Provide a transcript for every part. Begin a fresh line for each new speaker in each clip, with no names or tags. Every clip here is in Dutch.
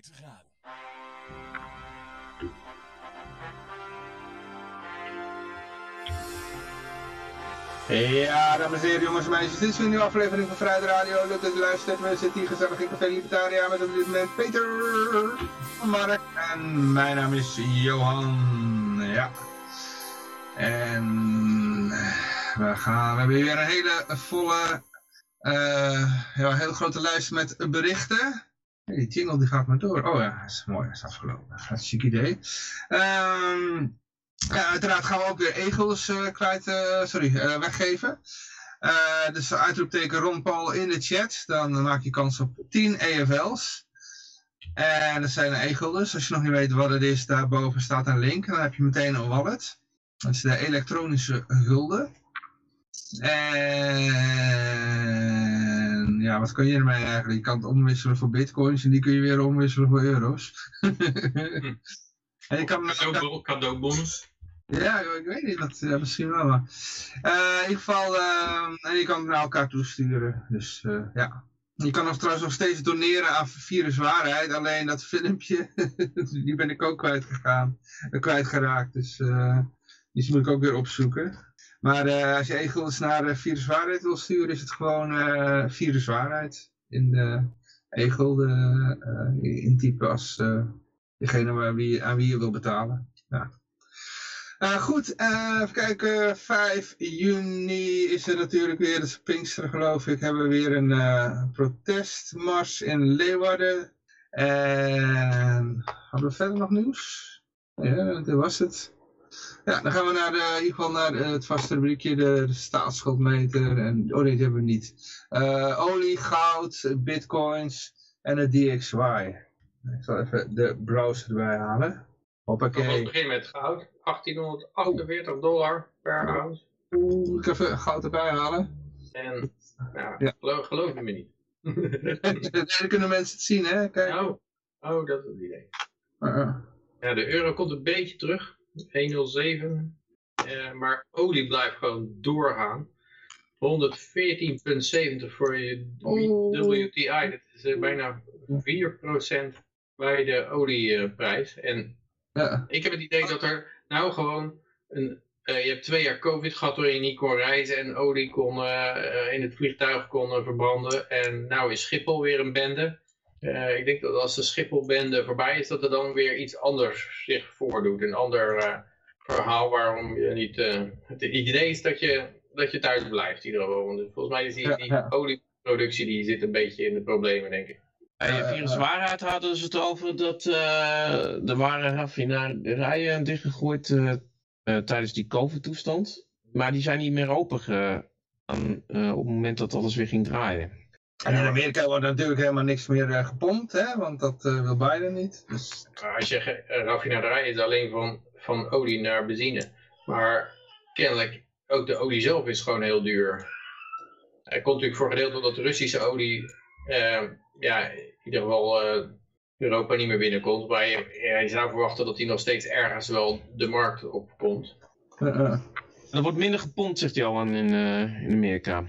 50 graden.
Ja, dames en heren, jongens en meisjes, dit is een nieuwe aflevering van Vrijheid Radio. Leuk dat u luistert. We zitten hier gezellig in Café Libertaria met op dit moment Peter, Mark en mijn naam is Johan. Ja. En we, gaan, we hebben weer een hele volle, uh, ja, heel grote lijst met berichten. Die jingle die gaat maar door. Oh ja, is mooi, is afgelopen. Dat is een idee. Ja, uiteraard gaan we ook weer egels uh, kwijt, uh, sorry, uh, weggeven. dus uitroepteken Ron Paul in de chat. Dan maak je kans op 10 EFL's. En dat zijn egels. Als je nog niet weet wat het is, daarboven staat een link. Dan heb je meteen een wallet. Dat is de elektronische gulden. En ja, wat kun je ermee eigenlijk? Je kan het omwisselen voor bitcoins en die kun je weer omwisselen voor euro's.
en je kan, cadeaubons.
Ja, ik weet niet, dat, ja, misschien wel. Maar. Uh, in ieder geval, uh, en je kan het naar elkaar toesturen. Dus uh, ja. Je kan nog, trouwens nog steeds doneren aan viruswaarheid. Alleen dat filmpje, die ben ik ook kwijtgegaan. Kwijtgeraakt. Dus die moet ik ook weer opzoeken. Maar als je egels naar viruswaarheid wil sturen, is het gewoon viruswaarheid. In de egel de, intypen als degene waar wie, aan wie je wil betalen. Ja. Uh, goed, uh, even kijken. 5 juni is er natuurlijk weer, dat is Pinkster geloof ik, hebben we weer een uh, protestmars in Leeuwarden. En hadden we verder nog nieuws? Ja, dat was het. Ja, dan gaan we naar de, in ieder geval naar het vaste rubriekje, de, de staatsschuldmeter. En, oh nee, dat hebben we niet. olie, goud, bitcoins en het DXY. Ik zal even de browser erbij halen.
Hoppakee. We beginnen met goud. 1848 dollar per ounce.
Oeh, ik even goud erbij halen.
En, nou, ja. geloof, geloof je me niet.
Dan kunnen mensen het zien, hè? Kijk.
Oh, oh dat is het idee. Uh -uh. Ja, de euro komt een beetje terug. 107. Uh, maar olie blijft gewoon doorgaan. 114,70 voor je oh. WTI. Dat is bijna 4% bij de olieprijs. En ja. Ik heb het idee dat er nou gewoon een, uh, je hebt twee jaar covid gehad waarin je niet kon reizen en olie kon, uh, in het vliegtuig kon verbranden. En nou is Schiphol weer een bende. Ik denk dat als de Schipholbende voorbij is, dat er dan weer iets anders zich voordoet. Een ander verhaal waarom je niet... het idee is dat je, dat je thuis blijft iedere ieder volgens mij is die, die olieproductie die zit een beetje in de problemen, denk ik.
Bij viruswaarheid hadden ze het over dat uh, er waren raffinaderijen dichtgegooid uh, uh, tijdens die COVID-toestand. Maar die zijn niet meer open op het moment dat alles weer ging draaien.
En in Amerika wordt natuurlijk helemaal niks meer gepompt, hè? want dat wil Biden niet. Dus...
Als je raffinaderij is alleen van, van olie naar benzine. Maar kennelijk, ook de olie zelf is gewoon heel duur. Hij komt natuurlijk voor gedeelte omdat de Russische olie ja, in ieder geval uh, Europa niet meer binnenkomt. Maar je, ja, je, zou verwachten dat hij nog steeds ergens wel de markt opkomt.
Uh, uh. Er wordt minder gepompt, zegt Johan, in, in Amerika.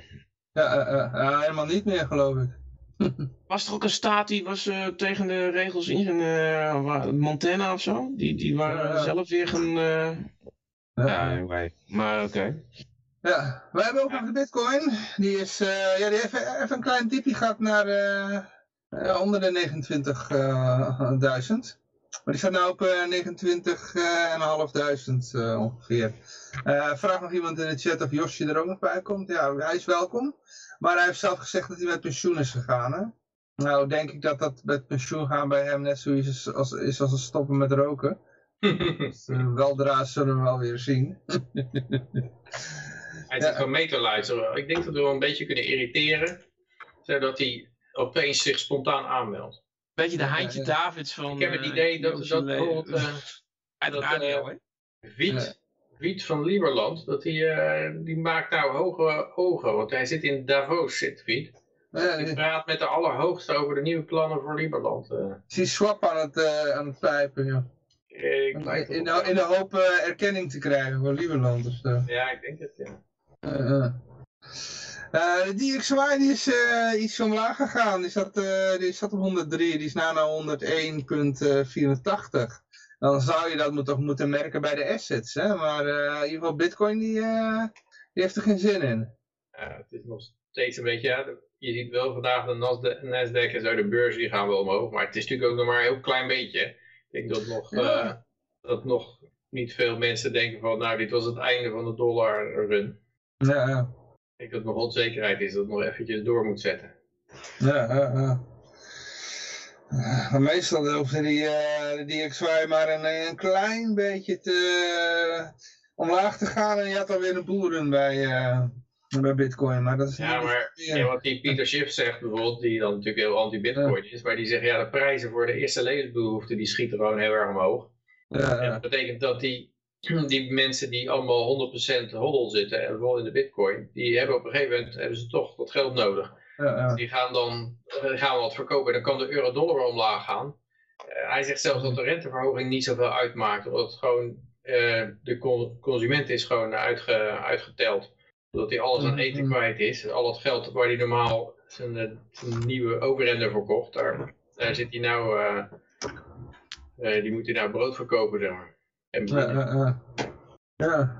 Ja, helemaal niet meer, geloof ik.
was er ook een staat die was tegen de regels in, Montana of zo? Die, die waren zelf weer gaan... Ja, anyway. maar oké.
Ja, wij hebben ook nog de bitcoin. Die is, ja, die heeft even een klein tipje gehad naar, uh, onder de 29.000. Maar die staat nu op uh, 29.500 uh, ongeveer. Uh, vraag nog iemand in de chat of Josje er ook nog bij komt. Ja, hij is welkom. Maar hij heeft zelf gezegd dat hij met pensioen is gegaan. Hè? Nou, denk ik dat dat met pensioen gaan bij hem net zoiets is als, is als het stoppen met roken. dus, uh, weldra zullen we wel weer zien.
hij zit gewoon mee te luisteren. Ik denk dat we hem een beetje kunnen irriteren. Zodat hij opeens zich spontaan aanmeldt.
Beetje de Heintje Davids van...
Ik heb het idee uh, dat, dat bijvoorbeeld... Uh, Uit radio, hè? Wiet, Wiet van Lieberland, dat die, uh, die maakt nou hoge ogen, want hij zit in Davos, zit Wiet. Hij praat met de allerhoogste over de nieuwe plannen voor Lieberland. Uh.
Zie swap aan het, uh, aan het pijpen, ja. Ik, in, in, de, in de hoop uh, erkenning te krijgen voor Lieberland of zo.
Ja, ik denk het, ja.
Uh, die XY die is uh, iets omlaag gegaan. Die zat, uh, die zat op 103, die is nu naar 101,84. Dan zou je dat toch moeten merken bij de assets. Hè? Maar in ieder geval Bitcoin die, die heeft er geen zin in.
Ja, het is nog steeds een beetje, ja, je ziet wel vandaag de Nasdaq en zo, de beurs, die gaan wel omhoog. Maar het is natuurlijk ook nog maar een heel klein beetje. Ik denk dat nog, dat nog niet veel mensen denken van, nou, dit was het einde van de dollar run.
Ja,
denk dat nog onzekerheid is dat het nog eventjes door moet zetten.
Ja, ja, ja. Maar meestal hoefde die, uh, die XY maar een, een klein beetje te, uh, omlaag te gaan en je had alweer een boeren bij, bij Bitcoin. Maar dat is
ja, maar ja, wat die Peter Schiff zegt bijvoorbeeld, die dan natuurlijk heel anti-Bitcoin is, maar die zegt ja, de prijzen voor de eerste levensbehoeften die schieten gewoon heel erg omhoog. Ja, en dat betekent dat die die mensen die allemaal 100% hodl zitten en vooral in de bitcoin, die hebben op een gegeven moment hebben ze toch dat geld nodig. Ja, ja. Die gaan dan die gaan wat verkopen en dan kan de euro-dollar omlaag gaan. Uh, hij zegt zelfs dat de renteverhoging niet zoveel uitmaakt, omdat het gewoon uh, de consument is gewoon uitge uitgeteld. Zodat hij alles aan eten mm-hmm. kwijt is. Al dat geld waar hij normaal zijn, eh, zijn nieuwe overrender verkocht, daar, daar zit hij nou, uh, die moet hij nou brood verkopen, zeg maar.
En ja, ja.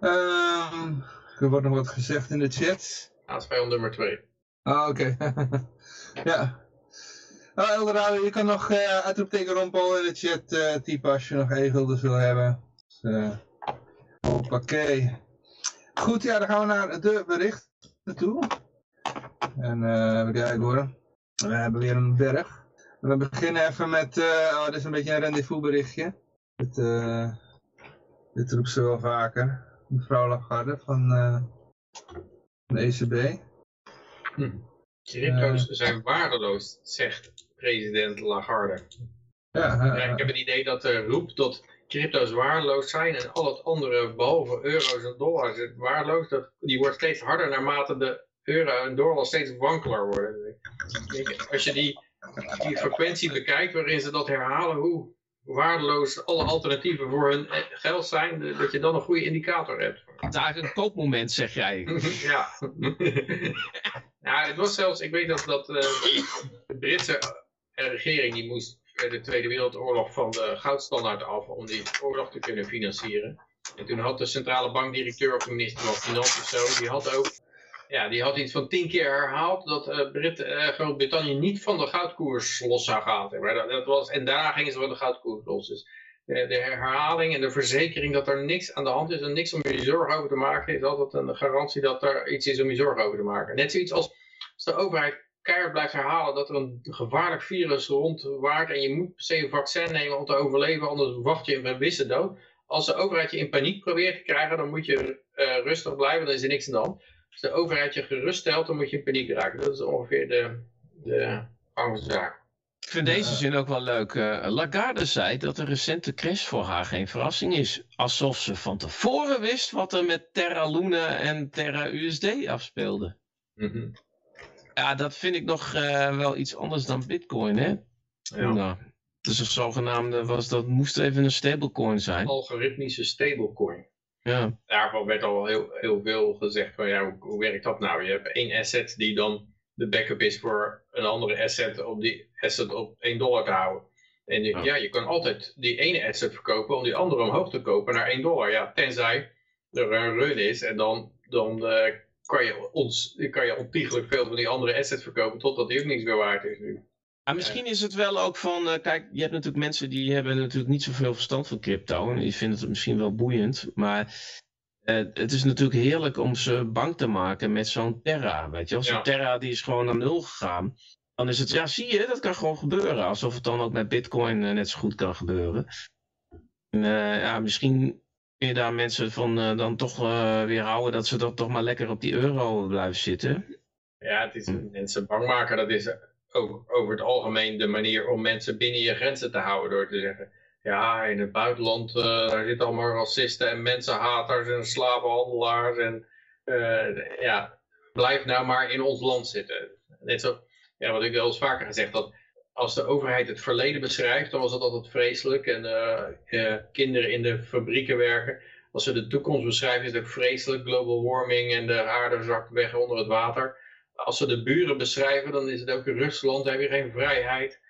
Um, er wordt nog wat gezegd in de chat.
Aanspel nummer 2.
Ah, oké. ja. Nou, Eldorado, je kan nog uh, uitroepteken rompel in de chat uh, typen als je nog e-guldens wil hebben. Dus, uh, hoppakee. Goed, ja, dan gaan we naar de bericht naartoe. En uh, even kijken hoor. We hebben weer een berg. We beginnen even met, uh, oh, dit is een beetje een rendezvous berichtje. Dit, uh, dit roept ze wel vaker. Mevrouw Lagarde van, uh, de ECB.
Hm. Crypto's zijn waardeloos, zegt president Lagarde. Ja, ja, ik heb het idee dat er roept dat crypto's waardeloos zijn en al het andere, behalve euro's en dollars, waardeloos, dat, die wordt steeds harder naarmate de euro en dollar steeds wankeler worden. Als je die die frequentie bekijkt waarin ze dat herhalen, hoe waardeloos alle alternatieven voor hun geld zijn, dat je dan een goede indicator hebt.
Het is eigenlijk een koopmoment, zeg jij.
ja. nou, het was zelfs, ik weet dat, dat uh, de Britse regering die moest de Tweede Wereldoorlog van de goudstandaard af om die oorlog te kunnen financieren. En toen had de centrale bankdirecteur of minister van Financiën zo, die had ook ja, die had iets van tien keer herhaald dat uh, Groot-Brittannië niet van de goudkoers los zou gaan. Dat, was, en daarna gingen ze van de goudkoers los. Dus de, herhaling en de verzekering dat er niks aan de hand is en niks om je zorgen over te maken, is altijd een garantie dat er iets is om je zorgen over te maken. Net zoiets als, als de overheid keihard blijft herhalen dat er een gevaarlijk virus rondwaart en je moet per se een vaccin nemen om te overleven, anders wacht je een wisse dood. Als de overheid je in paniek probeert te krijgen, dan moet je uh, rustig blijven, dan is er niks aan de hand als de overheid je geruststelt, dan moet je in paniek raken. Dat is ongeveer de, de zaak.
Ik vind deze zin ook wel leuk. Uh, Lagarde zei dat de recente crash voor haar geen verrassing is. Alsof ze van tevoren wist wat er met Terra Luna en Terra USD afspeelde. Mm Ja, dat vind ik nog uh, wel iets anders dan Bitcoin, hè? Ja. Nou, dus een zogenaamde was dat moest even een stablecoin zijn.
Algoritmische stablecoin.
Ja.
Daarvan werd al heel, heel veel gezegd van ja, hoe, hoe, werkt dat nou? Je hebt één asset die dan de backup is voor een andere asset om die asset op 1 dollar te houden. En ja. je kan altijd die ene asset verkopen om die andere omhoog te kopen naar 1 dollar. Ja, tenzij er een run is en dan, dan uh, kan, je ons, kan je ontiegelijk veel van die andere assets verkopen totdat die ook niks meer waard is nu.
Maar misschien is het wel ook van, uh, kijk, je hebt natuurlijk mensen die hebben natuurlijk niet zoveel verstand van crypto. En die vinden het misschien wel boeiend. Maar uh, het is natuurlijk heerlijk om ze bang te maken met zo'n Terra. Weet je, als zo'n Terra die is gewoon naar nul gegaan. Dan is het, ja zie je, dat kan gewoon gebeuren. Alsof het dan ook met bitcoin uh, net zo goed kan gebeuren. En, ja, misschien kun je daar mensen van dan toch weer houden dat ze dan toch maar lekker op die euro blijven zitten.
Ja, het is mensen bang maken, dat is ook over het algemeen de manier om mensen binnen je grenzen te houden. Door te zeggen, ja, in het buitenland uh, daar zitten allemaal racisten en mensenhaters en slavenhandelaars. En uh, ja, blijf nou maar in ons land zitten. Net zo, ja, wat ik wel eens vaker gezegd, dat als de overheid het verleden beschrijft, dan was het altijd vreselijk. En uh, kinderen in de fabrieken werken. als ze de toekomst beschrijven, is het vreselijk, global warming en de aarde zakt weg onder het water. Als ze de buren beschrijven, dan is het ook in Rusland, heb je geen vrijheid.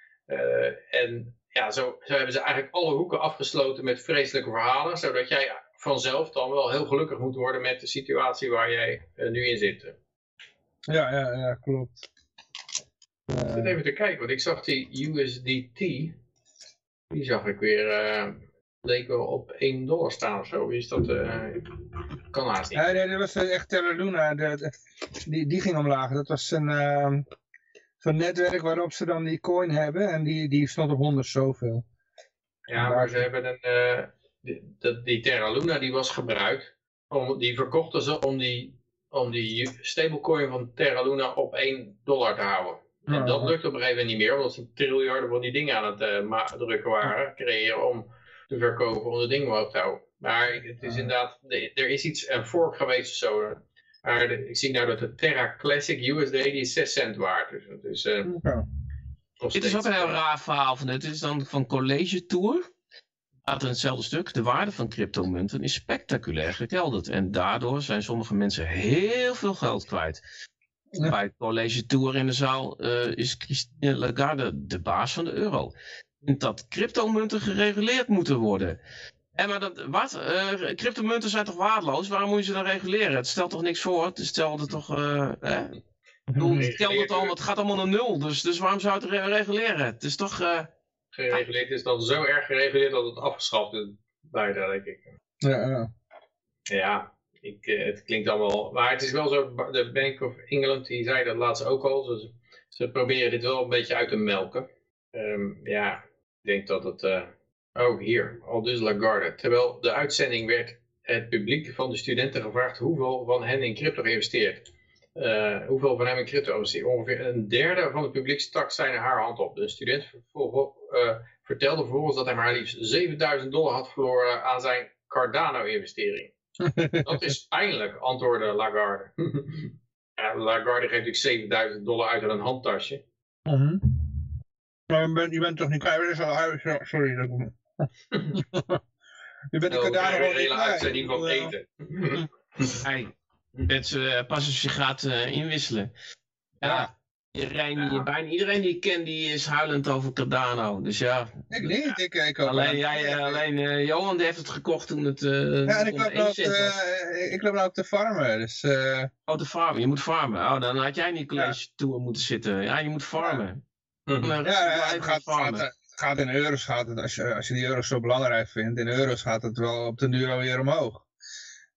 en ja, zo, zo hebben ze eigenlijk alle hoeken afgesloten met vreselijke verhalen, zodat jij vanzelf dan wel heel gelukkig moet worden met de situatie waar jij nu in zit.
Ja, ja, ja, klopt.
Ik zit even te kijken, want ik zag die USDT, die zag ik weer, uh, leek wel op 1 dollar staan of zo. Wie is dat? Uh, kan haast niet.
Ja, nee, dat was echt Terra Luna, de, die, die ging omlaag. Dat was een, uh, zo'n netwerk waarop ze dan die coin hebben en die, die stond op 100 zoveel.
Ja, maar ze hebben een, uh, die, die Terra Luna die was gebruikt, om, die verkochten ze om die, om die stablecoin van Terra Luna op 1 dollar te houden. En dat lukt op een gegeven moment niet meer, omdat ze triljarden van die dingen aan het uh, drukken waren, creëren om te verkopen om de dingen omhoog te houden. Maar het is inderdaad, er is iets, een fork geweest of zo. Maar ik zie nou dat de Terra Classic USD, die is 6 cent waard. Dus dat is... Uh,
Dit is ook een heel raar verhaal van het. is dan van College Tour. Staat in hetzelfde stuk. De waarde van cryptomunten is spectaculair gekelderd. En daardoor zijn sommige mensen heel veel geld kwijt. Bij het college tour in de zaal uh, is Christine Lagarde de baas van de euro. Dat cryptomunten gereguleerd moeten worden. En maar dat, wat? Uh, cryptomunten zijn toch waardeloos? Waarom moet je ze dan reguleren? Het stelt toch niks voor? Het stelde toch... Uh, hè? het, het, al, het gaat allemaal naar nul, dus, dus waarom zou het reguleren? Het is toch... Uh...
Gereguleerd is dan zo erg gereguleerd dat het afgeschaft is, bijna, denk ik.
Ja, ja.
Ja, ik, eh, het klinkt allemaal... Maar het is wel zo, de Bank of England die zei dat laatst ook al. Ze, ze proberen dit wel een beetje uit te melken. Um, ja, denk dat het... Uh, oh, hier, Aldus Lagarde. Terwijl de uitzending werd het publiek van de studenten gevraagd hoeveel van hen in crypto geïnvesteerd. Uh, hoeveel van hen in crypto investeert. Ongeveer een derde van het publiek stak zijn haar hand op. De student uh, vertelde vervolgens dat hij maar liefst 7000 dollar had verloren aan zijn Cardano-investering. Dat is pijnlijk, antwoordde Lagarde. ja, Lagarde geeft natuurlijk 7000 dollar uit aan een handtasje.
Uh -huh. Maar je bent, je bent toch niet kwijt? Sorry. Dat... je bent
de daar nog een hele uitzending van eten.
hey, mensen, pas als je gaat uh, inwisselen. Ja. Iedereen, ja. bijna iedereen die ik ken, die is huilend over Cardano. Dus ja.
Ik niet, ik, ik
Alleen, jij, alleen uh, Johan heeft het gekocht toen het. Uh,
ja, en ik loop, nou ook, uh, ik loop nou ook te farmen. Dus, uh...
Oh, te farmen. Je moet farmen. Oh, dan had jij niet college ja. toe moeten zitten. Ja, je moet farmen.
Ja, ja, ja het gaat, gaat, gaat, in euro's gaat het, als je, als je die euro's zo belangrijk vindt, in euro's gaat het wel op de euro weer omhoog.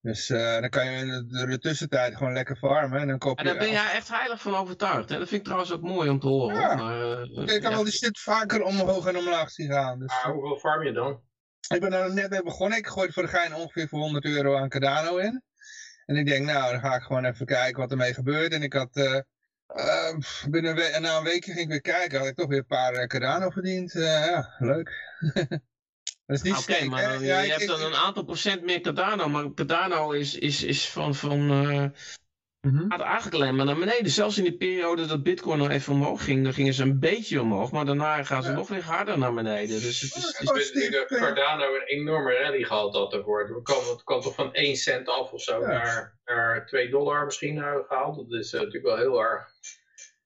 Dus uh, dan kan je in de, de, tussentijd gewoon lekker farmen. En dan koop je...
En daar ben jij echt heilig van overtuigd. Hè? Dat vind ik trouwens ook mooi om te horen. Ja. Maar,
uh, ik kan wel die shit vaker omhoog en omlaag zien gaan. Dus,
ah, hoeveel farm je dan?
Ik ben er net mee begonnen. Ik gooi voor de gein ongeveer voor 100 euro aan Cardano in. En ik denk, nou, dan ga ik gewoon even kijken wat ermee gebeurt. En ik had... Uh, uh, binnen een na een weekje ging ik weer kijken. Had ik toch weer een paar Cardano verdiend. ja, leuk.
Dat is niet Oké, okay, maar ja, je hebt dan een aantal procent meer Cardano, maar Cardano is, is, is van, van mm -hmm. gaat eigenlijk alleen maar naar beneden. Zelfs in de periode dat Bitcoin nog even omhoog ging, dan gingen ze een beetje omhoog, maar daarna gaan ze ja. nog weer harder naar beneden. Dus het is,
het is, dat Cardano een enorme rally gehad had ervoor. Het kwam, het kwam toch van 1 cent af of zo ja. naar, naar 2 dollar misschien gehaald. Dat is uh, natuurlijk wel heel erg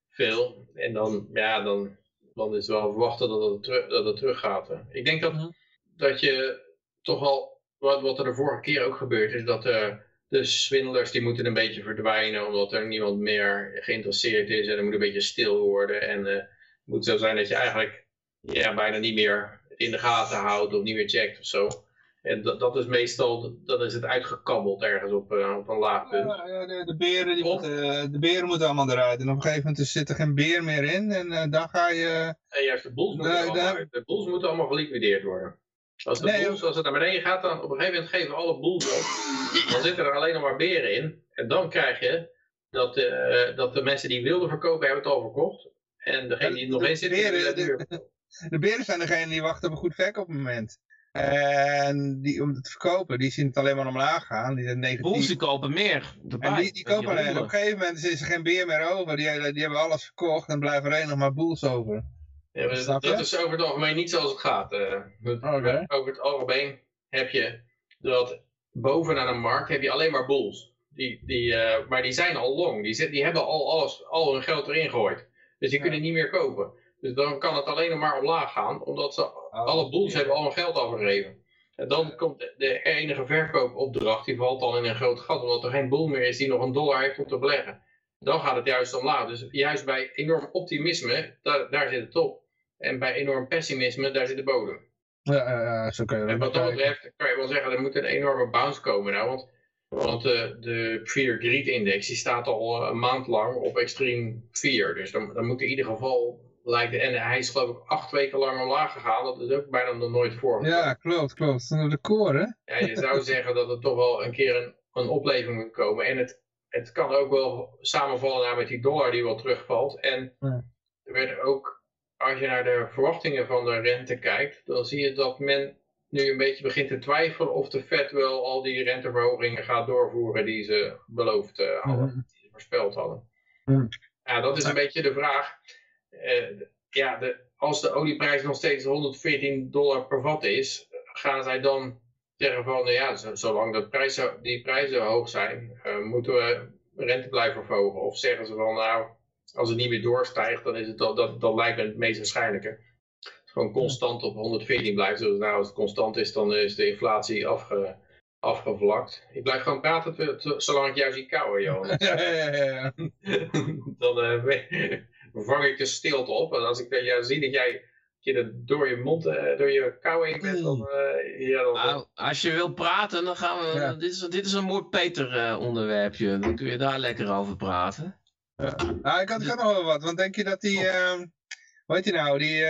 veel. En dan, ja, dan, dan is het wel verwachten dat het, terug, dat het terug gaat. Hè. Ik denk dat... -hmm dat je toch al, wat, wat er de vorige keer ook gebeurd is, dat uh, de swindlers die moeten een beetje verdwijnen, omdat er niemand meer geïnteresseerd is en er moet een beetje stil worden. En uh, het moet zo zijn dat je eigenlijk ja, bijna niet meer in de gaten houdt of niet meer checkt of zo. En dat, dat is meestal, dan is het uitgekabbeld ergens op, uh, op een laag punt.
Ja, de, de, beren, die moeten, de beren moeten allemaal eruit. En op een gegeven moment zit er geen beer meer in en uh, dan ga je...
En juist de boels moeten, allemaal, de boels moeten allemaal geliquideerd worden. Als, de nee, boels, als het naar beneden gaat, dan op een gegeven moment geven alle boels op. Dan zitten er alleen nog maar beren in. En dan krijg je dat, uh, dat de mensen die wilden verkopen, hebben het al verkocht. En degene die nog in zitten,
beren, de, de, beren zijn degene die wachten op een goed verkoopmoment. En die, om het te verkopen, die zien het alleen maar omlaag gaan. Die zijn negatief.
Boels die kopen meer.
En die, die kopen alleen. Op een gegeven moment is er geen beer meer over. Die, die hebben alles verkocht en blijven er alleen nog maar boels over.
Ja, dat, dat is over het algemeen niet zoals het gaat. Uh, Over het algemeen heb je dat bovenaan een markt heb je alleen maar bulls. Die, die, uh, maar die zijn al long. Die, zit, die hebben al, alles, al hun geld erin gegooid. Dus die kunnen niet meer kopen. Dus dan kan het alleen maar omlaag gaan. Omdat ze, oh, alle bulls hebben al hun geld afgegeven. En dan komt de enige verkoopopdracht, die valt dan in een groot gat. Omdat er geen bull meer is die nog een dollar heeft om te beleggen. Dan gaat het juist omlaag. Dus juist bij enorm optimisme, daar, daar zit het op. En bij enorm pessimisme, daar zit de bodem.
Ja, zo kan je
En wat dat betreft kan je wel zeggen, er moet een enorme bounce komen nou. Want, want de, de Fear Greed Index die staat al een maand lang op extreem 4. Dus dan, dan moet in ieder geval lijkt En hij is geloof ik acht weken lang omlaag gegaan. Dat is ook bijna nog nooit voor.
Ja, klopt, klopt. Dat is een record, hè?
Ja, je zou zeggen dat er toch wel een keer een, een opleving moet komen. En het, het kan ook wel samenvallen nou met die dollar die wel terugvalt. En er werd ook, als je naar de verwachtingen van de rente kijkt, dan zie je dat men nu een beetje begint te twijfelen of de Fed wel al die renteverhogingen gaat doorvoeren die ze beloofd uh, hadden, die ze voorspeld hadden. Ja, dat is een beetje de vraag. Uh, ja, de, als de olieprijs nog steeds 114 dollar per vat is, gaan zij dan zeggen van, ja, zolang de prijzen, die prijzen hoog zijn, uh, moeten we rente blijven verhogen. Of zeggen ze van, nou, als het niet meer doorstijgt, dan is het dat, dat, dat lijkt me het meest waarschijnlijke. Gewoon constant op 114 blijft. Dus nou, als het constant is, dan is de inflatie afge, afgevlakt. Ik blijf gewoon praten zolang ik jou zie kouwen, Johan.
Ja, ja, ja.
dan uh, vang ik de stilte op. En als ik dat jou zie dat jij je door je mond, uh, door je kou heen bent, dan... Uh, ja, dan
nou, als je wil praten, dan gaan we... Ja. Dit, is, dit is een mooi Peter onderwerpje. Dan kun je daar lekker over praten.
Ja. Ik had, ik had nog wel wat. Want denk je dat die... Uh, hoe heet die nou? Die,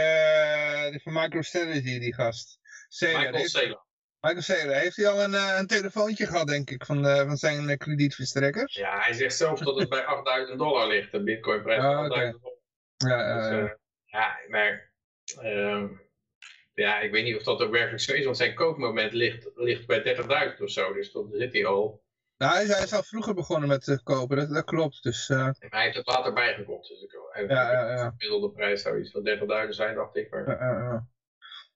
die van MicroStrategy, die gast.
Michael Saylor.
Michael Saylor, heeft hij al een, een telefoontje gehad, denk ik, van, de, van zijn kredietverstrekkers?
Ja, hij zegt zelf dat het bij 8000 dollar ligt, de bitcoinprijs.
Oh, okay. Ja,
dus, ja, maar uh, ja, ik weet niet of dat ook werkelijk zo is, want zijn koopmoment ligt, ligt bij 30.000 of zo, dus dan zit hij al.
Nou, hij, hij is al vroeger begonnen met te kopen, dat, dat klopt. Dus, uh...
hij heeft het later bijgekocht, dus ik, hij, ja, ja, ja. de gemiddelde prijs zou iets van 30.000 zijn, dacht ik. Maar...
Ja, ja, ja.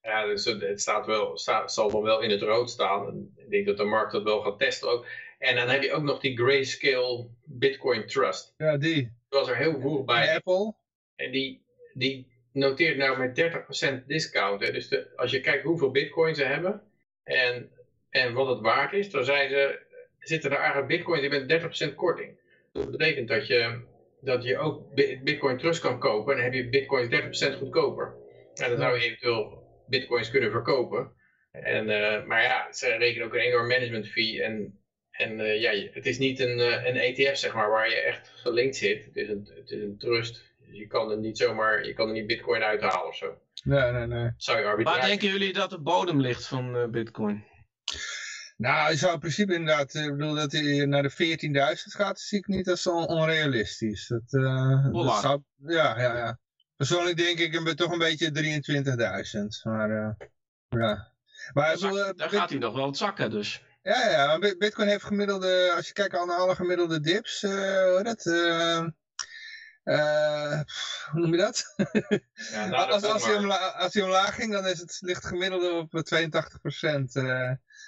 Ja, dus het, staat wel, staat, zal dan wel in het rood staan. En ik denk dat de markt dat wel gaat testen ook. En dan heb je ook nog die Grayscale Bitcoin Trust.
Ja, die.
Die was er heel vroeg bij.
Apple.
En die, die noteert nou met 30% discount. Hè. Dus de, als je kijkt hoeveel bitcoin ze hebben en, en wat het waard is, dan zijn ze, zitten er eigenlijk bitcoins die met 30% korting. Dat betekent dat je, dat je ook bitcoin trust kan kopen en dan heb je bitcoins 30% goedkoper. En dan zou je eventueel bitcoins kunnen verkopen. En, uh, maar ja, ze rekenen ook een enorm management fee. En, en uh, ja, het is niet een, uh, een ETF zeg maar, waar je echt gelinkt zit. Het is een, het is een trust. Je kan er niet zomaar, je kan er niet bitcoin uithalen of zo.
Nee, nee, nee.
Zou je
Waar denken jullie dat de bodem ligt van bitcoin?
Nou, je zou in principe inderdaad, ik bedoel dat hij naar de 14.000 gaat, zie ik niet als on onrealistisch. Dat, dat zou, ja, ja, ja. Persoonlijk denk ik hem toch een beetje 23.000. Maar uh, ja.
Maar dan, uh, dan gaat hij nog wel zakken dus.
Ja, ja, maar Bitcoin heeft gemiddelde, als je kijkt naar alle gemiddelde dips, uh, dat, uh, hoe noem je dat? Ja, nou, als, als, hij omlaag, als hij omlaag ging, dan is het, ligt gemiddelde op 82%.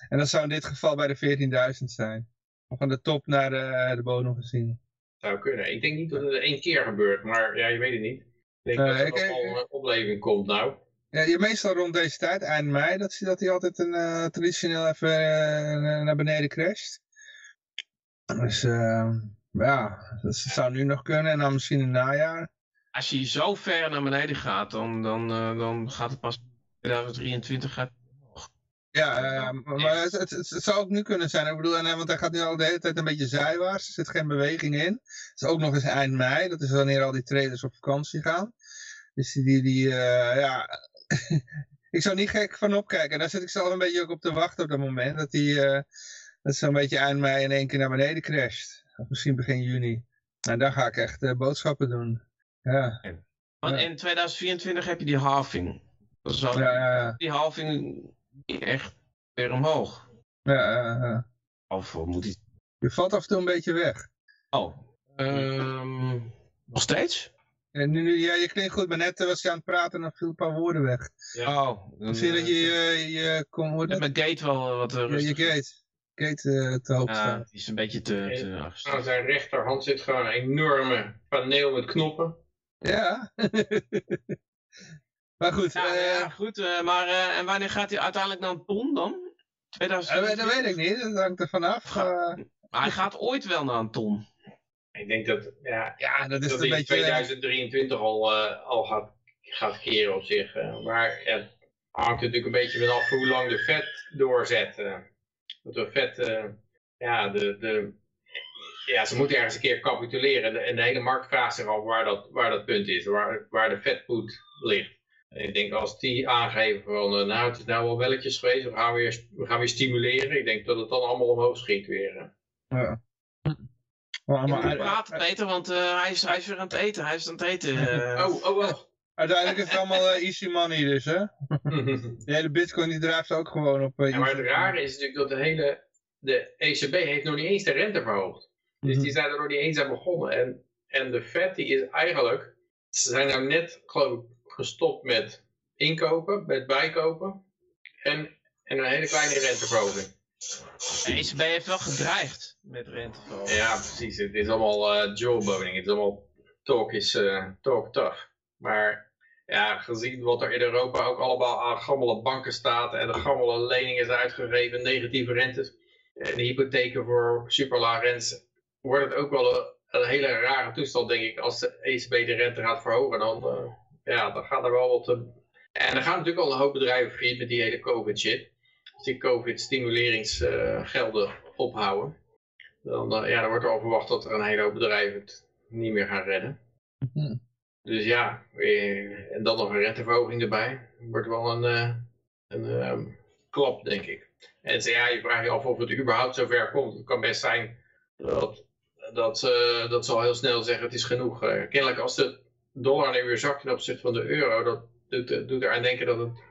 en dat zou in dit geval bij de 14.000 zijn. Van de top naar de, de bodem gezien.
Zou kunnen. Ik denk niet dat het één keer gebeurt, maar ja, je weet het niet denk dat er wel een opleving komt nou.
Ja, je meestal rond deze tijd, eind mei, dat, dat hij altijd een, traditioneel even naar beneden crasht. Dus uh, ja, dat zou nu nog kunnen en dan misschien in het najaar.
Als je zo ver naar beneden gaat, dan, dan, dan gaat het pas 2023 gaat
ja, maar het, het, het, zou ook nu kunnen zijn. Ik bedoel, en, want hij gaat nu al de hele tijd een beetje zijwaarts. Er zit geen beweging in. Het is ook nog eens eind mei. Dat is wanneer al die traders op vakantie gaan. Dus die, die uh, ja... ik zou niet gek van opkijken. Daar zit ik zelf een beetje ook op te wachten op dat moment. Dat hij uh, dat zo'n beetje eind mei in één keer naar beneden crasht. Of misschien begin juni. En nou, dan ga ik echt uh, boodschappen doen. Ja.
Want in 2024 heb je die halving. Zo, ja. Die halving echt weer omhoog.
Ja,
Of moet hij...
Je valt af en toe een beetje weg.
Oh, um, nog steeds?
Ja, nu, ja, je klinkt goed, maar net was je aan het praten en dan viel een paar woorden weg.
Ja. Oh,
dan zie je dat je, je, je kom,
Met mijn gate wel wat
rustig. Ja, je gate. Kate te hoog
Ja, die is een beetje te, te
Aan zijn rechterhand zit gewoon een enorme paneel met knoppen.
Ja. maar goed.
Ja, ja goed. maar en wanneer gaat hij uiteindelijk naar een ton dan?
2000? dat weet ik niet, dat hangt er vanaf.
Maar hij gaat ooit wel naar een ton.
Ik denk dat, ja,
ja dat is
dat
een beetje...
2023 al, uh, al gaat, gaat keren op zich. Uh, maar het hangt natuurlijk een beetje vanaf hoe lang de vet doorzet. Dat de vet, ja, de, de, ja, ze moeten ergens een keer capituleren. En de hele markt vraagt zich al waar dat, waar dat punt is, waar, waar de vetpoed ligt. En ik denk als die aangeven van, nou het is nou wel welletjes geweest, we gaan weer, we gaan weer stimuleren. Ik denk dat het dan allemaal omhoog schiet weer.
Ja.
Maar, maar, praten, Peter, want uh, hij, is, hij is weer aan het eten. Hij is aan het eten.
Uh. oh, oh, oh.
Uiteindelijk is het allemaal uh, easy money dus, hè? de hele bitcoin die drijft ook gewoon op...
ja, maar het rare is natuurlijk dat de hele... De ECB heeft nog niet eens de rente verhoogd. Dus mhm. die zijn er nog niet eens aan begonnen. En, en de Fed die is eigenlijk... Ze zijn nou net, geloof gestopt met inkopen, met bijkopen. En, en een hele kleine renteverhoging.
De ECB heeft wel gedreigd met renteverhoging.
Ja, precies. Het is allemaal uh, jawboning. Het is allemaal talk is uh, talk tough. Maar ja, gezien wat er in Europa ook allemaal aan gammele banken staat en de gammele leningen is uitgegeven, negatieve rentes en hypotheken voor superlaag rentes, wordt het ook wel een, hele rare toestand, denk ik. Als de ECB de rente gaat verhogen, dan, uh, ja, dan gaat er wel wat... en er gaan natuurlijk al een hoop bedrijven failliet met die hele COVID shit als die COVID-stimuleringsgelden ophouden, dan, ja, dan wordt er al verwacht dat er een hele hoop bedrijven het niet meer gaan redden. Mhm. Dus ja, eh, en dan nog een renteverhoging erbij. Wordt wel een, uh, een uh, klap, denk ik. En ja, je vraagt je af of het überhaupt zover komt. Het kan best zijn dat, dat, uh, dat ze al heel snel zeggen het is genoeg. kennelijk als de dollar nu weer zakt ten opzichte van de euro, dat doet, doet er aan denken dat het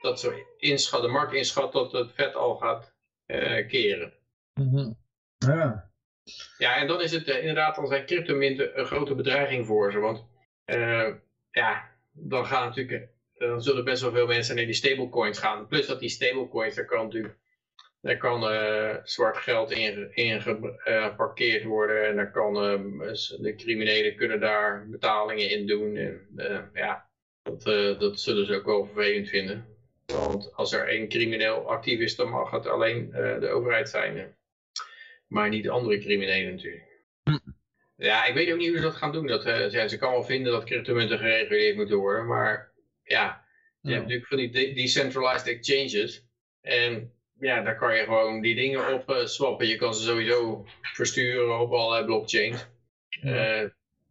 dat ze inschat, de markt inschat dat het vet al gaat keren.
Mm Ja.
Ja, en dan is het inderdaad, dan zijn cryptomunten een grote bedreiging voor ze. Want uh, ja, dan gaan natuurlijk, dan zullen best wel veel mensen naar die stablecoins gaan. Plus dat die stablecoins, daar kan natuurlijk daar kan zwart geld in, in geparkeerd worden en daar kan, de criminelen kunnen daar betalingen in doen. En, ja, dat, dat zullen ze ook wel vervelend vinden. Want als er één crimineel actief is, dan mag het alleen de overheid zijn. Maar niet de andere criminelen natuurlijk. Ja, ik weet ook niet hoe ze dat gaan doen. Dat, uh, ja, ze kan wel vinden dat cryptomunten gereguleerd moeten worden. Maar ja, je hebt natuurlijk van die de decentralized exchanges. En ja, daar kan je gewoon die dingen op uh, swappen. Je kan ze sowieso versturen op allerlei blockchains. Uh,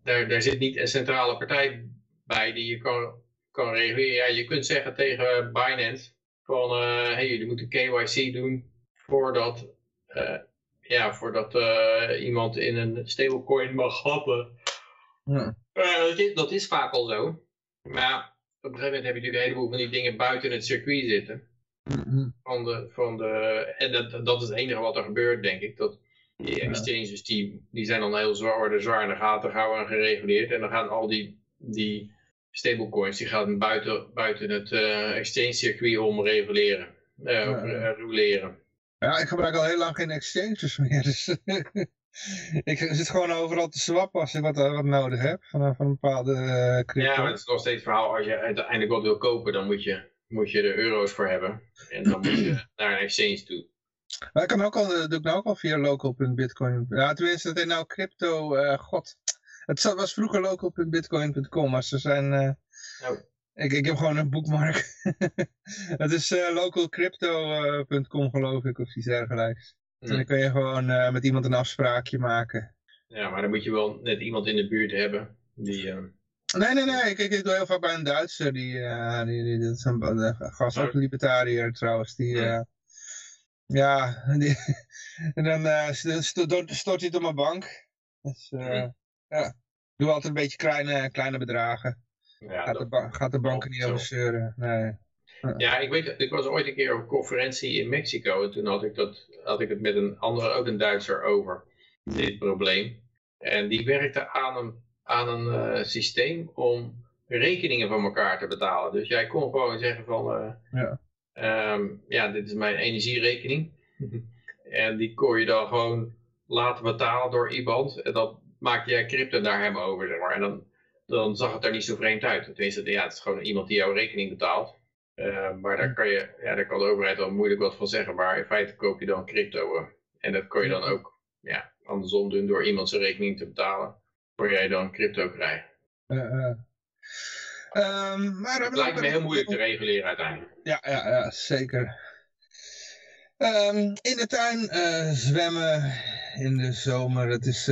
daar, daar zit niet een centrale partij bij die je kan kan reguleren. Ja, je kunt zeggen tegen Binance van, hé, hey, jullie moeten KYC doen voordat, ja, voordat uh, iemand in een stablecoin mag happen. Ja. Uh, dat, is, dat, is, vaak al zo. Maar op een gegeven moment heb je natuurlijk een heleboel van die dingen buiten het circuit zitten.
Mm-hmm.
Van de, van de, en dat, dat is het enige wat er gebeurt, denk ik. Dat die exchanges, die, die zijn dan heel zwaar, worden zwaar in de gaten gehouden en gereguleerd. En dan gaan al die, die stablecoins, die gaan buiten, buiten het uh, exchange circuit om reguleren. Uh, ja. reguleren.
Ja, ik gebruik al heel lang geen exchanges meer. Dus ik zit gewoon overal te swappen als ik wat, wat nodig heb van, van een bepaalde uh, crypto.
Ja, maar het is nog steeds het verhaal. Als je uiteindelijk wat wil kopen, dan moet je, moet je er euro's voor hebben. En dan moet je naar een exchange toe.
Maar ik kan ook al, doe ik nou ook al via local.bitcoin. Ja, tenminste, het is nou crypto, uh, god. Het was vroeger local.bitcoin.com, maar ze zijn... Uh, oh. Ik, ik heb gewoon een boekmark. het is uh, localcrypto.com geloof ik, of iets dergelijks. Mm. En dan kun je gewoon uh, met iemand een afspraakje maken.
Ja, maar dan moet je wel net iemand in de buurt hebben die...
Nee, nee, nee. Ik, ik, doe heel vaak bij een Duitser. Die, die, die, dat is een gast, ook een libertariër trouwens. Die, uh, ja, die, en dan stort hij het op mijn bank. Dus, uh, ja. Doe altijd een beetje kleine, kleine bedragen. Ja, gaat, de gaat de banken niet over zeuren. Nee.
Ja, ik weet, ik was ooit een keer op een conferentie in Mexico. En toen had ik, dat, had ik het met een andere, ook een Duitser over. Dit probleem. En die werkte aan een, aan een uh, systeem om rekeningen van elkaar te betalen. Dus jij kon gewoon zeggen van... Uh, ja. Um, ja, dit is mijn energierekening. En die kon je dan gewoon laten betalen door iemand. En dan maak jij crypto naar hem over, zeg maar. En dan, dan zag het er niet zo vreemd uit. Tenminste, ja, het is gewoon iemand die jouw rekening betaalt. Uh, maar daar kan, je, ja, daar kan de overheid al moeilijk wat van zeggen. Maar in feite koop je dan crypto. En dat kon je dan ook ja, andersom doen door iemand zijn rekening te betalen. Voor jij dan crypto krijgt. Uh,
um, maar
het lijkt me heel moeilijk te reguleren uiteindelijk.
Ja, ja, ja zeker. Um, in de tuin uh, zwemmen in de zomer, het is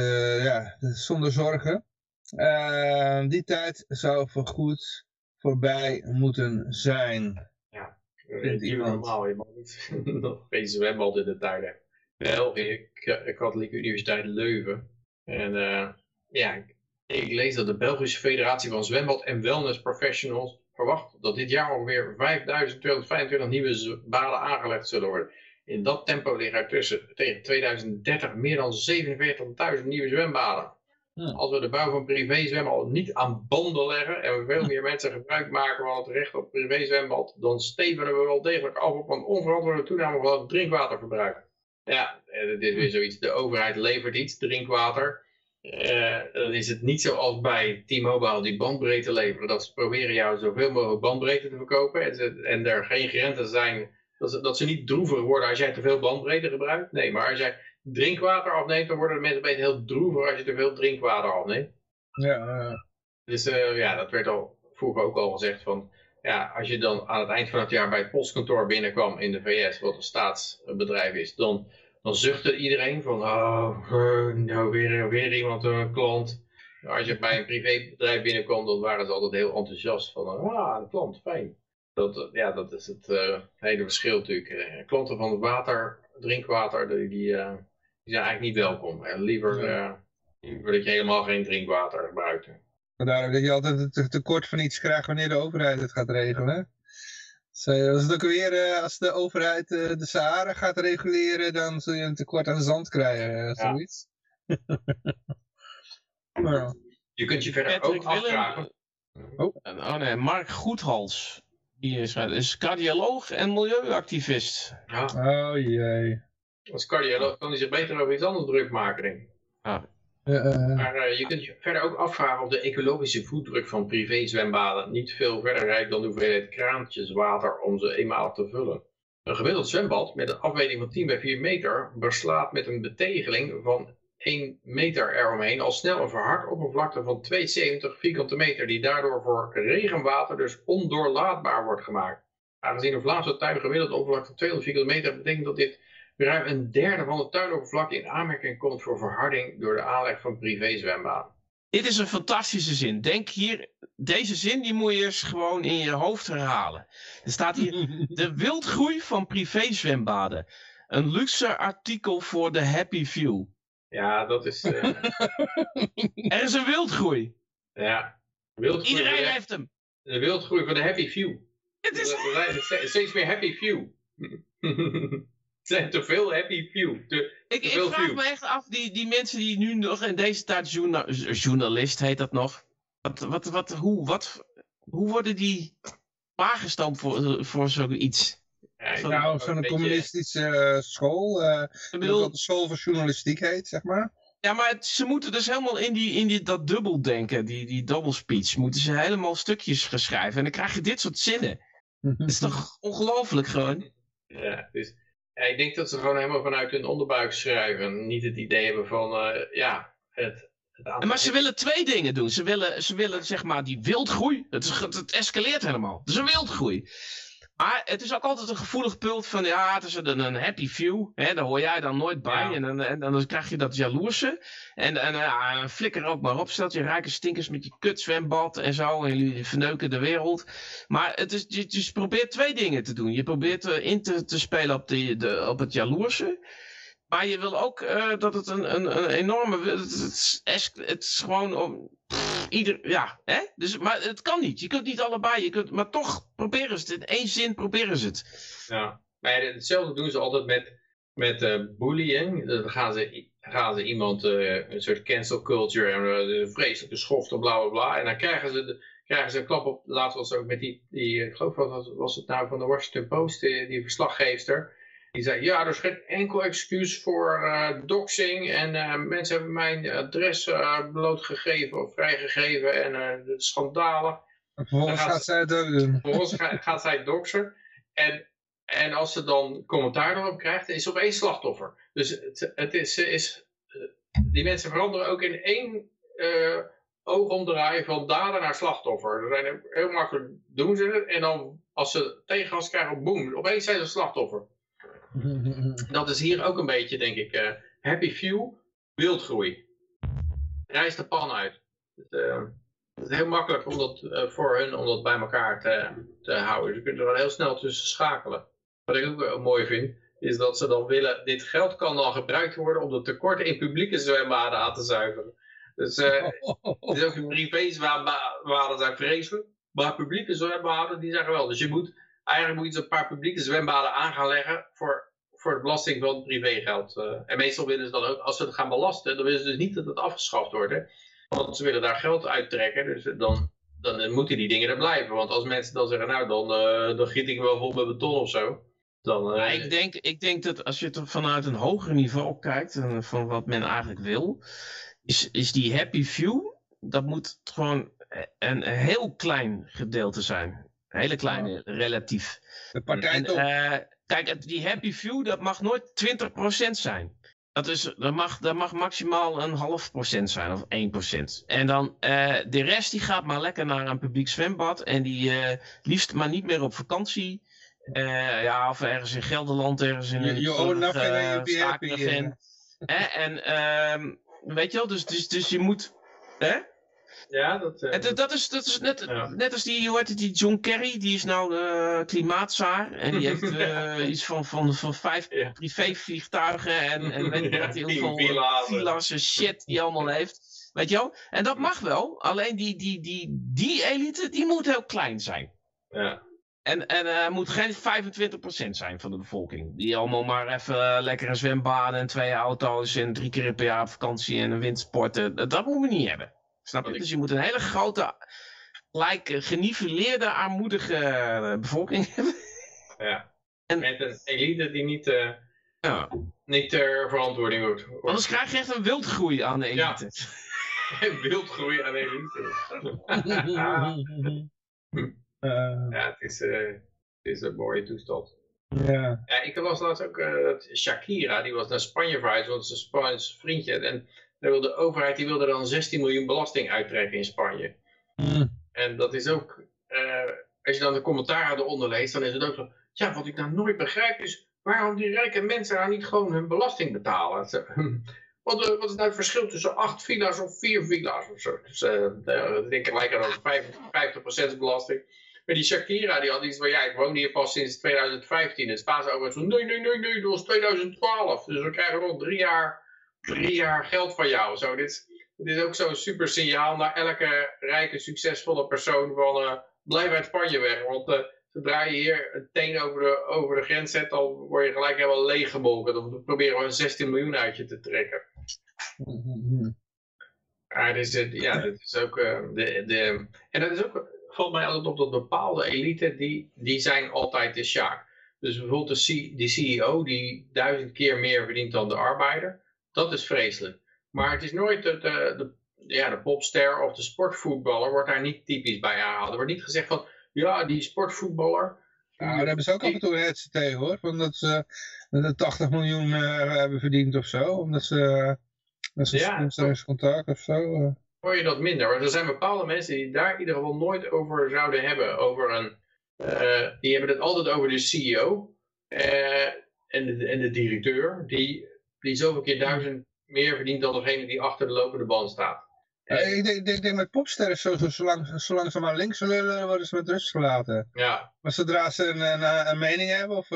ja, zonder zorgen. Uh, die tijd zou voorgoed voorbij moeten zijn.
Ja, vindt iemand. normaal. Je mag niet nog geen zwembad in de tuin Wel, ik, Katholieke Universiteit Leuven. En uh, ja, ik lees dat de Belgische Federatie van Zwembad en Wellness Professionals verwacht dat dit jaar ongeveer 5225 nieuwe baden aangelegd zullen worden. In dat tempo liggen er tussen tegen 2030 meer dan 47.000 nieuwe zwembaden. Als we de bouw van privézwemmen al niet aan banden leggen en we veel meer mensen gebruik maken van het recht op privézwembad, dan stevenen we wel degelijk af op een onverantwoorde toename van het drinkwaterverbruik. Ja, dit is weer zoiets. De overheid levert iets, drinkwater. Uh, dan is het niet zoals bij T-Mobile die bandbreedte leveren. Dat ze proberen jou zoveel mogelijk bandbreedte te verkopen. En, ze, en er geen grenzen zijn. Dat ze, dat ze niet droeviger worden als jij te veel bandbreedte gebruikt. Nee, maar als jij drinkwater afneemt, dan worden de mensen beetje heel droevig als je te veel drinkwater afneemt.
Ja.
Dus uh, ja, dat werd al vroeger ook al gezegd van... Ja, als je dan aan het eind van het jaar bij het postkantoor binnenkwam in de VS, wat een staatsbedrijf is, dan dan zuchtte iedereen van, oh, nou weer, weer iemand, een klant. Als je bij een privébedrijf binnenkomt, dan waren ze altijd heel enthousiast van, ah, een klant, fijn. Dat, ja, dat is het uh, hele verschil natuurlijk. Eh, klanten van het water, drinkwater, die, die, uh, die zijn eigenlijk niet welkom. En liever, liever dat je helemaal geen drinkwater gebruikt.
Vandaar dat je altijd het tekort van iets krijgt wanneer de overheid het gaat regelen. Dat is het ook weer, uh, als de overheid uh, de Sahara gaat reguleren, dan zul je een tekort aan zand krijgen, zoiets.
ja. Je kunt je verder ook afvragen.
Oh. oh nee, Mark Goedhals. Die is, is cardioloog en milieuactivist.
Ja. Oh jee.
Als cardioloog kan hij zich beter over iets anders druk maken, denk ik. Ja. Uh, maar uh, je kunt je verder ook afvragen of de ecologische voetdruk van privézwembaden niet veel verder rijdt dan de hoeveelheid kraantjes water om ze eenmaal te vullen. Een gemiddeld zwembad met een afmeting van 10 bij 4 meter beslaat met een betegeling van 1 meter eromheen al snel een verhard oppervlakte van 72 vierkante meter die daardoor voor regenwater dus ondoorlaatbaar wordt gemaakt. Aangezien een Vlaamse tuin gemiddeld oppervlakte van 200 vierkante meter betekent dat dit ruim een derde van het tuinoppervlak in aanmerking komt voor verharding door de aanleg van privézwembaden.
Dit is een fantastische zin. Denk hier, deze zin die moet je eens gewoon in je hoofd herhalen. Er staat hier, de wildgroei van privézwembaden. Een luxe artikel voor de happy view.
Ja, dat is... Uh...
er is een wildgroei.
Ja.
Wildgroei Iedereen heeft hem.
De wildgroei van de happy view. Het is... Steeds meer happy view zijn te veel happy few.
ik, ik vraag me echt af, die, die mensen die nu nog in deze tijd journalist heet dat nog. Wat, wat, wat, hoe, wat, hoe worden die aangestampt voor, voor zoiets?
Ja, nou, zo'n communistische uh, school, uh, bedoel... de school van journalistiek heet, zeg maar.
Ja, maar ze moeten dus helemaal in, die, in die, dat dubbeldenken, die, die double speech, moeten ze helemaal stukjes geschrijven. En dan krijg je dit soort zinnen. dat is toch ongelooflijk gewoon?
Ja, dus ja, ik denk dat ze gewoon helemaal vanuit hun onderbuik schrijven. Niet het idee hebben van, uh, ja, het,
het Maar ze willen twee dingen doen. Ze willen, ze willen zeg maar die wildgroei. Het, het escaleert helemaal. Het is een wildgroei. Maar het is ook altijd een gevoelig punt van, ja, het is een, een happy view. Hè, daar hoor jij dan nooit bij. En, dan, en, dan krijg je dat jaloerse. En, en ja, flikker ook maar op. Stelt je rijke stinkers met je kutzwembad en zo. En jullie verneuken de wereld. Maar het is, je, je probeert twee dingen te doen. Je probeert uh, in te, te spelen op, de, de, op het jaloerse. Maar je wil ook uh, dat het een, een, een enorme... Het, het, is, het is gewoon... Om, ieder, ja, hè? Dus, maar het kan niet. Je kunt niet allebei. Je kunt, maar toch proberen ze het. In één zin proberen ze het.
Ja, maar hetzelfde doen ze altijd met, met uh, bullying. Dan gaan ze, gaan ze iemand uh, een soort cancel culture en uh, vreselijke schoften, bla bla bla. En dan krijgen ze, de, krijgen ze een klap op. Laatst was ook met die, die ik geloof wat was het nou van de Washington Post, die, die verslaggeefster Die zei, ja, er is geen enkel excuus voor uh, doxing en uh, mensen hebben mijn adres uh, blootgegeven of vrijgegeven en uh, schandalen.
vervolgens gaat, gaat, zij doen.
Vervolgens gaat, gaat zij doxen en, en als ze dan commentaar erop krijgt, is ze opeens slachtoffer. Dus het, het is, is, die mensen veranderen ook in één oogomdraai van dader naar slachtoffer. Ze zijn heel makkelijk, doen ze het en dan als ze tegengas krijgen, boem, opeens zijn ze slachtoffer. Dat is hier ook een beetje, denk ik, uh, happy few, wildgroei. Rijst de pan uit. Het, uh, het is heel makkelijk om dat, uh, voor hun om dat bij elkaar te, te houden. Ze kunnen er heel snel tussen schakelen. Wat ik ook mooi vind, is dat ze dan willen, dit geld kan dan gebruikt worden om de tekorten in publieke zwembaden aan te zuiveren. Dus het is ook privé zwembaden zijn vreselijk, maar publieke zwembaden die zijn geweldig. Dus je moet eigenlijk moet je een paar publieke zwembaden aan gaan leggen voor, voor de belasting van privégeld. Uh, en meestal willen ze dan ook, als ze het gaan belasten, dan willen ze dus niet dat het afgeschaft wordt. Want ze willen daar geld uittrekken, dus dan, dan moeten die dingen er blijven. Want als mensen dan zeggen, nou dan, uh, dan giet ik wel vol met beton of zo. Dan,
uh... ik, denk, ik denk dat als je het vanuit een hoger niveau kijkt, van wat men eigenlijk wil, is, is die happy few, dat moet gewoon een heel klein gedeelte zijn. Hele kleine, relatief.
De partij en,
uh, kijk, die happy few, dat mag nooit 20% zijn. Dat, is, dat, mag, dat mag maximaal een half procent zijn, of 1%. En dan uh, de rest die gaat maar lekker naar een publiek zwembad. En die uh, liefst maar niet meer op vakantie. Uh, ja, of ergens in Gelderland, ergens in een
happy.
En um, weet je wel, dus, dus, dus je moet... Hè?
Ja, dat... Uh...
dat, dat, is, dat is net, ja. net als die, hoe heet het, die John Kerry, die is nou uh, klimaatzaar. En die heeft uh, iets van, van, van vijf ja. privévliegtuigen en, en weet wat, heel veel villa's en shit die allemaal heeft. Weet je wel? En dat mag wel, alleen die, die, die, die elite, die moet heel klein zijn.
Ja.
En, en uh, moet geen 25% zijn van de bevolking. Die allemaal maar even uh, lekker een zwembad en twee auto's en drie keer per jaar op vakantie en een windsporten. Dat, dat moeten we niet hebben. Snap je? Dus je moet een hele grote, like, geniveleerde, armoedige uh, bevolking hebben.
Ja. En, Met een elite die niet, uh, ja. niet ter verantwoording wordt.
Anders krijg je echt een wildgroei aan de elite.
Ja. wildgroei aan de elite. uh. Ja, het is, uh, het is een mooie toestand.
Ja.
ja ik was laatst ook dat Shakira, die was naar Spanje verhuisd, want ze is een Spaans vriendje. En wil de overheid die wilde dan 16 miljoen belasting uittrekken in Spanje.
Mm.
En dat is ook, uh, als je dan de commentaren eronder leest, dan is het ook zo, ja, wat ik nou nooit begrijp is, waarom die rijke mensen nou niet gewoon hun belasting betalen? Wat, wat, is nou het verschil tussen acht villa's of vier villa's of zo? Dus uh, ik denk gelijk aan 50%, belasting. Maar die Shakira, die had iets van, ja, ik woon hier pas sinds 2015. En Spaanse overheid van, nee, nee, nee, nee, dat was 2012. Dus we krijgen nog drie jaar drie jaar geld van jou. Zo, dit, dit is ook zo'n super signaal naar elke rijke, succesvolle persoon van uh, blijf uit Spanje weg. Want uh, zodra je hier een teen over de, over de grens zet, dan word je gelijk helemaal leeggemolken. Dan proberen we een 16 miljoen uit je te trekken. Ja, ja, dat is ook uh, de, de... En dat is ook, valt mij altijd op dat bepaalde elite, die, die zijn altijd de sjaak. Dus bijvoorbeeld de, de CEO die duizend keer meer verdient dan de arbeider dat is vreselijk. Maar het is nooit de, de, de, ja, de popster of de sportvoetballer wordt daar niet typisch bij aangehaald. Er wordt niet gezegd van, ja, die sportvoetballer...
Ja, daar hebben ze ook af en toe een tegen hoor. Omdat ze uh, 80 miljoen uh, hebben verdiend of zo. Omdat ze, met zijn ja, of zo. Uh.
Hoor je dat minder. Maar er zijn bepaalde mensen die daar in ieder geval nooit over zouden hebben. Over een, uh, die hebben het altijd over de CEO. Uh, en, de, en de directeur. Die die zoveel keer duizend meer verdient dan degene die achter de lopende band staat.
Ik, denk, ik denk met popsterren, zo, zo, zolang, zolang ze maar links lullen, worden ze met rust gelaten.
Ja.
Maar zodra ze een, een, een mening hebben of,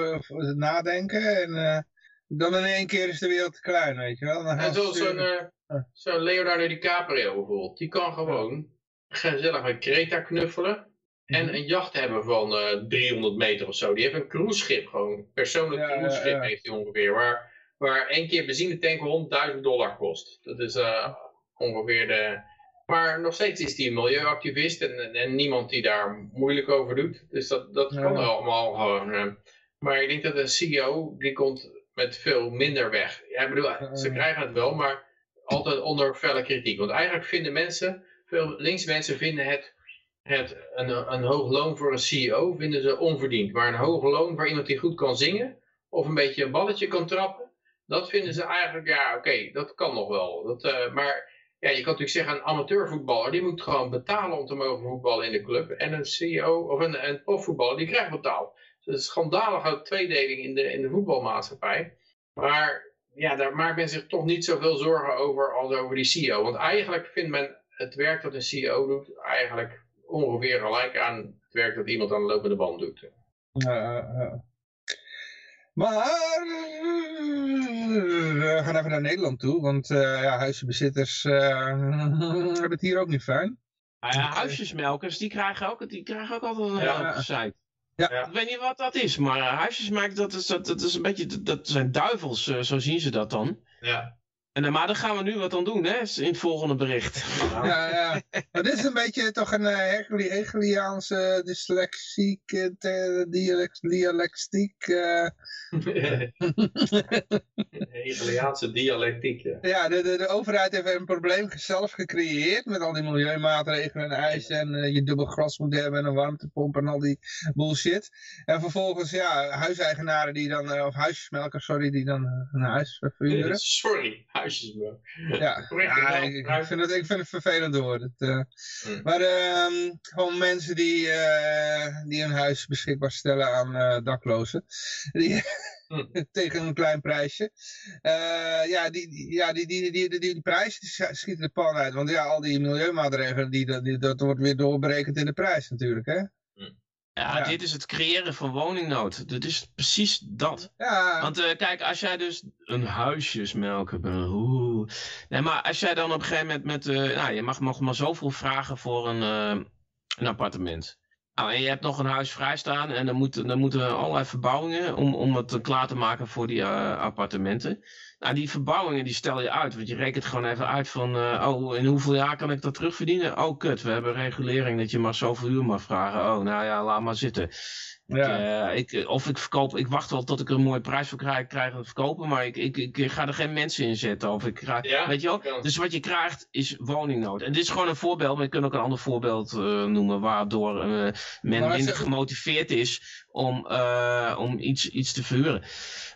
nadenken, en, uh, dan in één keer is de wereld te klein, weet je wel. Dan
en zoals zo'n uh, zo Leonardo DiCaprio bijvoorbeeld, die kan gewoon gezellig met Creta knuffelen en mhm. een jacht hebben van uh, eh, 300 meter of zo. Die heeft een cruiseschip gewoon, persoonlijk ja, cruiseschip ja, ja. heeft hij ongeveer, waar waar één keer benzinetank 100.000 dollar kost. Dat is uh, ongeveer de... Maar nog steeds is hij een milieuactivist en, en, niemand die daar moeilijk over doet. Dus dat, dat kan allemaal gewoon. Uh, Maar ik denk dat een CEO, die komt met veel minder weg. Ja, ik bedoel, ze krijgen het wel, maar altijd onder felle kritiek. Want eigenlijk vinden mensen, veel linkse mensen vinden het, het een, een hoog loon voor een CEO, vinden ze onverdiend. Maar een hoog loon voor iemand die goed kan zingen, of een beetje een balletje kan trappen, dat vinden ze eigenlijk, ja oké, dat kan nog wel. Dat, uh, maar ja, je kan natuurlijk zeggen, een amateurvoetballer, die moet gewoon betalen om te mogen voetballen in de club. En een CEO of een, een profvoetballer, die krijgt betaald. Dus is schandalige tweedeling in de, in de voetbalmaatschappij. Maar ja, daar maakt men zich toch niet zoveel zorgen over als over die CEO. Want eigenlijk vindt men het werk dat een CEO doet eigenlijk ongeveer gelijk aan het werk dat iemand aan de lopende band doet.
Uh, maar we gaan even naar Nederland toe, want uh, ja, huizenbezitters uh, hebben het hier ook niet fijn.
Nou ja, huisjesmelkers, die krijgen ook, die krijgen ook altijd een ja. site. Ja. Ik weet niet wat dat is, maar huisjesmelkers, dat is, dat, dat is een beetje, dat zijn duivels, uh, zo zien ze dat dan.
Ja.
En, maar daar gaan we nu wat aan doen, hè, in het volgende bericht.
Ja, ja. Maar dit is een beetje toch een uh, Hegeliaanse dyslexiek, uh, dialectiek. Uh...
Hegeliaanse dialectiek, ja.
Ja, de, de, de overheid heeft een probleem zelf gecreëerd met al die milieumaatregelen en eisen en je dubbel gras moet hebben en een warmtepomp en al die bullshit. En vervolgens, ja, huiseigenaren die dan, of huisjesmelkers, sorry, die dan een huis verhuren.
sorry,
ja, ja ik, vind het, ik vind het vervelend hoor. Het, uh, mm. Maar uh, gewoon mensen die, uh, die een huis beschikbaar stellen aan uh, daklozen. Die, mm. tegen een klein prijsje. ja, die, die, ja die, die, die, die, die, prijs schieten de pan uit. Want ja, al die milieumaatregelen, die, die, dat wordt weer doorberekend in de prijs natuurlijk. Hè?
Ja, dit is het creëren van woningnood. Dit is precies dat.
Ja.
Want uh, kijk, als jij dus een huisjesmelker bent. Oeh. Nee, maar als jij dan op een gegeven moment met... Uh, nou, je mag, mag maar zoveel vragen voor een, uh, een appartement. Nou, en je hebt nog een huis vrijstaan en dan, moet, dan moeten allerlei verbouwingen om, om het klaar te maken voor die appartementen. Nou, die verbouwingen die stel je uit, want je rekent gewoon even uit van, uh, oh, in hoeveel jaar kan ik dat terugverdienen? Oh, kut, we hebben regulering dat je maar zoveel uur mag vragen. Oh, nou ja, laat maar zitten. Ja. Ik, uh, ik, of ik verkoop, ik wacht wel tot ik er een mooie prijs voor krijg, krijg om te verkopen, maar ik, ik, ik ga er geen mensen in zetten. Of ik krijg, ja, weet je wel? Dus wat je krijgt is woningnood. En dit is gewoon een voorbeeld, maar je kunt ook een ander voorbeeld uh, noemen waardoor men minder gemotiveerd is om, om iets, iets te verhuren.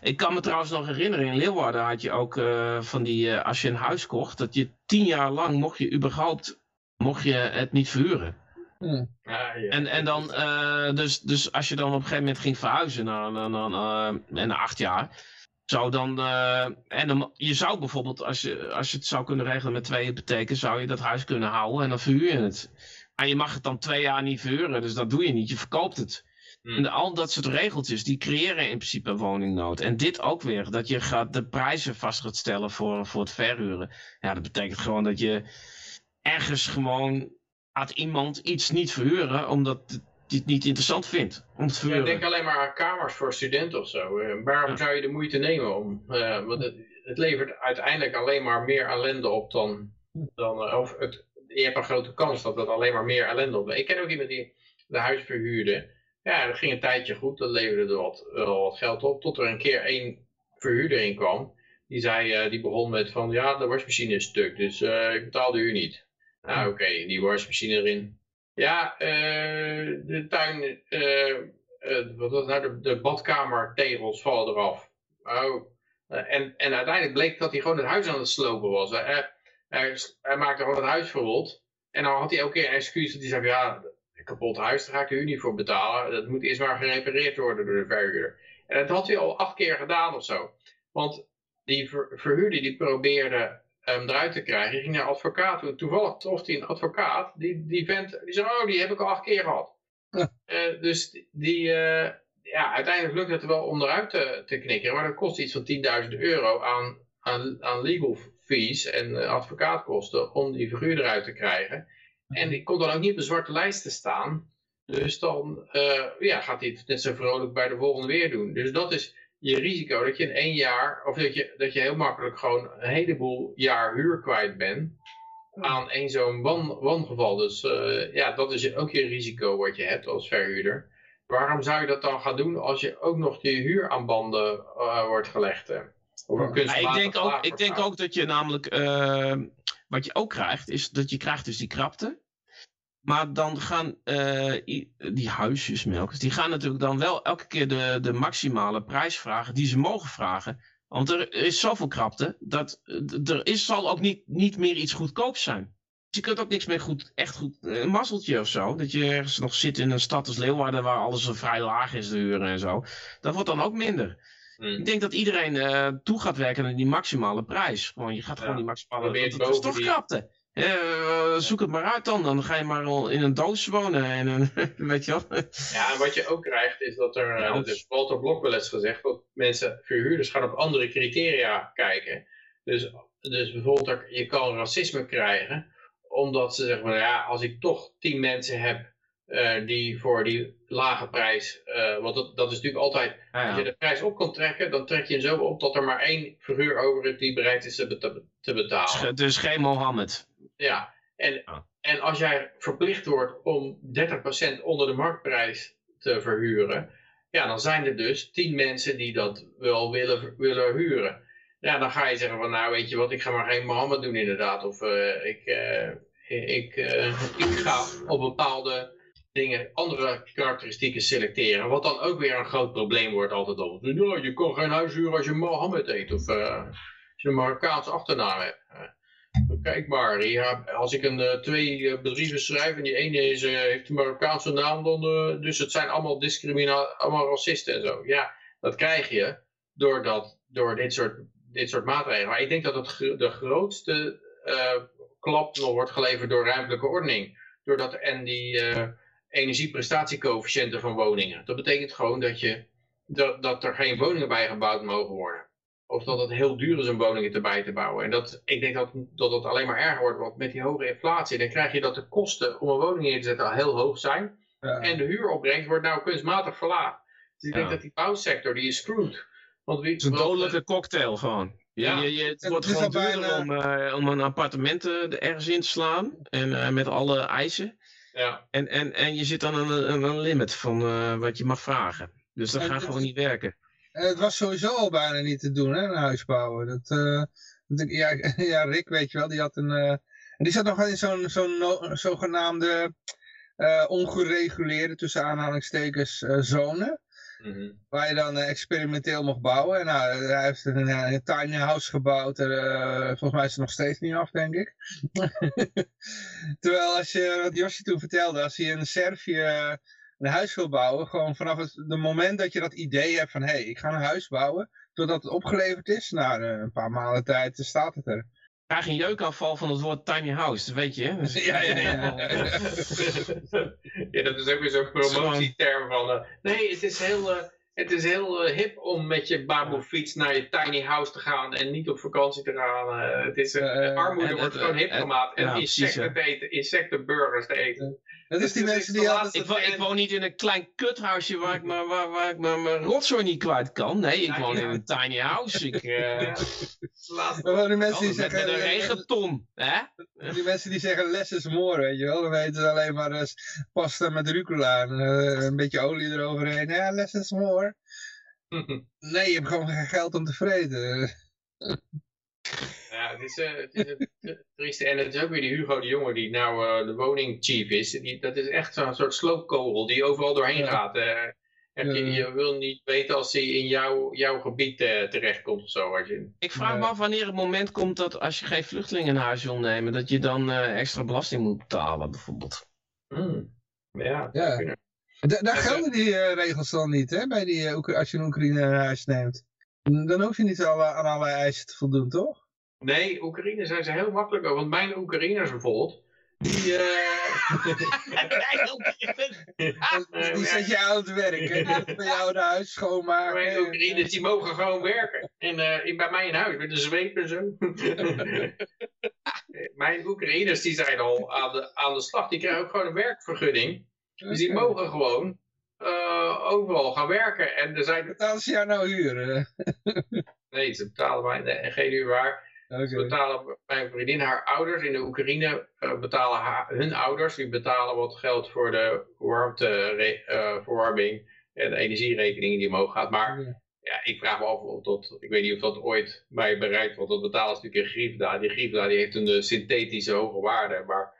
Ik kan me trouwens nog herinneren, in Leeuwarden had je ook van die, als je een huis kocht, dat je tien jaar lang mocht je überhaupt mocht je het niet verhuren.
Hmm.
ja.
En, en dan, uh, dus, dus als je dan op een gegeven moment ging verhuizen na, na, na, na, na acht jaar, zou dan, uh, en dan, je zou bijvoorbeeld, als je, als je het zou kunnen regelen met twee hypotheken, zou je dat huis kunnen houden en dan verhuur je het. En je mag het dan twee jaar niet verhuren, dus dat doe je niet, je verkoopt het. Hmm. En al dat soort regeltjes, die creëren in principe woningnood. En dit ook weer, dat je gaat de prijzen vast gaat stellen voor, voor het verhuren. Ja, dat betekent gewoon dat je ergens gewoon gaat iemand iets niet verhuren omdat hij het niet interessant vindt om te verhuren.
Ja, denk alleen maar aan kamers voor studenten of zo. Uh, waarom zou je de moeite nemen om? Uh, want het, het, levert uiteindelijk alleen maar meer ellende op dan... dan uh, of het, je hebt een grote kans dat dat alleen maar meer ellende op. Ik ken ook iemand die de huis verhuurde. Ja, dat ging een tijdje goed. Dat leverde er wat, wat geld op. Tot er een keer één verhuurder in kwam. Die, zei, die begon met van ja, de wasmachine is stuk. Dus ik betaalde u niet. Nou oké, die wasmachine erin. Ja, uh, de tuin, uh, uh, wat was nou, de, de badkamertegels vallen eraf. Oh. en, en uiteindelijk bleek dat hij gewoon het huis aan het slopen was. Hij, hij, hij maakte gewoon het huis verrot. En dan had hij elke keer een excuus dat hij zei, ja, een kapot huis, daar ga ik u niet voor betalen. Dat moet eerst maar gerepareerd worden door de verhuurder. En dat had hij al acht keer gedaan of zo. Want die verhuurder die probeerde um, eruit te krijgen. Je ging naar advocaat toe. Toevallig trof hij een advocaat. Die, die vent, die zei, oh, die heb ik al acht keer gehad. Ja. Uh, dus die, uh, ja, uiteindelijk lukt het wel om eruit te, te knikken. Maar dat kost iets van 10.000 euro aan, aan, aan legal fees en uh, advocaatkosten om die figuur eruit te krijgen. En die komt dan ook niet op de zwarte lijst te staan. Dus dan ja, gaat hij het net zo vrolijk bij de volgende weer doen. Dus dat is je risico dat je in één jaar, of dat je, dat je heel makkelijk gewoon een heleboel jaar huur kwijt bent aan één zo'n wan, wangeval. Dus uh, ja, dat is ook je risico wat je hebt als verhuurder. waarom zou je dat dan gaan doen als je ook nog die huur aan banden wordt gelegd?
Of ik denk, ook, ik denk ook dat je namelijk, wat je ook krijgt, is dat je krijgt dus die krapte. Maar dan gaan uh, die huisjesmelkers, die gaan natuurlijk dan wel elke keer de, de maximale prijs vragen die ze mogen vragen. Want er is zoveel krapte, dat er is, zal ook niet, niet meer iets goedkoops zijn. Dus je kunt ook niks meer goed, echt goed, een mazzeltje of zo. Dat je ergens nog zit in een stad als Leeuwarden waar alles vrij laag is, de huren en zo. Dat wordt dan ook minder. Hmm. Ik denk dat iedereen uh, toe gaat werken naar die maximale prijs. Gewoon, je gaat gewoon die maximale, dat is toch krapte. Uh, zoek het maar uit dan. Dan ga je maar al in een doos wonen. En, een, weet je wel.
Ja, en wat je ook krijgt is dat er, uh, dat is Walter Blok wel eens gezegd, dat mensen, verhuurders gaan op andere criteria kijken. Dus, dus bijvoorbeeld, je kan racisme krijgen, omdat ze zeggen, ja, als ik toch tien mensen heb uh, die voor die lage prijs, want dat, dat is natuurlijk altijd, als je de prijs op kan trekken, dan trek je hem zo op dat er maar één verhuur over is die bereid is te, te betalen.
Dus geen Mohammed.
Ja, en, en als jij verplicht wordt om 30% onder de marktprijs te verhuren, ja, dan zijn er dus 10 mensen die dat wel willen, willen huren. Ja, dan ga je zeggen van nou weet je wat, ik ga maar geen Mohammed doen inderdaad. Of uh, ik, uh, ik, uh, ik ga op bepaalde dingen andere karakteristieken selecteren. Wat dan ook weer een groot probleem wordt altijd al. Nou, je kan geen huis huren als je Mohammed eet of als je een Marokkaanse achternaam hebt. Kijk maar, als ik een, uh, twee bedrijven schrijf en die ene is, uh, heeft een Marokkaanse naam, dus het zijn allemaal allemaal racisten en zo. Ja, dat krijg je door, dat, door dit, soort, dit soort maatregelen. Maar ik denk dat het de grootste klap nog wordt geleverd door ruimtelijke ordening. Doordat, en die energieprestatiecoëfficiënten van woningen. Dat betekent gewoon dat, je, dat, dat er geen woningen bijgebouwd mogen worden. Of dat het heel duur is om woningen erbij te bouwen. En dat, ik denk dat, dat het alleen maar erger wordt. Want met die hoge inflatie, dan krijg je dat de kosten om een woning in te zetten al heel hoog zijn. En de huuropbrengst wordt nou kunstmatig verlaagd. Dus ik denk dat die bouwsector, die is screwed.
Want wie, het is een dodelijke cocktail gewoon. Ja. Je, je, het wordt gewoon duurder om, uh, om een appartement uh, ergens in te slaan. En uh, met alle eisen. Ja. En, en, en je zit aan een, een limit van wat je mag vragen. Dus dat gaat gewoon niet werken.
Eh, het was sowieso al bijna niet te doen, hè, een huis bouwen. Dat, uh, dat, ja, ja, Rick, weet je wel, die had een... En die zat nog in zo'n zo'n no, zogenaamde ongereguleerde, tussen aanhalingstekens, zone. Mm -hmm. Waar je dan experimenteel mocht bouwen. En nou, hij heeft een, een tiny house gebouwd. Er, volgens mij is het nog steeds niet af, denk ik. Terwijl als je, wat Josje toen vertelde, als hij in Servië een huis wil bouwen, gewoon vanaf het de moment dat je dat idee hebt van, hé, hey, ik ga een huis bouwen, totdat het opgeleverd is, nou, een paar maanden tijd staat het er.
Krijg een jeukafval van het woord tiny house, weet je. Dus, ja, ja, ja.
ja, dat is ook weer zo'n promotieterm van, uh, nee, het is heel... Uh, het is heel uh, hip om met je baboefiets naar je tiny house te gaan en niet op vakantie te gaan. Uh, het is, uh, armoede wordt gewoon hip gemaakt en insecten, te eten, insectenburgers te eten.
Dat is die mensen die
altijd... Ik, ik, woon niet in een klein kuthuisje waar ik, maar, waar, waar ik mijn rotzooi niet kwijt kan. Nee, ik woon in een tiny house. Ik, uh,
maar die mensen die zeggen...
Met een regenton, hè?
Die mensen die zeggen less is more, weet je wel. Dan weten ze alleen maar uh, pasta met rucola en uh, een beetje olie eroverheen. Ja, less is more. nee, je hebt gewoon geen geld om te vreten.
Ja, het is, uh, het is En het is ook weer die Hugo de Jonge die nou uh, de woningchief is. Die, dat is echt zo'n soort sloopkogel die overal doorheen gaat. Uh, je, je, wil niet weten als hij in jouw, jouw gebied terechtkomt of zo. Je...
Ik vraag me af wanneer het moment komt dat als je geen vluchtelingen in huis wil nemen, dat je dan extra belasting moet betalen bijvoorbeeld.
Hmm. Ja,
ja. daar gelden die regels dan niet, hè? Bij die, als je een Oekraïne in huis neemt. Dan hoef je niet aan alle eisen te voldoen, toch?
Nee, Oekraïne zijn ze heel makkelijk over. Want mijn Oekraïners bijvoorbeeld, die... Uh...
die zet je aan het werk, hè? bij jou naar huis schoonmaken.
Mijn Oekraïners, die mogen gewoon werken. En uh, bij mij in huis, met een zweep en zo. mijn Oekraïners, die zijn al aan de, aan de slag. Die krijgen ook gewoon een werkvergunning. Dus die mogen gewoon uh, overal gaan werken. En er zijn...
Betalen ze jou nou huur?
nee, ze betalen mij geen huur waar. Betalen mijn vriendin, haar ouders in de Oekraïne, uh, betalen haar, hun ouders, die betalen wat geld voor de warmteverwarming en de energierekeningen die omhoog gaat. Maar ja, ik vraag me af of dat, ik weet niet of dat ooit bij bereikt wordt. Dat betalen is natuurlijk een griefda. Die griefda die heeft een synthetische hoge waarde, maar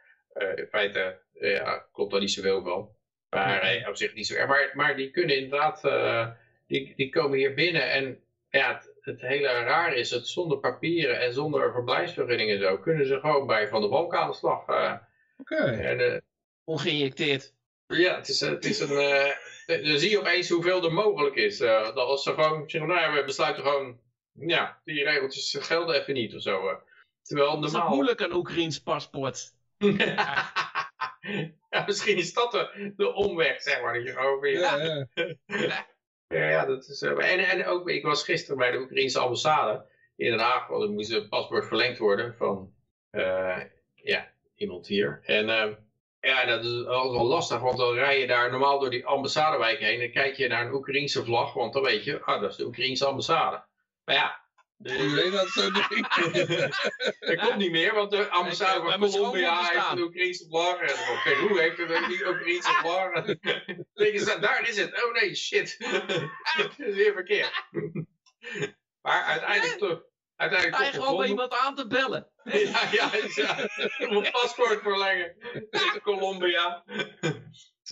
in feite ja, klopt dat niet zoveel van. Maar op zich niet zo erg. Maar, maar die kunnen inderdaad, die, die komen hier binnen en ja, het, hele raar is dat zonder papieren en zonder verblijfsvergunningen zo, kunnen ze gewoon bij Van de Valk aan de slag. Uh,
Oké. Okay. Uh, Ongeïnjecteerd.
Ja, het is, het is een, uh, dan zie je opeens hoeveel er mogelijk is. dat als ze gewoon zeggen, nou ja, we besluiten gewoon, ja, die regeltjes gelden even niet of zo. Terwijl normaal...
Is dat moeilijk een Oekraïns paspoort?
ja, misschien is dat de, de omweg, zeg maar, dat je gewoon weer... Ja, ja. Ja, dat is, uh, en, en ook, ik was gisteren bij de Oekraïnse ambassade in Den Haag, want er moest het paspoort verlengd worden van uh, ja, iemand hier. En uh, ja, dat is altijd wel lastig, want dan rij je daar normaal door die ambassadewijk heen en kijk je naar een Oekraïense vlag, want dan weet je, ah, dat is de Oekraïense ambassade. Maar ja,
Iedereen dat zo
dat komt niet meer, want de ambassade van Colombia heeft een Oekraïnse vlag. En van Peru heeft een Oekraïnse vlag. daar is het. Oh nee, shit. Is weer verkeerd. Maar uiteindelijk toch. Uiteindelijk
toch gewoon iemand aan te bellen.
ja, ja, ja. Om een paspoort verlengen. Colombia.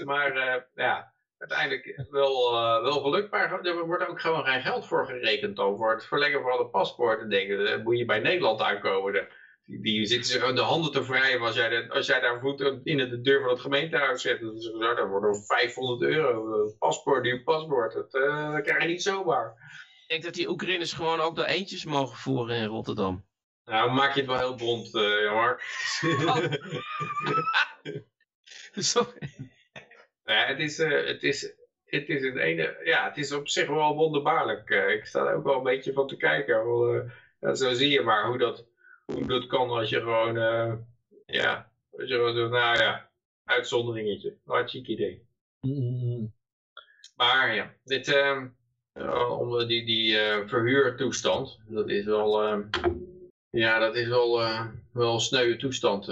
Maar uh, ja uiteindelijk wel, uh, wel gelukt, maar er wordt ook gewoon geen geld voor gerekend over het verlengen van de paspoorten. Denken, dan moet je bij Nederland aankomen. Die, die zitten zich de handen te wrijven als jij, als jij daar voet in de deur van het gemeentehuis zet. Dan, nou, dan wordt er 500 euro. Paspoort, die paspoort. Dat, uh, dat krijg je niet zomaar.
Ik denk dat die Oekraïners gewoon ook de eentjes mogen voeren in Rotterdam.
Nou, maak je het wel heel bond, uh, jammer. Oh. Sorry. Ja, het is, uh, het is, het is het ene, ja, het is op zich wel wonderbaarlijk. Uh, ik sta er ook wel een beetje van te kijken. Uh, ja, zo zie je maar hoe dat, hoe dat kan als je gewoon, ja, als je gewoon, nou ja, uitzonderingetje. Hartstikke idee. Maar ja, dit, ehm, om die, die verhuurtoestand, dat is wel, ehm, ja, dat is wel, wel een sneuwe toestand.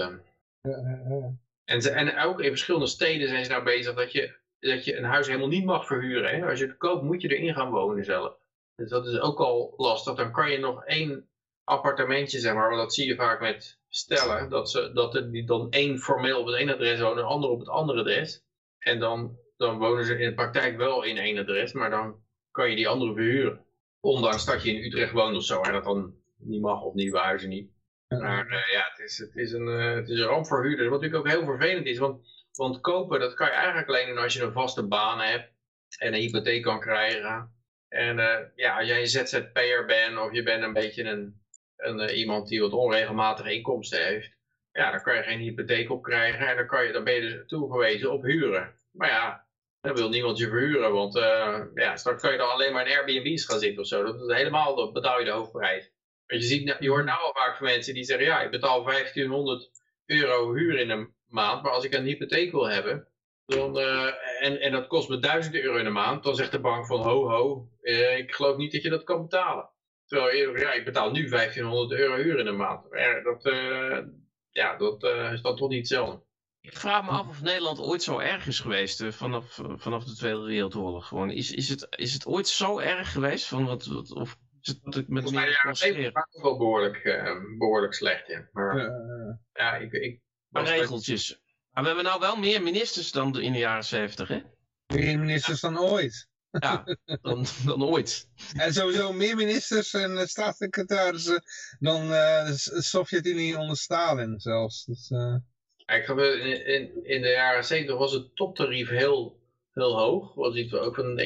Ja, en, ze, en ook in verschillende steden zijn ze nou bezig dat je, dat je een huis helemaal niet mag verhuren. Hè? Als je het koopt moet je erin gaan wonen zelf. Dus dat is ook al lastig. Dan kan je nog één appartementje, zeg maar, want dat zie je vaak met stellen, dat, ze, dat er die dan één formeel op het ene adres wonen, een ander op het andere adres. En dan, dan wonen ze in de praktijk wel in één adres, maar dan kan je die andere verhuren. Ondanks dat je in Utrecht woont of zo, en dat dan niet mag of nieuwe huizen niet. Maar uh, ja, het is, het, is een, uh, het is een ramp voor huurders. Wat natuurlijk ook heel vervelend is. Want, want kopen, dat kan je eigenlijk alleen doen als je een vaste baan hebt. En een hypotheek kan krijgen. En uh, ja, als jij een ZZP'er bent of je bent een beetje een, een, iemand die wat onregelmatige inkomsten heeft. Ja, dan kan je geen hypotheek op krijgen. En dan, kan je, dan ben je dus toegewezen op huren. Maar ja, dan wil niemand je verhuren. Want ja, straks kan je dan alleen maar in Airbnb's gaan zitten of zo. Dat is helemaal, dan betaal je de hoofdprijs. Je, ziet, je hoort nou al vaak van mensen die zeggen, ja, ik betaal 1500 euro huur in een maand, maar als ik een hypotheek wil hebben, dan, uh, en, en dat kost me 1000 euro in de maand, dan zegt de bank van, ho ho, uh, ik geloof niet dat je dat kan betalen. Terwijl ja, ik betaal nu 1500 euro huur in een maand. dat, ja, dat is dan toch niet hetzelfde.
Ik vraag me af of Nederland ooit zo erg is geweest vanaf, vanaf de Tweede Wereldoorlog. Is, is, het, is het ooit zo erg geweest? Van wat, wat, of
met Volgens mij de ook wel behoorlijk, uh, behoorlijk slecht, ja. Maar ja, ik, ik
maar regeltjes. Maar we hebben nou wel meer ministers dan in de jaren zeventig, hè?
Meer ministers dan ooit.
Ja, dan, dan ooit.
En sowieso meer ministers en staatssecretarissen dan uh, de Sovjet-Unie onder Stalin zelfs. Dus, uh...
Ik geloof in, in, in de jaren 70 was het toptarief heel, heel hoog. Was iets ook van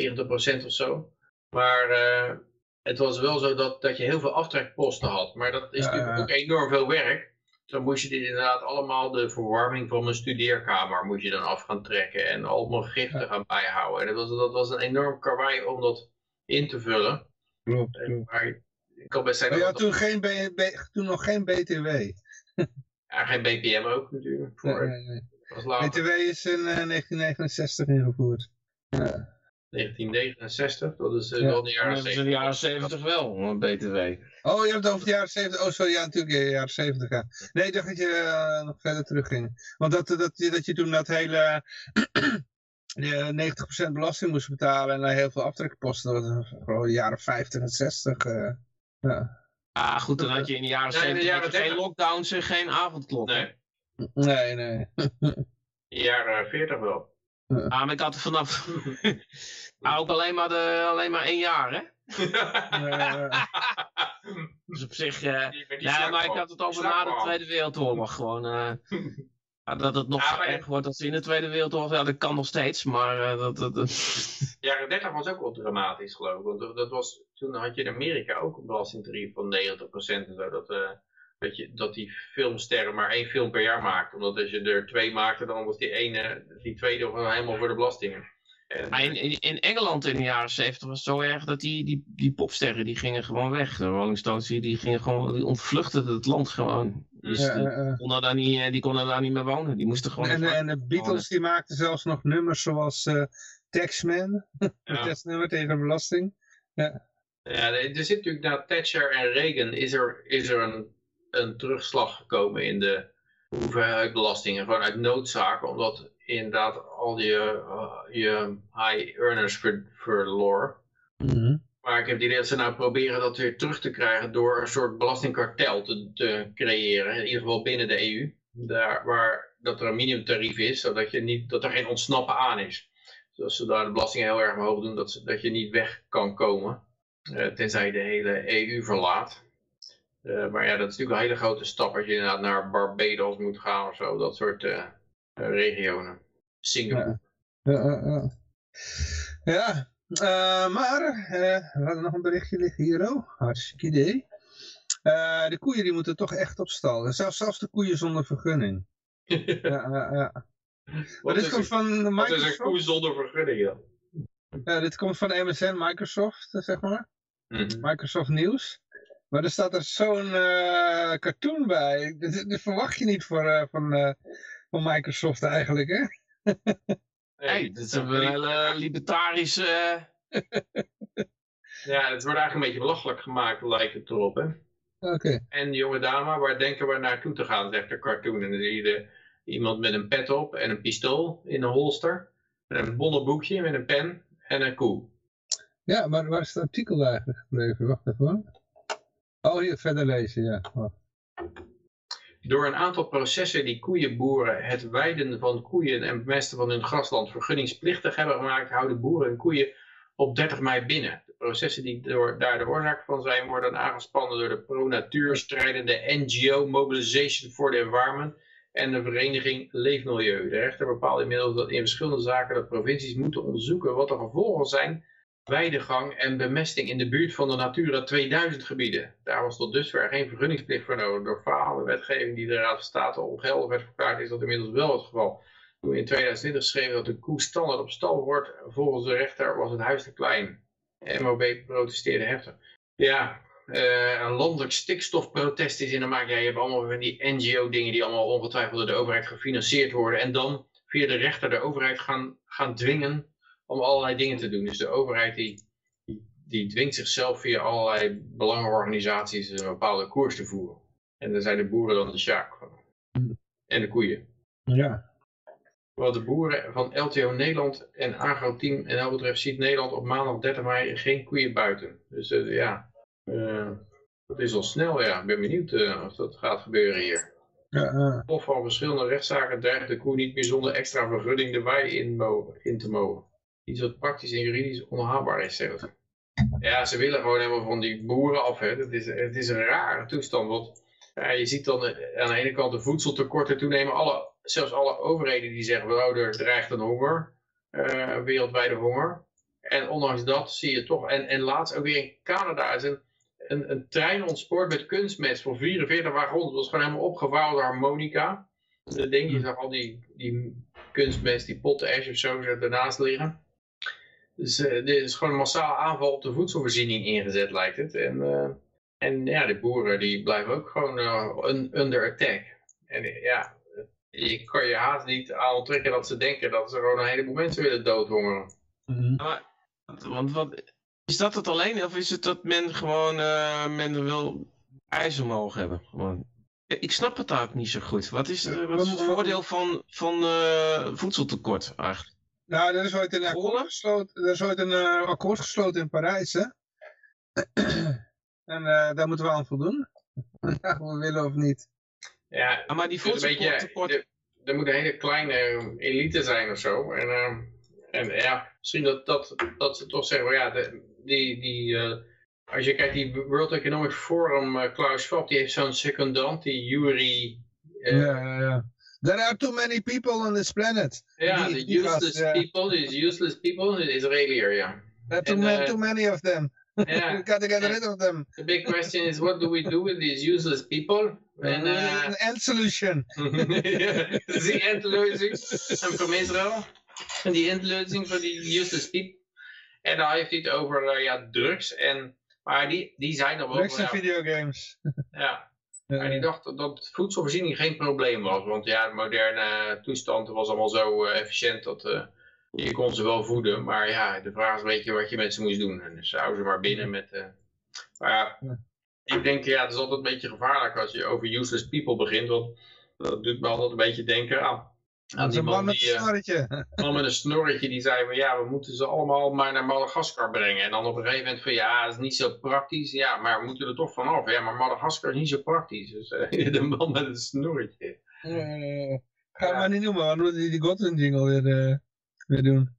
90% of zo. Maar uh, het was wel zo dat, dat je heel veel aftrekposten had. Maar dat is natuurlijk ook enorm veel werk. Dan moest je dit inderdaad allemaal de verwarming van een studeerkamer moet je dan af gaan trekken. En allemaal giften gaan bijhouden. En dat was, dat was een enorm karwei om dat in te vullen.
Klopt, Maar ik kan best toen, geen toen nog geen BTW.
ja, geen BPM ook natuurlijk. Voor,
nee, nee, BTW is in uh, 1969 ingevoerd. Ja.
1969, dat is uh, wel de jaren 70.
Dat is de jaren 70 wel, BTW.
Oh, je hebt het over de jaren 70. Oh, sorry, ja, natuurlijk, de jaren 70. Ja. Nee, ik dacht dat je uh, nog verder terug ging. Want dat, dat, dat je toen dat hele 90% belasting moest betalen en dan heel veel aftrekposten. Dat was gewoon de jaren 50 en 60. Uh, ja.
Ah, goed, dan had je in de jaren 70 jaren geen lockdowns en geen avondklokken.
Nee,
nee. nee.
in de jaren 40 wel.
Ah, maar ik had vanaf... maar ook alleen maar, de, alleen maar één jaar, hè? dus op zich... Uh, ja, maar ik had het over na de Tweede Wereldoorlog gewoon. Uh, dat het nog ja, erg wordt als in de Tweede Wereldoorlog, ja, dat kan nog steeds, maar uh, dat... dat, dat...
Jaren 30 was ook wel dramatisch, geloof ik. Want dat was, toen had je in Amerika ook een belastingtarief van 90% en zo. Dat, dat, je, dat die filmsterren maar één film per jaar maakten. Omdat als je er twee maakte, dan was die ene, die tweede helemaal voor de belastingen.
En, in, in, Engeland in de jaren 70 was het zo erg dat die, die, die popsterren die gingen gewoon weg. De Rolling Stones die gingen gewoon, die ontvluchtten het land gewoon. Dus ja, die, uh, konden daar niet, eh, die konden daar niet meer wonen. Die moesten gewoon...
En, en de Beatles die maakten zelfs nog nummers zoals uh, Taxman. Ja. testnummer tegen belasting. Ja.
Ja, er zit natuurlijk na Thatcher en Reagan is er, is er een een terugslag gekomen in de hoeveelheid belastingen. Gewoon uit noodzaak, omdat inderdaad al je, uh, je high earners ver, verloor.
Mhm.
Maar ik heb die idee dat ze nou proberen dat weer terug te krijgen door een soort belastingkartel te, te creëren. In ieder geval binnen de EU. Daar, waar dat er een minimumtarief is, zodat je niet, dat er geen ontsnappen aan is. Dus als ze daar de belastingen heel erg omhoog doen, dat, ze, dat je niet weg kan komen. Uh, tenzij je de hele EU verlaat. Uh, maar ja, dat is natuurlijk een hele grote stap als je inderdaad naar Barbados moet gaan of zo. Dat soort uh, regionen. Singapore.
Ja, ja, ja. maar we hadden nog een berichtje liggen hier ook. Hartstikke idee. de koeien die moeten toch echt op stal. Zelfs, zelfs de koeien zonder vergunning. ja, ja.
Wat dit is komt van Microsoft. Wat is een koe zonder vergunning dan?
Ja, dit komt van MSN Microsoft, zeg maar. Mm -hmm. Microsoft Nieuws. Maar er staat er zo'n uh, cartoon bij. Dat, dat, verwacht je niet voor, uh, van, uh, van Microsoft eigenlijk, hè?
hey, dat is een hele libertarische...
ja, het wordt eigenlijk een beetje belachelijk gemaakt, lijkt het erop, hè?
Oké. Okay.
En jonge dame, waar denken we naartoe te gaan, zegt de cartoon. En dan zie je iemand met een pet op en een pistool in een holster. Met een bonnenboekje met een pen en een koe.
Ja, maar waar is het artikel eigenlijk gebleven? Wacht even Oh, hier verder lezen, ja. Oh.
Door een aantal processen die koeienboeren het weiden van koeien en bemesten van hun grasland vergunningsplichtig hebben gemaakt, houden boeren hun koeien op 30 mei binnen. De processen die door, daar de oorzaak van zijn, worden aangespannen door de pro-natuur strijdende NGO Mobilization for the Environment en de vereniging Leefmilieu. De rechter bepaalde inmiddels dat in verschillende zaken de provincies moeten onderzoeken wat de gevolgen zijn weidegang en bemesting in de buurt van de Natura 2000 gebieden. Daar was tot dusver geen vergunningsplicht voor nodig. Door falende wetgeving die de Raad van State ongeldig werd verklaard is dat inmiddels wel het geval. Toen in 2020 schreef dat de koe standaard op stal wordt, volgens de rechter was het huis te klein. MOB protesteerde heftig. Ja, uh, een landelijk stikstofprotest is in de maak. Je hebt allemaal van die NGO-dingen die allemaal ongetwijfeld door de overheid gefinancierd worden. En dan via de rechter de overheid gaan, gaan dwingen om allerlei dingen te doen. Dus de overheid die, die, die dwingt zichzelf via allerlei belangenorganisaties een bepaalde koers te voeren. En dan zijn de boeren dan de sjaak van. En de koeien.
Ja.
Wat de boeren van LTO Nederland en Agro-team en dat betreft ziet Nederland op maandag 30 mei geen koeien buiten. Dus uh, ja, uh, dat is al snel ja. Ik ben benieuwd uh, of dat gaat gebeuren hier.
Ja,
Of van verschillende rechtszaken dreigt de koe niet meer zonder extra vergunning de wei in, in te mogen iets wat praktisch en juridisch onhaalbaar is. Zelfs. Ja, ze willen gewoon helemaal van die boeren af. Hè. Het, is, het is een rare toestand. Want ja, je ziet dan aan de ene kant de voedseltekorten toenemen. Alle, zelfs alle overheden die zeggen, oh, er dreigt een honger. Uh, wereldwijde honger. En ondanks dat zie je toch, en, en laatst ook weer in Canada is een, een, een trein ontspoord met kunstmest voor 44 wagons. Dat was gewoon helemaal opgevouwen harmonica. Dan denk je, zag al die, die kunstmest, die potten ash of zo ernaast liggen. Dus uh, dit is gewoon een massaal aanval op de voedselvoorziening ingezet, lijkt het. En, uh, en ja, de boeren die blijven ook gewoon uh, under attack. En ja, je kan je haast niet aan onttrekken dat ze denken dat ze gewoon een heleboel mensen willen doodhongeren.
Mm -hmm. maar,
Want wat, is dat het alleen? Of is het dat men gewoon, uh, men wil ijs omhoog hebben? Gewoon. Ik snap het daar niet zo goed. Wat is, wat is het voordeel van, van uh, voedseltekort eigenlijk?
Nou, er is ooit een akkoord gesloten, er is ooit een uh, akkoord gesloten in Parijs, hè? en daar moeten we aan voldoen. ja, we willen of niet.
Ja,
maar die voedseltekort...
Er moet een hele kleine elite zijn of zo. En, en ja, misschien dat, dat, dat ze toch zeggen, ja, de, die, die, uh, als je kijkt, die World Economic Forum, uh, Klaus Schwab, die heeft zo'n secondant, die Yuri...
Uh, ja, ja, ja. There are too many people on this planet.
Yeah, the useless was, people, these useless people, Israëliër, ja.
There are too, man, too many of them. Yeah. we gotta get rid of them.
The big question is, what do we do with these useless people?
And, uh, An end solution.
the end lösing. I'm from Israel. En die endlozing for the useless people. En dan heeft hij het over uh, ja, drugs. En, maar die, die zijn er wel.
Drugs en videogames.
Ja. Maar die dacht dat voedselvoorziening geen probleem was. Want ja, de moderne toestand was allemaal zo uh, efficiënt dat uh, je kon ze wel voeden. Maar ja, de vraag is een beetje wat je met ze moest doen. En dus hou ze maar binnen met... Uh, maar ja, ik denk ja, het is altijd een beetje gevaarlijk als je over useless people begint. Want dat doet me altijd een beetje denken aan
aan die man, met een snorretje.
man met een snorretje die zei van ja, we moeten ze allemaal maar naar Madagaskar brengen. En dan op een gegeven moment van ja, dat is niet zo praktisch. Ja, maar we moeten er toch vanaf. Ja, maar Madagaskar is niet zo praktisch. Dus uh, de man met een snorretje.
Uh, ga ja. maar niet noemen, we moeten die Godwin jingle weer, uh, weer doen.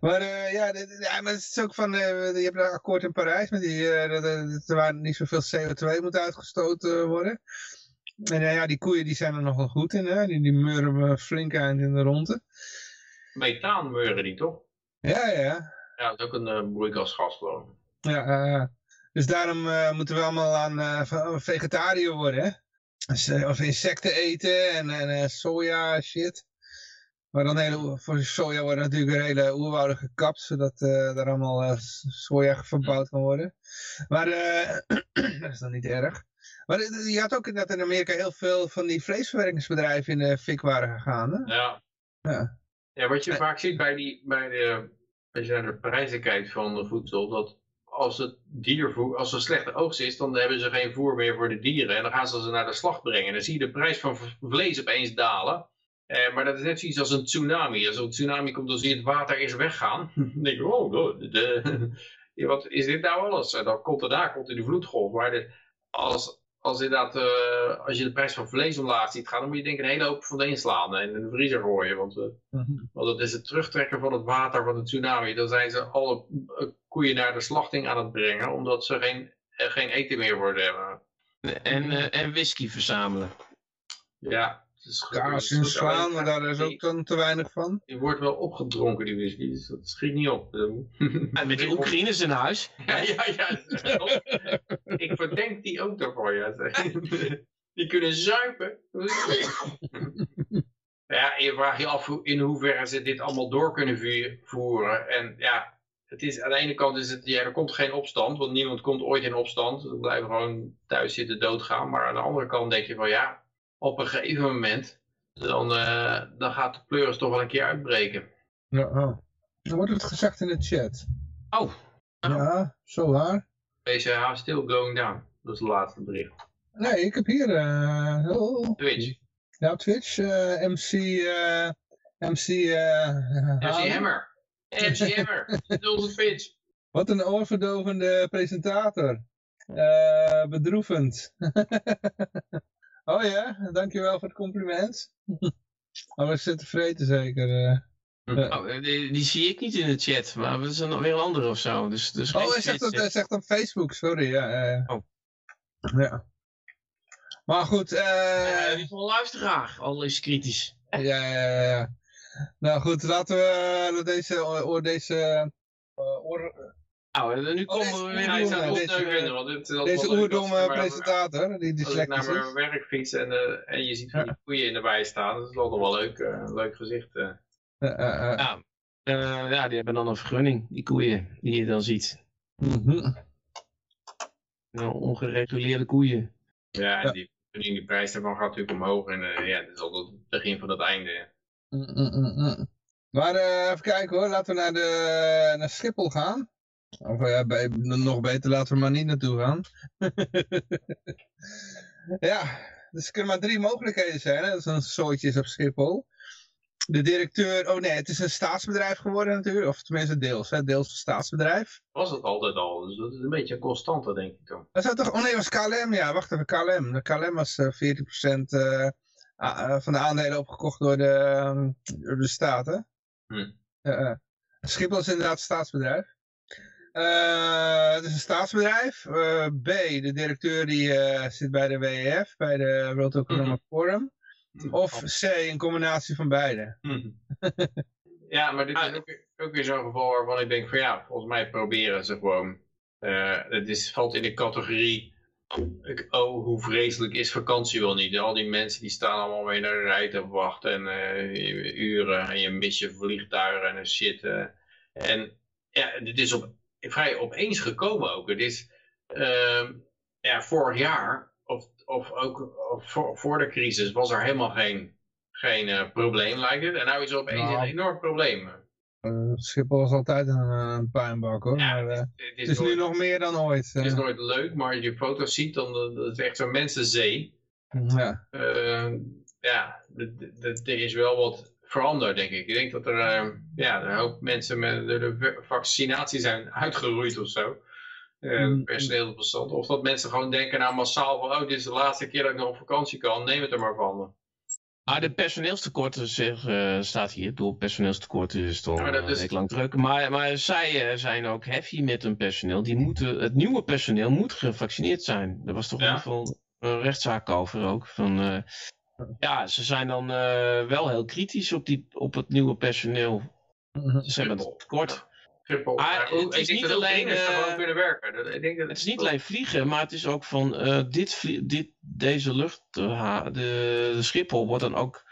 Maar uh, ja, ja, maar het is ook van, je hebt een akkoord in Parijs met die, uh, er waren niet zoveel CO2 moet uitgestoten worden. En ja, die koeien die zijn er nog wel goed in, hè? Die, die meuren flink aan in de ronde.
Methaan meuren die toch?
Ja, ja.
Ja, dat is ook een uh, broeikasgas gewoon.
Ja, uh, dus daarom uh, moeten we allemaal aan uh, vegetariër worden, hè? Dus, of insecten eten en, en soja shit. Maar dan hele, voor soja wordt natuurlijk hele oerwouden gekapt, zodat daar allemaal soja verbouwd kan worden. Maar dat is dan niet erg. Maar je had ook dat in Amerika heel veel van die vleesverwerkingsbedrijven in de fik waren gegaan. Hè?
Ja. ja. Ja, wat je vaak ziet bij, die, bij de, als je naar de prijzen kijkt van de voedsel, dat als het diervoer, als er slechte oogst is, dan hebben ze geen voer meer voor de dieren. En dan gaan ze ze naar de slag brengen. En dan zie je de prijs van vlees opeens dalen. Eh, maar dat is net zoiets als een tsunami. Als een tsunami komt, dan zie je het water is weggaan. dan denk je, oh, de, de, wat is dit nou alles? En dan komt er daar komt in de vloedgolf. Maar de, als, als, inderdaad, uh, als je de prijs van vlees omlaag ziet gaan, dan moet je denk ik een hele hoop van de inslaan en in de vriezer gooien. Want, uh, want dat is het terugtrekken van het water van de tsunami. Dan zijn ze alle uh, koeien naar de slachting aan het brengen, omdat ze geen, geen eten meer worden hebben.
En, en whisky verzamelen.
Ja,
kaas inslaan, maar daar is ook dan te weinig van.
Die wordt wel opgedronken, die whisky, dus dat schiet niet op.
En met die Oekraïners in huis.
Ja, ja, ja. Ik verdenk die ook daarvoor, ja. Die kunnen zuipen. Ja, je vraagt je af in hoeverre ze dit allemaal door kunnen voeren. En ja, het is, aan de ene kant is het, ja, er komt geen opstand, want niemand komt ooit in opstand. Ze blijven gewoon thuis zitten doodgaan. Maar aan de andere kant denk je van ja, op een gegeven moment, dan, uh, dan gaat de pleuris toch wel een keer uitbreken.
Ja, oh. Dan wordt het gezegd in de chat.
Oh.
Ja, zo waar.
PCH still going down. Dat is het laatste bericht.
Nee, ik heb hier... Uh, oh.
Twitch.
Ja, Twitch. Uh, MC... Uh, MC...
MC Hammer. MC Hammer. Onze Twitch.
Wat een oorverdovende presentator. bedroevend. Oh ja, dankjewel voor het compliment. oh, we zitten vreten zeker.
Uh, oh, die, die, zie ik niet in de chat, maar we zijn nog weer andere of zo. Dus, dus
oh, hij zegt, dat, hij zegt op Facebook, sorry. Ja, uh, oh. ja. Maar goed. Uh,
uh, die van luisteraar, al is kritisch.
ja, ja, ja. Nou goed, laten we deze, deze oor,
nou, nu komen oh, we weer naar
deze, want dit, deze oerdomme presentator, die
Als ik naar mijn werk fiets en, uh, en je ziet van die koeien in de bij staan, dat is wel nog wel leuk, uh, leuk gezicht. Uh.
ja, ja, die hebben dan een vergunning, die koeien, die je dan ziet. Mm -hmm. nou, ongereguleerde koeien.
Ja, en die, die prijs daarvan gaat natuurlijk omhoog en ja, dat is al het begin van het einde.
Mm, mm, Maar even kijken hoor, laten we naar, de, naar Schiphol gaan. Of ja, bij, nog beter, laten we maar niet naartoe gaan. ja, dus er kunnen maar drie mogelijkheden zijn. Hè? Dat is een soortje is op Schiphol. De directeur, oh nee, het is een staatsbedrijf geworden natuurlijk. Of tenminste deels, hè? deels een staatsbedrijf.
Was het altijd al, dus dat is een beetje een constante denk ik dan. Dat
zou toch, oh nee, was KLM, ja, wacht even, KLM. De KLM was uh, 40% uh, van de aandelen opgekocht door de, door de staat, hè? Hm. Schiphol is inderdaad een staatsbedrijf. Uh, het is een staatsbedrijf. Uh, B, de directeur die uh, zit bij de WEF, bij de World Economic mhm. Forum. Of C, een combinatie van beide. Mhm.
ja, maar dit is ook, ook weer zo'n geval waarvan ik denk van ja, volgens mij proberen ze gewoon. het is, valt in de categorie, oh hoe vreselijk is vakantie wel niet. Al die mensen die staan allemaal mee naar de rij te wachten en uren en je mis je vliegtuigen en shit. en ja, dit is op vrij opeens gekomen ook. Het is uh, ja, vorig jaar, of, of ook of voor, voor, de crisis, was er helemaal geen, geen uh, probleem, lijkt het. En nu is er opeens nou, een enorm probleem.
Uh, Schiphol was altijd een, eh, een puinbak hoor. Ja, maar, het, is, het is nu nog meer dan ooit.
Het is nooit leuk, maar als je foto's ziet, dan dat is echt zo'n mensenzee.
Ja.
Ehm, ja, er is wel wat veranderd, denk ik. Ik denk dat er uh, ja, een hoop mensen met de, vaccinatie zijn uitgeroeid of zo. Uh, personeel bestand. Of dat mensen gewoon denken nou massaal van, oh dit is de laatste keer dat ik nog op vakantie kan, neem het er maar van.
Ah, de personeelstekorten zeg, uh, staat hier. Door personeelstekorten is toch ja, dat is... lang druk. Maar, maar zij zijn ook heavy met hun personeel. Die moeten, het nieuwe personeel moet gevaccineerd zijn. Er was toch in ieder geval een rechtszaak over ook. Van, ja, ze zijn dan uh, wel heel kritisch op, die, op het nieuwe personeel. Mhm. Ze hebben het tekort.
Maar het is niet alleen, uh, kunnen werken.
ik denk dat het is niet alleen vliegen, maar het is ook van uh, dit, dit, deze lucht, de, de Schiphol wordt dan ook,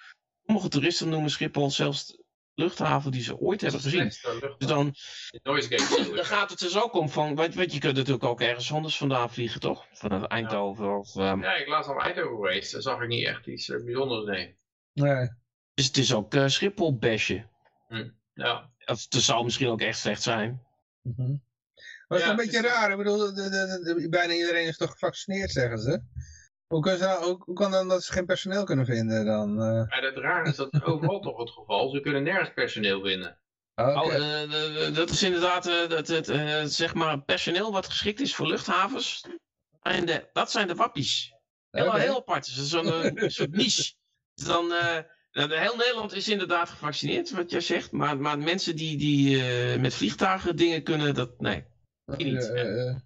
sommige toeristen noemen Schiphol zelfs luchthaven die ze ooit hebben gezien. Dus dan, dan gaat het dus ook om van, weet, weet je kunt natuurlijk ook ergens anders vandaan vliegen, toch? Vanuit Eindhoven ja. of... Um...
Ja, ik laat al Eindhoven geweest, daar zag ik niet echt iets uh, bijzonders, nee.
Nee.
Dus het is ook uh, Schiphol besje.
Hm. Ja.
Of het zou misschien ook echt slecht zijn.
Mm -hmm. Maar het is een beetje raar, ik bedoel, de, de, de, bijna iedereen is toch gevaccineerd, zeggen ze. Hoe kan, ze, nou, hoe, kan dan dat ze geen personeel kunnen vinden dan? Uh...
Ja, het raar is dat overal toch het geval. Ze kunnen nergens personeel vinden.
Oh, oh uh, dat is inderdaad uh, dat, het, zeg maar personeel wat geschikt is voor luchthavens. En de, dat zijn de wappies. Heel, okay. heel apart. Het is zo'n soort niche. Dus dan, nou, heel Nederland is inderdaad gevaccineerd, wat jij zegt. Maar, maar mensen die, die met vliegtuigen dingen kunnen, dat nee. Niet.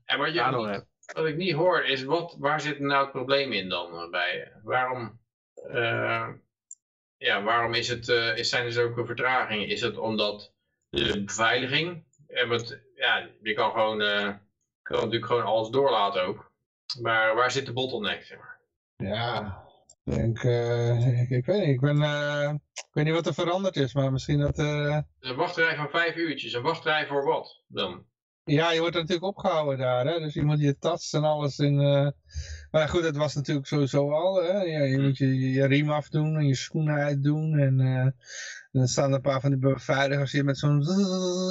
ja, maar je, wat ik niet hoor is, wat, waar zit nou het probleem in dan eh, bij? Waarom, uh, ja, waarom is het, uh, is, zijn er zulke vertragingen? Is het omdat de beveiliging, want, ja, je kan gewoon, uh, kan natuurlijk gewoon alles doorlaten ook. Maar waar zit de bottleneck, zeg maar?
Ja, ik denk, ik, ik, weet niet, ik, ben, ik weet niet wat er veranderd is, maar misschien dat...
Een wachtrij van vijf uurtjes, een wachtrij voor wat dan?
Ja, je wordt natuurlijk opgehouden daar, hè? dus je moet je tas en alles in... Uh... Maar goed, dat was natuurlijk sowieso al, hè? Ja, je hm. moet je, je riem afdoen en je schoenen uitdoen en... Uh... dan staan er een paar van die beveiligers hier met zo'n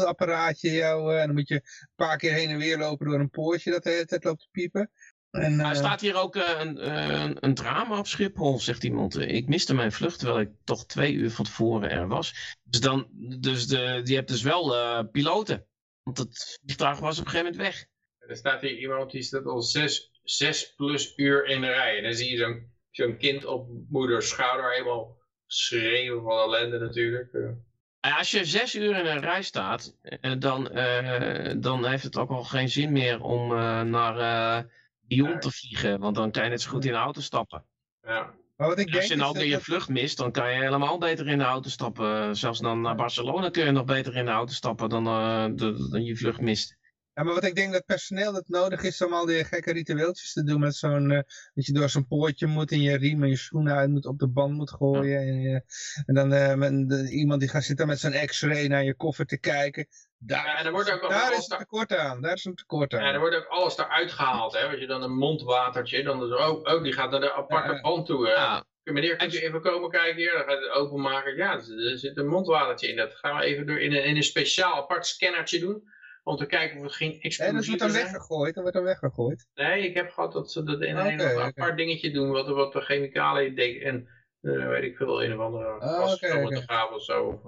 apparaatje jou, uh, en dan moet je een paar keer heen en weer lopen door een poortje dat de hele tijd loopt te piepen.
En. Er staat hier ook een, een, een, drama op Schiphol, zegt iemand. Ik miste mijn vlucht terwijl ik toch twee uur van tevoren er was. Dus, dan, dus de, je hebt dus wel piloten. Want het vliegtuig was op een gegeven moment weg.
Er staat hier iemand die staat al zes, zes plus uur in de rij. En dan zie je zo'n zo'n kind op moeders schouder helemaal schreeuwen van ellende natuurlijk.
Als je zes uur in een rij staat, eh, dan, uh, dan heeft het ook al geen zin meer om uh, naar uh, Lyon te vliegen. Want dan kan je net zo goed in de auto stappen.
Ja.
Maar wat ik
Als je nou weer je vlucht mist, dan kan je helemaal beter in de auto stappen. Zelfs dan naar Barcelona kun je nog beter in de auto stappen dan, uh, dan je vlucht mist.
Ja, maar wat ik denk dat personeel dat nodig is om al die gekke ritueeltjes te doen met zo'n, uh, dat je door zo'n poortje moet en je riem en je schoenen uit moet op de band moet gooien. En, en, dan uh, met, de, iemand die gaat zitten met zo'n x-ray naar je koffer te kijken. Daar, ja, en er wordt ook daar is een tekort aan. Daar is een tekort aan.
Ja, er wordt ook alles eruit gehaald. Hè? Want je dan een mondwatertje, dan oh, oh, die gaat naar de aparte band toe. Ja. meneer, kunt u even komen kijken hier? Dan gaat het openmaken. Ja, er zit een mondwatertje in. Dat gaan we even door in een, in een speciaal apart scannertje doen. Om te kijken of het geen explosief
En dat wordt dan weggegooid? Dat wordt dan weggegooid?
Nee, ik heb gehad dat ze dat in een, een apart dingetje doen. Wat, wat de chemicaliën denken. En uh, weet ik veel, een of andere oh, okay, okay. of zo.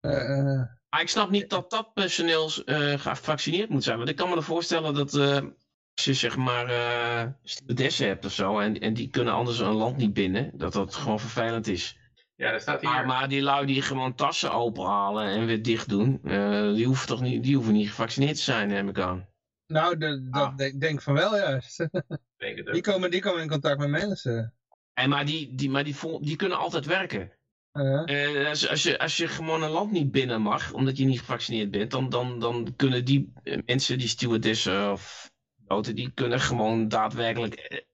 Uh, maar ik snap niet dat dat personeel uh, gevaccineerd moet zijn. Want ik kan me voorstellen dat als je zeg maar uh, stewardessen hebt of zo. En, en die kunnen anders een land niet binnen. Dat dat gewoon vervelend is.
Ja, dat staat hier.
Maar, maar die lui die gewoon tassen openhalen en weer dicht doen. die, hoeven toch niet, die hoeven niet gevaccineerd te zijn, neem ik aan.
Nou, de, dat ah. denk, denk van wel juist. die, komen, die komen in contact met mensen.
En maar die, die, maar die, die kunnen altijd werken. Uh, als, als, je, als je gewoon een land niet binnen mag, omdat je niet gevaccineerd bent, dan, dan, dan kunnen die eh, mensen, die stewardessen of piloten, die kunnen gewoon daadwerkelijk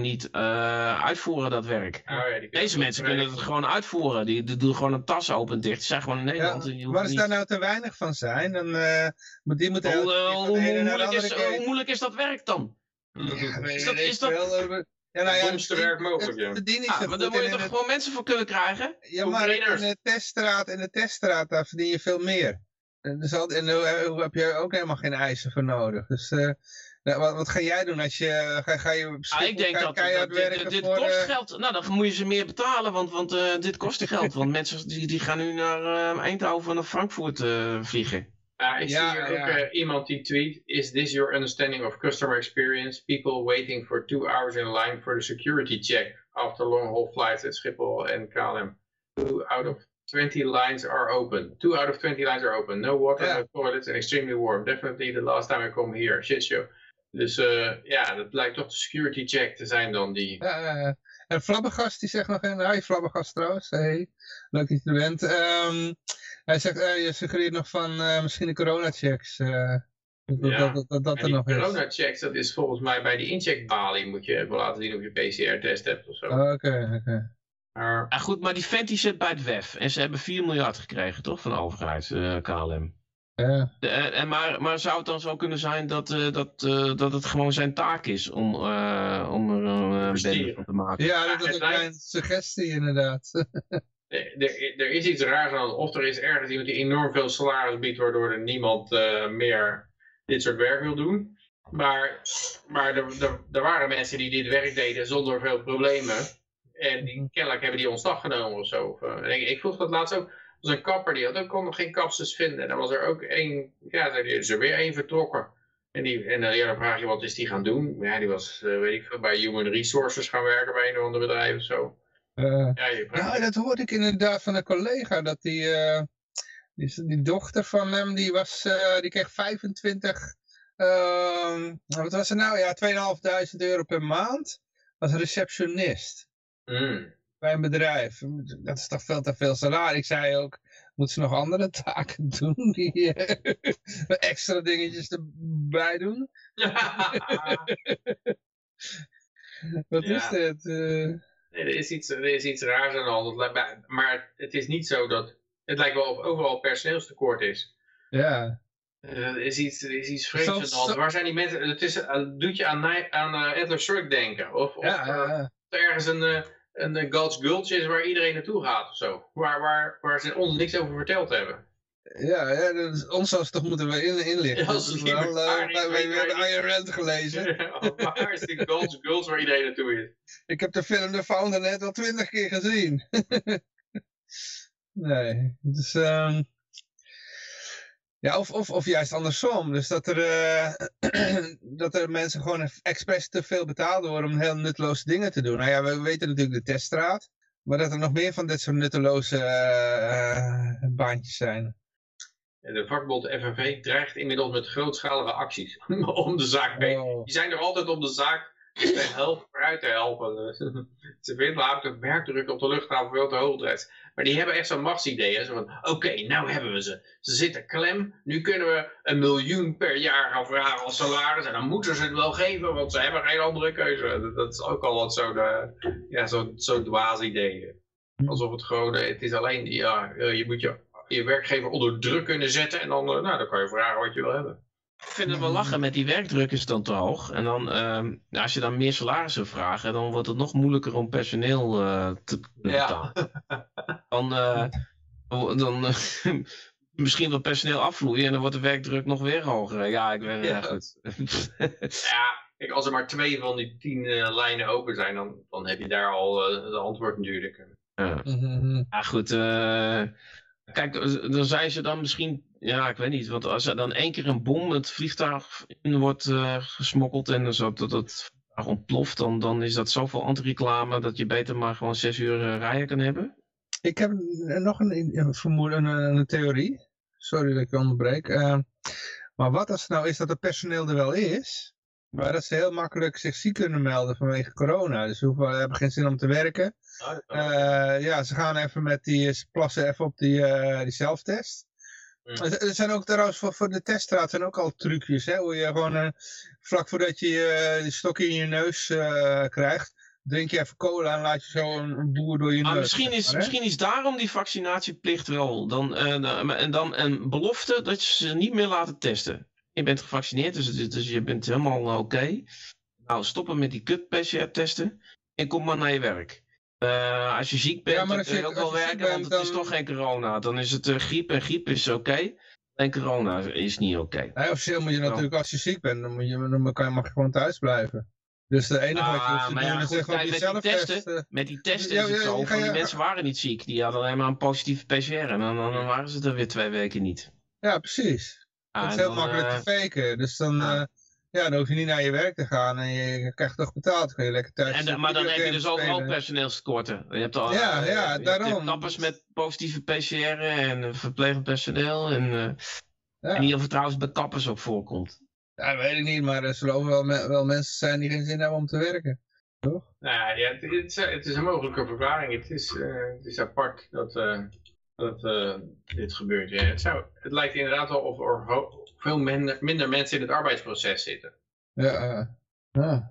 niet uh, uitvoeren, dat werk. Oh, ja, Deze mensen kunnen het gewoon uitvoeren. Die, die, doen gewoon een tas open dicht. Die zijn gewoon in Nederland. Ja,
maar als daar nou te weinig van zijn, dan uh, die moeten...
Hoe, hoe, moeilijk is, hoe moeilijk is dat werk dan?
is dat, is dat, ja, nou ja, domste werk mogelijk, ja.
Ah, maar daar moet je toch gewoon mensen voor kunnen krijgen?
Ja, maar in de teststraat, in de teststraat, daar verdien je veel meer. Dus en daar heb je ook helemaal geen eisen voor nodig. Dus uh, wat, wat, ga jij doen als je, ga, ga je
ah, ik denk dat, dat dit, dit kost uh... geld. Nou, dan moet je ze meer betalen, want, want uh, dit kost geld. want mensen die, die gaan nu naar Eindhoven of naar Frankfurt vliegen.
Uh, ik ja, zie hier ook uh, iemand die tweet, is this your understanding of customer experience? People waiting for two hours in line for the security check after long haul flights at Schiphol and KLM. Two out of 20 lines are open. Two out of 20 lines are open. No water, no toilets and extremely warm. Definitely the last time I come here. Shit show. Dus uh, ja, dat lijkt toch de security check te zijn dan die...
Ja, en Flabbergast die zegt nog een... Hi Flabbergast trouwens. Hey, leuk dat je er bent. Um, hij zegt, uh, je suggereert nog van uh, misschien de coronachecks. Uh,
dat, ja. dat, dat, dat er nog is. coronachecks, dat is volgens mij bij die incheckbalie moet je even laten zien of je PCR-test hebt of zo.
Oké, oké. Okay,
Maar... Ah, goed, maar die Fenty zit bij het WEF. En ze hebben 4 miljard gekregen, toch, van de overheid, KLM. Ja. De, en, maar, maar zou het dan zo kunnen zijn dat, dat, dat het gewoon zijn taak is om, om er een bende van te maken?
Ja, dat is een kleine suggestie inderdaad.
er, er is iets raars aan, of er is ergens iemand die enorm veel salaris biedt, waardoor er niemand uh, meer dit soort werk wil doen. Maar, maar er, er, er, waren mensen die dit werk deden zonder veel problemen. En die, kennelijk hebben die ontslag genomen of zo. Uh, ik, ik vroeg dat laatst ook. Was een kapper, die had ook kon nog geen kapsters vinden. En dan was er ook één, ja, er is er weer één vertrokken. En, die, en uh, ja, dan vraag je wat is die gaan doen. Ja, die was, weet ik veel, bij Human Resources gaan werken bij een of ander bedrijf of zo.
Uh, ja, nou, dat hoorde ik inderdaad van een collega, dat die, uh, die, die, dochter van hem, die, was, die kreeg 25, uh, wat was er nou, ja, 2.500 euro per maand als receptionist. Mm. Bij een bedrijf. Dat is toch veel te veel salaris. Ik zei ook, moet ze nog andere taken doen, die extra dingetjes erbij doen? wat ja. is dit?
Nee, er is iets, er is iets raars aan de hand. Maar het is niet zo dat... Het lijkt wel of overal personeelstekort is.
Ja.
Uh, er is iets, er is iets vreemds aan de hand. Waar zijn die mensen... Het is, doet je aan, aan uh, Adler Shirk denken. Of, of ja, ergens een, een God's Gulch is waar iedereen naartoe gaat of zo. Waar, waar, waar ze ons niks over verteld hebben.
Ja, ja dus ons zou toch moeten we in, inlichten. Ja, dus wel, uh, we, we hebben Iron Rand gelezen.
Ja, waar is die Girls, Girls waar iedereen naartoe is?
Ik heb de film The Founder net al twintig keer gezien. nee, dus... Um, ja, of, of, of juist andersom. Dus dat er, uh, dat er mensen gewoon expres te veel betaald worden om heel nutteloze dingen te doen. Nou ja, we weten natuurlijk de teststraat. Maar dat er nog meer van dit soort nutteloze uh, baantjes zijn.
De vakbond FNV dreigt inmiddels met grootschalige acties om de zaak mee. Oh. Die zijn er altijd om de zaak te helpen, vooruit te helpen. Ze vinden namelijk de werkdruk op de luchthaven veel te hoog. Maar die hebben echt zo'n machtsidee. Zo van, oké, nou hebben we ze. Ze zitten klem. Nu kunnen we een miljoen per jaar gaan vragen als salaris. En dan moeten ze het wel geven, want ze hebben geen andere keuze. Dat is ook al wat zo'n ja, zo, zo dwaas idee. Hm. Alsof het gewoon, eh, het is alleen, ja, je moet je je werkgever onder druk kunnen zetten. En dan, eh, nou, dan kan je vragen wat je wil hebben.
Ik vind het wel lachen, met die werkdruk is het dan te hoog. En dan, uh, als je dan meer salaris zou vragen, dan wordt het nog moeilijker om personeel uh, te betalen. Ja. Dan, uh, dan misschien wat personeel afvloeien en dan wordt de werkdruk nog weer hoger. Ja, ik weet ja. goed.
ja, kijk, als er maar twee van die tien lijnen open zijn, dan, dan heb je daar al de antwoord natuurlijk.
Ja, mhm. ja goed. kijk, dan zijn ze dan misschien ja, ik weet niet. Want als er dan één keer een bom het vliegtuig in wordt uh, gesmokkeld en zo dat het ontploft, dan, dan is dat zoveel anti-reclame dat je beter maar gewoon zes uur uh, rijden kan hebben.
Ik heb nog een, een vermoeden, een, een, theorie. Sorry dat ik onderbreek. Uh, maar wat als het nou is dat het personeel er wel is, maar dat ze heel makkelijk zich ziek kunnen melden vanwege corona. Dus ze hoeven, hebben geen zin om te werken. Uh, ja, ze gaan even met die, ze plassen even op die, die zelftest. Er zijn ook trouwens voor, voor de teststraat zijn ook al trucjes, hè, hoe je gewoon uh, vlak voordat je uh, die stok in je neus uh, krijgt, drink je even cola en laat je zo een, een boer door je
ah,
neus.
Misschien is, misschien is daarom die vaccinatieplicht wel. Dan, en dan een belofte dat je ze niet meer laten testen. Je bent gevaccineerd, dus, dus je bent helemaal oké. Nou, stoppen met die kut PCR testen en kom maar naar je werk. Uh, als je ziek bent, ja, dan kun je ook wel werken, want het is toch geen corona. Dan is het uh, griep en griep is oké. Okay. En corona is niet oké. Okay.
Nee, officieel moet je natuurlijk, als je ziek bent, dan, moet je, dan kan je, mag je gewoon thuis blijven. Dus de enige ah, wat je hoeft te doen ja, is gewoon met, die
testen, met die testen is het zo, die mensen waren niet ziek. Die hadden alleen maar een positieve PCR en dan, dan, waren ze er weer twee weken niet.
Ja, precies. Ah, het is heel makkelijk te faken. Dus dan... Ja, dan hoef je niet naar je werk te gaan en je krijgt toch betaald. Dan kun je lekker thuis
en, Maar dan heb je dus overal personeelstekorten. Je hebt al
ja, ja, uh, daarom.
kappers met positieve PCR en verplegend personeel. En, uh, ja. en niet of het trouwens bij kappers ook voorkomt.
Ja, dat weet ik niet, maar er zullen wel, wel mensen zijn die geen zin hebben om te werken. Toch?
Nou ja, het, is, het is een mogelijke verklaring. Het is, uh, het is apart dat, dat dit gebeurt. Ja, het, zou, het lijkt inderdaad wel of veel minder, minder mensen in het arbeidsproces zitten.
Ja, ja.
ja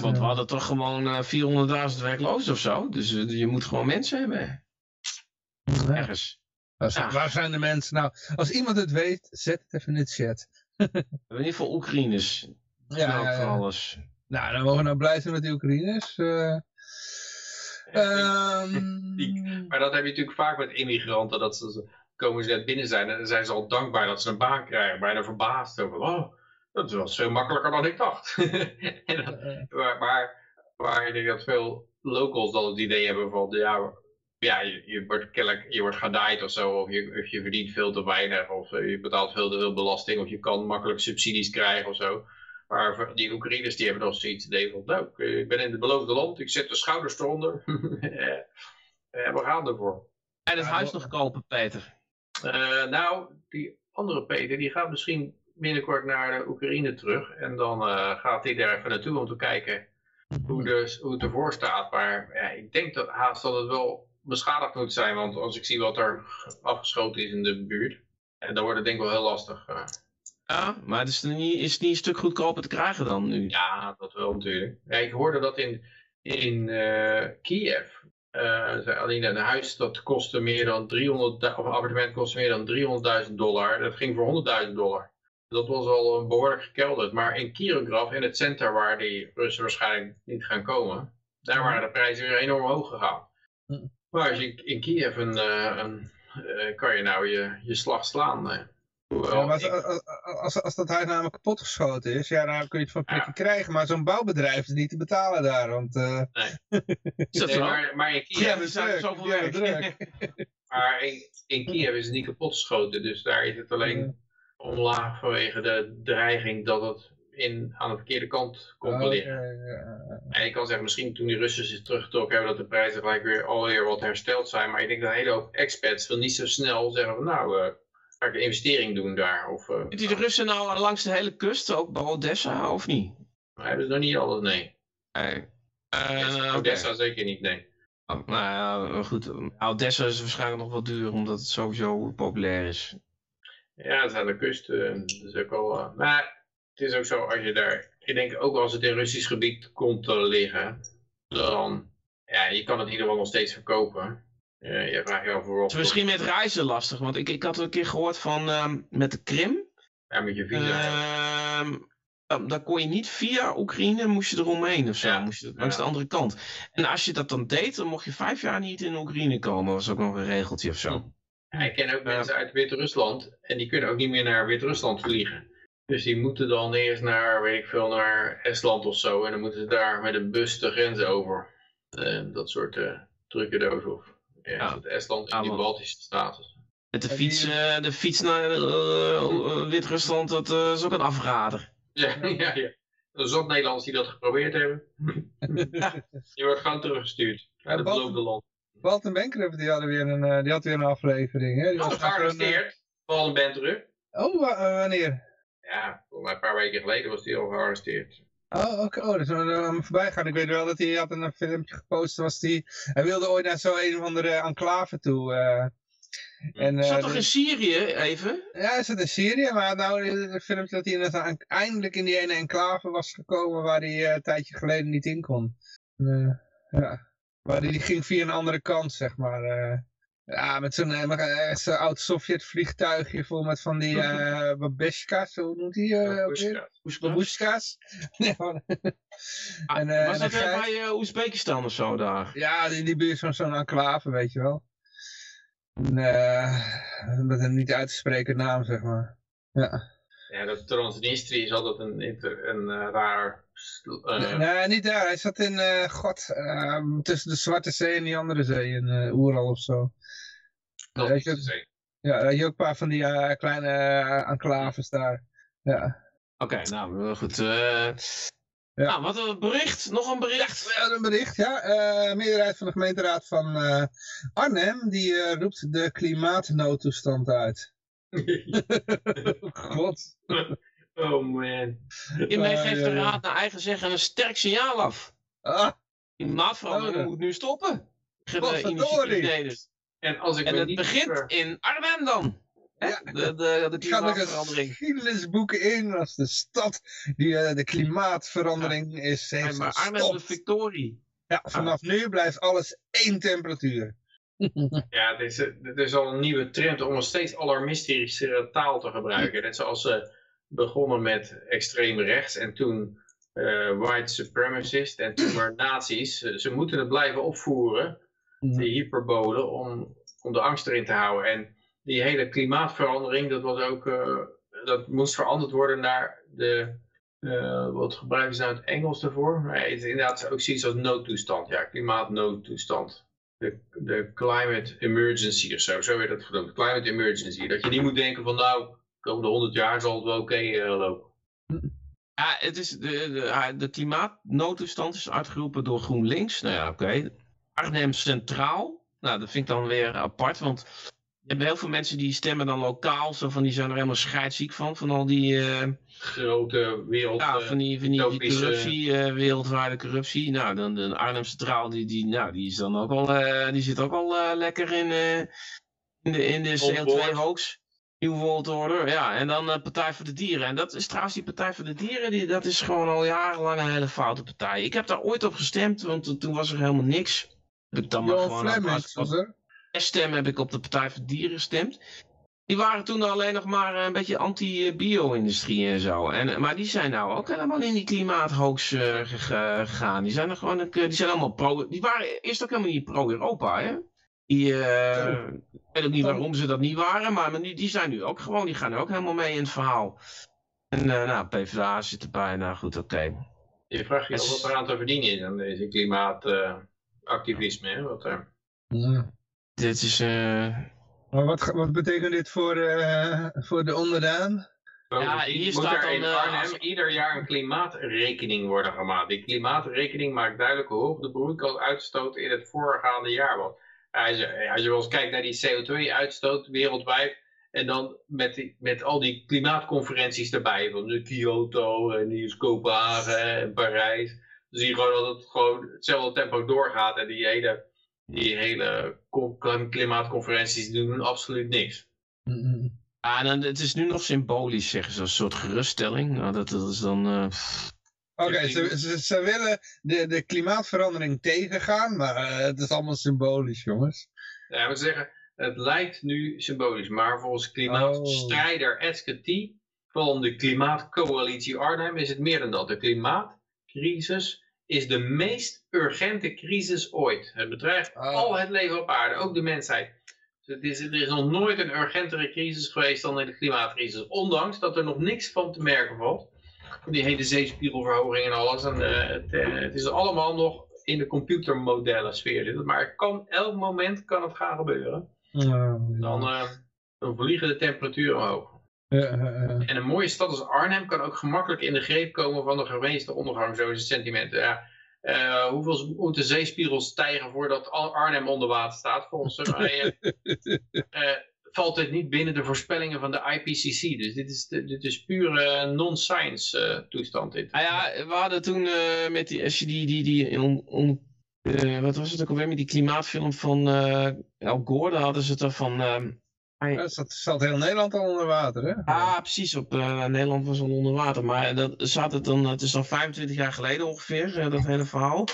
want we hadden toch gewoon uh, eh, 400.000 werklozen of zo. Dus uh, je moet gewoon mensen hebben. Ergens.
Ja. Waar zijn de mensen? Nou, als iemand het weet, zet het even in de chat.
in ieder geval Oekraïners. Ja, ja, ja. alles.
Nou, dan mogen we nou blij zijn met die Oekraïners. Uh,
um... maar dat heb je natuurlijk vaak met immigranten. Dat ze komen ze net binnen zijn en dan zijn ze al dankbaar dat ze een baan krijgen. Bijna verbaasd over, oh, dat was veel makkelijker dan ik dacht. en dan, maar, maar, maar ik denk dat veel locals dan het idee hebben van, ja, ja je, je wordt kennelijk, je wordt gedaaid of zo, of je, of je verdient veel te weinig, of eh, je betaalt veel te veel belasting, of je kan makkelijk subsidies krijgen of zo. Maar die Oekraïners die hebben nog zoiets idee van, nou, ik ben in het beloofde land, ik zet de schouders eronder. en we gaan ervoor.
En het huis nog kopen, Peter.
Uh, nou, die andere Peter, die gaat misschien binnenkort naar de Oekraïne terug. En dan uh, gaat hij daar even naartoe om te kijken hoe, de, hoe het ervoor staat. Maar ja, ik denk dat haast dat het wel beschadigd moet zijn. Want als ik zie wat er afgeschoten is in de buurt, en dan wordt het denk ik wel heel lastig.
Ja, maar is het, niet, is het niet een stuk goedkoper te krijgen dan nu?
Ja, dat wel natuurlijk. Ja, ik hoorde dat in, in Kiev uh, alleen een huis dat kostte meer dan 300, of een appartement kostte meer dan 300.000 dollar. Dat ging voor 100.000 dollar. Dat was al een behoorlijk gekelderd. Maar in Kirograf, in het centrum waar die Russen waarschijnlijk niet gaan komen, daar waren de prijzen weer enorm hoog gegaan. Hm. Maar als je in Kiev een, uh, een uh, kan je nou je, je slag slaan.
Ja, als, als, als, dat huis namelijk kapot geschoten is, ja, dan kun je het van prikken krijgen. Maar zo'n bouwbedrijf is niet te betalen daar. Want, uh...
Nee. is dat maar, maar in Kiev ja, is het zoveel werk. maar in, in, Kiev is het niet kapot geschoten. Dus daar is het alleen omlaag vanwege de dreiging dat het in, aan de verkeerde kant komt te liggen. En ik kan zeggen, misschien toen die Russen zich teruggetrokken hebben, dat de prijzen gelijk weer alweer wat hersteld zijn. Maar ik denk dat een hele hoop expats wil niet zo snel zeggen van nou... Uh, een investering doen daar. Of, uh,
die de Russen nou langs de hele kust, ook bij Odessa, of niet?
Hebben ze nog niet alles, nee. nee. Uh, Odessa zeker niet, nee.
Oh, nou ja, goed. Odessa is waarschijnlijk nog wel duur, omdat het sowieso populair is.
Ja, het is aan de kust. Uh, is ook al, uh, maar het is ook zo, als je daar... Ik denk ook als het in Russisch gebied komt te liggen, dan... Ja, je kan het in ieder geval nog steeds verkopen. Ja, je vraagt je over
Het is misschien met reizen lastig, want ik, ik had een keer gehoord van uh, met de Krim.
Ja, met je visa.
Uh, dan kon je niet via Oekraïne, moest je eromheen of zo. Ja, moest je langs de andere kant. En als je dat dan deed, dan mocht je vijf jaar niet in Oekraïne komen. Dat was ook nog een regeltje of zo.
Ja, ik ken ook mensen uit Wit-Rusland. En die kunnen ook niet meer naar Wit-Rusland vliegen. Dus die moeten dan eerst naar, weet ik veel, naar Estland of zo. En dan moeten ze daar met een bus de grens over. Uh, dat soort uh, trucendoos of ja, ja. Estland en die Baltische staten.
Met de fiets, uh, de fiets naar Wit-Rusland, dat is ook een afrader.
Ja, ja, ja. Er zijn ook Nederlanders die dat geprobeerd hebben. Je wordt gewoon teruggestuurd naar het beloofde land.
Walter Bankrupt die, hadden weer een, die had weer een aflevering. Hè? Die
oh, was gearresteerd. Walter Bankrupt.
Oh, wanneer?
Ja, voor mij een paar weken geleden was hij al gearresteerd.
Oh, oké. Oh, dat is een voorbij gaan. Ik weet wel dat hij had een filmpje gepost. Was die, hij wilde ooit naar zo'n een of andere enclave toe. Uh,
en, uh, zat toch in Syrië even?
Ja, hij zat in Syrië. Maar nou een filmpje dat hij eindelijk in die ene enclave was gekomen waar hij uh, een tijdje geleden niet in kon. ja. Maar die ging via een andere kant, zeg maar. Ja, met zo'n uh, zo oud Sovjet-vliegtuigje vol met van die uh, babeshka's, hoe noemt die? Uh, Babushka's.
en, uh, was dat bij uh, Oezbekistan of zo daar?
Ja, die, die buurt van zo'n enclave, weet je wel. En, met een niet uit te spreken naam, zeg maar. Ja.
Ja, dat Transnistrië is altijd een, een, raar...
nee, niet daar. Hij zat in, god, ehm, tussen de Zwarte Zee en die andere zee, in Oeral of zo.
Dat is je,
ja, je ook een paar van die uh, kleine uh, enclaves daar. Ja.
Oké, okay, nou goed. Uh, ja. Nou, wat een bericht. Nog een bericht.
Ja, een bericht, ja. Uh, meerderheid van de gemeenteraad van uh, Arnhem, die uh, roept de klimaatnoodtoestand uit. God.
Oh man.
Hiermee geeft de raad naar eigen zeggen een sterk signaal af. Ah. Klimaatverandering oh, moet nu stoppen.
Verdorie.
En, als ik
en het begint in Arnhem dan. Ja, de, de, de klimaatverandering.
geschiedenisboeken in als de stad die uh, de klimaatverandering ja. is. Heeft
maar Arnhem de victorie.
Ja, vanaf nu blijft alles één temperatuur.
ja, het is, het is al een nieuwe trend om een steeds alarmistische taal te gebruiken. Net zoals ze begonnen met extreem rechts en toen uh, white supremacists en toen maar nazi's. Ze moeten het blijven opvoeren de hyperbole om, om de angst erin te houden. En die hele klimaatverandering, dat was ook, uh, dat moest veranderd worden naar de, uh, wat gebruiken ze nou het Engels daarvoor? Nee, het is inderdaad ook zoiets als noodtoestand, ja, klimaatnoodtoestand. De, de climate emergency of zo, zo werd dat genoemd. Climate emergency. Dat je niet moet denken van nou, de komende 100 jaar zal het wel oké okay, uh, lopen.
Ja, het is de, de, de klimaatnoodtoestand is uitgeroepen door GroenLinks. Nou ja, oké. Arnhem Centraal. Nou, dat vind ik dan weer apart, want je hebt heel veel mensen die stemmen dan lokaal, zo van die zijn er helemaal scheidsziek van, van al die... Uh,
Grote wereld...
Ja, van die, van die, die corruptie, uh, wereldwijde corruptie. Nou, dan de Arnhem Centraal, die, die, nou, die is dan ook al, uh, die zit ook al lekker in, in de, in de CO2-hoax. New World Order, ja. En dan Partij voor de Dieren. En dat is trouwens die Partij voor de Dieren, die, dat is gewoon al jarenlang een hele foute partij. Ik heb daar ooit op gestemd, want toen was er helemaal niks ik dan maar gewoon stem heb ik op de Partij voor Dieren gestemd. Die waren toen alleen nog maar een beetje anti-bio-industrie en zo. En, maar die zijn nou ook helemaal in die klimaathoax uh, gegaan. Die zijn er gewoon, eh, die zijn allemaal pro. Die waren eerst ook helemaal niet pro-Europa, hè? Die, uh, ik weet ook niet waarom ze dat niet waren, maar die, die zijn nu ook gewoon, die gaan ook helemaal mee in het verhaal. En uh, nou, PvdA zit erbij, nou goed, oké.
Je vraagt je of wat er aan te verdienen aan deze klimaat activisme, hè, wat er...
Ja. Dit is... Uh...
Maar wat, wat betekent dit voor, uh, voor de onderdaan?
Ja, hier staat er in eh, Arnhem ieder jaar een klimaatrekening worden gemaakt. Die klimaatrekening maakt duidelijk hoe hoog de broeikasuitstoot in het voorgaande jaar was. Als je, als je wel eens kijkt naar die CO2-uitstoot wereldwijd, en dan met, die, met al die klimaatconferenties erbij, van de Kyoto en Kopenhagen en Parijs zie je gewoon dat het gewoon hetzelfde tempo doorgaat. En die hele, die hele klimaatconferenties doen absoluut niks.
Ja, en het is nu nog symbolisch, zeggen ze, een soort geruststelling. Nou, dat, dat is dan... Uh...
Oké, ze, ze, ze, willen de, de klimaatverandering tegengaan, maar uh, het is allemaal symbolisch, jongens.
Ja, we zeggen, het lijkt nu symbolisch, maar volgens klimaatstrijder oh. Van de Klimaatcoalitie Arnhem is het meer dan dat. De klimaatcrisis is de meest urgente crisis ooit. Het bedreigt oh. al het leven op aarde, ook de mensheid. Dus het is, er is nog nooit een urgentere crisis geweest dan in de klimaatcrisis. Ondanks dat er nog niks van te merken valt. Die hele zeespiegelverhoging en alles. En, uh, het, uh, het, is allemaal nog in de computermodellen sfeer. Maar kan, elk moment kan het gaan gebeuren. Dan, uh, dan vliegen de temperaturen omhoog. En een mooie stad als Arnhem kan ook gemakkelijk in de greep komen van de gewenste ondergang, zo is het sentiment. Ja, uh, hoeveel moeten zeespiegels stijgen voordat Arnhem onder water staat? Volgens mij uh, valt dit niet binnen de voorspellingen van de IPCC. Dus dit is, dit is pure non-science toestand. Dit.
Ah ja, we hadden toen met die, als je die, die, die on, wat was het ook alweer, met die klimaatfilm van Al Gore, daar hadden ze het er van
ja, zat, zat heel Nederland al onder water, hè?
Ah, precies. Op, uh, Nederland was al onder water. Maar dat zat het, dan, het is dan 25 jaar geleden ongeveer, uh, dat hele verhaal.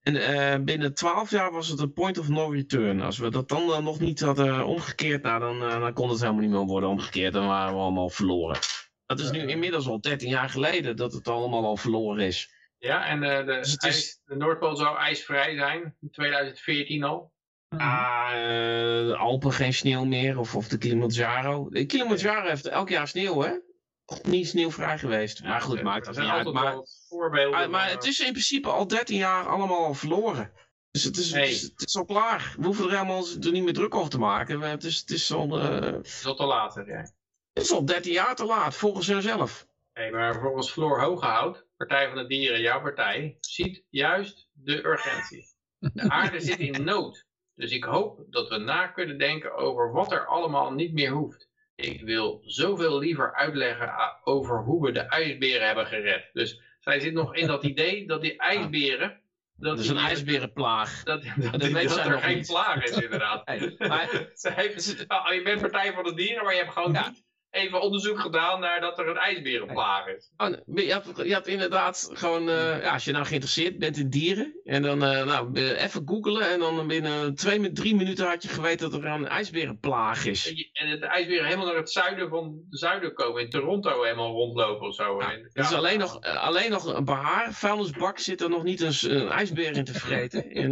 En uh, binnen 12 jaar was het een point of no return. Als we dat dan nog niet hadden omgekeerd, nou, dan, dan kon het helemaal niet meer worden omgekeerd. Dan waren we allemaal verloren. Dat is nu inmiddels al 13 jaar geleden dat het allemaal al verloren is.
Ja, en de, dus is... de Noordpool zou ijsvrij zijn, in 2014 al.
Mhm. Ah, de Alpen geen sneeuw meer, of, of de Kilimanjaro. De Kilimanjaro heeft elk jaar sneeuw, hè? Niet sneeuwvrij geweest. Maar goed, maakt dat niet uit. Maar, voorbeelden, maar het is in principe al 13 jaar allemaal verloren. Dus het is, het, is, al klaar. We hoeven er helemaal er niet meer druk over te maken. Het is, het is al... Uh... Het
is al te laat, hè?
Het is al 13 jaar te laat, volgens henzelf.
Nee, maar volgens Floor Hogehout, Partij van de Dieren, jouw partij, ziet juist de urgentie. De aarde zit in nood. Dus ik hoop dat we na kunnen denken over wat er allemaal niet meer hoeft. Ik wil zoveel liever uitleggen over hoe we de ijsberen hebben gered. Dus zij zit nog in dat idee dat die ijsberen...
Dat, is een ijsberenplaag.
Dat, dat, dat, dat er geen plaag is, inderdaad. maar, zij, nou, je bent Partij van de Dieren, maar je hebt gewoon niet even onderzoek gedaan naar dat er een ijsberenplaag is.
Oh, je, hebt, je hebt inderdaad gewoon, uh, ja, als je nou geïnteresseerd bent in dieren, en dan uh, nou, even googlen en dan binnen twee, drie minuten had je geweten dat er een ijsberenplaag is.
En, de ijsberen helemaal naar het zuiden van de zuiden komen, in Toronto helemaal rondlopen of zo. Ja,
het is alleen nog, uh, alleen nog een paar vuilnisbak zit er nog niet een, een ijsbeer in te vreten. en,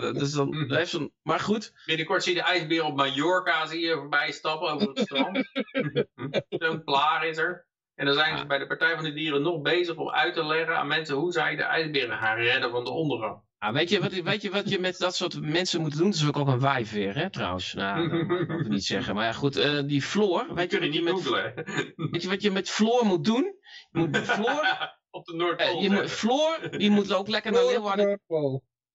dat is dan, dat heeft een, maar goed.
Binnenkort zie je de ijsbeer op Mallorca zie je voorbij stappen over het strand. Zo'n plaag is er. En dan zijn ze bij de Partij van de Dieren nog bezig om uit te leggen aan mensen hoe zij de ijsberen gaan redden van de ondergang.
Ah, weet, je, wat, weet je wat je met dat soort mensen moet doen? Dat is ook een wijfveer, hè, trouwens. Nou, dat moet ik niet zeggen. Maar ja, goed, uh, die Floor. Weet je, wat je, met, weet je wat je met Floor moet doen? Je moet Floor...
Op de Noordpool. Uh, je
moet, Floor, die moet ook lekker naar Leeuwarden...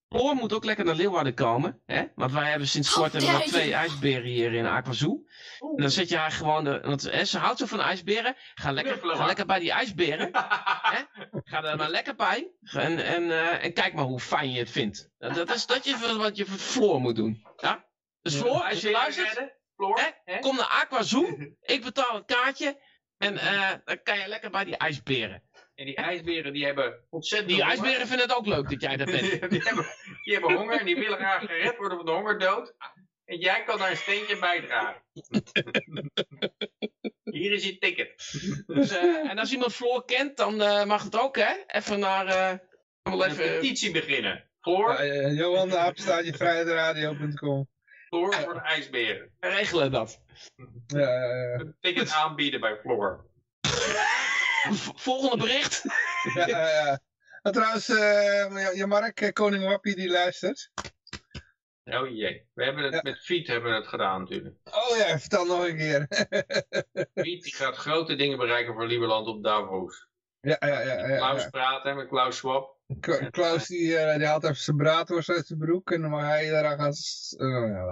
Floor moet ook lekker naar Leeuwarden komen. Hè? Want wij hebben sinds kort hebben we twee ijsberen hier in Aquazoo. En dan zet je haar gewoon, de, want hè, ze houdt zo van ijsberen. Ga lekker, ga lekker bij die ijsberen. hè? Ga er maar lekker bij. En, en, uh, en kijk maar hoe fijn je het vindt. Dat is dat je wat je voor Floor moet doen. Ja? Dus Floor, als je luistert, Floor, hè, kom naar Aquazoo. Ik betaal het kaartje. En uh, dan kan je lekker bij die ijsberen.
En die ijsberen die hebben ontzettend
Die ijsberen vinden het ook leuk dat jij daar bent.
die, hebben, die hebben honger en die willen graag gered worden van de hongerdood. En jij kan daar een steentje bijdragen. Hier is je ticket.
Dus, uh, en als iemand Floor kent, dan uh, mag het ook, hè? Even naar... Uh,
een even... petitie beginnen. Floor?
Johan de Apenstaatje vrijheidradio.com
Floor voor de ijsberen.
We regelen dat.
Een ticket aanbieden bij Floor.
Volgende bericht.
ja, ja, ja. Trouwens, uh, ja, Mark, eh, Koning Wappie, die luistert.
Oh jee, we hebben het met Fiet hebben we het gedaan natuurlijk.
Oh ja, vertel nog een keer.
Fiet die gaat grote dingen bereiken voor Lieberland op Davos.
Ja, ja, ja. ja
Klaus praten met Klaus Schwab.
Klaus die, uh, die haalt even zijn braadworst uit zijn broek en dan mag hij daar gaan... Oh, ja,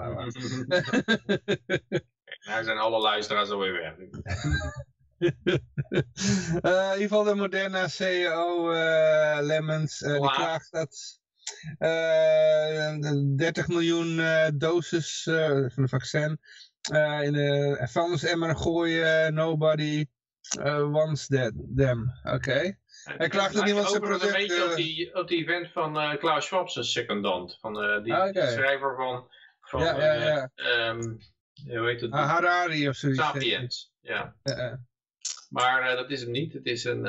nou zijn alle luisteraars alweer weg.
uh, in ieder geval de moderne CEO uh, eh, Lemmens, uh, die klaagt dat 30 miljoen doses van de vaccin in de vuilnisemmer gooien, nobody wants that, them. Oké. Okay. Hij klaagt niemand zijn project...
een beetje op die, op die event van Klaus Schwab, zijn secondant. Van die, okay. schrijver van... van
ja, ja, ja.
Hoe heet het?
Harari of zoiets.
Sapiens, ja. Maar dat is hem niet. Het is een,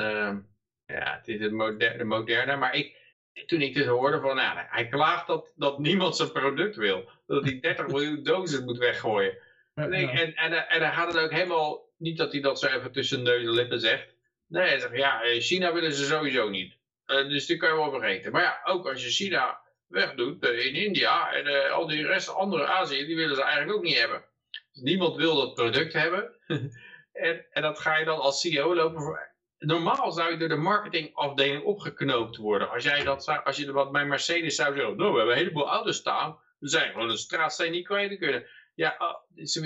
ja, het is een moderne, moderne. Maar ik, toen ik dus hoorde van, nou, hij klaagt dat, dat niemand zijn product wil. Dat hij 30 miljoen doses moet weggooien. En, en, en, en hij gaat het ook helemaal, niet dat hij dat zo even tussen neus en lippen zegt. Nee, hij zegt, ja, China willen ze sowieso niet. dus die kan je wel vergeten. Maar ja, ook als je China wegdoet uh, in India en uh, al die rest andere Azië, die willen ze eigenlijk ook niet hebben. Dus niemand wil dat product hebben. en, en dat ga je dan als CEO lopen voor. Normaal zou je door de marketingafdeling opgeknoopt worden. Als, jij dat zou, als je wat bij Mercedes zou zeggen, nou, we hebben een heleboel auto's staan, we zijn gewoon een straatsteen niet kwijt te kunnen. Ja, oh,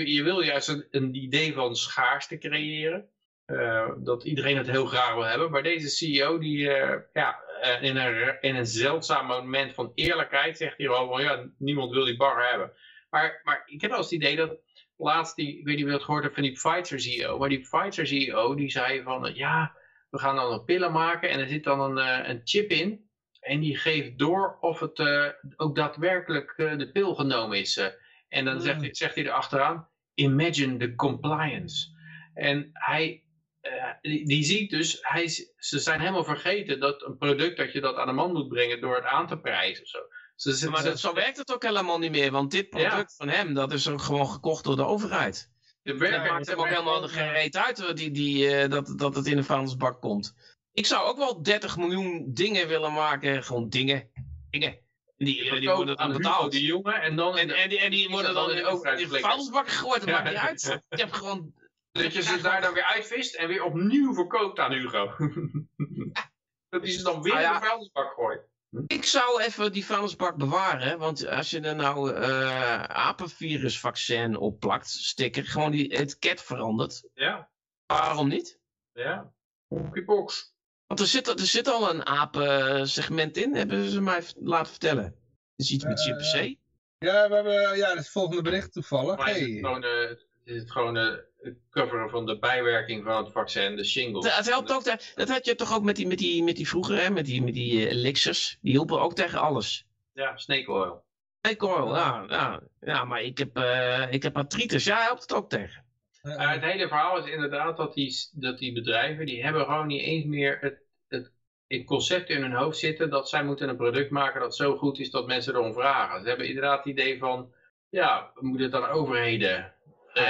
je wil juist een, een idee van schaarste creëren. Uh, dat iedereen het heel graag wil hebben. Maar deze CEO, die, uh, ja, uh, in, een, in een zeldzaam moment van eerlijkheid zegt hij gewoon, ja, niemand wil die bar hebben. Maar, maar ik heb wel eens het idee dat laatst, die, ik weet niet of je het gehoord hebt van die Pfizer CEO, maar die Pfizer CEO, die zei van, ja, we gaan dan een pillen maken en er zit dan een, een chip in. En die geeft door of het ook daadwerkelijk de pil genomen is. en dan zegt, hmm. zegt hij erachteraan, imagine the compliance. En hij, uh, die, die, ziet dus, hij, ze zijn helemaal vergeten dat een product dat je dat aan de man moet brengen door het aan te prijzen of zo.
Ze, maar dat, zo werkt het ook helemaal niet meer, want dit product van hem, dat is ook gewoon gekocht door de overheid. De dat maakt hem ook helemaal geen reet uit eh, die, die, uh, dat, dat het in de vuilnisbak komt. Ik zou ook wel 30 miljoen dingen willen maken, gewoon dingen, dingen. Die, die worden dan betaald.
Die jongen, en, dan
en, en, die, en die worden dan in de vuilnisbak gegooid, dat maakt niet uit. Je hebt gewoon
dat je ze daar dan weer uitvist en weer opnieuw verkoopt aan Hugo. dat hij ze dan weer ah, in de vuilnisbak gooit.
Ik zou even die vuilnisbak bewaren, want als je er nou uh, apenvirusvaccin op plakt, sticker, gewoon die etiket verandert.
Ja.
Waarom niet?
Ja, monkeypox.
Want er zit, er zit al een apensegment in, hebben ze mij laten vertellen. Is iets met CPC? Uh,
eh, ja, we hebben, ja, het volgende bericht toevallig.
Maar hey. is het gewoon, uh, is het gewoon coveren van de bijwerking van het vaccin, de shingles.
Het helpt ook, dat had je toch ook met die, met die, met die vroeger, hè, met die, met die uh, elixirs. Die hielpen ook tegen alles.
Ja, snake oil.
Snake oil, ja. Ja, ja maar ik heb, uh, ik heb artritis. Ja, helpt het ook tegen.
Uh, het hele verhaal is inderdaad dat die, dat die bedrijven, die hebben gewoon niet eens meer het, het, het concept in hun hoofd zitten dat zij moeten een product maken dat zo goed is dat mensen erom vragen. Ze hebben inderdaad het idee van, ja, we moeten het aan overheden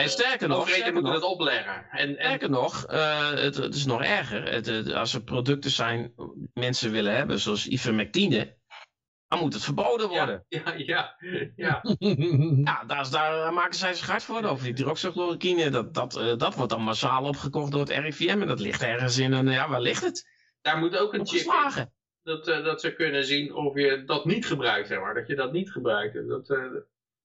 sterker nog,
sterker moeten het opleggen.
En, en... Sterker nog, uh, het, het, is nog erger. Het, als er producten zijn die mensen willen hebben, zoals ivermectine, dan moet het verboden worden.
Ja, ja, ja.
Ja, daar, daar, maken zij zich hard voor over. Die hydroxychloroquine, dat, dat, uh, dat wordt dan massaal opgekocht door het RIVM. En dat ligt ergens in een, ja, waar ligt het?
Daar moet ook een chip in. Dat, uh, dat ze kunnen zien of je dat niet gebruikt, zeg maar. Dat je dat niet gebruikt. Dat,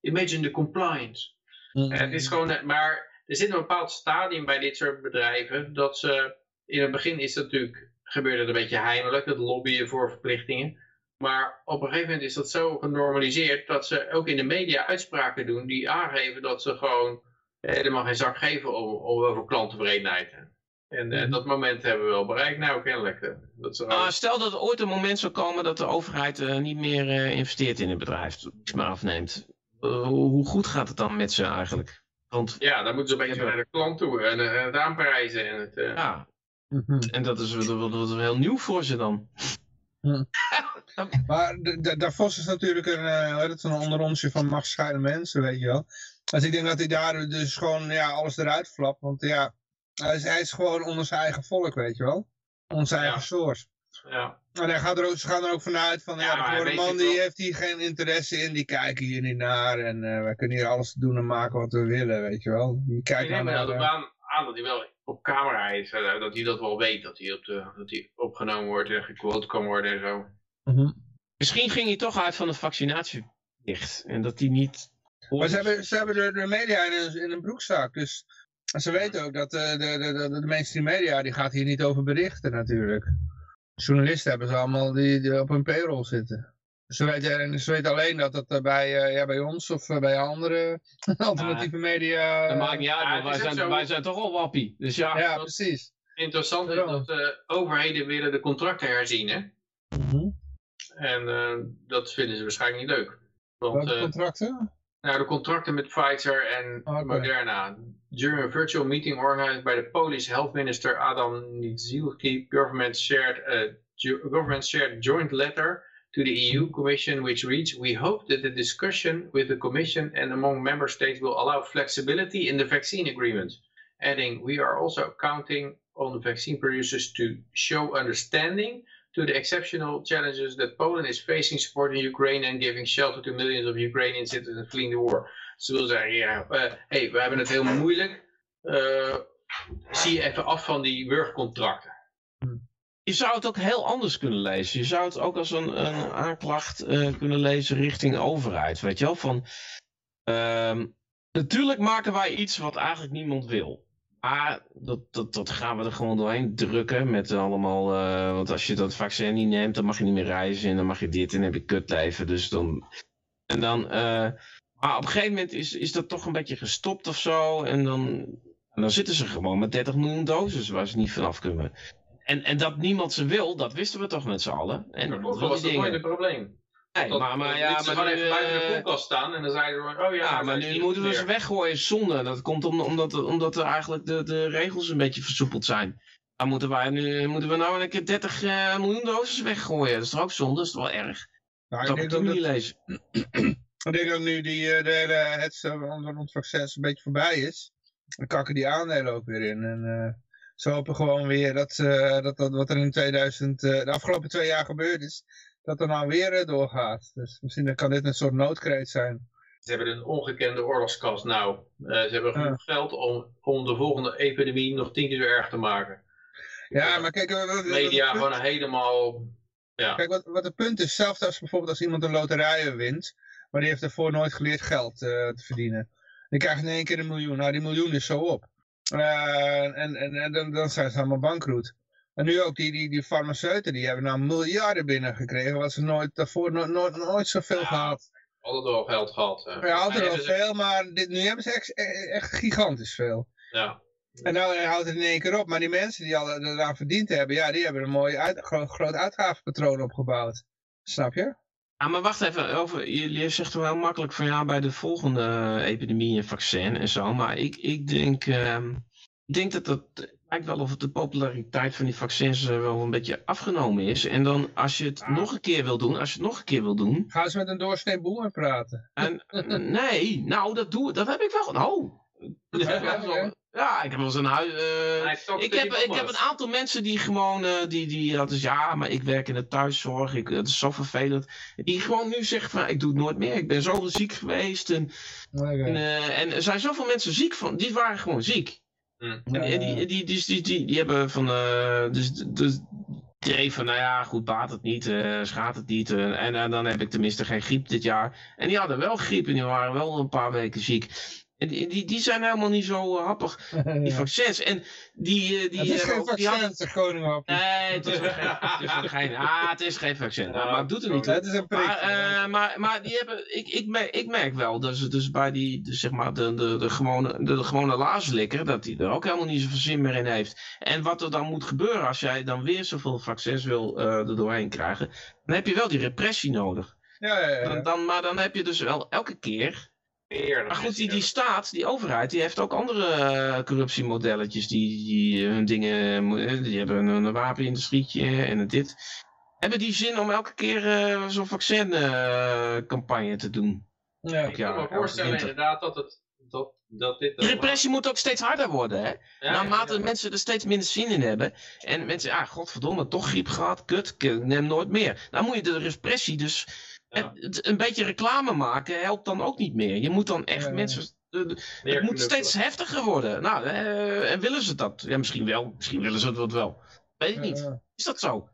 imagine the compliance. Mm. Het is gewoon, eh, maar er zit een bepaald stadium bij dit soort bedrijven dat ze, in het begin is het natuurlijk, gebeurde het een beetje heimelijk, het lobbyen voor verplichtingen. Maar op een gegeven moment is dat zo genormaliseerd dat ze ook in de media uitspraken doen die aangeven dat ze gewoon helemaal geen zak geven om, om over klanttevredenheid. En, en, mm. dat moment hebben we wel bereikt, nou kennelijk. Eh, dat
ze ah, stel dat er ooit een moment zou komen dat de overheid uh, niet meer investeert in het bedrijf, iets maar afneemt. Eh, hoe goed gaat het dan met ze eigenlijk?
Want, ja, dan moeten ze een beetje naar de klant toe en uh, aanprijzen. En, het, uh...
Ja, mhm. en dat is, dat is heel nieuw voor ze dan.
Hm. maar Davos is natuurlijk een, uh, een onderonsje van machtsscheiden mensen, weet je wel. Dus ik denk dat hij daar dus gewoon ja, alles eruit flapt. Want ja, hij is, hij is gewoon onder zijn eigen volk, weet je wel. Onze eigen source.
Ja.
Gaat er ook, ze gaan er ook vanuit van, ja, ja de man die heeft hier geen interesse in, die kijken hier niet naar. En uh, wij kunnen hier alles doen en maken wat we willen, weet je wel. Die kijken
nee, maar naar, aan, aan dat hij wel op camera is, uh, dat hij dat wel weet, dat hij, op de, dat hij opgenomen wordt en gequote kan worden en zo.
Mm -hmm. Misschien ging hij toch uit van de vaccinatieplicht en dat hij niet...
Maar ze hebben, ze hebben de, de media in een, in een broekzak, dus ze weten ook dat de, de, de, de mainstream media, die gaat hier niet over berichten natuurlijk journalisten hebben ze allemaal die, op hun payroll zitten. Ze weten, ze weten alleen dat het eh, bij, uh, ja, bij ons of uh, bij andere alternatieve media...
Dat maakt niet uit, ja, wij, zijn, wij zijn toch al wappie. Dus ja,
ja precies.
Interessant is dat de overheden willen de contracten herzien, hè? Mm -hmm. En dat vinden ze waarschijnlijk niet leuk.
Want, Welke contracten?
Nou, de contracten met Pfizer en Moderna. During a virtual meeting organized by the Polish Health Minister Adam Niedzilki, government shared a government shared joint letter to the EU Commission which reads, we hope that the discussion with the Commission and among member states will allow flexibility in the vaccine agreements. Adding, we are also counting on the vaccine producers to show understanding to the exceptional challenges that Poland is facing supporting Ukraine and giving shelter to millions of Ukrainian citizens fleeing the war. Ze wil zeggen, ja, uh, hey, we hebben het heel moeilijk. Uh, zie je even af van die burgercontracten.
Je zou het ook heel anders kunnen lezen. Je zou het ook als een, een aanklacht uh, kunnen lezen richting overheid. Weet je wel? Van, uh, natuurlijk maken wij iets wat eigenlijk niemand wil. Maar dat, dat, dat gaan we er gewoon doorheen drukken met allemaal... Uh, want als je dat vaccin niet neemt, dan mag je niet meer reizen. En dan mag je dit en dan heb je kutleven. Dus dan... En dan... Uh, maar op een gegeven moment is, is dat toch een beetje gestopt of zo. En dan, en dan zitten ze gewoon met 30 miljoen doses waar ze niet vanaf kunnen. En, en dat niemand ze wil, dat wisten we toch met z'n allen. En
dat was nooit een probleem.
Nee, dat, maar, maar ja,
maar nu, even buiten de koelkast staan en dan zeiden we, oh ja,
ja maar nu moeten we ze weggooien zonde. Dat komt om, omdat, omdat er eigenlijk de, de regels een beetje versoepeld zijn. Dan moeten, wij nu, moeten we nou een keer 30 uh, miljoen doses weggooien. Dat is toch ook zonde? Dat is toch wel erg. Nou, dat ik denk ook niet lezen.
ik denk dat nu die, uh, de hele het rond vaccins een beetje voorbij is. Dan kakken die aandelen ook weer in. En, uh, ze hopen gewoon weer dat, uh, dat, dat wat er in 2000, uh, de afgelopen twee jaar gebeurd is, dat er nou weer uh, doorgaat. Dus misschien kan dit een soort noodkreet zijn.
Ze hebben een ongekende oorlogskast nou. ze hebben genoeg geld om, om de volgende epidemie nog tien keer zo erg te maken.
Ja, maar kijk...
Wat, media gewoon helemaal... Ja.
Kijk, wat, wat het punt is, zelfs als bijvoorbeeld als iemand een loterij wint, maar die heeft daarvoor nooit geleerd geld te verdienen. Die krijgt in één keer een miljoen. Nou, die miljoen is zo op. En, en, en dan, dan, zijn ze allemaal bankroet. En nu ook die, die, die farmaceuten, die hebben nou miljarden binnengekregen, wat ze nooit daarvoor no, no, nooit zoveel ja, gehad.
Altijd wel geld gehad. Hè.
Ja, altijd wel veel, maar dit, nu hebben ze echt, echt gigantisch veel.
Ja.
En nou houdt het in één keer op, maar die mensen die al eraan verdiend hebben, ja, die hebben een mooi uit, groot, groot uitgavenpatroon opgebouwd. Snap je?
Ja, maar wacht even, over, je, zegt wel heel makkelijk van ja, bij de volgende epidemie een vaccin en zo. Maar ik, ik denk, uh, ik denk dat dat lijkt wel of de populariteit van die vaccins uh, wel een beetje afgenomen is. En dan als je het nog een keer wil doen, als je het nog een keer wil doen.
Ga eens met een doorsnee boemer praten.
En, nee, nou dat, doe, dat heb ik wel. Nou, dat heb ik wel, ja, ik heb wel eens een huis. Uh, ik, heb, ik heb een aantal mensen die gewoon. Uh, die, die dat is ja, maar ik werk in de thuiszorg. Ik, het is zo vervelend. Die gewoon nu zeggen van ik doe het nooit meer. Ik ben zo ziek geweest. En, okay. en, uh, en, er zijn zoveel mensen ziek van. Die waren gewoon ziek. Mm. En, en die, die, die, die, die, die, hebben van. dus, dus die van, nou ja, goed, baat het niet, uh, schaadt het niet. Uh, en uh, dan heb ik tenminste geen griep dit jaar. En die hadden wel griep en die waren wel een paar weken ziek. En die, die, die zijn helemaal niet zo uh, happig, die vaccins. En die, uh, die,
het is geen vaccin, hadden...
koning Nee, het is, geen, geen, ah, het is geen vaccin. Nou, maar het doet er niet toe.
Het is een prik.
Maar, uh, maar, maar die hebben, ik, ik, merk, ik merk wel dat ze dus bij die, de, zeg maar, de, de, de gewone, de, de gewone lazerslikker, dat die er ook helemaal niet zoveel zin meer in heeft. En wat er dan moet gebeuren als jij dan weer zoveel vaccins wil uh, er doorheen krijgen, dan heb je wel die repressie nodig.
Ja, ja, ja.
Dan, dan, maar dan heb je dus wel elke keer maar goed, die, die staat, die overheid, die heeft ook andere uh, corruptiemodelletjes. Die, die hun dingen, eh, die hebben een, een wapenindustrietje en dit. Hebben die zin om elke keer uh, zo'n vaccincampagne te doen?
Ja, ik kan me voorstellen inderdaad dat het dat, dat dit...
De repressie moet ook steeds harder worden, hè? Ja, Naarmate ja, mensen er steeds minder zin in hebben. En mensen, ja, godverdomme, toch griep gehad, kut, neem nooit meer. Dan moet je de repressie dus een beetje reclame maken helpt dan ook niet meer. Je moet dan echt mensen... het moet steeds heftiger worden. Nou, eh, en willen ze dat? Ja, misschien wel. Misschien willen ze dat wel. Weet ik niet. Is dat zo?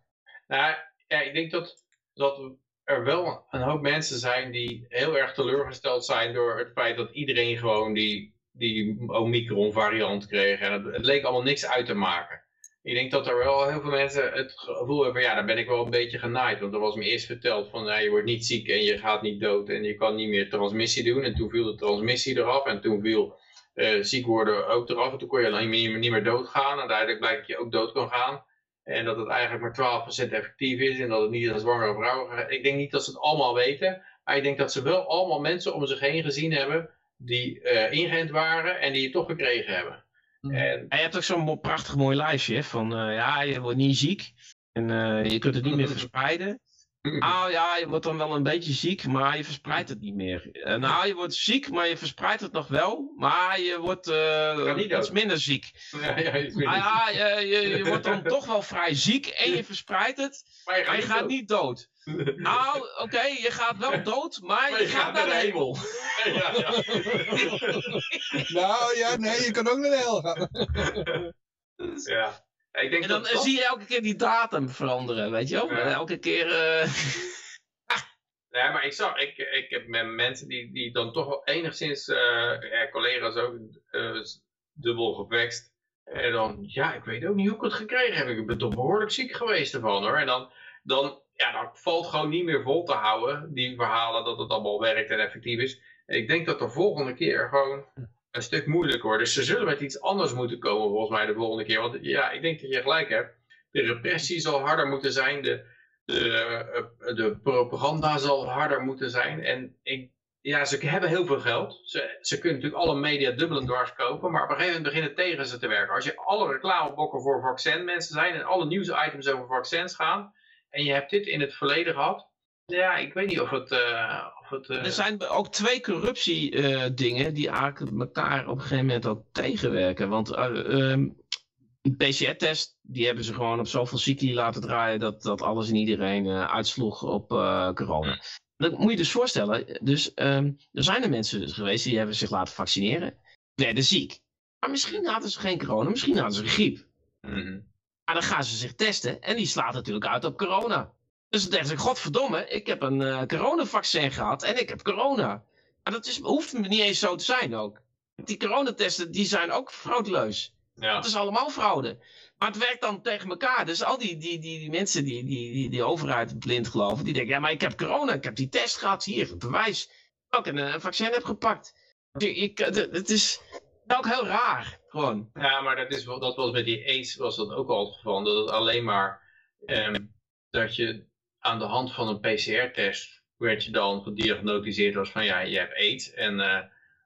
Nou, ja, ik denk dat, dat er wel een hoop mensen zijn die heel erg teleurgesteld zijn door het feit dat iedereen gewoon die, die Omicron variant kreeg. En het, het leek allemaal niks uit te maken. Ik denk dat er wel heel veel mensen het gevoel hebben, ja, daar ben ik wel een beetje genaaid. Want er was me eerst verteld van, ja, je wordt niet ziek en je gaat niet dood en je kan niet meer transmissie doen. En toen viel de transmissie eraf en toen viel uh, ziek worden ook eraf. En toen kon je alleen niet meer, niet meer doodgaan en uiteindelijk blijkt dat je ook dood kan gaan. En dat het eigenlijk maar 12% effectief is en dat het niet aan zwangere vrouwen Ik denk niet dat ze het allemaal weten. Maar ik denk dat ze wel allemaal mensen om zich heen gezien hebben die uh, ingeënt waren en die het toch gekregen hebben.
En, en je hebt ook zo'n prachtig mooi lijstje van uh, ja, je wordt niet ziek en uh, je kunt het niet meer verspreiden. Nou ja, je wordt dan wel een beetje ziek, maar je verspreidt het niet meer. Uh, nou, je wordt ziek, maar je verspreidt het nog wel, maar je wordt uh, iets minder ziek. Ja, ja, je, ah, ja, je, je, je, wordt dan toch wel vrij ziek en je verspreidt het, maar je gaat, maar je gaat niet dood. Nou, oké, okay, je gaat wel dood, maar, maar je, gaat, gaat naar de hemel. Ja, ja.
nou ja, nee, je kan ook naar de hel gaan.
ja. Ik denk
en dan
dat
zie je elke keer die datum veranderen, weet je wel? Ja. Elke keer... Uh...
Ja, maar ik zag, ik, ik heb met mensen die, die dan toch wel enigszins, uh, ja, collega's ook, uh, dubbel gevext. En dan, ja, ik weet ook niet hoe ik het gekregen heb. Ik ben toch behoorlijk ziek geweest ervan hoor. En dan, dan, ja, dan valt gewoon niet meer vol te houden, die verhalen dat het allemaal werkt en effectief is. En ik denk dat de volgende keer gewoon een stuk moeilijker. Dus ze zullen met iets anders moeten komen volgens mij de volgende keer. Want ja, ik denk dat je gelijk hebt. De repressie zal harder moeten zijn. De, de, eh, de propaganda zal harder moeten zijn. En ik, ja, ze hebben heel veel geld. Ze, ze kunnen natuurlijk alle media dubbel en dwars kopen. Maar op een gegeven moment beginnen tegen ze te werken. Als je alle reclamebokken voor vaccinmensen zijn. En alle nieuwsitems over vaccins gaan. En je hebt dit in het verleden gehad. Ja, ik weet niet of het... Of het
uh... Er zijn ook twee corruptie-dingen uh, die eigenlijk elkaar op een gegeven moment ook tegenwerken. Want um, die PCR-test, die hebben ze gewoon op zoveel cycli laten draaien dat, dat alles en iedereen uitsloeg op corona. Dan moet je dus voorstellen, dus um, er zijn er mensen geweest die hebben zich laten vaccineren, werden ziek. Maar misschien hadden ze geen corona, misschien hadden ze griep. Mm -hmm. Maar dan gaan ze zich testen en die slaat natuurlijk uit op corona. Dus dan denken ze, godverdomme, ik heb een uh, coronavaccin gehad en ik heb corona. Maar dat is, hoeft niet eens zo te zijn ook. Die coronatesten, die zijn ook fraudeleus. Ja. Dat is allemaal fraude. Maar het werkt dan tegen elkaar. Dus al die, die, die, die mensen die, die, die, die overheid blind geloven, die denken, ja, maar ik heb corona, ik heb die test gehad, hier, het bewijs. Dat ik een, een vaccin heb gepakt. Ik, het is ook heel raar, gewoon.
Ja, maar dat, is, dat was met die AIDS was dat ook al het geval. Dat het alleen maar, um, dat je aan de hand van een PCR-test werd je dan gediagnosticeerd als van ja, je hebt AIDS en uh,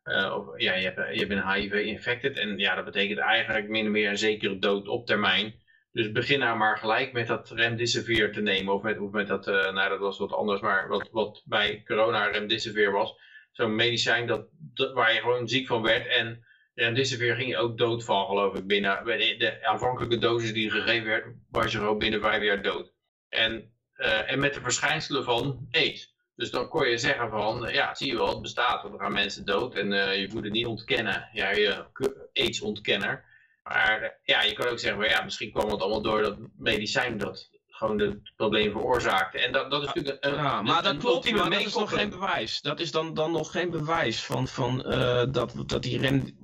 uh, of, ja, je, hebt, je bent HIV-infected. En ja, dat betekent eigenlijk min of meer een zekere dood op termijn. Dus begin nou maar gelijk met dat remdesivir te nemen. Of met, met dat, nou dat was wat anders, maar wat, wat bij corona remdesivir was. Zo'n medicijn dat, waar je gewoon ziek van werd. En remdesivir ging je ook dood van, geloof ik. Binnen de aanvankelijke dosis die gegeven werd, was je gewoon binnen vijf jaar dood. En en met de verschijnselen van AIDS. Dus dan kon je zeggen van, ja, zie je wel, het bestaat, er gaan mensen dood en uh, je moet het niet ontkennen. Ja, je AIDS-ontkenner. Maar ja, je kan ook zeggen, ja, misschien kwam het allemaal door dat medicijn dat gewoon het probleem veroorzaakte. En dat, dat is natuurlijk een,
ja, maar dat klopt, maar dat is nog geen bewijs. Dat is dan, dan nog geen bewijs van, van uh, dat, dat die rem,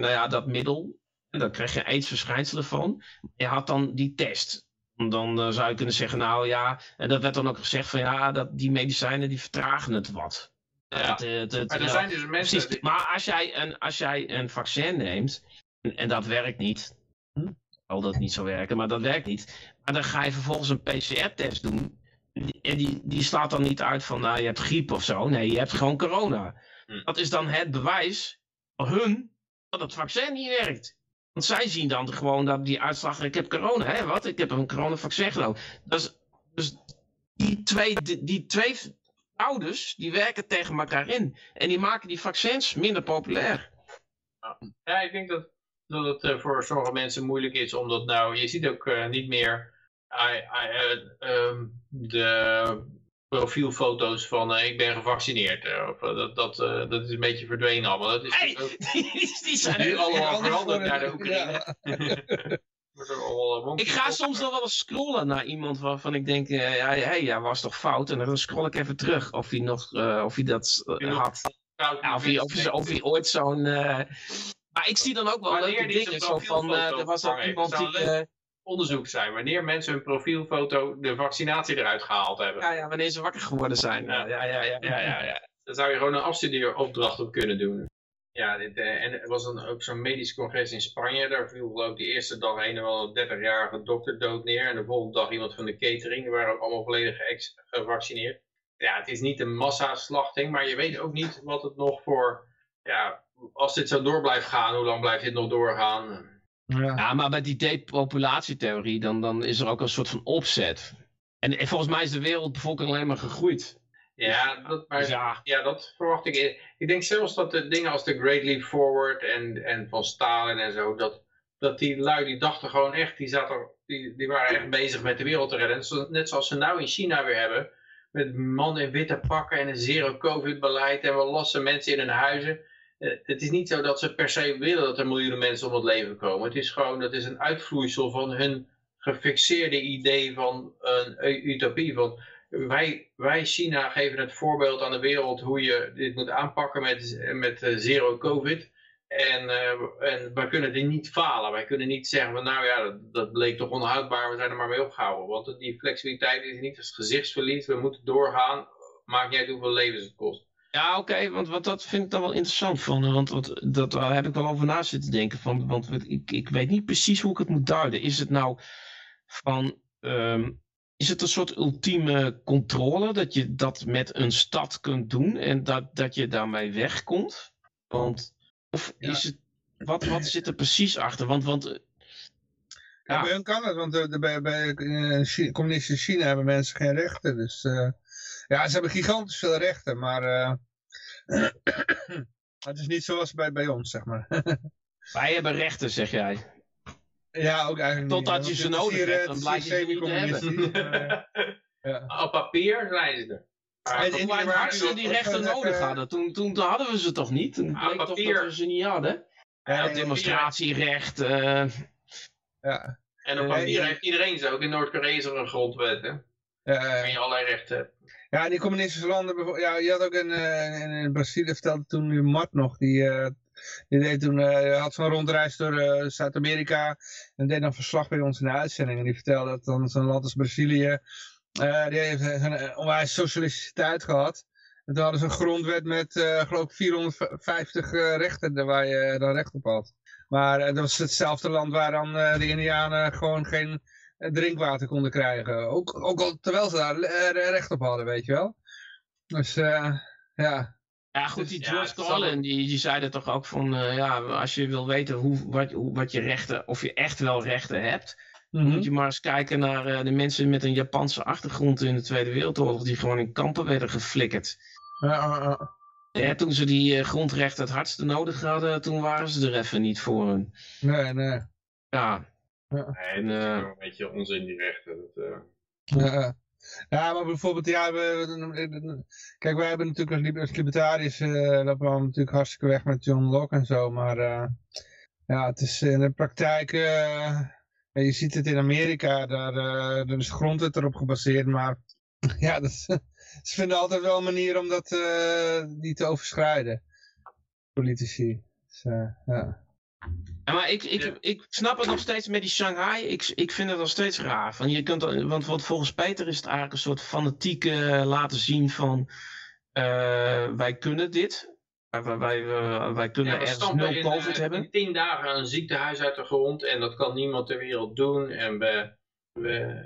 nou ja, dat middel, daar krijg je aidsverschijnselen van. Je had dan die test dan uh, zou je kunnen zeggen, nou ja, en dat werd dan ook gezegd van ja, dat die medicijnen die vertragen het wat.
Ja. Het, het, het, maar er zijn dus mensen... Die...
Maar als jij, een, als jij een vaccin neemt, en, en dat werkt niet, hm? zal dat niet zo werken, maar dat werkt niet. Maar dan ga je vervolgens een PCR-test doen, en die, die slaat dan niet uit van, nou je hebt griep of zo. Nee, je hebt gewoon corona. Hm. Dat is dan het bewijs voor hun dat het vaccin niet werkt. Want zij zien dan gewoon dat die uitslag, ik heb corona, hè, wat? Ik heb een coronavaccin genomen. Dus, dus die, twee, die, twee ouders, die werken tegen elkaar in. En die maken die vaccins minder populair.
Ja, ik denk dat, dat het uh, voor sommige mensen moeilijk is, omdat nou, je ziet ook uh, niet meer uh, de profielfoto's van uh, ik ben gevaccineerd. Uh, of, uh, dat, dat, dat is een beetje verdwenen allemaal. Dat is
hey, ook, die, die zijn nu
allemaal veranderd naar de Oekraïne.
ik ga soms nog wel eens scrollen naar iemand waarvan ik denk, ja, hey, ja, was toch fout? En dan scroll ik even terug of hij, nog, of hij dat had. Ja, of, hij, of, hij, of hij ooit zo'n... maar ik zie dan ook wel leuke dingen. Zo van, er was ook iemand die
onderzoek zijn. Wanneer mensen hun profielfoto de vaccinatie eruit gehaald hebben.
Ja, ja wanneer ze wakker geworden zijn. Ja, ja, ja, ja, ja, ja,
Daar zou je gewoon een afstudeeropdracht op kunnen doen. Ja, dit, uh, en er was dan ook zo'n medisch congres in Spanje. Daar viel geloof ik de eerste dag een andere 30-jarige dokter dood neer. En de volgende dag iemand van de catering. Die waren ook allemaal volledig gevaccineerd. Ja, het is niet een massaslachting, maar je weet ook niet wat het nog voor... Ja, als dit zo door blijft gaan, hoe lang blijft dit nog doorgaan?
Ja, ja maar bij die depopulatietheorie, dan, dan is er ook een soort van opzet. En, en volgens mij is de wereldbevolking alleen maar gegroeid.
Ja, dat, maar, ja. ja. dat verwacht ik. Ik denk zelfs dat de dingen als de Great Leap Forward en, en van Stalin en zo, dat, dat die lui die dachten gewoon echt, die, zaten, die, die waren echt bezig met de wereld te redden. Net zoals ze nou in China weer hebben, met mannen in witte pakken en een zero-covid beleid en we lossen mensen in hun huizen. Eh, het is niet zo dat ze per se willen dat er miljoenen mensen om het leven komen. Het is gewoon, dat is een uitvloeisel van hun gefixeerde idee van een utopie. Van wij, wij China geven het voorbeeld aan de wereld hoe je dit moet aanpakken met, met uh, zero covid. En, uh, en wij kunnen dit niet falen. Wij kunnen niet zeggen van nou ja, dat, dat bleek toch onhoudbaar, we zijn er maar mee opgehouden. Want die flexibiliteit is niet als gezichtsverlies, we moeten doorgaan. Maakt niet uit hoeveel levens het kost.
Ja, oké, want wat, dat vind ik dan wel interessant van. Want wat, dat, daar heb ik wel over na zitten denken. Van, want ik, ik weet niet precies hoe ik het moet duiden. Is het nou van um, is het een soort ultieme controle dat je dat met een stad kunt doen en dat, dat je daarmee wegkomt? Want, of is het, wat, wat zit er precies achter? Want, want
ja. ja bij hun kan het, want de, bij, bij uh, communistische China hebben mensen geen rechten. Dus uh, ja, ze hebben gigantisch veel rechten, maar uh, het is niet zoals bij, bij ons, zeg maar.
Wij hebben rechten, zeg jij.
Ja, ook eigenlijk
Totdat je ze nodig hebt, dan blijf je ze niet te hebben.
ja. Op papier zijn ze er.
Maar en, waar ze die rechten nodig hadden? Toen, toen hadden we ze toch niet? Toen bleek toch dat we ze niet hadden? Ja, demonstratierecht. Uh...
Ja. En op papier heeft iedereen ze. Ook in Noord-Korea is er een grondwet. Hè? Ja, je allerlei rechten hebt.
Ja, die communistische landen, ja, je had ook in, uh, in Brazilië vertelde toen Mart nog, die, uh, die deed toen, uh, had zo'n rondreis door Zuid-Amerika en deed dan verslag bij ons in de uitzending. En die vertelde dat dan zo'n land als Brazilië, die heeft een onwijs socialistische tijd gehad. En toen hadden ze een grondwet met, geloof ik, 450 rechten waar je dan recht op had. Maar dat was hetzelfde land waar dan de Indianen gewoon geen drinkwater konden krijgen. Ook, ook al terwijl ze daar recht op hadden, weet je wel. Dus ja,
ja, goed, die George ja, die, die zei er toch ook van, uh, ja, als je wil weten hoe, wat, hoe, wat je rechten, of je echt wel rechten hebt, mm -hmm. moet je maar eens kijken naar uh, de mensen met een Japanse achtergrond in de Tweede Wereldoorlog, die gewoon in kampen werden geflikkerd. Ja, ja toen ze die uh, grondrechten het hardste nodig hadden, toen waren ze er even niet voor hun.
Nee, nee.
Ja.
Ja. En, een beetje onzin die rechten. Dat,
ja. Ja, maar bijvoorbeeld, ja, we, kijk, wij hebben natuurlijk als, libertariërs, uh, lopen we natuurlijk hartstikke weg met John Locke en zo, maar uh, ja, het is in de praktijk, uh, je ziet het in Amerika, daar, daar is grondwet erop gebaseerd, maar ja, dat, ze vinden altijd wel een manier om dat niet te overschrijden, politici. Dus, ja.
Ja, maar ik, ik, ik snap het nog steeds met die Shanghai. Ik, ik vind het nog steeds raar. Van je kunt, want wat volgens Peter is het eigenlijk een soort fanatieke uh, laten zien van uh, wij kunnen dit. Wij, wij, wij kunnen ja, ergens nul in, COVID uh, hebben.
In tien dagen een ziekenhuis uit de grond en dat kan niemand ter wereld doen. En we,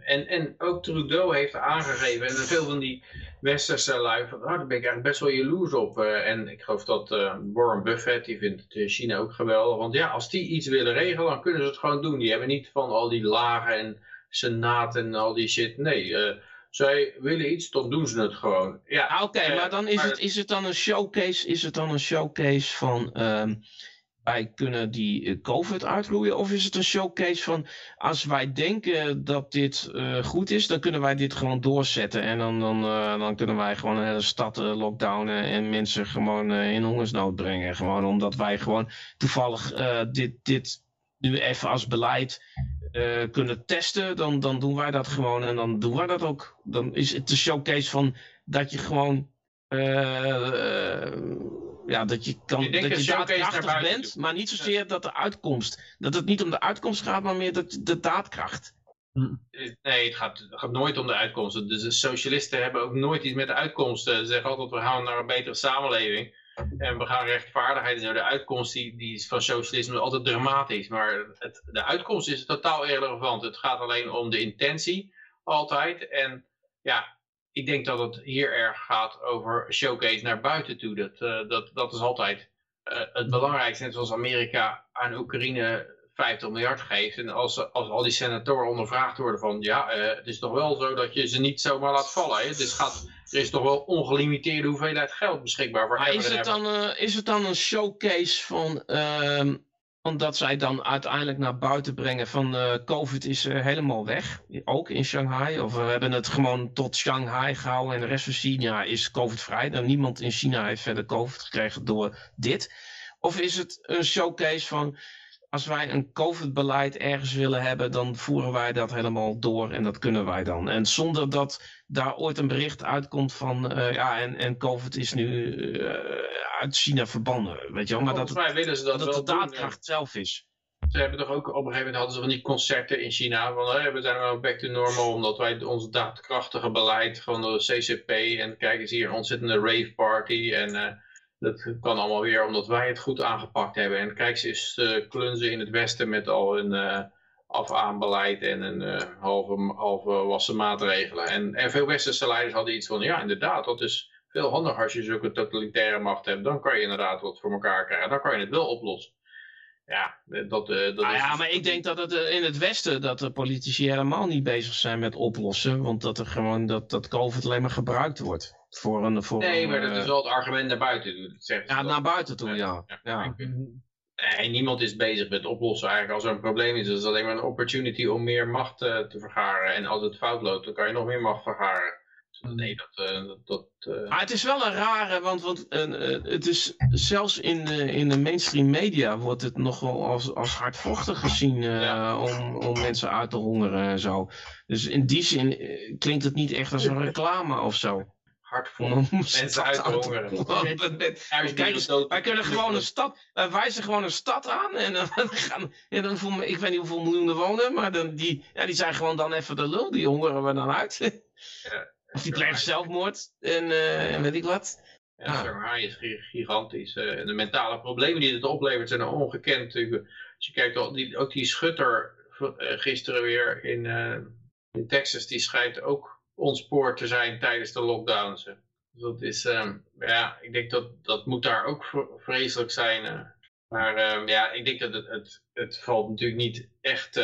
en, en ook Trudeau heeft aangegeven, en veel van die westerse lui, van, oh, daar ben ik eigenlijk best wel jaloers op. Uh, en ik geloof dat uh, Warren Buffett, die vindt China ook geweldig. Want ja, als die iets willen regelen, dan kunnen ze het gewoon doen. Die hebben niet van al die lagen en senaat en al die shit. Nee, uh, zij willen iets, dan doen ze het gewoon. Ja,
ah, Oké, maar dan is, maar het, is het dan een showcase, is het dan een showcase van... Ehm, wij kunnen die eh, COVID uitroeien? Of is het een showcase van als wij denken dat dit uh, goed is, dan kunnen wij dit gewoon doorzetten. En dan, dan, uh, dan kunnen wij gewoon een hele stad lockdownen en mensen gewoon in hongersnood brengen. Gewoon omdat wij gewoon toevallig dit, dit nu even als beleid kunnen testen. Dan, dan doen wij dat gewoon en dan doen wij dat ook. Dan is het een showcase van dat je gewoon ja, dat je, kan, dat je daadkrachtig bent, maar niet zozeer dat de uitkomst. Dat het niet om de uitkomst gaat, maar meer dat de daadkracht.
Hm. Nee, het gaat, het gaat nooit om de uitkomsten. Dus de socialisten hebben ook nooit iets met de uitkomsten. Ze zeggen altijd, we gaan naar een betere samenleving. En we gaan rechtvaardigheid en zo. De uitkomst die, die is van socialisme altijd dramatisch. Maar het, de uitkomst is totaal irrelevant. Het gaat alleen om de intentie altijd. En ja, ik denk dat het hier erg gaat over showcase naar buiten toe. Dat, uh, dat, dat is altijd uh, het belangrijkste. Net zoals Amerika aan Oekraïne 50 miljard geeft. En als, als al die senatoren ondervraagd worden van... ja, uh, het is toch wel zo dat je ze niet zomaar laat vallen. Hè? Dus gaat, er is toch wel ongelimiteerde hoeveelheid geld beschikbaar voor
maar is het, dan, is het dan een showcase van... Omdat zij dan uiteindelijk naar buiten brengen van uh, COVID is uh, helemaal weg. Ook in Shanghai. Of we hebben het gewoon tot Shanghai gehouden en de rest van China is COVID vrij. Dan niemand in China heeft verder COVID gekregen door dit. Of is het een showcase van als wij een COVID-beleid ergens willen hebben, dan voeren wij dat helemaal door en dat kunnen wij dan. En zonder dat daar ooit een bericht uitkomt van, uh, ja, en, en COVID is nu uh, uit China verbannen, weet je wel. Maar dat,
willen ze dat,
dat het de daadkracht zelf is.
Ze hebben toch ook op een gegeven moment hadden ze van die concerten in China. Van hey, we zijn wel back to normal omdat wij ons daadkrachtige beleid, gewoon de CCP en kijk eens hier ontzettende rave party en uh, dat kan allemaal weer omdat wij het goed aangepakt hebben. En kijk, ze is uh, klunzen in het westen met al een uh, af-aan-beleid en een uh, halve, halve wassen maatregelen. En, en veel westerse leiders hadden iets van, ja inderdaad, dat is veel handiger als je zulke totalitaire macht hebt. Dan kan je inderdaad wat voor elkaar krijgen. Dan kan je het wel oplossen. Ja, dat, dat
ah,
is...
ja, maar ik denk dat het in het Westen dat de politici helemaal niet bezig zijn met oplossen. Want dat er gewoon dat, dat COVID alleen maar gebruikt wordt. Voor een, voor
nee,
een,
maar dat is wel het argument naar buiten toe. Dat
ja, naar buiten toe, ja. ja.
ja. Nee, niemand is bezig met oplossen eigenlijk. Als er een probleem is, is het alleen maar een opportunity om meer macht uh, te vergaren. En als het fout loopt, dan kan je nog meer macht vergaren. Nee, dat... Uh, dat uh...
Maar het is wel een rare, want, want het is zelfs in de, in de mainstream media wordt het nogal als, als hardvochtig gezien ja. om, om mensen uit te hongeren en zo. Dus in die zin klinkt het niet echt als een reclame of zo
hardvol mensen uit te hongeren.
Kijk eens, wij kunnen gewoon een stad, wij wijzen gewoon een stad aan en dan gaan, en dan voel, ik weet niet hoeveel miljoenen wonen, maar dan, die, ja, die zijn gewoon dan even de lul, die hongeren we dan uit. Ja, die plegen zelfmoord en uh, weet ik wat.
Ja, Shanghai is gigantisch. Uh, de mentale problemen die het oplevert zijn ongekend. Als je kijkt, ook die, ook die schutter uh, gisteren weer in, in Texas, die schrijft ook ontspoord te zijn tijdens de lockdowns. Dus dat is, um, ja, ik denk dat dat moet daar ook vreselijk zijn. Uh. Maar um, ja, ik denk dat het, het, het valt natuurlijk niet echt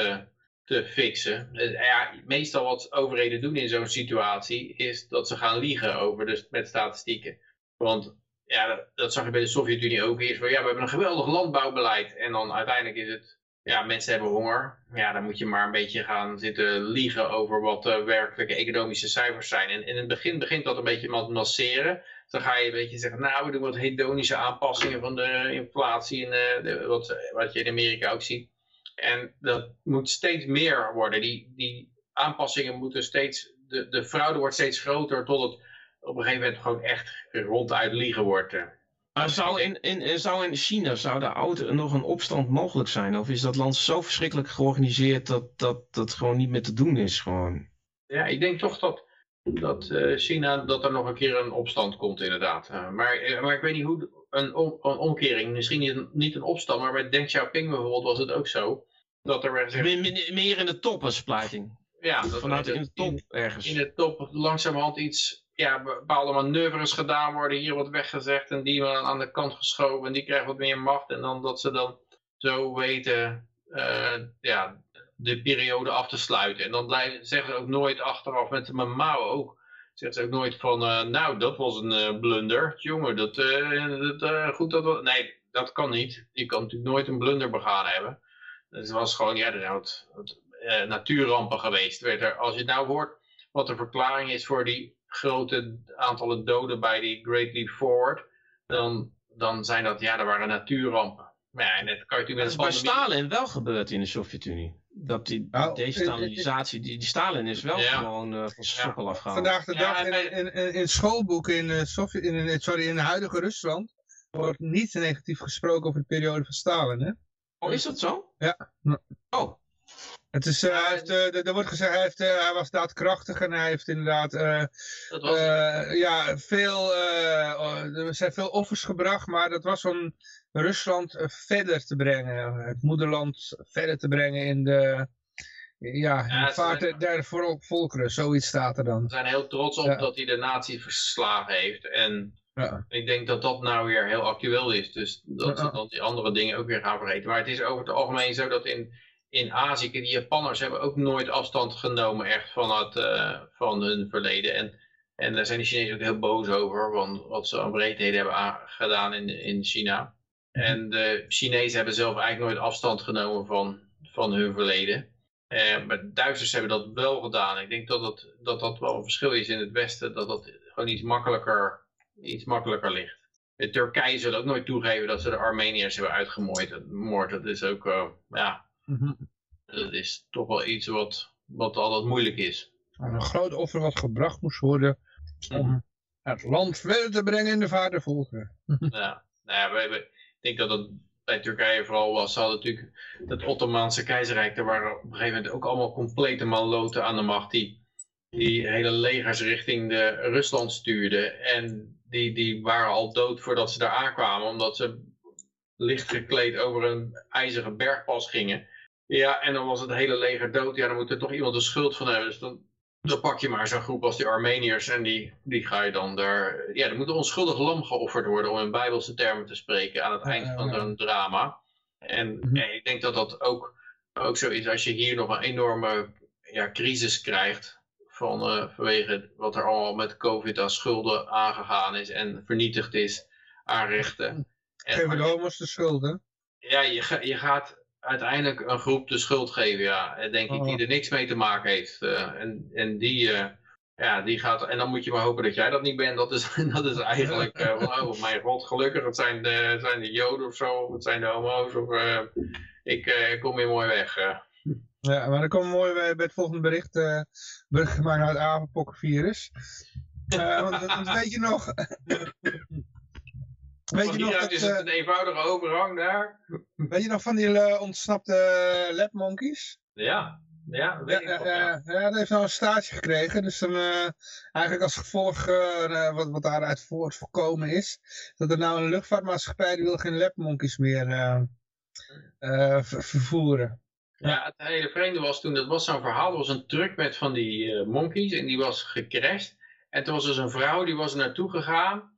te fixen. Uh, ja, meestal wat overheden doen in zo'n situatie is dat ze gaan liegen over dus met statistieken. Want ja, dat, zag je bij de Sovjet-Unie ook eerst. Van, ja, we hebben een geweldig landbouwbeleid. En dan uiteindelijk is het ja, mensen hebben honger. Ja, dan moet je maar een beetje gaan zitten liegen over wat de werkelijke economische cijfers zijn. En in het begin begint dat een beetje met masseren. Dan ga je een beetje zeggen, nou, we doen wat hedonische aanpassingen van de inflatie, en de, wat, wat je in Amerika ook ziet. En dat moet steeds meer worden. Die, die aanpassingen moeten steeds, de, de fraude wordt steeds groter tot het op een gegeven moment gewoon echt ronduit liegen wordt.
Maar zou in, in, zou in China zou daar oud nog een opstand mogelijk zijn? Of is dat land zo verschrikkelijk georganiseerd dat dat, dat gewoon niet meer te doen is? Gewoon?
Ja, ik denk toch dat, dat uh, China, dat er nog een keer een opstand komt inderdaad. Maar, maar ik weet niet hoe, een, om, een omkering, misschien niet, niet een opstand, maar bij Deng Xiaoping bijvoorbeeld was het ook zo. Dat er werd
gezegd... Meer in de top een splijting.
Ja,
dat Vanuit in de top ergens.
In de top langzamerhand iets ja, bepaalde manoeuvres gedaan worden, hier wordt weggezegd en die worden aan de kant geschoven en die krijgen wat meer macht en dan dat ze dan zo weten uh, ja, de periode af te sluiten. En dan blijven, zeggen ze ook nooit achteraf met mijn Mao ook, zeggen ze ook nooit van uh, nou dat was een uh, blunder, jongen, dat, dat goed dat was, nee dat kan niet. Je kan natuurlijk nooit een blunder begaan hebben. Het was gewoon, ja, zijn wat, wat natuurrampen geweest. Er, als je nou hoort wat de verklaring is voor die grote aantallen doden bij die Great Leap Forward, dan, dan zijn dat, ja, er waren natuurrampen. Maar ja, en dat kan je natuurlijk
met is bij Stalin wel gebeurd in de Sovjet-Unie. Dat die nou, destabilisatie, die, die Stalin is wel gewoon uh, van sokkel ja. afgehaald.
Vandaag de dag in, in, in, in schoolboeken in, uh, Sovjet, in, sorry, in het huidige Rusland wordt niet negatief gesproken over de periode van Stalin. Hè?
Oh, is dat zo?
Ja.
Oh.
Het is, uh, heeft, uh, er wordt gezegd, hij, heeft, uh, hij was daadkrachtig en hij heeft inderdaad ja, veel, er zijn veel offers gebracht, maar dat was om Rusland verder te brengen, het moederland verder te brengen in de, ja, ja vaart der volkeren, zoiets staat er dan.
We zijn heel trots op dat hij de natie verslagen heeft en ja. Ik denk dat dat nou weer heel actueel is. Dus dat ze dan die andere dingen ook weer gaan vergeten. Maar het is over het algemeen zo dat in, in Azië, die Japanners hebben ook nooit afstand genomen echt van, het, uh, van hun verleden. En, en daar zijn de Chinezen ook heel boos over, want wat ze aan breedheden hebben gedaan in, in China. Mhm. En de Chinezen hebben zelf eigenlijk nooit afstand genomen van, van hun verleden. Uh, maar de Duitsers hebben dat wel gedaan. Ik denk dat, het, dat dat wel een verschil is in het Westen, dat dat gewoon iets makkelijker iets makkelijker ligt. De Turkije zal ook nooit toegeven dat ze de Armeniërs hebben uitgemoord. Dat is ook, uh, ja, mhm. dat is toch wel iets wat, wat altijd moeilijk is.
Een groot offer wat gebracht moest worden om mhm. het land verder te brengen in de vadervolken.
ja, nou ja, we, ik denk dat het bij Turkije vooral was. Ze hadden natuurlijk het Ottomaanse keizerrijk, daar waren op een gegeven moment ook allemaal complete maloten aan de macht die die hele legers richting de Rusland stuurden. En die, die waren al dood voordat ze daar aankwamen, omdat ze licht gekleed over een ijzeren bergpas gingen. Ja, en dan was het hele leger dood. Ja, dan moet er toch iemand de schuld van hebben. Dus dan, dan pak je maar zo'n groep als die Armeniërs en die, die ga je dan daar... Ja, er moet een onschuldig lam geofferd worden, om in bijbelse termen te spreken, aan het eind van zo'n drama. En mhm. ik denk dat dat ook, ook zo is als je hier nog een enorme ja, crisis krijgt van, uh, vanwege wat er allemaal met COVID aan schulden aangegaan is en vernietigd is aan rechten.
Geven de homo's de schulden?
Ja, je, je gaat uiteindelijk een groep de schuld geven, ja. Denk ik, die oh. er niks mee te maken heeft. Uh, en, en die, uh, ja, die gaat, en dan moet je maar hopen dat jij dat niet bent. Dat is, dat is eigenlijk, uh, oh mijn god, gelukkig, het zijn de, zijn de joden of zo, of het zijn de homo's, of ik kom hier mooi weg.
Ja, maar dan komen we mooi bij, het volgende bericht. Uh, naar het apenpokkenvirus. Want, want, weet je nog...
weet je nog dat, is het eh, een eenvoudige overgang daar.
Weet je nog van die uh, ontsnapte lab monkeys?
Ja, ja, weet ja,
ja, ja, dat heeft nou een staartje gekregen. Dus dan, uh, eigenlijk als gevolg, uh, wat, wat daaruit voort voorkomen is, dat er nou een luchtvaartmaatschappij die wil geen labmonkeys meer uh, vervoeren.
Ja, het hele vreemde was toen, dat was zo'n verhaal, er was een truck met van die monkeys en die was gecrashed. En toen was dus een vrouw, die was er naartoe gegaan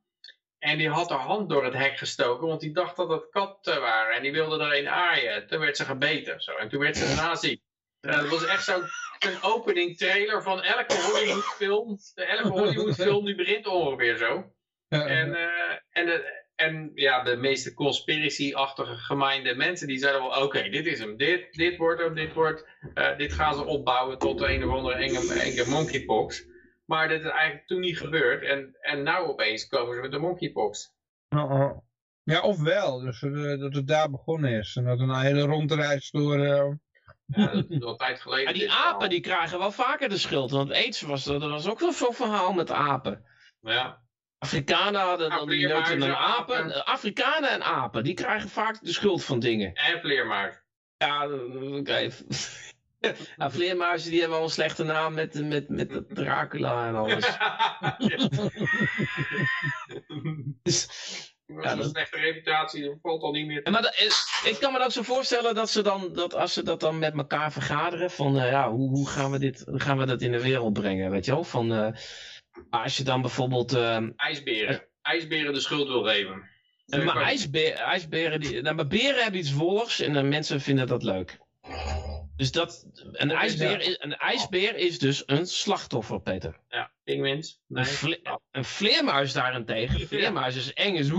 en die had haar hand door het hek gestoken, want die dacht dat het katten waren en die wilde er een aaien. Toen werd ze gebeten zo, en toen werd ze daarna ziek. Uh, dat was echt zo'n opening trailer van elke Hollywood film. Elke Hollywood film die begint ongeveer zo. En, uh, en, de, en ja, de meeste conspiracy-achtige gemeinde mensen die zeiden wel, oké, dit is hem, dit, dit wordt hem, dit wordt, uh, dit gaan ze opbouwen tot een of andere enge, enge monkeypox. Maar dit is eigenlijk toen niet gebeurd en, en nou opeens komen ze met de monkeypox.
Uh -oh. Ja, ofwel, dus uh, dat het daar begonnen is en dat een hele rondreis door... Uh...
Ja, dat is al tijd geleden.
Ja, die apen die krijgen wel vaker de schuld, want AIDS was, dat was ook wel zo'n verhaal met apen.
Ja.
Afrikanen hadden dan die noten en apen. Eh, Afrikanen en apen, die krijgen vaak de schuld van dingen.
En vleermuizen.
Ja, oké. Nou, vleermuizen die hebben al een slechte naam met, met, met Dracula en alles.
dus, ja, dat... een slechte reputatie, dat valt al niet meer.
Maar ik kan me dat zo voorstellen dat ze dan, dat als ze dat dan met elkaar vergaderen, van uh, ja, hoe, hoe gaan, we dit, gaan we dat in de wereld brengen, weet je wel? Van, uh, als je dan bijvoorbeeld... Uh,
ijsberen. ijsberen de schuld wil geven.
Maar ijsbe ijsberen, die, nou, maar beren hebben iets wolligs en mensen vinden dat leuk. Dus dat, een, ijsbeer, is, een ijsbeer is dus een slachtoffer, Peter.
Ja, pinguïns.
Nee. Een, vle een vleermuis daarentegen. Een vleermuis is eng. Is.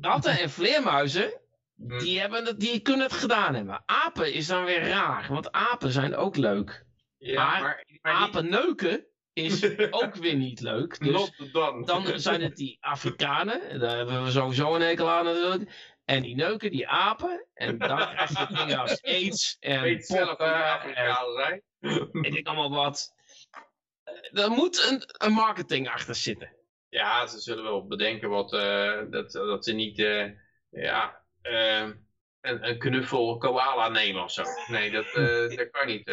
Ratten en vleermuizen, hm. die, hebben die kunnen het gedaan hebben. Apen is dan weer raar, want apen zijn ook leuk. Ja, maar, maar, apen neuken is ook weer niet leuk. Dus dan. dan zijn het die Afrikanen, daar hebben we sowieso een hekel aan natuurlijk. En die neuken die apen. En dan krijg je dingen als aids en Weet zelf. Weet ik allemaal wat. Eh, er moet een, een marketing achter zitten.
Ja, ze zullen wel bedenken wat, uh, dat, dat ze niet, uh, ja, uh, een, een knuffel koala nemen of zo. Nee, dat, dat kan niet.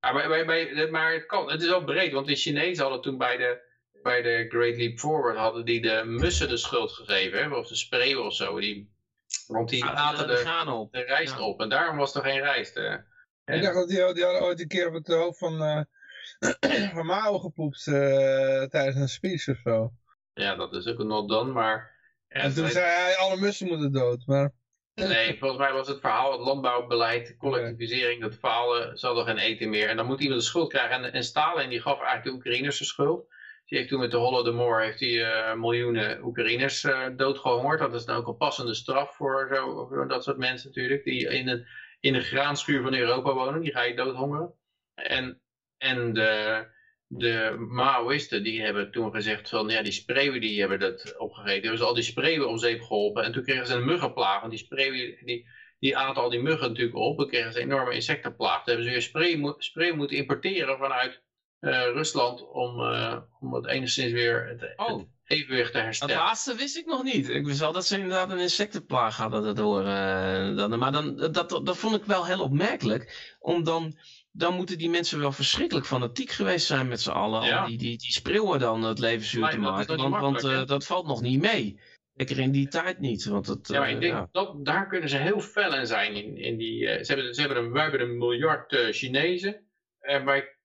Maar, bij, bij, maar het, kan, het is wel breed, want de Chinezen hadden toen bij de, bij de Great Leap Forward hadden die de mussen de schuld gegeven, hè, of de spreeuwen of zo. Die, want die aten de, de, de rijst op en daarom was er geen rijst.
Ik dacht dat die, die hadden ooit een keer op het hoofd van, uh, van Mao gepoept uh, tijdens een speech of zo.
Ja, dat is ook een not done, maar...
En toen zei hij, alle mussen moeten dood, maar...
Nee, volgens mij was het verhaal, het landbouwbeleid, collectivisering, dat falen, zal er geen eten meer. En dan moet iemand de schuld krijgen. En, en Stalin die gaf eigenlijk de Oekraïners de schuld. Die heeft toen met de Holodomor heeft die, uh, miljoenen Oekraïners uh, doodgehongerd. Dat is dan ook een passende straf voor, zo, dat soort mensen natuurlijk. Die in een, in de graanschuur van Europa wonen. Die ga je doodhongeren. En, en de, de Maoïsten die hebben toen gezegd van ja die spreeuwen die hebben dat opgegeten. Hebben ze al die spreeuwen om zeep geholpen. En toen kregen ze een muggenplaag. Want die spreeuwen die, die aten al die muggen natuurlijk op. Toen kregen ze een enorme insectenplaag. Toen hebben ze weer spray, moeten importeren vanuit Rusland om, uh, om het enigszins weer het, oh. evenwicht te herstellen.
Dat laatste wist ik nog niet. Ik wist wel dat ze inderdaad een insectenplaag hadden door. Uh, dan, maar dan, dat, dat vond ik wel heel opmerkelijk. Om dan dan moeten die mensen wel verschrikkelijk fanatiek geweest zijn met z'n allen. Ja. Die, die, die spreeuwen dan het leven zuur te maken. Want, want uh, dat valt nog niet mee. Lekker in die tijd niet. Want het,
ja, maar ik denk dat daar kunnen ze heel fel in zijn. In, in die, uh, ze hebben, ze hebben een, wij hebben een miljard Chinezen. En wij,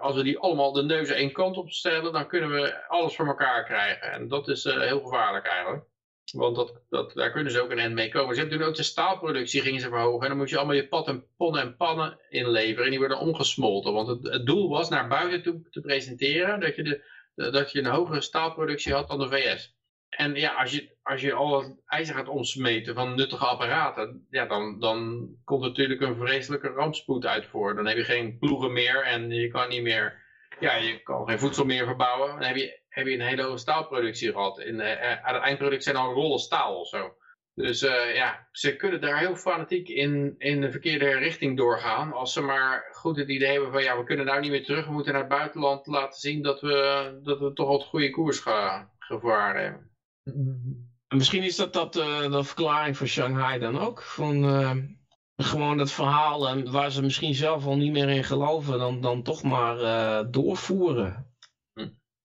als we die allemaal de neuzen één kant op stellen, dan kunnen we alles voor elkaar krijgen. En dat is heel gevaarlijk eigenlijk. Want dat, dat, daar kunnen ze ook een end mee komen. Ze hebben toen ook de staalproductie gingen ze verhogen. En dan moet je allemaal je en ponnen en pannen inleveren. En die worden omgesmolten. Want het, het doel was naar buiten toe te presenteren dat je, de, dat je een hogere staalproductie had dan de VS. En ja, als je, als je al het ijzer gaat omsmeten van nuttige apparaten, ja, dan, dan komt natuurlijk een vreselijke rampspoed uit voor. Dan heb je geen ploegen meer en je kan niet meer, ja, je kan geen voedsel meer verbouwen. Dan heb je heb je een hele hoge staalproductie gehad. In, uh, aan het eindproduct zijn al rollen staal of zo. Dus uh, ja, ze kunnen daar heel fanatiek in, in de verkeerde richting doorgaan. Als ze maar goed het idee hebben van ja, we kunnen nou niet meer terug. We moeten naar het buitenland laten zien dat we, dat we toch wat goede koers gaan gevaren hebben.
Misschien is dat, dat uh, de verklaring voor Shanghai dan ook. Van, uh, gewoon dat verhaal en waar ze misschien zelf al niet meer in geloven. Dan, dan toch maar doorvoeren.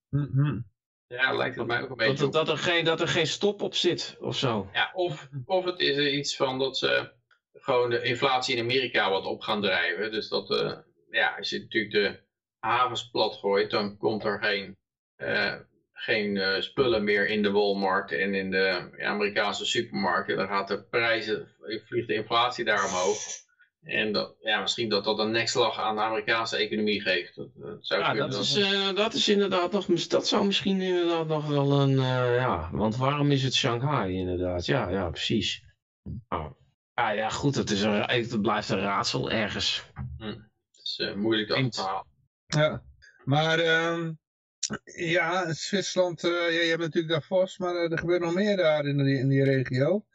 Mm Ja, lijkt het mij ook een beetje
dat, dat, er geen, dat er geen stop op zit of zo.
Ja, of, of het is er iets van dat ze gewoon de inflatie in Amerika wat op gaan drijven. Dus dat, ja, als je natuurlijk de havens plat gooit, dan komt er geen, uh, geen uh, spullen meer in de Walmart en in de Amerikaanse supermarkten. Dan gaat de prijzen, vliegt de inflatie daar omhoog. En dat, ja, misschien dat dat een nekslag aan de Amerikaanse economie geeft. Dat, dat zou
ja, dat is, uh, dat is inderdaad nog, dat zou misschien inderdaad nog wel een, uh, ja, want waarom is het Shanghai inderdaad? Ja, ja, precies. Oh. Ah, ja, goed, het, is een, het blijft een raadsel ergens.
Hm. Het is uh, moeilijk te verhaal.
Ja, maar uh, ja, Zwitserland, ja, je hebt natuurlijk Davos, maar er gebeurt nog meer daar in die, in die regio.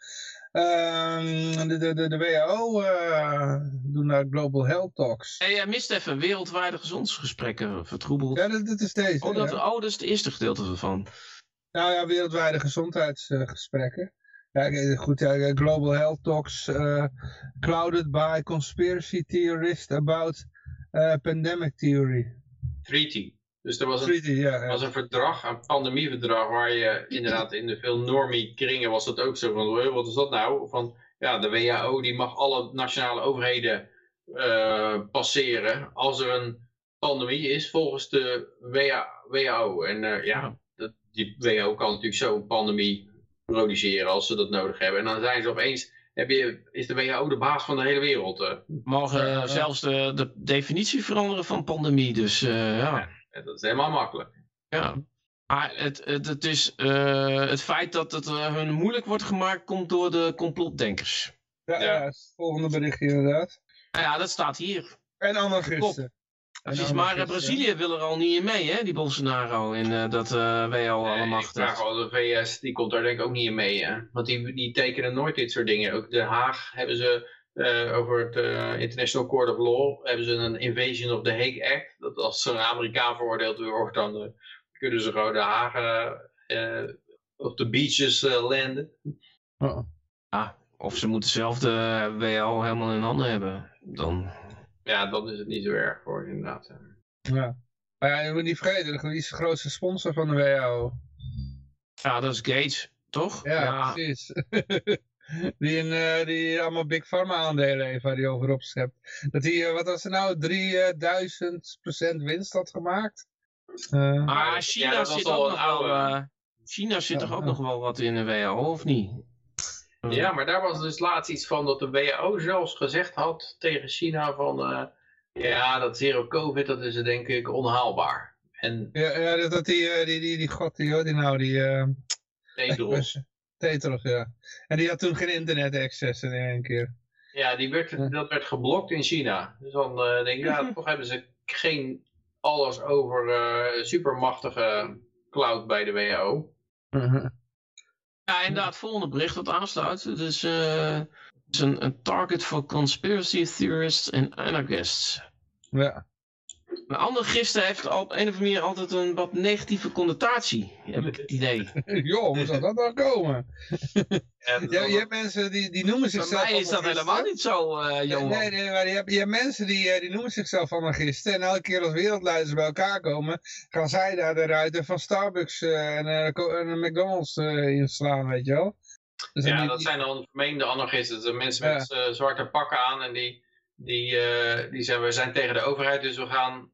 Ehm, de, de, de, WHO uh, doen daar Global Health Talks.
Hey, jij mist even wereldwijde gezondheidsgesprekken vertroebeld.
Ja, dat, is deze.
Oh dat, oh, dat is het eerste gedeelte ervan.
Nou ja, wereldwijde gezondheidsgesprekken. Ja, goed, ja, Global Health Talks uh, clouded by conspiracy theorists about uh, pandemic theory.
Treaty. Dus er was een, was een verdrag, een pandemieverdrag, waar je inderdaad in de veel normie kringen was dat ook zo van, wat is dat nou? Van, ja, de WHO die mag alle nationale overheden uh, passeren als er een pandemie is volgens de WHO. En uh, ja, dat, die WHO kan natuurlijk zo een pandemie produceren als ze dat nodig hebben. En dan zijn ze opeens heb je, is de WHO de baas van de hele wereld. Uh.
Mogen zelfs de, de definitie veranderen van pandemie, dus ja. Ja
dat is helemaal makkelijk.
Ja. Maar het, het, het, is, uh, het feit dat het uh, hun moeilijk wordt gemaakt, komt door de complotdenkers.
Ja, ja. ja het volgende bericht inderdaad.
Nou ja, dat staat hier.
En anarchisten.
Precies, maar uh, Brazilië wil er al niet in mee, hè, die Bolsonaro, in dat uh, WO alle macht.
Ja, de VS, die komt daar denk ik ook niet in mee, hè. Want die, die tekenen nooit dit soort dingen. Ook Den Haag hebben ze uh, over het uh, International Court of Law hebben ze een Invasion of the Hague Act. Dat als een Amerikaan veroordeeld wordt, dan uh, kunnen ze gewoon de Hagen op de beaches landen.
Oh. Ah, of ze moeten zelf de WHO helemaal in handen hebben. Dan...
Ja, dan is het niet zo erg voor inderdaad.
Ja. Maar ja, je moet niet vergeten, wie is de grootste sponsor van de WHO?
Ja, dat is Gates, toch?
Ja, precies. die, in, uh, die allemaal Big Pharma aandelen heeft waar hij over opschept. Dat hij, wat was er nou, 3000% winst had gemaakt?
Uh, maar China ja, zit ook nog oude... wel... China zit toch ook nog wel wat in de WHO, of niet?
Ja, maar daar was dus laatst iets van dat de WHO zelfs gezegd had tegen China van... Uh, ja, dat zero covid, dat is denk ik onhaalbaar. En...
Ja, ja dat die, uh, die, die, die god, die, die nou, die... Uh...
Tedros.
Ja. En die had toen geen internet-access in één keer.
Ja, die werd, dat werd geblokt in China. Dus dan denk ik, ja, toch hebben ze geen alles over supermachtige cloud bij de WHO.
Uh Ja, inderdaad, volgende bericht wat aansluit. Dus uh, het is een, een target voor conspiracy theorists en anarchists.
Ja.
Een andere gisteren heeft op een of andere manier altijd een wat negatieve connotatie, heb ik het idee.
Joh, hoe zou dat nou komen? ja, je hebt mensen die, die noemen zichzelf
Bij mij is dat helemaal niet zo, uh, jongen.
Nee, nee, maar je hebt, je hebt mensen die, eh, die noemen zichzelf anarchisten. En elke keer als wereldleiders bij elkaar komen, gaan zij daar de ruiten van Starbucks uh, en, en McDonald's inslaan, weet je wel.
Dus ja, dat zijn dan vermeende anarchisten. Dat zijn mensen met zwarte pakken aan en die die, uh, die zeggen we zijn tegen de overheid, dus we gaan uh,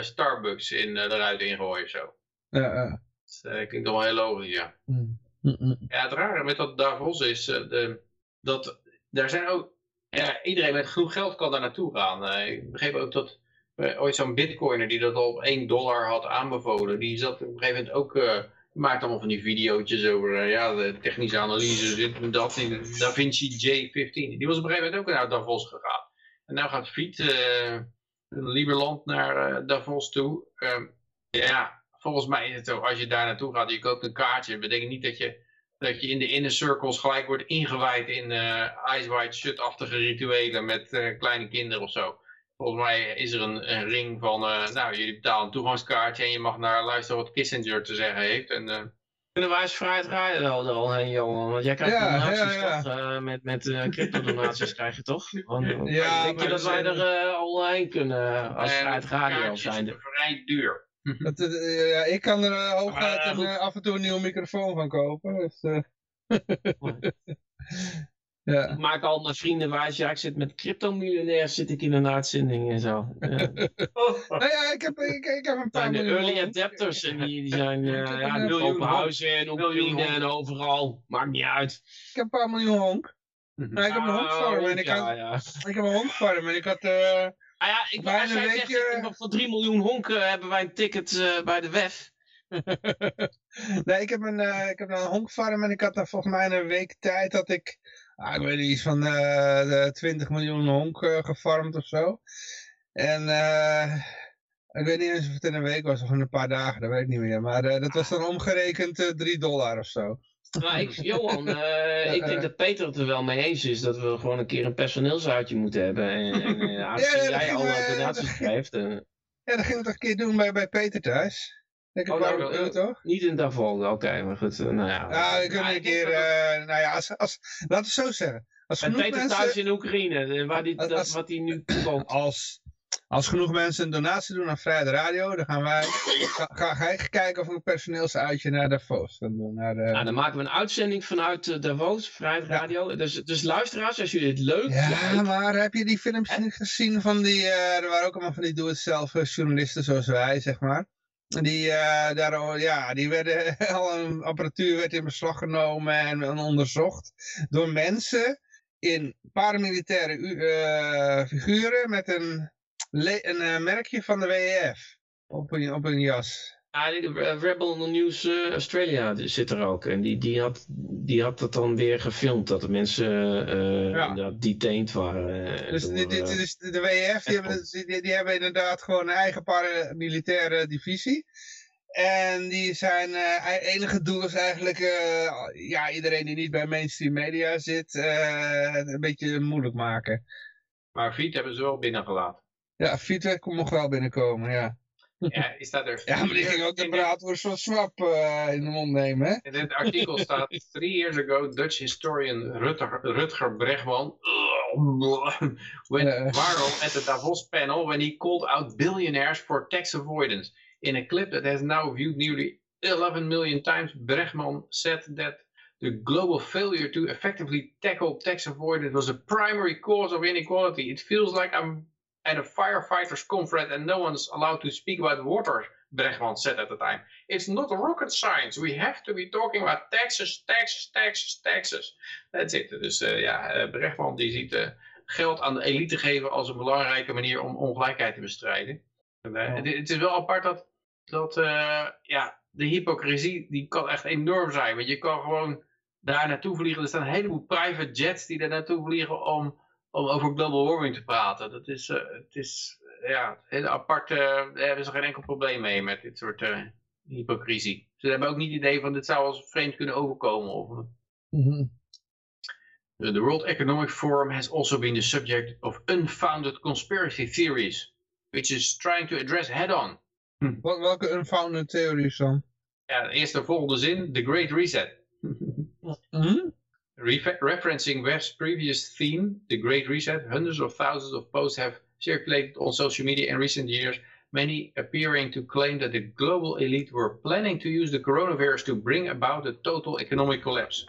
Starbucks in uh, de ruit ingooien zo.
Ja, ja.
Dat klinkt wel heel logisch, ja.
Mm. Mm -mm.
Ja, het rare met dat Davos is de, dat daar zijn ook, ja, iedereen met genoeg geld kan daar naartoe gaan. ik begreep ook dat ooit zo'n bitcoiner die dat al op 1 dollar had aanbevolen, die zat op een gegeven moment ook maakt allemaal van die video's over ja, de technische analyse, dit en dat, in DaVinci J15. Die was op een gegeven moment ook naar Davos gegaan. En nou gaat Fiet, uh, Lieberland, naar uh, Davos toe. Uh, ja, volgens mij is het zo, als je daar naartoe gaat, je koopt een kaartje. Dat betekent niet dat je, dat je in de inner circles gelijk wordt ingewijd in uh, Ice White Shut-achtige rituelen met kleine kinderen of zo. Volgens mij is er een, een ring van, nou, jullie betalen een toegangskaartje en je mag naar luisteren wat Kissinger te zeggen heeft. En
kunnen wij eens vrijheid rijden er al heen, Johan? Want jij krijgt ja, donaties ja, toch? Uh, met met uh, crypto-donaties krijg je toch? Want, ja, denk je dat wij er uh, al heen kunnen als vrijheid radio zijn?
Het is vrij duur.
Dat, ja, ik kan er hooguit af en toe een nieuwe microfoon van kopen. Dus,
Ja. Ik maak al mijn vrienden wijs, ja, ik zit met crypto-miljonairs zit ik in een uitzending en zo. Ja.
nou ja, ik heb, ik, ik heb een paar
de early adapters en die, die zijn uh, ja, in Openhuizen en Oekraïne en overal. Maakt niet uit.
Ik heb een paar miljoen honk. Mhm. Nou, ik heb een ah, honkfarm en ik, had, ja, ja. ik heb een honkfarm en ik had... Uh,
ah ja, ik, als jij weekje... zegt, voor 3 miljoen honken hebben wij een ticket uh, bij de WEF.
nee, ik heb een, uh, ik heb een honkfarm en ik had daar volgens mij een week tijd dat ik ah, ik weet niet, iets van uh, de 20 miljoen honk uh, gefarmd of zo. En uh, ik weet niet eens of het in een week was of in een paar dagen, dat weet ik niet meer. Maar dat was dan omgerekend 3 dollar of zo.
Maar ik, Johan, ik denk dat Peter het er wel mee eens is dat we gewoon een keer een personeelsuitje moeten hebben. En, en als ja, jij al donaties geeft.
Ja, dat ging we toch een keer doen bij, bij Peter thuis. Ik oh, nou, uh, toch?
Niet in Davos, oké, okay, maar goed, uh, nou ja.
Ja, we kunnen een keer, uh, nou ja, als, als, laten we zo zeggen. Als
en Peter mensen, thuis in Oekraïne, waar die, als, dat, wat hij nu koopt.
Als, als genoeg mensen een donatie doen aan Vrijde Radio, dan gaan wij ga, ga, ga kijken of we een personeelsuitje naar Davos gaan doen. Naar de...
nou, dan maken we een uitzending vanuit Davos, Vrijde Radio. Dus, dus luisteraars, als jullie het leuk
Ja, maar heb je die filmpjes niet gezien van die, uh, er waren ook allemaal van die doe-het-zelf journalisten zoals wij, zeg maar. Die, uh, daar, ja, die werden, al een apparatuur werd in beslag genomen en, onderzocht door mensen in paramilitaire uh, figuren met een, een uh, merkje van de WEF op een, op een jas.
Ja, Rebel News uh, Australia zit er ook. En die, die, had, die had dat dan weer gefilmd, dat de mensen uh, ja. detained waren.
Dus, door, die, dus de WEF, die hebben, die, die, hebben inderdaad gewoon een eigen paramilitaire divisie. En die zijn uh, enige doel is eigenlijk uh, ja, iedereen die niet bij mainstream media zit, uh, een beetje moeilijk maken.
Maar Fiet hebben ze wel binnengelaten.
Ja, Fiet kon nog wel binnenkomen, ja.
Ja, is dat er
ja, maar die ging ook de braadworst van Swap uh, in de mond nemen, hè?
In dit artikel staat, three years ago, Dutch historian Rutger, Rutger Bregman went uh. viral at the Davos panel when he called out billionaires for tax avoidance. In a clip that has now viewed nearly 11 million times, Bregman said that the global failure to effectively tackle tax avoidance was a primary cause of inequality. It feels like I'm at a firefighters conference and no one's allowed to speak about water, Bregman said at the time. It's not rocket science. We have to be talking about taxes, taxes, taxes, taxes. That's it. Dus uh, ja, uh, Bregman die ziet uh, geld aan de elite geven als een belangrijke manier om ongelijkheid te bestrijden. En, het, het, is wel apart dat, dat ja, de hypocrisie die kan echt enorm zijn. Want je kan gewoon daar naartoe vliegen. Er staan een heleboel private jets die daar naartoe vliegen om, om over global warming te praten. Dat is, uh, het is uh, ja, apart. Daar hebben ze geen enkel probleem mee met dit soort hypocrisie. Ze hebben ook niet het idee van dit zou als vreemd kunnen overkomen. Of, mm -hmm. The World Economic Forum has also been the subject of unfounded conspiracy theories, which is trying to address head-on.
Hm. Welke unfounded theories dan?
Ja, eerst de volgende zin, The Great Reset. Referencing Web's previous theme, The Great Reset, hundreds of thousands of posts have circulated on social media in recent years, many appearing to claim that the global elite were planning to use the coronavirus to bring about a total economic collapse.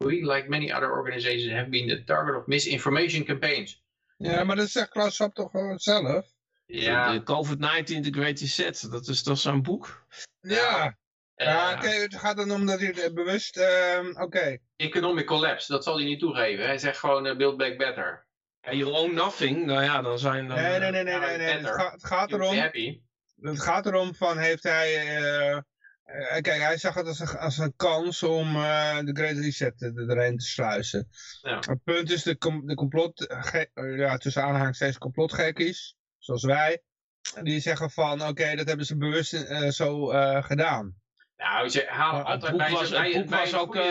We, like many other organizations, have been the target of misinformation campaigns.
Ja, maar dat zegt Klaus Schwab toch gewoon zelf?
Ja. De COVID-19, The Great Reset, dat is toch zo'n boek?
Ja. Ja, oké, het gaat dan om dat hij bewust, uh, oké.
Economic collapse, dat zal hij niet toegeven. Hij zegt gewoon uh, build back better.
Ja, you own nothing, nou ja, dan zijn dan...
Nee, nee, nee, nee, nee, nee. Het, gaat, het gaat erom... Het gaat erom van, heeft hij... Uh, kijk, hij zag het als een, als een kans om uh, de Great Reset erin te sluizen. Ja. Het punt is, de, de complot, ja, tussen aanhalingstekens complotgekkies, zoals wij, die zeggen van, oké, dat hebben ze bewust uh, zo uh, gedaan.
Nou, ze haal
het boek was, het boek was ook uh,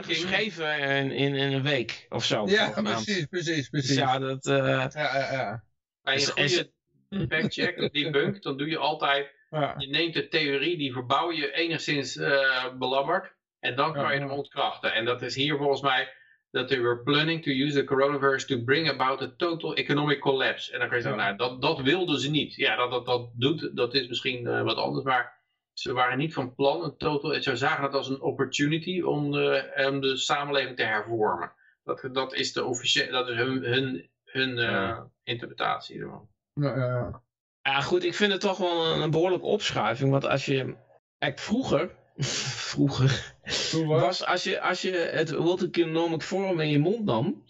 geschreven in, in, in, een week of zo.
Ja, precies, precies, precies. Dus
ja, dat... Uh, ja,
ja, ja.
Bij een goede factcheck of debunk, dan doe je altijd... Ja. Je neemt de theorie, die verbouw je enigszins uh, belabberd. En dan kan je hem ontkrachten. En dat is hier volgens mij dat they were planning to use the coronavirus to bring about a total economic collapse. En dan kan je zeggen, nou, dat, dat wilden ze niet. Ja, dat dat, dat doet, dat is misschien uh, wat anders, maar ze waren niet van plan een total, ze zagen het als een opportunity om de, om de samenleving te hervormen. Dat, dat is, de officiële, dat is hun, hun, hun uh, interpretatie ervan.
Ja, ja.
ja, goed, ik vind het toch wel een, een behoorlijke opschuiving. Want als je, kijk, vroeger, vroeger, was als je, als je het World Economic Forum in je mond nam,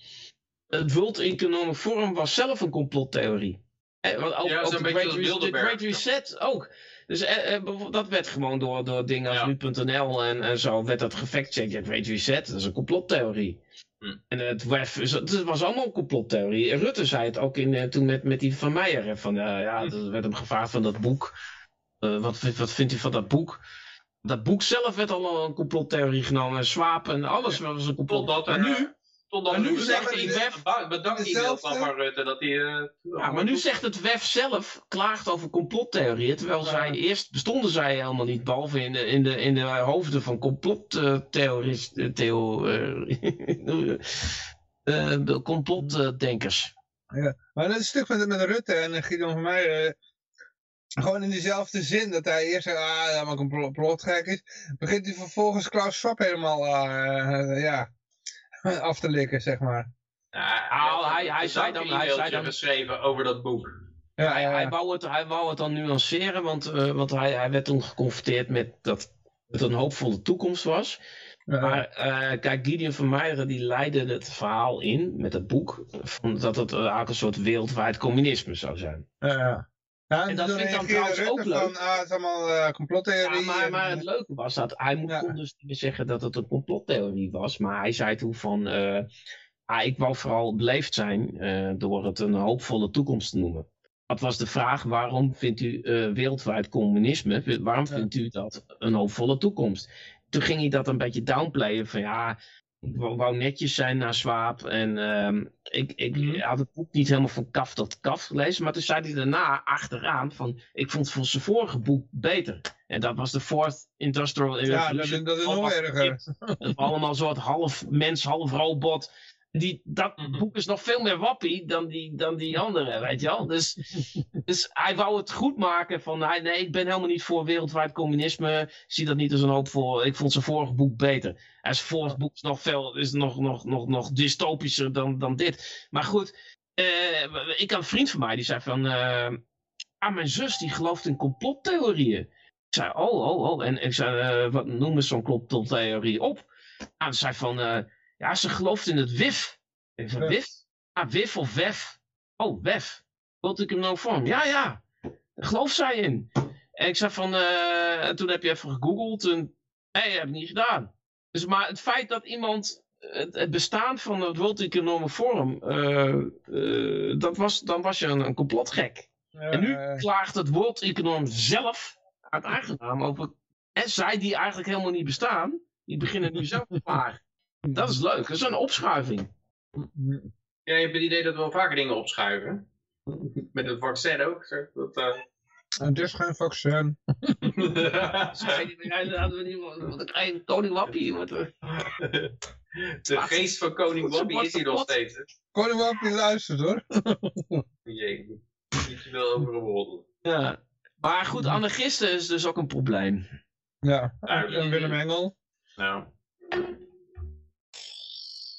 het World Economic Forum was zelf een complottheorie.
Want ook, ja, ook de, Great,
de Great Reset ook. Dus eh, eh dat werd gewoon door, door dingen als nu.nl en, en zo, werd dat gefactcheckt. Ja, weet je zet, dat is een complottheorie. Hm. En het, het was allemaal een complottheorie. Rutte zei het ook in, eh, toen met, met die Van Meijer. Van, uh, ja, hm. werd hem gevraagd van dat boek. Uh, wat, wat vindt u van dat boek? Dat boek zelf werd al een complottheorie genomen. En Swaap en alles was een complot.
En nu, Totdat nu zegt hij WEF... Bedankt hij van Rutte dat hij... Uh,
ja, maar nu zegt het WEF zelf, klaagt over complottheorieën, terwijl zij eerst bestonden zij helemaal niet, behalve in de, in de, in de hoofden van complottheoristen, theo, uh, complotdenkers.
Ja, maar dat is een stuk met, met Rutte en Gideon van mij... Gewoon in dezelfde zin dat hij eerst zegt, ah, dat maar een complotgek is. Begint hij vervolgens Klaus Schwab helemaal, uh, ja, af te likken, zeg maar.
Ja, hij, hij, zei dan, hij zei dan geschreven over dat boek.
Ja, hij, hij, wou het, hij wou het dan nuanceren, want, uh, want hij, hij werd toen geconfronteerd met dat het een hoopvolle toekomst was. Ja. Maar uh, kijk, Gideon van Meijeren die leidde het verhaal in met het boek, van dat het eigenlijk een soort wereldwijd communisme zou zijn.
Ja, ja, en dat vind ik dan trouwens ook leuk. Van, ah, het is allemaal uh, complottheorie.
Ja, maar, maar het leuke was dat hij ja. kon dus niet meer zeggen dat het een complottheorie was. Maar hij zei toen van, uh, ah, ik wou vooral beleefd zijn uh, door het een hoopvolle toekomst te noemen. Dat was de vraag, waarom vindt u wereldwijd communisme, waarom vindt u dat een hoopvolle toekomst? Toen ging hij dat een beetje downplayen van ja, ik wou, netjes zijn naar Swaap. En ehm, ik, ik mhm. had het boek niet helemaal van kaf tot kaf gelezen. Maar toen zei hij daarna achteraan van... Ik vond van zijn vorige boek beter. En dat was de Fourth Industrial
Revolution. Ja, dat, is nog erger.
allemaal een soort half mens, half robot die, dat mhm. boek is nog veel meer wappie dan die, dan die andere, weet je wel. Dus, dus hij wou het goed maken van, nee, nee, ik ben helemaal niet voor wereldwijd communisme. Ik zie dat niet als een hoop voor, ik vond zijn vorige boek beter. En zijn vorige boek is nog veel, is nog, nog, nog, nog dystopischer dan, dan dit. Maar goed, uh, ik had een vriend van mij die zei van, uh, ah, mijn zus die gelooft in complottheorieën. Ik zei, oh, oh, oh. En ik zei, uh, wat noemen zo'n complottheorie op? En zei van ja, ze gelooft in het WIF. Ik zei, WIF? Ah, WIF of WEF? Oh, WEF. Wilt ik hem nou vorm? Ja, ja. Daar gelooft zij in. En ik zei van, uh, toen heb je even gegoogeld en nee, heb ik niet gedaan. Dus maar het feit dat iemand het, het bestaan van het World Economic Forum, uh, uh, dat was, dan was je een, een complotgek. en nu klaagt het World Economic zelf uit eigen naam over, en zij die eigenlijk helemaal niet bestaan, die beginnen nu zelf te. Dat is leuk, dat is een opschuiving.
Ja, je hebt het idee dat we wel vaker dingen opschuiven. Met het vaccin ook. Dat, uh...
En dus geen vaccin.
Dan krijg je koning Wappie.
De geest van koning Wappie is hier nog steeds.
Koning Wappie luistert hoor.
Jee, niet te veel over woorden.
Ja. Maar goed, anarchisten is dus ook een probleem.
Ja, en Willem Engel.
Nou.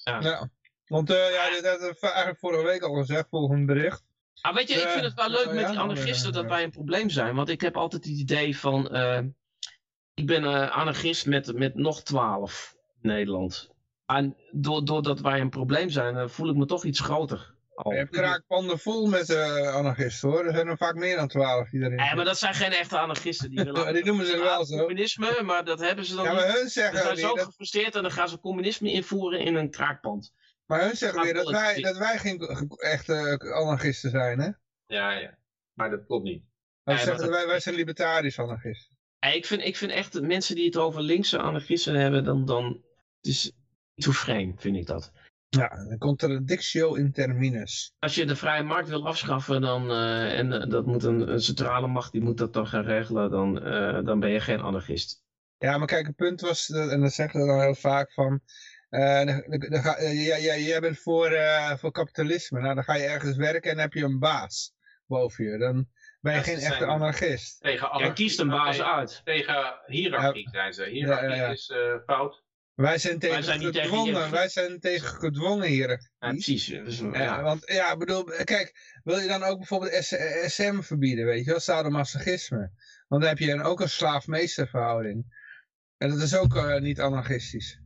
Ja. ja. Want uh, ja, dit hebben we eigenlijk vorige week al gezegd, volgens een bericht.
Ah, weet je, ik vind het wel leuk met die anarchisten dat wij een probleem zijn. Want ik heb altijd het idee van... Uh, ik ben anarchist met, met nog twaalf in Nederland. En doordat wij een probleem zijn, voel ik me toch iets groter.
Je hebt kraakpanden vol met uh, anarchisten hoor. Er zijn er vaak meer dan twaalf die erin
Ja, maar dat zijn geen echte anarchisten. Die, willen
die noemen ze wel zo.
Communisme, maar dat hebben ze dan
Ja, maar hun zeggen
Ze zijn zo dat... gefrustreerd en dan gaan ze communisme invoeren in een kraakpand.
Maar hun zeggen weer dat wij, dat wij geen echte anarchisten zijn, hè?
Ja, ja. Maar dat klopt niet.
Ja, zeggen, wij, wij zijn libertarisch anarchisten.
Ja, ik, vind, ik vind echt mensen die het over linkse anarchisten hebben, dan, dan het is niet zo vreemd, vind ik dat.
Ja, een contradictio in terminus.
Als je de vrije markt wil afschaffen, dan, uh, en uh, dat moet een, een, centrale macht, die moet dat dan gaan regelen, dan, uh, dan ben je geen anarchist.
Ja, maar kijk, het punt was, en dat zeggen ze dan heel vaak van, jij bent voor, voor kapitalisme, nou dan ga je ergens werken en heb je een baas boven je. Dan ben je geen echte anarchist.
Tegen
Jij kiest een baas uit.
Tegen hiërarchie zijn ze. Hiërarchie is fout.
Wij zijn tegen wij zijn gedwongen, tegen wij zijn tegen gedwongen hier.
Ja, precies. Dus,
ja. want ja, bedoel, kijk, wil je dan ook bijvoorbeeld SM verbieden, weet je wel, sadomasochisme. Want dan heb je dan ook een slaaf-meesterverhouding. En dat is ook uh, niet anarchistisch.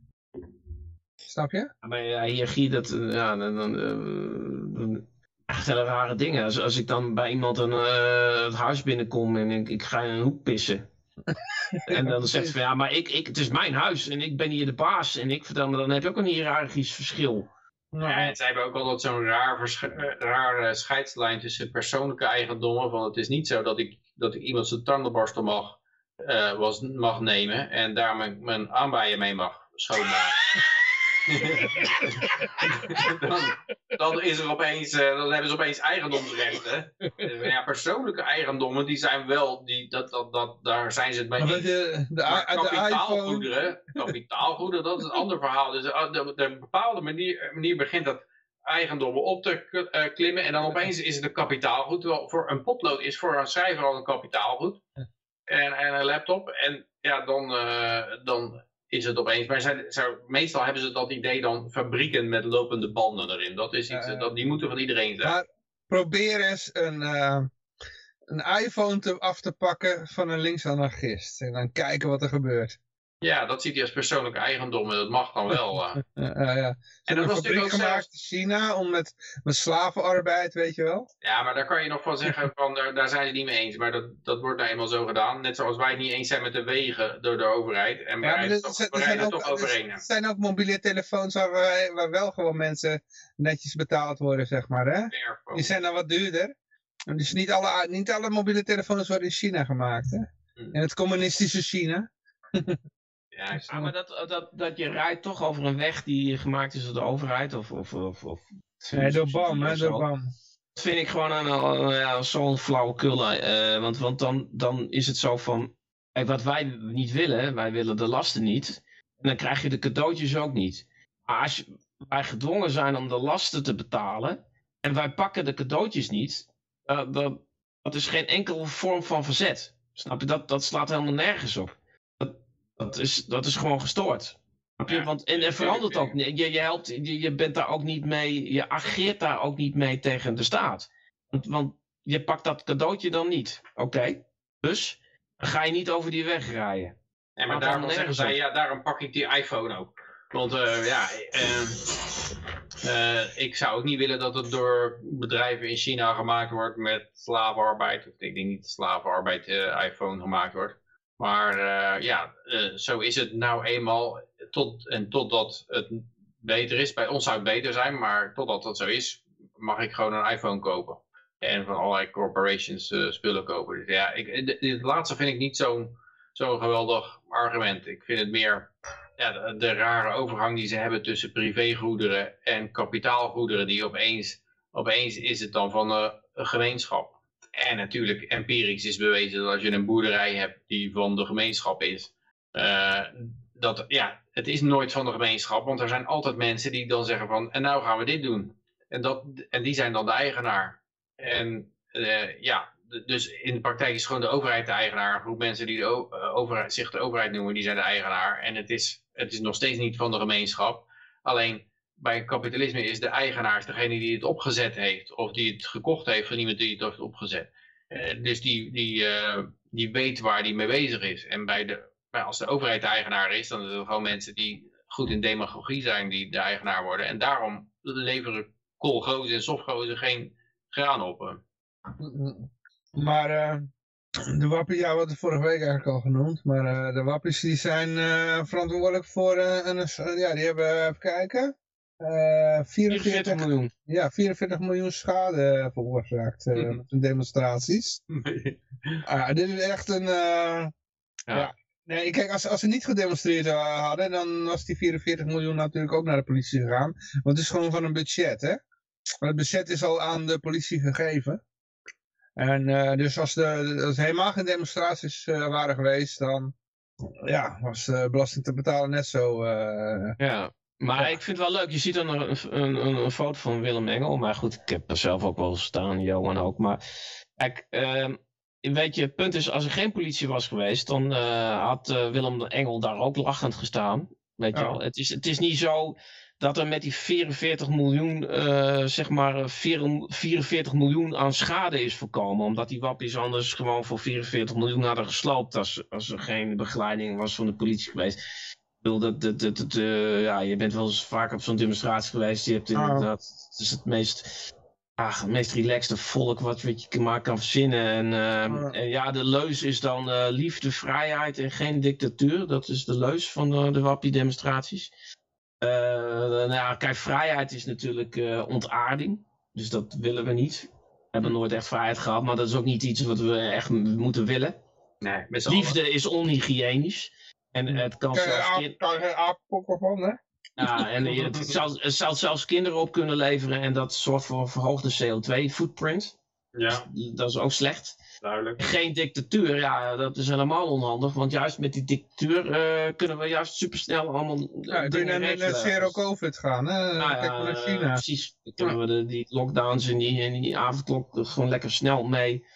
Snap je?
Maar ja, hiërarchie, dat, eh, ja, dan, dan, uh, echt hele rare dingen. Als, als ik dan bij iemand een, uh, het huis binnenkom en ik, ik ga in een hoek pissen en dan zegt ze van ja, maar ik, ik, het is mijn huis en ik ben hier de baas. En ik vertel me, dan heb je ook een hiërarchisch verschil.
Ja, en zij hebben ook altijd zo'n raar, raar scheidslijn tussen persoonlijke eigendommen. Van het is niet zo dat ik, dat ik iemand zijn tandenborstel mag, uh, was, mag nemen en daar mijn, mijn aanbijen mee mag schoonmaken. dan, dan, is er opeens, uh, dan hebben ze opeens eigendomsrechten. Uh, ja, persoonlijke eigendommen, die zijn wel, die, dat, dat, dat, daar zijn ze het bij
niet. Je, de,
kapitaalgoederen, kapitaalgoederen, dat is een ander verhaal. Dus op een bepaalde manier, manier begint dat eigendommen op te klimmen en dan opeens is het een kapitaalgoed. Terwijl voor een potlood is voor een schrijver al een kapitaalgoed. En, en een laptop. En ja, dan, uh, dan is het opeens. Maar zijn, zijn, meestal hebben ze dat idee dan fabrieken met lopende banden erin. Dat is iets, dat, die moeten van iedereen zijn.
Maar probeer eens een, uh, een iPhone te, af te pakken van een linksanarchist. En dan kijken wat er gebeurt.
Ja, dat ziet hij als persoonlijke eigendom en dat mag dan wel. Uh.
ja, ja. En dat was natuurlijk ook gemaakt in China om met, met slavenarbeid, weet je wel?
Ja, maar daar kan je nog van zeggen, van, daar, daar zijn ze niet mee eens. Maar dat, dat wordt nou eenmaal zo gedaan. Net zoals wij het niet eens zijn met de wegen door de overheid. En ja, maar toch, er zijn ook, toch overeen. Er
zijn ook mobiele telefoons waar, waar wel gewoon mensen netjes betaald worden, zeg maar. Hè? Die zijn dan wat duurder. Dus niet alle, niet alle mobiele telefoons worden in China gemaakt. Hè? Hm. In het communistische China.
Ja, maar dat, dat, dat je rijdt toch over een weg die gemaakt is door de overheid of... of, of, of
nee, door BAM, hè, door BAM.
Dat vind ik gewoon een, ja, zo'n flauwekul. Uh, want want dan, dan is het zo van... Kijk, wat wij niet willen, wij willen de lasten niet. En dan krijg je de cadeautjes ook niet. Maar als wij gedwongen zijn om de lasten te betalen... en wij pakken de cadeautjes niet... Uh, dat, dat is geen enkele vorm van verzet. Snap je? Dat, dat slaat helemaal nergens op. Dat, dat, is, dat is gewoon gestoord. Want, en er verandert ook niet. Je, je, helpt, je, je bent daar ook niet mee, je ageert daar ook niet mee tegen de staat. Want, want je pakt dat cadeautje dan niet. Oké? Dus ga je niet over die weg rijden.
Ja, maar daarom zeggen zij, ja, daarom pak ik die iPhone ook. Want uh, ja, uh, uh, ik zou ook niet willen dat het door bedrijven in China gemaakt wordt met slavenarbeid. Of ik denk niet dat slavenarbeid iPhone gemaakt wordt. Maar ja, zo is het nou eenmaal. Tot, en totdat het beter is, bij ons zou het beter zijn, maar totdat dat zo is, mag ik gewoon een iPhone kopen. En van allerlei corporations spullen kopen. Dus ja, ik, dit laatste vind ik niet zo'n zo'n geweldig argument. Ik vind het meer ja, de, rare overgang die ze hebben tussen privégoederen en kapitaalgoederen, die opeens, opeens is het dan van een, gemeenschap. En natuurlijk, empirisch is bewezen dat als je een boerderij hebt die van de gemeenschap is, uh, dat ja, het is nooit van de gemeenschap, want er zijn altijd mensen die dan zeggen van, en nou gaan we dit doen. En, dat, en die zijn dan de eigenaar. En uh, ja, dus in de praktijk is gewoon de overheid de eigenaar. Een groep mensen die eh, zich de overheid noemen, die zijn de eigenaar. En het is, het is nog steeds niet van de gemeenschap. Alleen bij kapitalisme is de eigenaar degene die het opgezet heeft. Of die het gekocht heeft van iemand die het heeft opgezet. Uh, dus die, die, uh, die weet waar die mee bezig is. En bij de, als de overheid de eigenaar is, dan is het gewoon mensen die goed in demagogie zijn die de eigenaar worden. En daarom leveren koolgozen en softgozen geen graan op.
Maar uh, de wappies, ja, wat vorige week eigenlijk al genoemd, maar de wappies die zijn verantwoordelijk voor een, ja, die hebben, even kijken, 44, 44, miljoen. Ja, 44 miljoen schade veroorzaakt mm -hmm. met de demonstraties. Nee. Ah, dit is echt een, ja. ja. Nee, kijk, als, als ze niet gedemonstreerd hadden, dan was die 44 miljoen natuurlijk ook naar de politie gegaan. Want het is gewoon van een budget, hè. Maar het budget is al aan de politie gegeven. En uh, dus als, de, als er helemaal geen demonstraties uh, waren geweest, dan ja, was de belasting te betalen net zo. Uh,
ja, maar ik vind het wel leuk. Je ziet dan een, een, een, foto van Willem Engel. Maar goed, ik heb er zelf ook wel staan, Johan ook. Maar kijk, ehm, weet je, het punt is, als er geen politie was geweest, dan had Willem Engel daar ook lachend gestaan. Weet je wel, het is, het is niet zo dat er met die 44 miljoen, uh, zeg maar 44 miljoen aan schade is voorkomen. Omdat die wappies anders gewoon voor 44 miljoen hadden gesloopt als, als er geen begeleiding was van de politie geweest. Ik bedoel, dat, dat, dat, dat uh, ja, je bent wel eens vaak op zo'n demonstratie geweest. Je hebt inderdaad, het is het meest, ah, het meest relaxte volk wat, wat je maar kan verzinnen. En, uh, en ja, de leus is dan liefde, vrijheid en geen dictatuur. Dat is de leus van de, de wappie demonstraties. Uh, nou ja, kijk, vrijheid is natuurlijk uh, ontaarding. Dus dat willen we niet. We hebben nooit echt vrijheid gehad, maar dat is ook niet iets wat we echt moeten willen.
Nee,
Liefde is onhygiënisch. En het kan zelfs...
Kan je van, hè?
Ja, en het, zal, het zal zelfs kinderen op kunnen leveren en dat zorgt voor een verhoogde CO2-footprint.
Ja.
Dat is ook slecht.
Duidelijk.
Geen dictatuur, ja, dat is helemaal onhandig. Want juist met die dictatuur uh, kunnen we juist supersnel allemaal.
Ja, kun je naar zero covid gaan, hè? Nou, Kijk
naar China. precies. Dan kunnen we de, die lockdowns en die, en die avondklok gewoon lekker snel mee.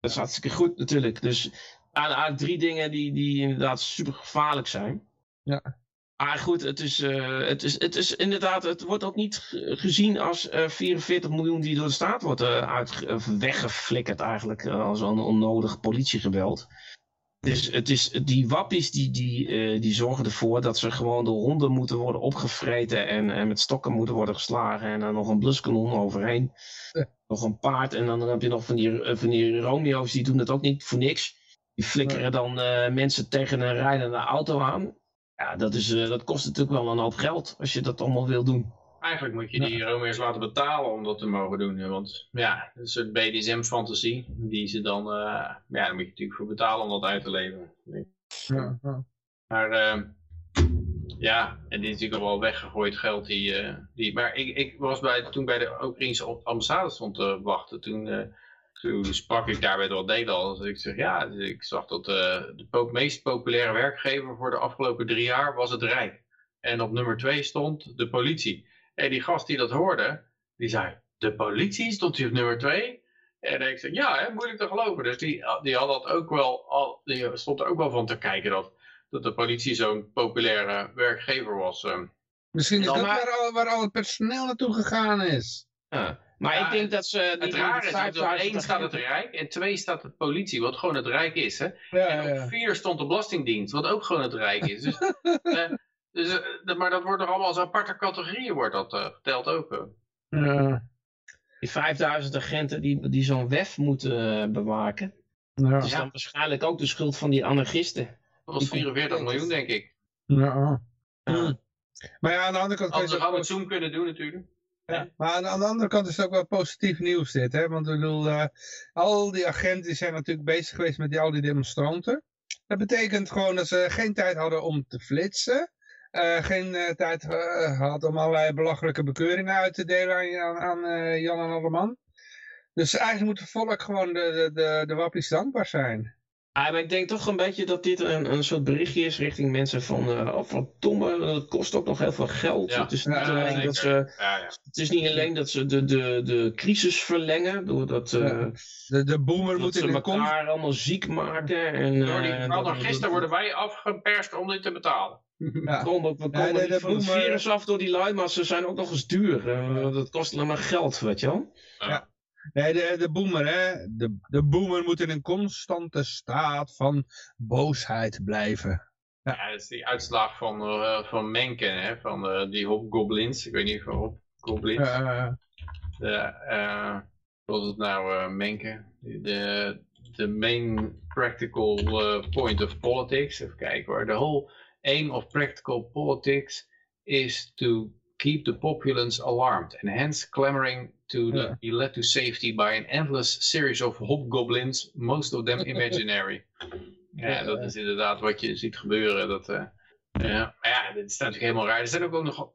Dat is hartstikke goed natuurlijk. Dus eigenlijk drie dingen die, die inderdaad super gevaarlijk zijn.
Ja.
Maar goed, het is, uh, het, is, het is inderdaad, het wordt ook niet gezien als uh, eh, 44 miljoen die door de staat wordt uh, uit, weggeflikkerd eigenlijk als een onnodig politiegeweld. Dus het is, die wappies die, die, die zorgen ervoor dat ze gewoon door honden moeten worden opgevreten en, en met stokken moeten worden geslagen en dan nog een bluskanon overheen. Nog een paard en dan, heb je nog van die, van die Romeo's die doen het ook niet voor niks. Die flikkeren dan mensen tegen een rijdende auto aan. Ja, dat, is, uh, dat kost natuurlijk wel een hoop geld als je dat allemaal wil doen.
Eigenlijk moet je die Romeo's laten betalen om dat te mogen doen. Want ja, een BDSM-fantasie. Die ze dan, uh, ja, daar moet je natuurlijk voor betalen om dat uit te leveren.
Ja, ja.
Maar ehm, ja, en die is natuurlijk al wel weggegooid geld. Die, uh, die, maar ik, ik was bij, toen bij de Oekraïnse ambassade stond te wachten, toen, toen sprak ik daar met wat Nederlanders. Ik zeg ja, ik zag dat uh, de meest populaire werkgever voor de afgelopen drie jaar was het Rijk. En op nummer twee stond de politie. En die gast die dat hoorde, die zei, de politie stond hier op nummer twee? En ik zei, ja, hè, moeilijk te geloven. Dus die, die had dat ook wel, al, die stond er ook wel van te kijken dat dat de politie zo'n populaire werkgever was. Ehm.
Misschien is dat waar, al, waar al het personeel naartoe gegaan is.
Ja. Maar ik denk dat ze...
Die, het raar is dat op één staat het Rijk en twee staat de politie, wat gewoon het Rijk is. Hè? Ja, en op vier stond de Belastingdienst, wat ook gewoon het Rijk is. Dus, uh, dus, uh, maar dat wordt nog allemaal als aparte categorieën wordt dat uh, geteld ook.
Ja. Die 5000 agenten die, die zo'n WEF moeten bewaken. Ja. Dat is dan waarschijnlijk ook de schuld van die anarchisten.
Dat was 44 miljoen, denk ik.
Ja. ja. Maar ja, aan de andere kant...
Hadden ze gewoon het Zoom kunnen doen natuurlijk.
Maar aan, de andere kant is het ook wel positief nieuws dit. Hè? Want ik bedoel, uh, al die agenten zijn natuurlijk bezig geweest met die, al die demonstranten. Dat betekent gewoon dat ze geen tijd hadden om te flitsen. Uh, geen uh, tijd hadden om allerlei belachelijke bekeuringen uit te delen aan, aan, aan Jan en Alleman. Dus eigenlijk moet het volk gewoon de, de, de, de wappies dankbaar zijn.
Ah, maar ik denk toch een beetje dat dit een, een soort berichtje is richting mensen van, uh, oh, van domme, dat kost ook nog heel veel geld. Het, is niet alleen dat ze, het is niet alleen dat ze de, de, de crisis verlengen, doordat uh,
de, de boomer moet
in elkaar allemaal ziek maken. En,
Door die uh, gisteren worden wij afgeperst om dit te betalen.
Ja. We komen, we komen ja, de, van het virus af door die lui, maar ze zijn ook nog eens duur. dat kost alleen maar geld, weet je wel.
Ja. Nee, de, de boomer, hè. De, de boomer moet in een constante staat van boosheid blijven.
Ja, dat is die uitslag van, uh, van Menken, hè. Van uh, die hobgoblins. Ik weet niet of hobgoblins. Uh, de, is het nou, Menken? De, de main practical point of politics. Even kijken hoor. The whole aim of practical politics is to keep the populace alarmed and hence clamoring to yeah. be led to safety by an endless series of hobgoblins, most of them imaginary. ja, dat is inderdaad wat je ziet gebeuren. Dat, uh, ja, maar ja, dit is natuurlijk helemaal raar. Er zijn ook, ook nog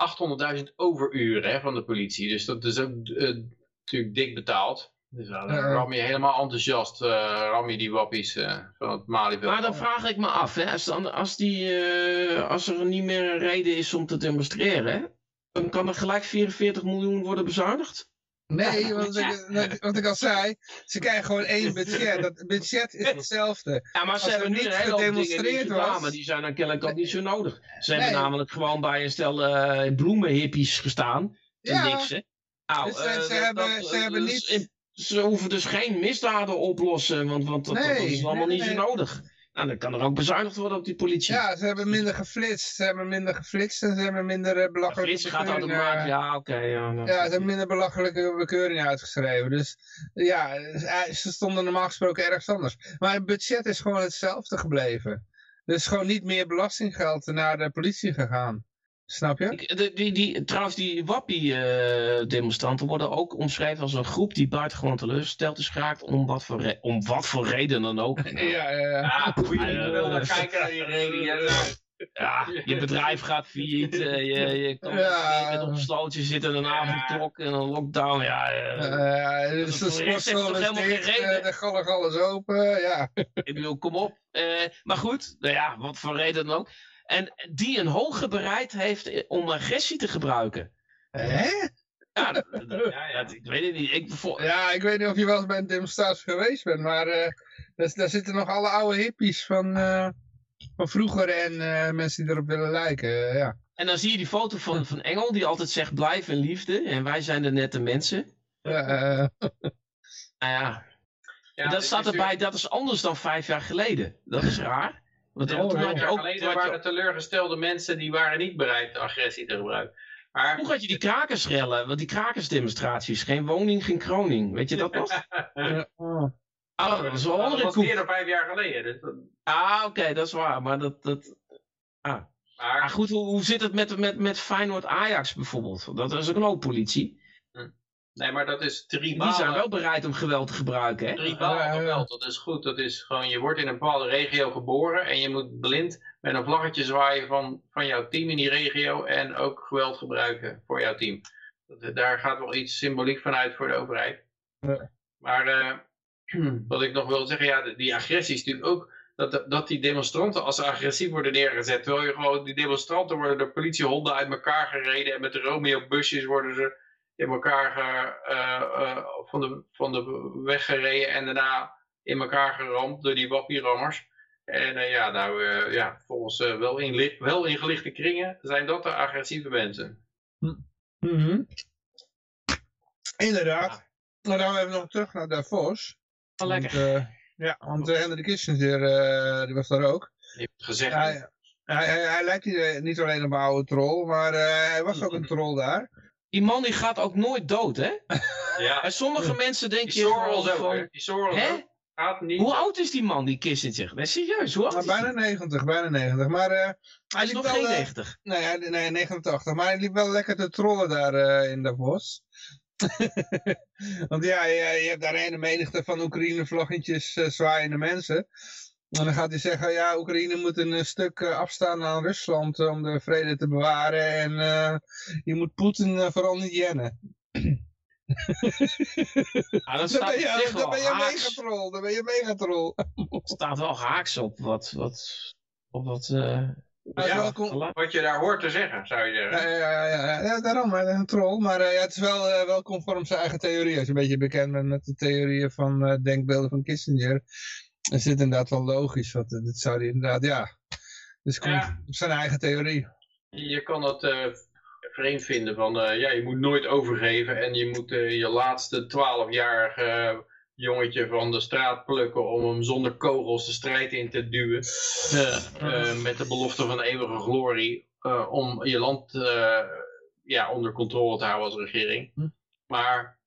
800.000 overuren hè, van de politie. Dus dat is ook uh, natuurlijk dik betaald. Dus dan uh, ram je helemaal enthousiast, uh, ram je die wappies van het Malieveld.
Maar dan vraag ik me af, hè, als, dan, als, die, als er niet meer een reden is om te demonstreren, dan kan er gelijk 44 miljoen worden bezuinigd?
Nee, want ik, wat ik al zei, ze krijgen gewoon één budget. Dat budget is hetzelfde.
Ja, maar ze hebben nu een hele gedemonstreerd was, maar die zijn dan kennelijk ook niet zo nodig. Ze hebben namelijk gewoon bij een stel uh, bloemenhippies gestaan. Ja. niks, hè. Nou,
dus, uh, ze, hebben, dat, ze hebben niet...
Ze hoeven dus geen misdaden oplossen, want, want dat, nee, dat is allemaal nee, niet zo nodig. Nou, dan kan er ook bezuinigd worden op die politie.
Ja, ze hebben minder geflitst. Ze hebben minder geflitst en ze hebben minder uh, belachelijke
Flits gaat automatisch, ja oké. ja,
ja, ze hebben minder belachelijke bekeuringen uitgeschreven. Dus ja, eh, ze stonden normaal gesproken ergens anders. Maar het budget is gewoon hetzelfde gebleven. Er is gewoon niet meer belastinggeld naar de politie gegaan. Snap je?
Die, die, die, trouwens, die Wappie-demonstranten worden ook omschreven als een groep die buitengewoon teleurgesteld is geraakt om wat voor, om wat voor reden dan ook.
ja, ja, ja.
Ah, je uh, kijken naar die reden.
Ja, je bedrijf gaat failliet, uh, je, je kan ja. met opgesloten zitten, een avondklok en een lockdown. Ja,
uh, uh, dus de sportschool is dicht, de gallig alles open, ja.
Ik bedoel, kom op. maar goed, nou ja, wat voor reden dan ook. En die een hoge bereid heeft om agressie te gebruiken.
Hè?
Ja, dat, ja, ik weet het niet. Ik,
Ja, ik weet niet of je wel eens bij een demonstratie geweest bent, maar uh, daar, daar, zitten nog alle oude hippies van, uh, van vroeger en uh, mensen die erop willen lijken. ja.
En dan zie je die foto van, van Engel, die altijd zegt blijf in liefde en wij zijn de nette mensen.
Ja,
nou ja. ja dat staat erbij, dat is anders dan vijf jaar geleden. Dat is raar.
Want oh, toen had je ook, geleden waren teleurgestelde mensen die waren niet bereid agressie te gebruiken.
Maar... Hoe had je die krakersrellen? Want die krakersdemonstraties, geen woning, geen kroning. Weet je dat nog?
oh. Oh, dat is wel andere Dat was meer dan vijf jaar geleden. Dus
Ah, oké, dat is waar. Maar dat... dat... Ah. Maar... goed, hoe, hoe zit het met, met, met Feyenoord Ajax bijvoorbeeld? Dat is ook een hoop politie.
Nee, maar dat is tribaal.
Die zijn wel bereid om geweld te gebruiken, hè?
Tribaal geweld, dat is goed. Dat is gewoon, je wordt in een bepaalde regio geboren en je moet blind met een vlaggetje zwaaien van, van jouw team in die regio en ook geweld gebruiken voor jouw team. Dat, daar gaat wel iets symboliek vanuit voor de overheid. Maar uh, wat ik nog wil zeggen, ja, die agressie is natuurlijk ook dat, dat die demonstranten als ze agressief worden neergezet. Terwijl je gewoon, die demonstranten worden door politiehonden uit elkaar gereden en met de Romeo-busjes worden ze in elkaar uh, uh, van, de, van de weg gereden en daarna in elkaar geramd door die wappierammers. En uh, ja, nou, ja, volgens wel, inlicht, wel ingelichte kringen zijn dat de agressieve mensen.
Mm -hmm. Inderdaad. Nou, dan even nog terug naar Davos.
Oh, lekker.
Ja, want uh, Henry Kissinger uh, die was daar ook.
Je hebt gezegd.
Hij, hij, hij, hij lijkt niet alleen op een oude troll, maar uh, hij was ook een troll daar.
Die man die gaat ook nooit dood, hè?
Ja.
En sommige mensen denken
die Soros ook, van, die Soros hè? Ook. Gaat niet
hoe oud is die man, die Kissinger? Nee, serieus, hoe oud
nou, bijna 90, bijna 90. Maar,
hij is nog
wel,
geen 90.
nee, nee, 89. Maar hij liep wel lekker te trollen daar in Davos. Want ja, je, je, hebt daar een menigte van Oekraïne-vlaggetjes uh, zwaaiende mensen. En dan gaat hij zeggen, ja, Oekraïne moet een uh, stuk uh, afstaan aan Rusland om de vrede te bewaren. En je moet Poetin vooral niet jennen.
Ja, dat staat
dan ben je,
dan
ben je megatrol, dan ben je megatrol.
staat wel haaks op wat, wat, op wat
ja, wat je daar hoort te zeggen, zou je zeggen.
Ja, ja, ja, ja daarom, een troll. Maar uh, ja, het is wel, uh, wel conform zijn eigen theorie. Als je een beetje bekend bent met de theorieën van uh, denkbeelden van Kissinger, is dit inderdaad wel logisch. Want dit zou hij inderdaad, ja, dus ja. zijn eigen theorie.
Je kan dat vreemd vinden van, ja, je moet nooit overgeven en je moet je laatste twaalfjarige jongetje van de straat plukken om hem zonder kogels de strijd in te duwen. Uh, met de belofte van eeuwige glorie. Uh, om je land ja, onder controle te houden als regering. Hm. Maar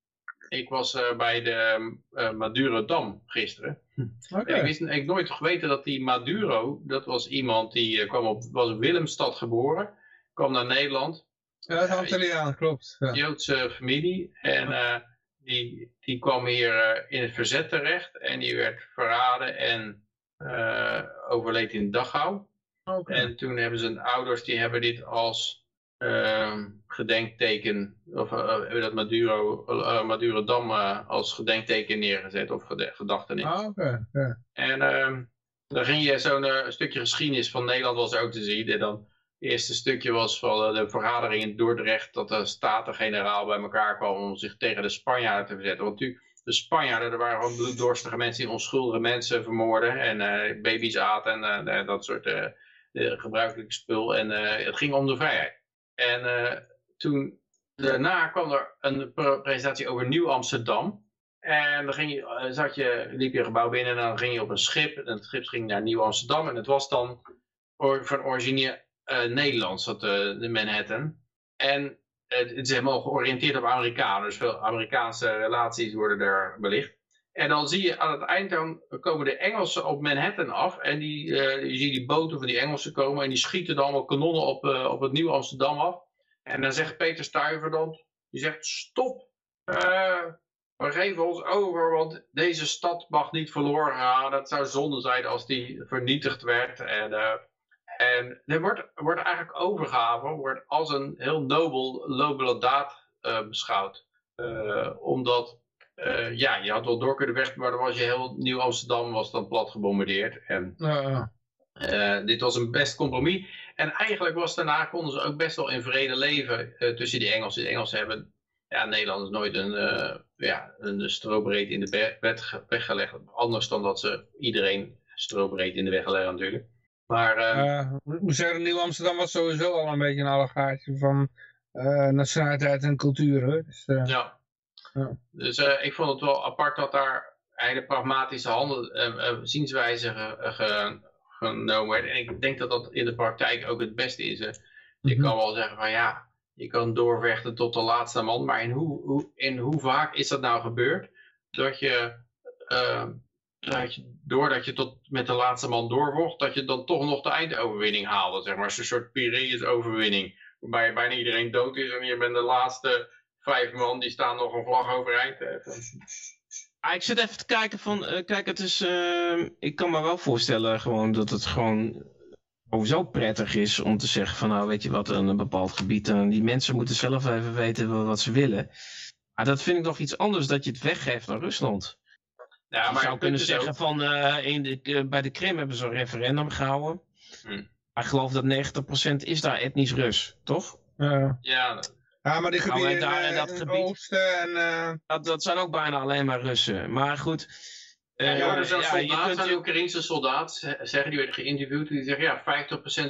ik was bij de Maduro-dam gisteren. Hm. Okay. Ik wist ik nooit geweten dat die Maduro, dat was iemand die kwam op, was in Willemstad geboren. Kwam naar Nederland.
Ja, dat is Antilliaan, klopt. Ja.
Joodse familie. En die, die kwam hier uh, in het verzet terecht en die werd verraden en uh, overleed in Dachau. Okay. En toen hebben zijn ouders, die hebben dit als uh, gedenkteken, of uh, dat Maduro, Maduro Dam als gedenkteken neergezet, of gedachtenis.
Ah, okay. yeah.
En ehm, dan ging je zo'n stukje geschiedenis van Nederland was ook te zien. En dan het eerste stukje was van eh, de vergadering in Dordrecht dat de Staten-Generaal bij elkaar kwam om zich tegen de Spanjaarden te verzetten. Want natuurlijk, de Spanjaarden, er waren gewoon bloeddorstige mensen die onschuldige mensen vermoorden en uh, baby's aten en uh, dat soort uh, gebruikelijke spul. En het ging om de vrijheid. En toen, daarna kwam er een presentatie over Nieuw-Amsterdam. En dan ging je, zat je, liep je een gebouw binnen en dan ging je op een schip. En het schip ging naar Nieuw-Amsterdam en het was dan van origine uh, Nederlands, dat, de Manhattan. En het is helemaal georiënteerd op Amerikanen. Dus veel Amerikaanse relaties worden daar belicht. En dan zie je aan het eind dan komen de Engelsen op Manhattan af. En die, uh, je ziet die boten van die Engelsen komen. En die schieten dan allemaal kanonnen op, uh, op het Nieuw Amsterdam af. En dan zegt Peter Stuyvesant. Die zegt stop. Uh, we geven ons over. Want deze stad mag niet verloren gaan. Dat zou zonde zijn als die vernietigd werd. En en er wordt, wordt eigenlijk overgave wordt als een heel nobel, nobele daad beschouwd. Omdat, uh, ja, je had wel door kunnen weg, maar dan was je heel Nieuw-Amsterdam was dan plat gebombardeerd. En dit was een best compromis. En eigenlijk was daarna, konden ze ook best wel in vrede leven tussen die Engelsen. De Engelsen hebben, ja, Nederland is nooit een, ja, een strobreed in de bed weggelegd. Anders dan dat ze iedereen strobreed in de weg leggen natuurlijk. Maar,
uh, ik moet zeggen, Nieuw Amsterdam was sowieso al een beetje een allegaartje van uh, nationaliteit en cultuur. Dus, uh,
ja. Ja. Dus ik vond het wel apart dat daar hele pragmatische handel, zienswijze ge, genomen werd. En ik denk dat dat in de praktijk ook het beste is. Hè. Je mhm. kan wel zeggen van ja, je kan doorvechten tot de laatste man. Maar in hoe, hoe, in hoe vaak is dat nou gebeurd? Dat je dat je, doordat je tot met de laatste man doorvocht, dat je dan toch nog de eindoverwinning haalde. Zeg maar, een soort Piraeus overwinning. Waarbij bijna iedereen dood is en je bent de laatste vijf man die staan nog een vlag overeind te
Ah, ik zit even te kijken van, uh, kijk het is, uh, ik kan me wel voorstellen gewoon dat het gewoon sowieso prettig is om te zeggen van nou weet je wat, een, een bepaald gebied, en die mensen moeten zelf even weten wat ze willen. Maar dat vind ik nog iets anders dat je het weggeeft aan Rusland. Ja, maar je zou kunnen zeggen ook... van uh, in de, bij de Krim hebben ze een referendum gehouden. Hm. Maar ik geloof dat 90% is daar etnisch Rus, toch?
ja, ja, maar die gebieden
nou, daar, in, dat gebied,
oosten en... Uh...
Dat, dat zijn ook bijna alleen maar Russen. Maar goed...
Uh, ja, er zijn ja, kunt... Oekraïnse soldaat, zeggen, die werd geïnterviewd, die zegt ja,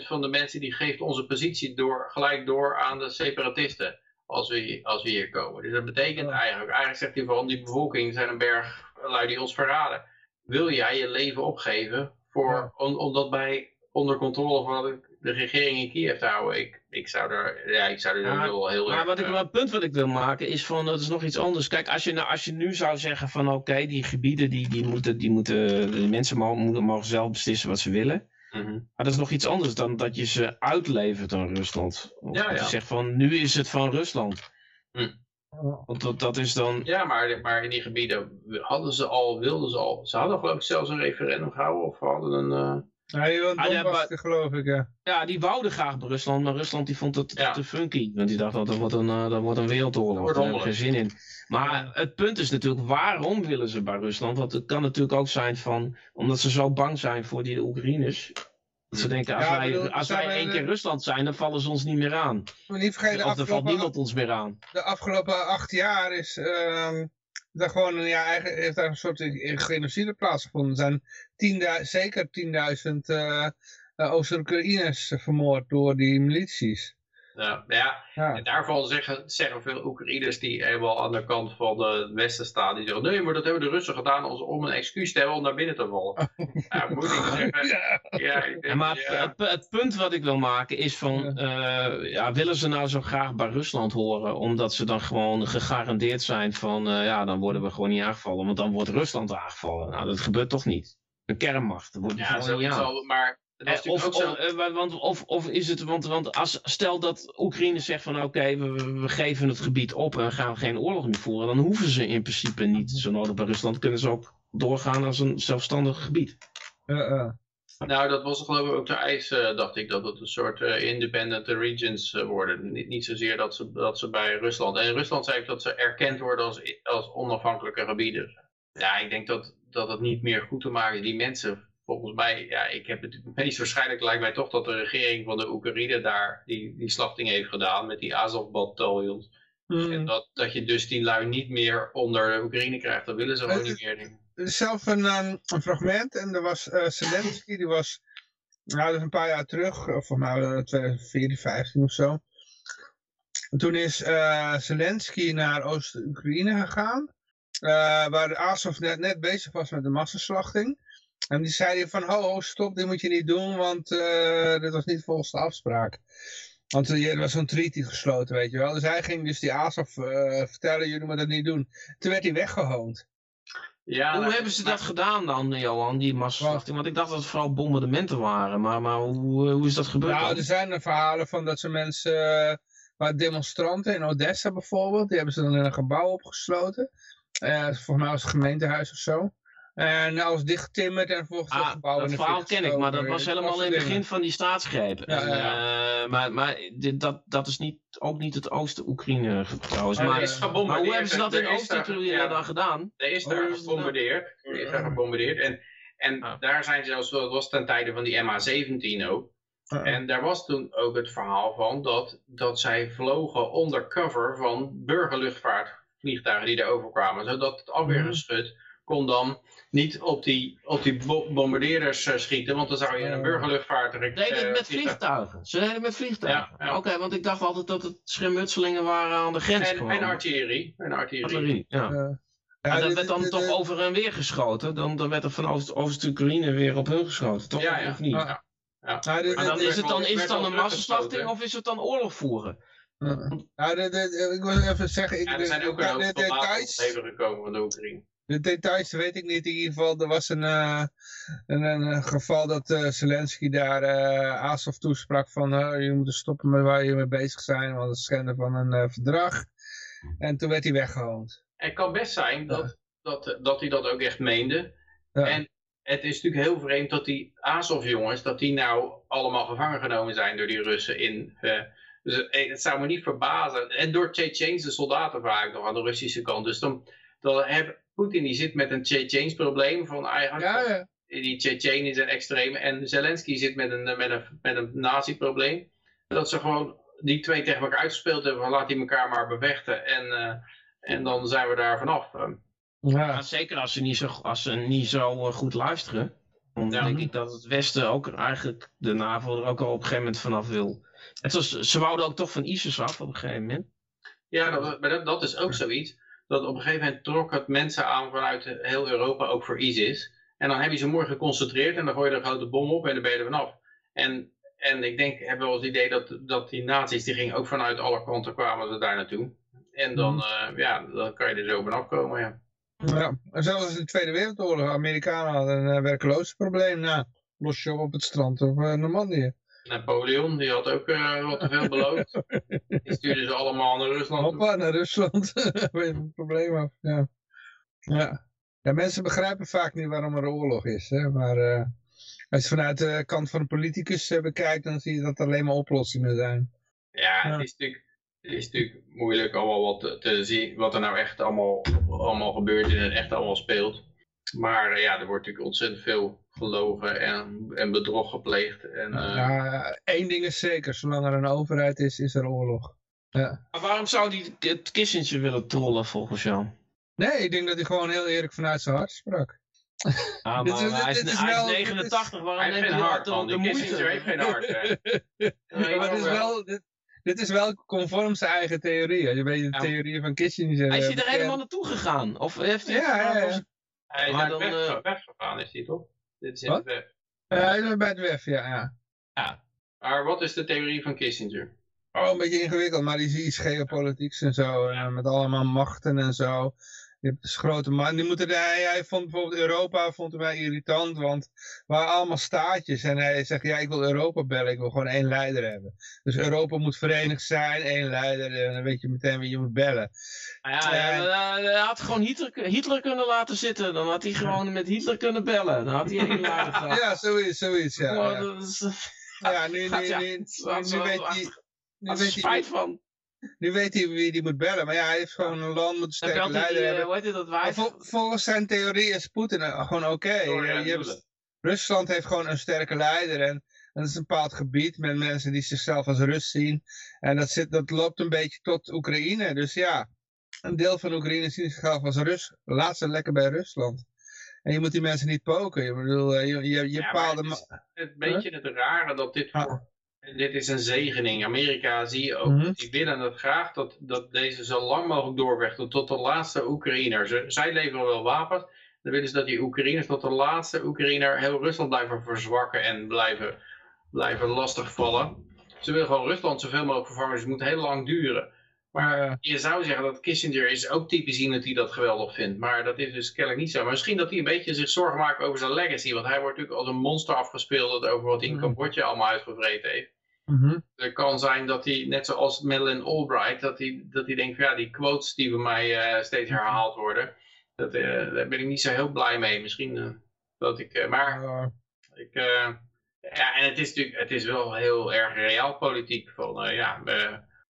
50% van de mensen die geeft onze positie door, gelijk door aan de separatisten als we, als we hier komen. Dus dat betekent eigenlijk, eigenlijk zegt hij van die bevolking zijn een berg lui die ons verraden. Wil jij je leven opgeven voor, om, om dat bij onder controle van de regering in Kiev te houden. Ik, ik zou er, ja, ik zou er ja, heel, heel
Maar wat ik, het punt wat ik wil maken is van, dat is nog iets anders. Kijk, als je, nou, als je nu zou zeggen van oké, die gebieden, die, die moeten, die moeten, de mensen mogen, mogen zelf beslissen wat ze willen. Mhm. Maar dat is nog iets anders dan dat je ze uitlevert aan Rusland. Of ja, dat je zegt van, nu is het van Rusland. Hm. Want dat, dat is dan...
Ja, maar, maar in die gebieden hadden ze al, wilden ze al. Ze hadden geloof ik zelfs een referendum gehouden of hadden een... Uh...
Ja, die ah, ja, geloof ik, ja.
Ja, die wouden graag bij Rusland, maar Rusland die vond het te funky. Want die dacht, dat er wordt een, uh, dat wordt een wereldoorlog, daar hebben geen zin in. Maar het punt is natuurlijk, waarom willen ze bij Rusland? Want het kan natuurlijk ook zijn van, omdat ze zo bang zijn voor die Oekraïners. Dat ze denken, als wij, als wij één keer Rusland zijn, dan vallen ze ons niet meer aan.
Niet vergeten,
of er valt niemand ons meer aan.
De afgelopen acht jaar is... Uh, daar gewoon, ja, eigenlijk heeft daar een soort genocide plaatsgevonden. Er zijn 10 zeker 10.000 uh, Oost-Oekraïners vermoord door die milities.
Ja, ja. ja. En daarvan zeggen, zeggen veel Oekraïners die helemaal aan de kant van het westen staan. Die zeggen, nee, maar dat hebben de Russen gedaan om een excuus te hebben om naar binnen te vallen. ja, moet ik zeggen.
Ja, ja maar het, het, punt wat ik wil maken is van, uh, ja, willen ze nou zo graag bij Rusland horen? Omdat ze dan gewoon gegarandeerd zijn van, uh, ja, dan worden we gewoon niet aangevallen. Want dan wordt Rusland aangevallen. Nou, dat gebeurt toch niet. Een kernmacht, wordt ja, niet aan.
Maar
eh, of, of, eh, want, of, of is het, want, want als, stel dat Oekraïne zegt van oké, we, we, geven het gebied op en gaan geen oorlog meer voeren, dan hoeven ze in principe niet zo nodig bij Rusland, kunnen ze ook doorgaan als een zelfstandig gebied.
Uh,
Nou, dat was geloof ik ook de eis, uh, dacht ik, dat het een soort uh, independent regions worden. Niet, niet zozeer dat ze, dat ze bij Rusland. En Rusland zei dat ze erkend worden als, als onafhankelijke gebieden. Ja, ik denk dat, dat het niet meer goed te maken is. Die mensen volgens mij, ja, ik heb het meest waarschijnlijk lijkt mij toch dat de regering van de Oekraïne daar die, die slachting heeft gedaan met die Azov-bataljons. Hmm. En dat, dat je dus die lui niet meer onder de Oekraïne krijgt, dat willen ze gewoon niet meer.
Er is zelf een, um, een fragment en er was uh, Zelensky, die was nou, dat is een paar jaar terug, of voor mij 2014, 15 of zo. En toen is uh, Zelensky naar Oost-Oekraïne gegaan, uh, waar Azov net, net bezig was met de massaslachting. En die zei van, ho, ho, stop, dit moet je niet doen, want uh, dit was niet volgens de afspraak. Want uh, er was zo'n treaty gesloten, weet je wel. Dus hij ging dus die uh, vertellen, jullie moeten dat niet doen. Toen werd hij weggehoond.
Ja, hoe hebben ze dat gedaan dan, Johan, die massaslachting? Want ik dacht dat het vooral bombardementen waren, maar, maar hoe, hoe is dat gebeurd
Nou, er zijn er verhalen van dat ze mensen, maar demonstranten in Odessa bijvoorbeeld, die hebben ze dan in een gebouw opgesloten. Volgens mij was het gemeentehuis of zo. En alles dichtgetimmerd en volgens ah,
gebouw. Dat verhaal ken ik, maar dat was helemaal in het begin van die staatsgreep. Ja, ja. Uh, maar maar dit, dat, dat is niet, ook niet het Oost-Oekraïne trouwens. Maar, maar, hoe hebben ze dat in Oost-Oekraïne dan gedaan?
Er is daar gebombardeerd. Er is daar gebombardeerd. En, en daar zijn zelfs, dat was ten tijde van die MH17 ook. En daar was toen ook het verhaal van dat, dat zij vlogen undercover van burgerluchtvaartvliegtuigen die er overkwamen. Zodat het afweergeschut kon dan niet op die, op die bombardeerders uh, schieten, want dan zou je een burgerluchtvaart...
Deden het uh, met vliegtuigen? Ze deden met vliegtuigen? Ja, Oké, want ik dacht altijd dat het schermutselingen waren aan de grens.
En, en artillerie. En artillerie.
ja. Ja, dat werd dan toch over en weer geschoten. Dan, dan werd er van Oost-Oekraïne weer op hun geschoten, toch?
Ja, ja.
Of niet? Ja. ja. maar dan is het dan, is het dan een massaslachting of is het dan oorlog voeren?
Ja, de, de, ik wil even zeggen... Ik,
ja, er zijn ook een hoop details... gekomen van de Oekraïne.
De details weet ik niet. In ieder geval, er was een, uh, een, een, geval dat uh, Zelensky daar uh, Azov toesprak van je moet stoppen met waar je mee bezig zijn, want het schenden van een verdrag. En toen werd hij weggehoond.
Het kan best zijn dat, dat, dat hij dat ook echt meende. En het is natuurlijk heel vreemd dat die Azov-jongens, dat die nou allemaal gevangen genomen zijn door die Russen in... Dus het zou me niet verbazen. En door Chechens, de soldaten vaak nog aan de Russische kant. Dus dan, dan heb Poetin die zit met een Chechens probleem van eigenlijk... Ja, ja. Die Chechenen zijn extreem en Zelensky zit met een, met een, met een nazi-probleem. Dat ze gewoon die twee tegen elkaar uitgespeeld hebben van laat die elkaar maar bevechten en, uh, en dan zijn we daar vanaf.
Ja. zeker als ze niet zo, als ze niet zo eh, goed luisteren. Dan denk ik dat het Westen ook eigenlijk de NAVO er ook al op een gegeven moment vanaf wil. Het was, ze wouden ook toch van ISIS af op een gegeven moment.
Ja, dat, maar dat, dat is ook zoiets. Dat op een gegeven moment trok het mensen aan vanuit heel Europa ook voor ISIS. En dan heb je ze mooi geconcentreerd en dan gooi je er een grote bom op en dan ben je er vanaf. En, en ik denk, heb wel het idee dat, dat die nazi's, die gingen ook vanuit alle kanten kwamen ze daar naartoe. En dan, uh, ja, dan kan je er zo vanaf komen, ja.
Ja, en zelfs in de Tweede Wereldoorlog, Amerikanen hadden een uh, werkloosheidsprobleem. Nou, los je op op het strand of uh, Normandië.
Napoleon, die had ook uh, wat te veel beloofd. die stuurde ze allemaal naar Rusland.
Hoppa, naar Rusland. Weet een probleem af, ja. ja. Ja, mensen begrijpen vaak niet waarom er oorlog is. Hè? Maar uh, als je vanuit de kant van een politicus uh, bekijkt, dan zie je dat er alleen maar oplossingen zijn.
Ja, ja. Het, is natuurlijk, het is natuurlijk moeilijk allemaal wat te, te, zien, wat er nou echt allemaal, allemaal gebeurt en echt allemaal speelt. Maar ja, er wordt natuurlijk ontzettend veel gelogen en, en bedrog gepleegd. En,
ja, één ding is zeker, zolang er een overheid is, is er oorlog. Ja.
Maar waarom zou die het Kissinger willen trollen volgens jou?
Nee, ik denk dat hij gewoon heel eerlijk vanuit zijn hart sprak.
Ah, maar, dit, hij, is, is, hij is 89, waarom neemt hij hart
man? Die Kissinger heeft geen hart.
nee, maar dit is wel... Dit, dit is wel conform zijn eigen theorie. Je weet de theorie van Kissinger.
Hij is hij er helemaal naartoe gegaan? Of heeft hij...
Ja, ja, ja. Hij is naar het uh... web gegaan, is hij toch? Dit is in het web.
Ja, bij het web, ja, ja.
Ja. Maar wat is de theorie van Kissinger?
Oh, een beetje ingewikkeld, maar die is iets geopolitieks en zo. En met allemaal machten en zo. Je hebt dus grote man. Die moeten, hij, hij vond bijvoorbeeld Europa vond hij irritant, want we waren allemaal staatjes. En hij zegt, ja, ik wil Europa bellen, ik wil gewoon één leider hebben. Dus Europa moet verenigd zijn, één leider, en dan weet je meteen wie je moet bellen.
Nou ja, ja, hij had gewoon Hitler, Hitler kunnen laten zitten, dan had hij gewoon met Hitler kunnen bellen. Dan had hij één leider gehad.
Ja, zoiets, zoiets, ja. ja. ja nu, nu, nu, nu, nu weet hij...
Nu weet spijt van
nu weet hij wie hij moet bellen. Maar ja, hij heeft gewoon een land met een sterke leider die, hebben.
Hoe dat
volgens zijn theorie is Poetin gewoon oké. Rusland heeft gewoon een sterke leider. En dat is een bepaald gebied met mensen die zichzelf als Rus zien. En dat, zit, dat loopt een beetje tot Oekraïne. Dus ja, een deel van Oekraïne ziet zichzelf als Rus. Laat ze lekker bij Rusland. En je moet die mensen niet poken. Je bedoel, je, je, je ja, bepaalde...
Het is een beetje het rare dat dit voor dit is een zegening. Amerika zie je ook, mm -hmm. die willen het graag dat, dat deze zo lang mogelijk doorvechten tot de laatste Oekraïner. Ze, zij leveren wel wapens, dan willen ze dat die Oekraïners tot de laatste Oekraïner heel Rusland blijven verzwakken en blijven, blijven lastigvallen. Ze willen gewoon Rusland zoveel mogelijk vervangen, dus het moet heel lang duren. Maar je zou zeggen dat Kissinger is ook typisch iemand die dat geweldig vindt. Maar dat is dus kennelijk niet zo. Maar misschien dat hij een beetje zich zorgen maakt over zijn legacy. Want hij wordt natuurlijk als een monster afgespeeld over wat hij in Cambodja allemaal uitgevreten heeft. Mm Het kan zijn dat hij, net zoals Madeleine Albright, dat hij, dat hij denkt van ja, die quotes die bij mij uh, steeds mhm. herhaald worden, dat, uh, daar ben ik niet zo heel blij mee. Misschien uh, dat ik, maar ik, ja, en het is natuurlijk, het is wel heel erg realpolitiek van, ja,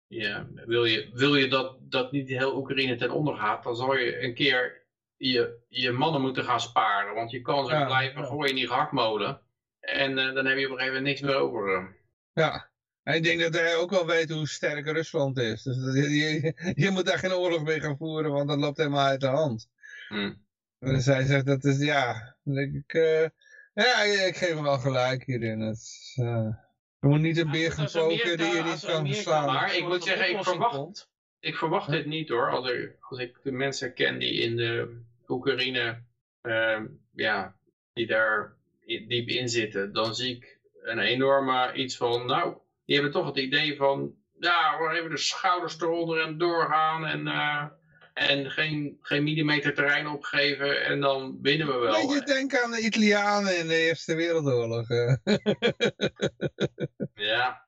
ja, wil je, wil je dat, dat niet heel Oekraïne ten onder gaat, dan zal je een keer je, je mannen moeten gaan sparen, want je kan ze blijven gooien in die gehaktmolen en dan heb je op een gegeven moment niks meer over.
Ja, en ik denk dat hij ook wel weet hoe sterk Rusland is. Dus je, je, moet daar geen oorlog mee gaan voeren, want dat loopt helemaal uit de hand. Hmm. Dus hij zegt dat is, ja, denk ik, uh, ja, ik geef hem wel gelijk hierin. Het, uh, je moet niet een beer gaan poken die je niet kan verslaan.
Maar ik moet zeggen, ik verwacht, ik verwacht dit niet hoor. Als, er, als ik de mensen ken die in de Oekraïne, uh, ja, die daar diep in zitten, dan zie ik een enorme iets van, nou, die hebben toch het idee van, ja, we even de schouders eronder en doorgaan en, uh, en geen, geen millimeter terrein opgeven en dan winnen we wel.
je denken aan de Italianen in de Eerste Wereldoorlog.
ja.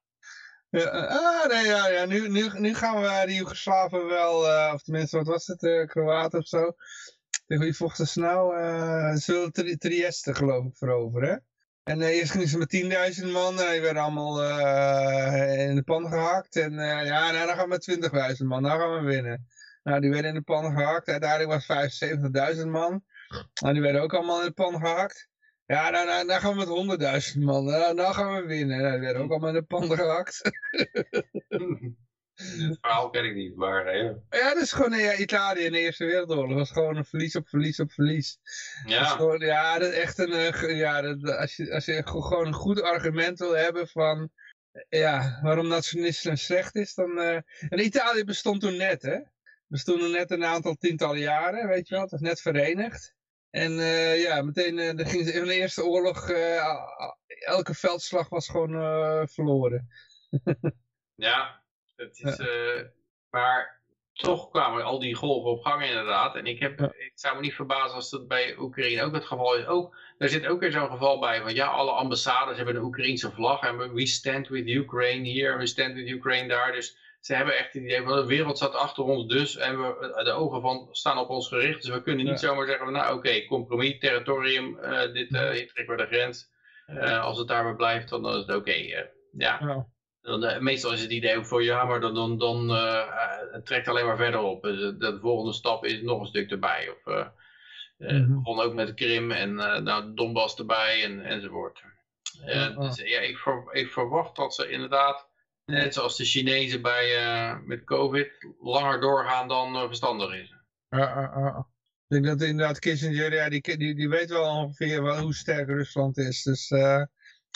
Ja, ah, nee, ja, ja. Nu, nu, nu gaan we die Joegoslaven wel, uh, of tenminste, wat was het, uh, Kroaten of zo. Tegen wie vochten ze? Uh, zullen tri Trieste, geloof ik, veroveren, hè? En uh, eerst gingen ze met 10.000 man, die werden allemaal uh, in de pan gehakt. En ja, nou, dan gaan we met 20.000 man, dan gaan we winnen. Nou, die werden in de pan gehakt. Uiteindelijk was 75.000 man. Nou, die werden ook allemaal in de pan gehakt. Ja, nou, nou, gaan we met 100.000 man. Nou, nou gaan we winnen. Nou, die werden ook allemaal in de pan gehakt.
Het verhaal ken ik niet, maar... Hè.
Ja, dat is gewoon ja, Italië in de Eerste Wereldoorlog. Dat was gewoon een verlies op verlies op verlies. Ja. Dat is gewoon, ja, dat is echt een... Uh, ja, dat, als, je, als je gewoon een goed argument wil hebben van... Ja, waarom nationalisme slecht is, dan... Uh, en Italië bestond toen net, hè? Bestond toen net een aantal tientallen jaren, weet je wel. Het was net verenigd. En uh, ja, meteen uh, de, ging, in de Eerste Oorlog... elke veldslag was gewoon verloren.
ja, is, uh, maar toch kwamen al die golven op gang inderdaad. En ik, heb, ik zou me niet verbazen als dat bij Oekraïne ook het geval is. Ook, daar zit ook weer zo'n geval bij. Want ja, alle ambassades hebben een Oekraïnse vlag. En we stand with Ukraine hier, we stand with Ukraine daar. Dus ze hebben echt het idee van de wereld staat achter ons dus. En we, de ogen van staan op ons gericht. Dus we kunnen niet zomaar zeggen, nou oké, okay, compromis, territorium, uh, dit, uh, hier trekken we de grens. Uh, als het daarbij blijft, dan is het oké. Okay. ja. Dan, uh, meestal is het idee ook voor ja, maar dan, dan, dan uh, trekt alleen maar verder op. Dus, de volgende stap is nog een stuk erbij. Of, uh, mm -hmm. begon ook met de Krim en nou, Donbass erbij en, enzovoort. Ja, dus, ja, ik, ver, ik, verwacht dat ze inderdaad, net zoals de Chinezen bij, met COVID, langer doorgaan dan verstandig is.
Ik denk dat inderdaad Kissinger, ja, die, die, die weet wel ongeveer wel hoe sterk Rusland is. Dus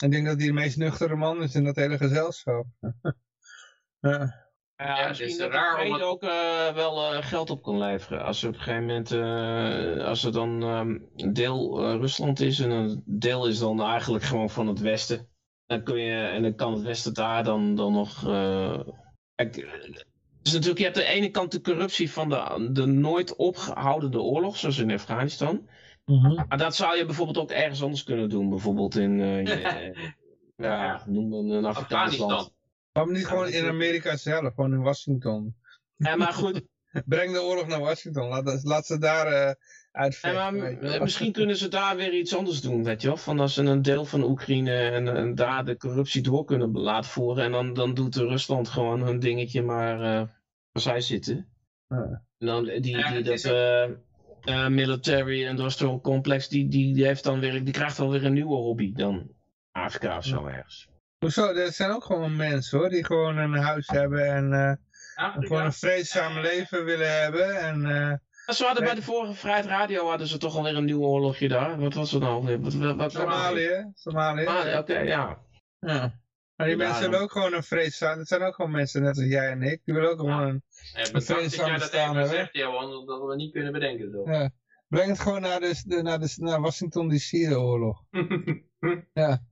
ik denk dat hij de meest nuchtere man is in dat hele gezelschap.
ja. Ja, ja misschien dat raar om het... ook uh, wel uh, geld op kan leveren. Als er op een gegeven moment, uh, als er dan um, een deel Rusland is en een deel is dan eigenlijk gewoon van het Westen. Dan kun je, en dan kan het Westen daar dan, dan nog... Kijk, dus natuurlijk, je hebt aan de ene kant de corruptie van de, de nooit opgehoudene oorlog, zoals in Afghanistan. Mm Maar dat zou je bijvoorbeeld ook ergens anders kunnen doen. Bijvoorbeeld in, uh, ja, noem dan een Afrikaans land.
Waarom niet gewoon in Amerika zelf, gewoon in Washington?
Ja, maar goed.
Breng de oorlog naar Washington, laat, laat ze daar uh, uitvechten.
misschien kunnen ze daar weer iets anders doen, weet je wel. Van als ze een deel van Oekraïne en, en daar de corruptie door kunnen laten voeren. En dan, dan doet Rusland gewoon hun dingetje maar uh, waar zij zitten. En dan die, die, dat, uh, military industrial complex, die, die, die, heeft dan weer, die krijgt wel weer een nieuwe hobby dan Afrika of zo ergens.
Hoezo, dat zijn ook gewoon mensen hoor, die gewoon een huis hebben en uh, gewoon een vreedzaam leven willen hebben. En, uh,
ze hadden bij de vorige Vrijheid Radio hadden ze toch alweer een nieuw oorlogje daar. Wat was er nou? Wat, wat, wat,
Somalië. Somalië.
Oké, okay, ja.
ja. Maar die mensen willen ook gewoon een vreedzaam, dat zijn ook gewoon mensen net als jij en ik, die willen ook gewoon een,
ja, een vreedzaam dat hebben. Zegt, Johan, dat we niet kunnen bedenken zo.
Ja. Breng het gewoon naar, de, naar, de, naar Washington DC de oorlog. ja.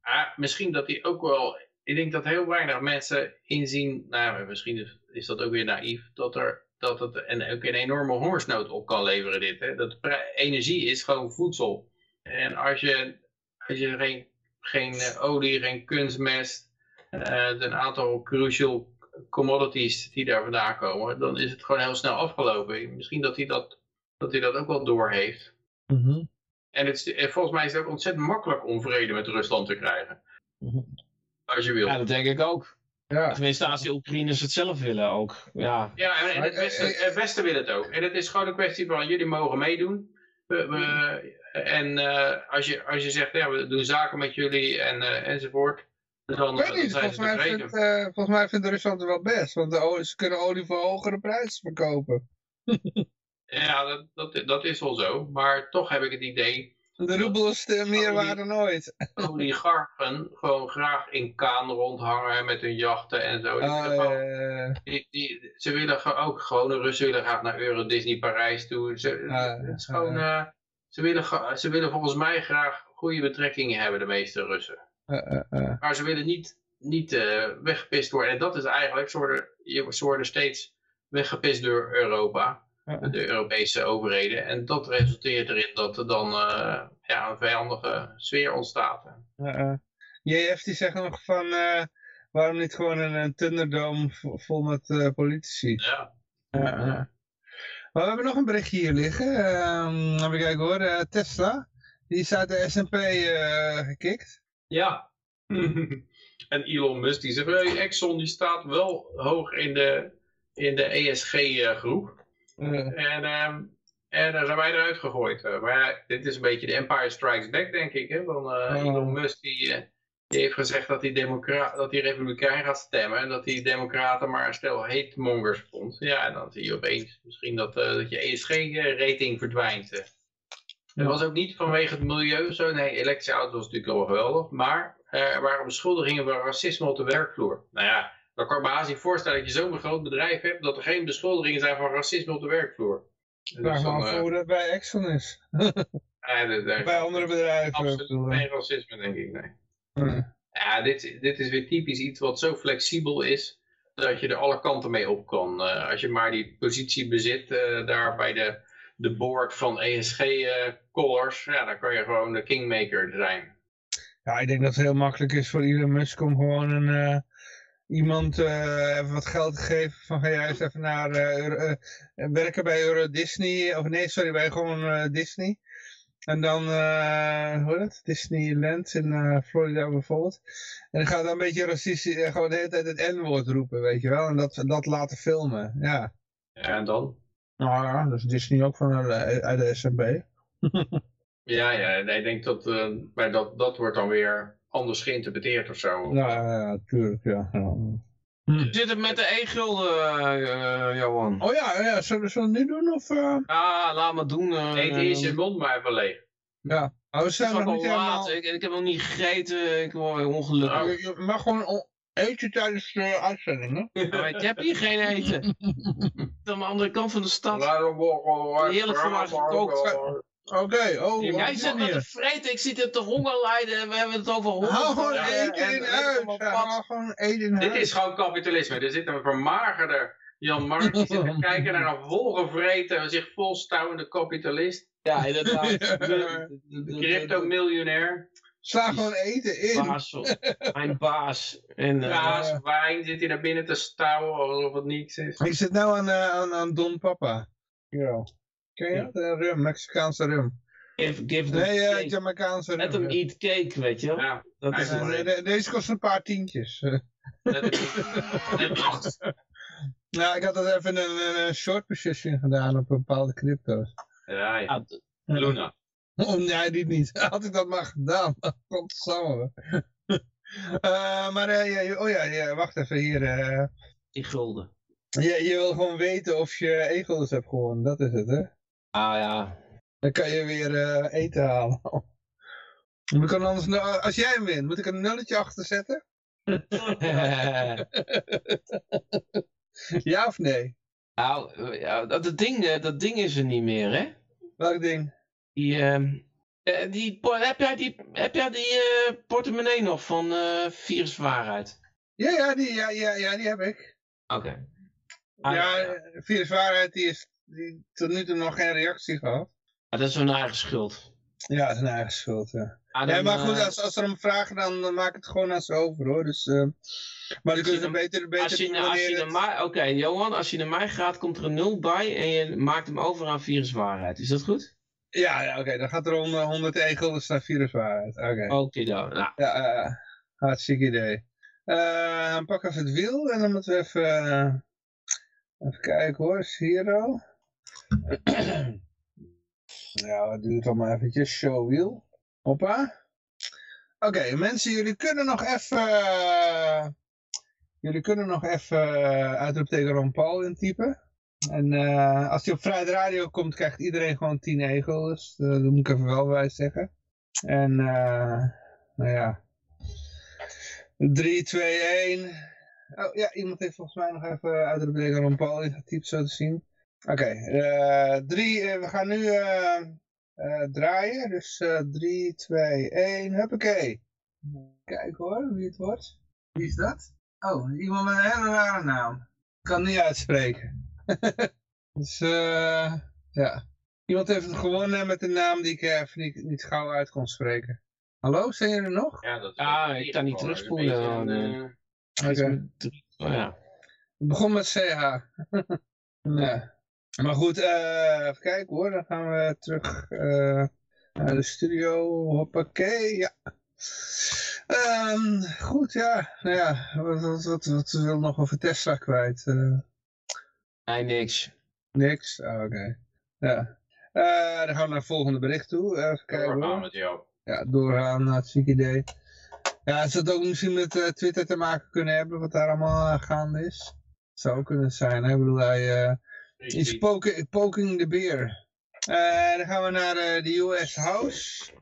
ah, misschien dat die ook wel, ik denk dat heel weinig mensen inzien, nou misschien is, is dat ook weer naïef, dat er dat het een, ook een enorme hongersnood op kan leveren dit. Hè? Dat energie is gewoon voedsel. En als je, als je geen geen eh, olie, geen kunstmest, uh, een aantal crucial commodities die daar vandaan komen, dan is het gewoon heel snel afgelopen. Misschien dat hij dat, dat, hij dat ook wel doorheeft. Mm En het is, volgens mij is het ook ontzettend makkelijk om vrede met Rusland te krijgen. Mm Als je wil.
Ja, dat denk ik ook. Ja. Tenminste, als de Oekraïners het zelf willen ook. Ja,
ja en het Westen, het Westen wil het ook. En het is gewoon een kwestie van, jullie mogen meedoen. We, we, en uh, als, je, als je zegt, ja, we doen zaken met jullie en, uh, enzovoort. Dan,
ik weet niet, volgens mij, vindt, uh, volgens mij vindt Rusland het wel best. Want de, ze kunnen olie voor hogere prijzen verkopen.
ja, dat, dat, dat is wel zo. Maar toch heb ik het idee...
De roebel is meer waard dan ooit.
oligarchen gewoon graag in Kaan rondhangen met hun jachten en zo. Uh, die, die, ze willen ook gewoon, de Russen willen graag naar Euro Disney Parijs toe. Ze, uh, het is gewoon... Ze willen, ze willen volgens mij graag goede betrekkingen hebben, de meeste Russen. Uh, uh, uh. Maar ze willen niet, niet weggepist worden. En dat is eigenlijk, ze worden, ze worden steeds weggepist door Europa. De Europese overheden. En dat resulteert erin dat er dan ja, een vijandige sfeer ontstaat.
JF die zegt nog van... waarom niet gewoon een, een Thunderdome vol met uh, politici?
Ja.
ja. Maar we hebben nog een berichtje hier liggen. Um, even kijken hoor. Tesla. Die is uit de S&P gekikt.
Ja. en Elon Musk die zegt, hey, Exxon die staat wel hoog in de, in de ESG-groep. En, um, en daar zijn wij eruit gegooid. maar ja, dit is een beetje de Empire Strikes Back, denk ik. Hè? Van Elon Musk die die heeft gezegd dat hij, democra dat hij republikein gaat stemmen en dat hij democraten maar een stel heetmongers vond. Ja, en dan zie je opeens misschien dat, uh, dat je ESG-rating verdwijnt. Dat was ook niet vanwege het milieu zo. Nee, elektrische auto's was natuurlijk al geweldig. Maar er waren beschuldigingen van racisme op de werkvloer. Nou ja, dan kan ik me haast niet voorstellen dat je zo'n groot bedrijf hebt dat er geen beschuldigingen zijn van racisme op de werkvloer.
Dan, uh, voor dat bij Exxon is. bij andere bedrijven.
Absoluut geen racisme, denk ik, nee. Ja, dit, dit is weer typisch iets wat zo flexibel is dat je er alle kanten mee op kan. Uh, als je maar die positie bezit uh, daar bij de, de board van ESG uh, Colors, ja, dan kan je gewoon de kingmaker zijn.
Ja, ik denk dat het heel makkelijk is voor Elon Musk om gewoon een, iemand even wat geld te geven van ga jij eens even naar werken bij Euro Disney, of nee, sorry, bij gewoon Disney. En dan, hoe het? Disneyland in Florida bijvoorbeeld. En dan gaat dan een beetje racistisch, gewoon de hele tijd het N-woord roepen, weet je wel. En dat, dat laten filmen, ja.
Ja, en dan?
Nou ja, dat is Disney ook van uit de SMB.
ja, ja, nee, ik denk dat, maar dat, dat wordt dan weer anders geïnterpreteerd of zo.
Ja, ja, tuurlijk, ja. ja.
Hm. Zit het met de e-gulden, uh, Johan?
Oh ja, ja. Zullen, we het nu doen? Of, uh...
Ah, laat maar doen. Uh,
Eet eerst je mond maar even leeg.
Ja. Oh, we zijn nog niet helemaal...
ik, ik, heb nog niet gegeten. Ik word ongelukkig.
Nou, je mag gewoon eten tijdens de uitzending,
hè? maar ik heb hier geen eten. Aan de andere kant van de stad. Heerlijk voor mij gekookt.
Oké, oh.
Jij zit met de vreten, ik zit er te honger lijden en we hebben het over honger.
Hou gewoon eten in huis. Hou gewoon eten in
huis. Dit is gewoon kapitalisme. Er zit een vermagerde Jan Mark die zit te kijken naar een volgevreten en zich volstouwende kapitalist.
Ja, inderdaad.
De, crypto-miljonair.
Sla gewoon eten in.
Baas, mijn baas. En,
uh, wijn zit hij naar binnen te stouwen alsof het niets is.
Ik zit nou aan, uh, aan, aan Don Papa. Ja. Ken je dat? rum, Mexicaanse rum.
Give, give
nee, uh, Jamaicaanse rum.
Let hem eat cake, weet je wel. Ja,
dat is de, deze kost een paar tientjes. ja, ik had dat even een, een, short position gedaan op bepaalde crypto's.
Ja, ja. Luna.
Oh, nee, die niet. Had ik dat maar gedaan. Godsamme. uh, maar uh, oh ja, ja, wacht even hier. Uh,
die gulden.
Je, je wil gewoon weten of je egels hebt gewonnen, dat is het hè?
Ah ja.
Dan kan je weer eten halen. We kunnen anders, als jij hem wint, moet ik een nulletje achter zetten? ja of nee?
Nou, ja, dat, ding, eh, dat ding is er niet meer, hè?
Welk ding?
Die, uh, die, heb jij die, heb jij die uh, portemonnee nog van uh, Viruswaarheid?
Ja, ja, die, ja, ja, ja, die heb ik.
Oké.
Okay. ja, ja. Viruswaarheid die is die tot nu toe nog geen reactie gehad.
Ah, dat is hun eigen schuld.
Ja, dat is hun eigen schuld, ja. Ah, ja, maar goed, eh, als, als ze hem vragen, dan, dan maak ik het gewoon aan ze over, hoor. Dus, uh, maar dan kun je beter, beter
als je, als je naar mij, Oké, Johan, als je naar mij gaat, komt er een nul bij en je maakt hem over aan viruswaarheid. Is dat goed?
Ja, ja oké. Dan gaat er om 100 egels naar viruswaarheid. Oké.
Oké dan. Nou.
Ja, uh, hartstikke idee. Uh, dan pakken we het wiel en dan moeten we even... even kijken hoor, Zero ja, het duurt allemaal eventjes. Show wheel. Hoppa. Oké, mensen, jullie kunnen nog even... Jullie kunnen nog even uitroepteken Ron Paul intypen. En uh, als hij op Vrijde Radio komt, krijgt iedereen gewoon 10 egels. dat moet ik even wel bij zeggen. En, nou ja. 3, 2, 1. Oh ja, iemand heeft volgens mij nog even uitroepteken Ron Paul ingetypt, zo te zien. Oké, okay, uh, drie, uh, we gaan nu uh, draaien. Dus 3, 2, 1, huppakee. Kijk hoor, wie het wordt. Wie is dat? Oh, iemand met een hele rare naam. Ik kan het niet uitspreken. dus ja. Iemand heeft het gewonnen met een naam die ik even niet, niet gauw uit kon spreken. Hallo, zijn jullie er nog?
Ja, dat
ah, ik kan niet terugspoelen.
Okay.
Oh, ja.
Het begon met CH. ja. Maar goed, uh, even kijken hoor. Dan gaan we terug uh, naar de studio. Hoppakee, ja. Um, goed, ja. Nou ja, wat, wat, wat, wat wil nog over Tesla kwijt? Uh,
nee, niks.
Niks? Oh, oké. Okay. Ja. Uh, dan gaan we naar het volgende bericht toe. Even kijken
doorgaan met jou.
Ja, doorgaan naar het ziek idee. Ja, het zou ook misschien met uh, Twitter te maken kunnen hebben, wat daar allemaal uh, gaande is. Zou kunnen zijn, hè? Ik bedoel, hij is poking, poking the beer. Dan gaan we naar de US House.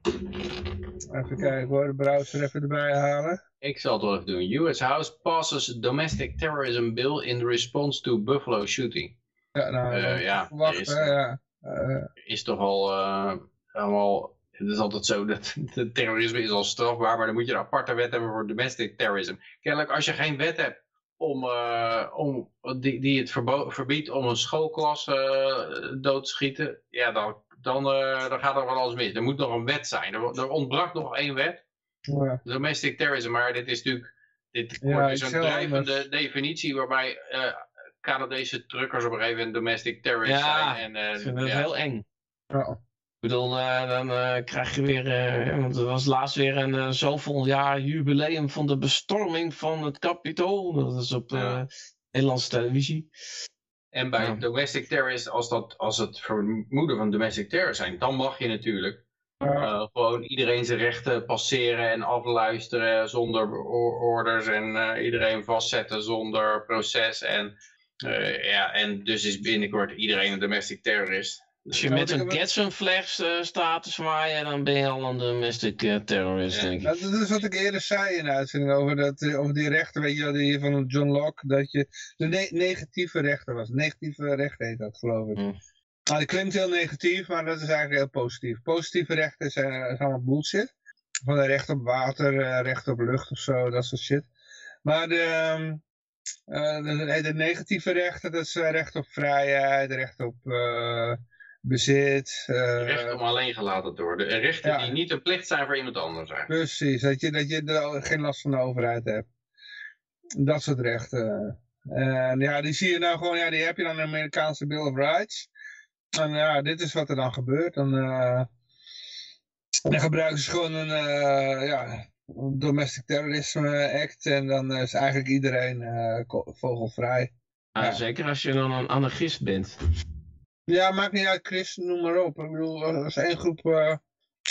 Even kijken hoor, de browser even erbij halen.
Ik zal het wel even doen. US House passes domestic terrorism bill in response to Buffalo shooting.
Ja, nou,
uh, ja,
wacht,
is,
ja.
Uh, is toch al uh, allemaal... Het is altijd zo dat terrorisme is al strafbaar, maar dan moet je een aparte wet hebben voor domestic terrorism. Kennelijk, als je geen wet hebt om, om, die, die het verbiedt om een schoolklas dood te schieten, ja, dan, dan, dan gaat er wel alles mis. Er moet nog een wet zijn. Er, er ontbrak nog één wet.
Ja.
Domestic terrorism, maar dit is natuurlijk... Dit wordt
Ja,
dus
ik
een drijvende
anders-
definitie waarbij eh, Canadese truckers op een gegeven moment domestic terrorists
Ja,
zijn. En, eh,
dat
ja.
heel eng.
Ja.
Bedoel, eh, dan eh, krijg je weer, eh, want er was laatst weer een zoveel jaar jubileum van de bestorming van het Capitool. Dat is op
Ja.
Nederlandse televisie.
En bij
Ja.
domestic terrorists, als, dat, als het vermoeden van domestic terror zijn, dan mag je natuurlijk gewoon iedereen zijn rechten passeren en afluisteren zonder or- orders en iedereen vastzetten zonder proces. En, ja, en dus is binnenkort iedereen een domestic terrorist.
Als je
Nou,
met
ik
een Getson flags eh, staat te zwaaien, dan ben je al een domestic eh, terrorist,
Ja.
denk ik.
Nou, dat is wat ik eerder zei in de uitzending over, dat, eh, over die rechten, weet je wel, die van John Locke, dat je de ne- negatieve rechten was. Negatieve rechten heet dat, geloof ik.
Hm.
Nou, dat klinkt heel negatief, maar dat is eigenlijk heel positief. Positieve rechten zijn, eh, allemaal bullshit. Van de recht op water, eh, recht op lucht of zo, dat soort shit. Maar de, ehm, eh, de, de negatieve rechten, dat is eh, recht op vrijheid, recht op eh, bezit.
Recht om alleen gelaten te worden. En rechten
Ja.
die niet een plicht zijn voor iemand anders. Eigenlijk.
Precies, dat je, dat je er geen last van de overheid hebt. Dat soort rechten. En ja, die zie je nou gewoon, ja, die heb je dan in de Amerikaanse Bill of Rights. En ja, dit is wat er dan gebeurt. Dan, eh, dan gebruiken ze gewoon een eh, ja, Domestic Terrorism Act. En dan is eigenlijk iedereen vogelvrij.
Ja,
Ja.
Zeker als je dan een anarchist bent.
Ja, maakt niet uit, Chris, noem maar op. Ik bedoel, als één groep eh,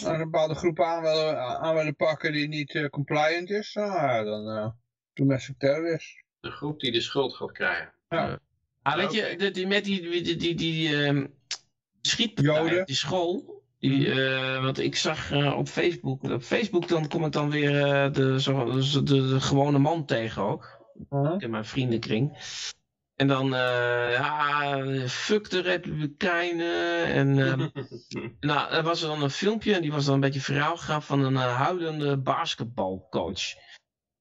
een bepaalde groep aan willen, aan willen pakken die niet eh, compliant is, nou, ja, dan eh domestic terrorist.
De groep die de schuld gaat krijgen.
Ah, weet je, die, die, met die, die, die, die, ehm, schietpartij, die school, die, eh, want ik zag eh, op Facebook, op Facebook dan kom ik dan weer eh, de, zo, de, de gewone man tegen ook, in mijn vriendenkring. En dan, eh, ja, fuck de Republikeinen. En ehm, nou, er was er dan een filmpje en die was dan een beetje verhaal gegaan van een eh, huilende basketbalcoach.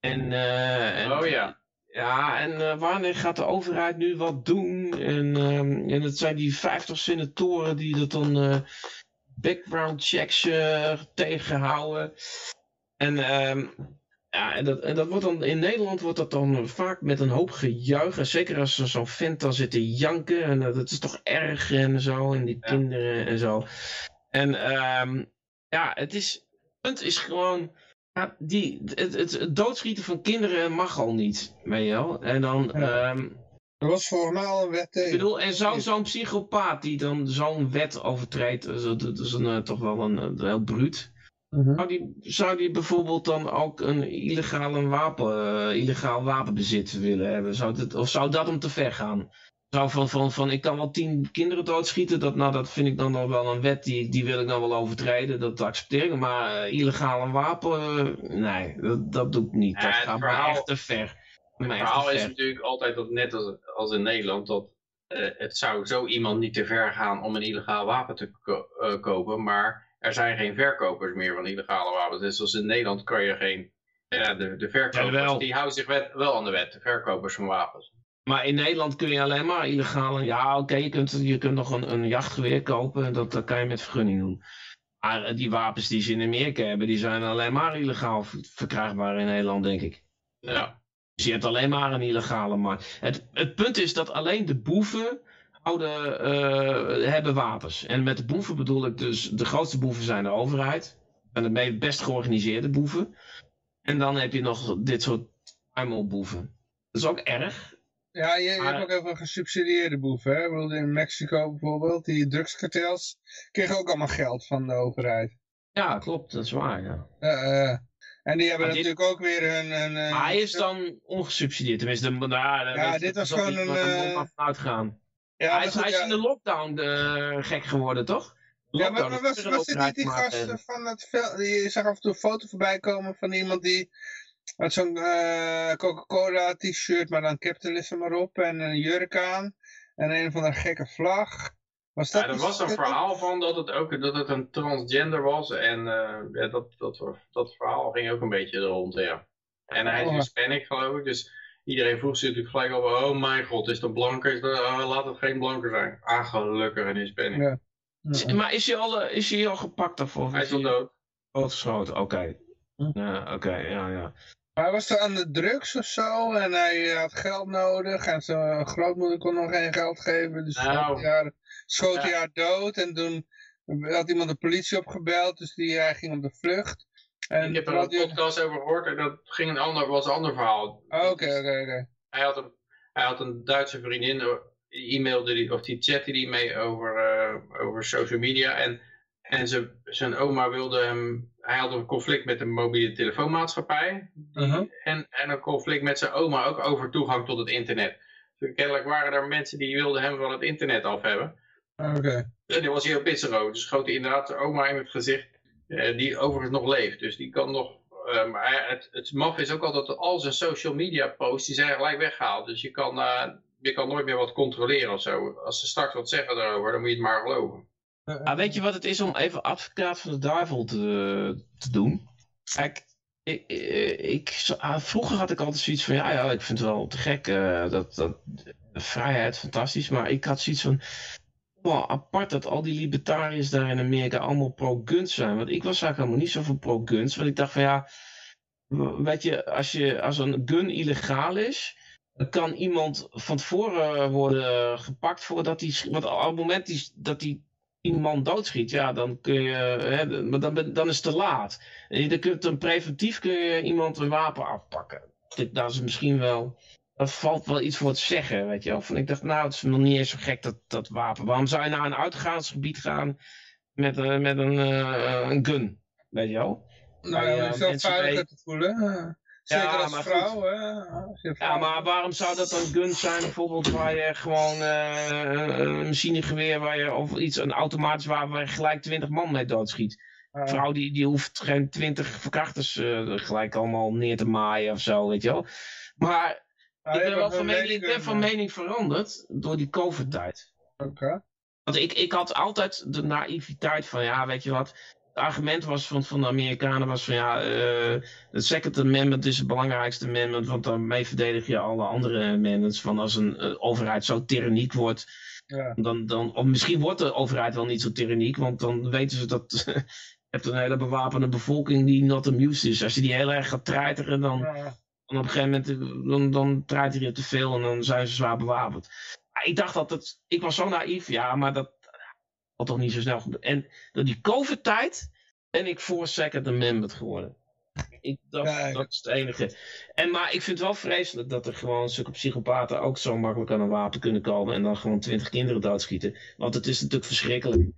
En, eh, en,
oh ja.
ja, en wanneer gaat de overheid nu wat doen? En, ehm, en het zijn die 50 senatoren die dat dan background checks tegenhouden. En, ehm, ja, en, dat, en dat wordt dan in Nederland wordt dat dan vaak met een hoop gejuich. En zeker als er zo'n vent dan zit te janken. En dat, dat is toch erg en zo. En die
Ja.
kinderen en zo. En ehm, ja, het is. Het punt is gewoon. Ja, die, het, het, het doodschieten van kinderen mag al niet, weet je wel. En dan,
Ja.
ehm,
Er was volgens mij al een wet tegen.
ik bedoel, en zou zo'n psychopaat die dan zo'n wet overtreedt, eh, dat is een, eh, toch wel een, een heel bruut.
Mhm.
Zou die, zou die bijvoorbeeld dan ook een illegale wapen, eh, illegaal wapenbezit willen hebben? Zou dit, of zou dat hem te ver gaan? Zou van, van, van ik kan wel tien kinderen doodschieten, dat, nou, dat vind ik dan nog wel een wet, die, die wil ik dan wel overtreden, dat accepteer ik. Maar eh, illegale wapen, eh, nee, dat, dat doe ik niet. Dat
het
gaat
verhaal-
me echt te ver.
Het verhaal is
ver.
natuurlijk altijd dat net als, als in Nederland, dat het zou zo iemand niet te ver gaan om een illegaal wapen te ko- eh, kopen, maar er zijn geen verkopers meer van illegale wapens. Dus zoals in Nederland kan je geen, ja, de, de verkopers, die houden zich wet, wel aan de wet, de verkopers van wapens.
Maar in Nederland kun je alleen maar illegale. Ja, oké, je, kunt, je kunt nog een, een jachtgeweer kopen. Dat, dat kan je met vergunning doen. Maar eh, die wapens die ze in Amerika hebben, die zijn alleen maar illegaal ver- verkrijgbaar in Nederland, denk ik.
Ja.
Dus je hebt alleen maar een illegale markt. Het, het punt is dat alleen de boeven houden, uh, hebben wapens. En met de boeven bedoel ik dus, de grootste boeven zijn de overheid. En de best georganiseerde boeven. En dan heb je nog dit soort boeven. Dat is ook erg.
Ja, je, hebt ook even gesubsidieerde boeven. Hè? In Mexico bijvoorbeeld, die drugskartels kregen ook allemaal geld van de overheid.
Ja, klopt, dat is waar, ja.
Uh, en die hebben natuurlijk ook weer hun... hun,
maar hij is dan ongesubsidieerd, tenminste. Nou,
ja, dit was gewoon een... Uh,
uitgaan. Ja, hij, is, hij is in de lockdown uh, gek geworden, toch?
ja, maar, was, was, dit niet die gast van het veld? Je zag af en toe een foto voorbij komen van iemand die had zo'n uh, Coca-Cola t-shirt, maar dan capitalism erop en een jurk aan. En een van de gekke vlag.
Was dat ja, er was een verhaal van dat het ook dat het een transgender was. En uh, ja, dat, dat, dat verhaal ging ook een beetje rond, ja. En hij is oh. Hispanic, geloof ik. Dus iedereen vroeg zich natuurlijk gelijk op, oh mijn god, is dat blanker? Is dat, oh, laat het geen blanker zijn. Ah, gelukkig een Hispanic. Ja.
Maar is hij al, is hij al gepakt daarvoor?
Hij is al dood.
Doodgeschoten, oké. Hm. Ja, oké, ja, ja.
Hij was er aan de drugs of zo en hij had geld nodig en zijn grootmoeder kon nog geen geld geven. Dus nou, jaar, schoot hij haar dood en toen had iemand de politie opgebeld, dus die, hij ging op de vlucht.
En ik heb er een podcast over gehoord en dat ging een ander, was een ander verhaal.
Oké, oké, oké.
Hij had een, hij had een Duitse vriendin, e-mailde die, of die chatte die mee over, uh, over social media en, en ze, zijn oma wilde hem, hij had een conflict met een mobiele telefoonmaatschappij uh en, en een conflict met zijn oma ook over toegang tot het internet. Dus kennelijk waren er mensen die wilden hem van het internet af hebben.
Oké.
En die was heel pissig over. Dus schoot hij inderdaad de oma in het gezicht, die overigens nog leeft. Dus die kan nog... Uh, maar het, het maf is ook altijd dat al zijn social media posts, die zijn gelijk weggehaald. Dus je kan, uh, je kan nooit meer wat controleren of zo. Als ze straks wat zeggen daarover, dan moet je het maar geloven.
Ah, weet je wat het is om even advocaat van de duivel te, te doen? Kijk, ik, ik, vroeger had ik altijd zoiets van, ja, ja ik vind het wel te gek, dat, dat vrijheid fantastisch, maar ik had zoiets van, wel apart dat al die libertariërs daar in Amerika allemaal pro-guns zijn. Want ik was eigenlijk helemaal niet zo voor pro-guns. Want ik dacht van ja, weet je, als, je, als een gun illegaal is, dan kan iemand van tevoren worden gepakt voordat hij... Want op het moment dat hij iemand doodschiet, ja, dan kun je... Hè, maar dan, dan is het te laat. En je kunt dan preventief iemand een wapen afpakken. Dat is misschien wel dat valt wel iets voor te zeggen, weet je wel. Van, ik dacht, nou, het is nog niet eens zo gek, dat, dat wapen. Waarom zou je naar een uitgaansgebied gaan met, uh, met een, uh, een gun, weet je wel?
Nou ja, om jezelf veiliger te voelen. Zeker ja, als maar vrouw, hè?
Ja, maar waarom zou dat een gun zijn, bijvoorbeeld, waar je gewoon uh, een machinegeweer, waar je, of iets, een automatisch wapen, waar je gelijk twintig man mee doodschiet? Een vrouw die, die hoeft geen twintig verkrachters gelijk allemaal neer te maaien of zo, weet je wel. Maar ik ben wel van mening, ben van mening veranderd door die COVID-tijd.
Oké.
Want ik, ik had altijd de naïviteit van, ja, weet je wat, het argument was van, van de Amerikanen was van ja, uh, het Second Amendment is het belangrijkste amendment, want daarmee verdedig je alle andere amendments. Van als een uh, overheid zo tyranniek wordt, ja. dan, dan, of misschien wordt de overheid wel niet zo tyranniek, want dan weten ze dat je hebt een hele bewapende bevolking die not amused is. Als je die heel erg gaat treiteren, dan, ja. En op een gegeven moment dan, dan draait hij er te veel en dan zijn ze zwaar bewapend. ik dacht dat het, ik was zo naïef, ja, maar dat had toch niet zo snel gebeuren. En door die COVID-tijd ben ik voor Second Amendment geworden. Ik dacht, dat is het enige. En, maar ik vind het wel vreselijk dat er gewoon zulke psychopaten ook zo makkelijk aan een wapen kunnen komen en dan gewoon twintig kinderen doodschieten. Want het is natuurlijk verschrikkelijk.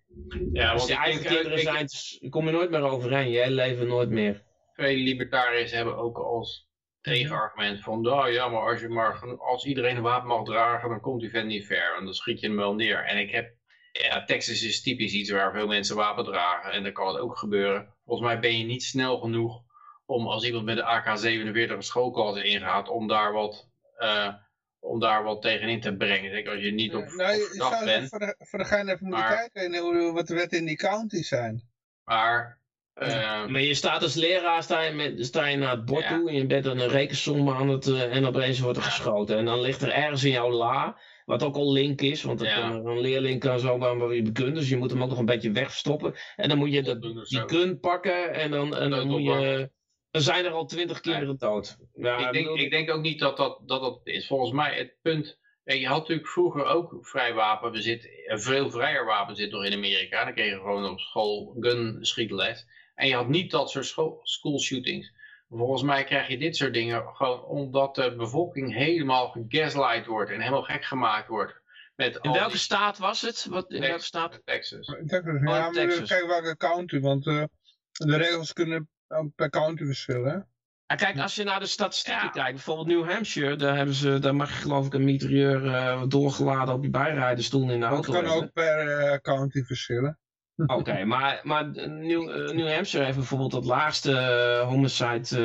Ja, Als je eigen kinderen zijn, kom je nooit meer overheen. Jij leven nooit meer.
Veel libertariërs hebben ook als tegenargument van, nou ja, maar als, je maar als iedereen een wapen mag dragen, dan komt die vent niet ver. En dan schiet je hem wel neer. En ik heb, ja, Texas is typisch iets waar veel mensen wapen dragen. En dan kan het ook gebeuren. Volgens mij ben je niet snel genoeg om als iemand met de AK-47 een schoolklas ingaat, om daar wat... Uh, om daar wat tegenin te brengen. Zeker als je niet op, nou, je zou bent.
Voor de, voor de gein even moeten kijken hoe, wat de wetten in die counties zijn.
Maar
Ehm, maar je staat als leraar, sta je, met, sta je naar het bord toe en je bent dan een rekensom aan het uh, en opeens wordt er geschoten. En dan ligt er ergens in jouw la, wat ook al link is, want ja. een leerling kan zomaar maar weer kunnen, dus je moet hem ook nog een beetje wegstoppen. En dan moet je dat, die gun pakken en dan, en dan moet je zijn er al twintig kinderen dood.
Ja, ik, denk, ik denk ook niet dat dat, dat dat is. Volgens mij het punt... je had natuurlijk vroeger ook vrij wapenbezit, veel vrijer wapenzit nog in Amerika. Dan kreeg je gewoon op school gun schietles. En je had niet dat soort school shootings. Volgens mij krijg je dit soort dingen gewoon omdat de bevolking helemaal gegaslight wordt en helemaal gek gemaakt wordt.
Met in welke staat was het? Wat, in welke staat?
Texas.
Texas. Oh, ja, Texas. kijken welke county, want uh, de regels kunnen per county verschillen.
Ja, kijk, als je naar de statistieken kijkt, bijvoorbeeld New Hampshire, daar, hebben ze, daar mag je geloof ik een mitrailleur uh, doorgeladen op je bijrijderstoel in de auto.
Dat kan ook per uh, county verschillen.
Oké, maar, maar New, uh, New Hampshire heeft bijvoorbeeld het laagste uh, homicide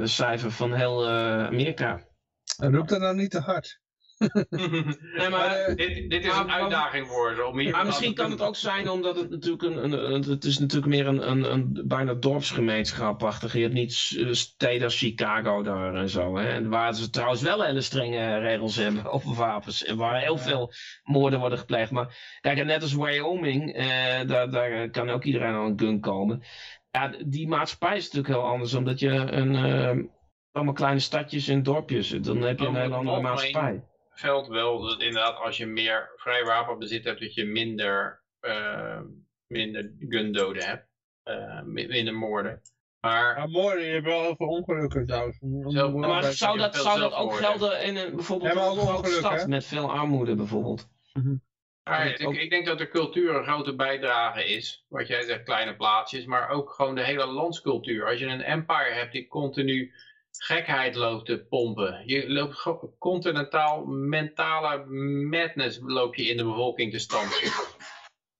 uh, cijfer van heel Amerika.
Roept dat nou niet te hard?
Nee, maar, dit, dit, is een uitdaging voor ze. Om hier
maar misschien kan het ook zijn omdat het natuurlijk een, een, het is natuurlijk meer een, een, een bijna dorpsgemeenschapachtig. Je hebt niet steden als Chicago daar en zo. Hè? En waar ze trouwens wel hele strenge regels hebben over wapens. En waar heel veel moorden worden gepleegd. Maar kijk, net als Wyoming, eh, daar, daar kan ook iedereen aan een gun komen. Ja, die maatschappij is natuurlijk heel anders, omdat je een, uh, allemaal kleine stadjes en dorpjes, dan heb je een hele andere maatschappij
geldt wel dat inderdaad als je meer vrij wapenbezit hebt, dat je minder, uh, minder gundoden hebt. Uh, minder moorden. Maar,
ja, moorden, je hebt wel heel veel ongelukken trouwens.
maar zou dat, zou dat ook gelden in een, bijvoorbeeld een grote stad met veel armoede bijvoorbeeld?
Mm ik, ik, denk dat de cultuur een grote bijdrage is. Wat jij zegt, kleine plaatsjes. Maar ook gewoon de hele landscultuur. Als je een empire hebt die continu gekheid loopt te pompen. Je loopt continentaal mentale madness loop je in de bevolking te stand.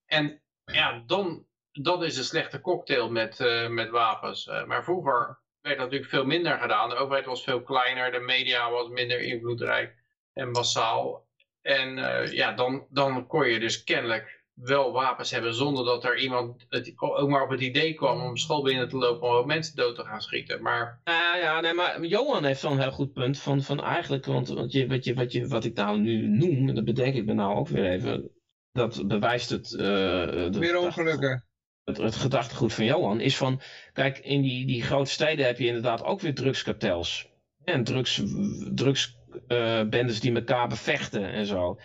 En ja, dan, dat is een slechte cocktail met, uh, met wapens. Uh, maar vroeger werd dat natuurlijk veel minder gedaan. De overheid was veel kleiner, de media was minder invloedrijk en massaal. En uh, ja, dan, dan kon je dus kennelijk wel wapens hebben zonder dat er iemand het, ook maar op het idee kwam om school binnen te lopen om mensen dood te gaan schieten. Maar...
Ja, ja nee, maar Johan heeft wel een heel goed punt van, van eigenlijk, want, want je, wat, je, wat, je, wat ik nou nu noem, en dat bedenk ik me nou ook weer even, dat bewijst het... Uh,
Meer ongelukken.
Het, het, gedachtegoed van Johan is van, kijk, in die, die grote steden heb je inderdaad ook weer drugskartels. En drugs, drugsbendes uh, die elkaar bevechten en zo.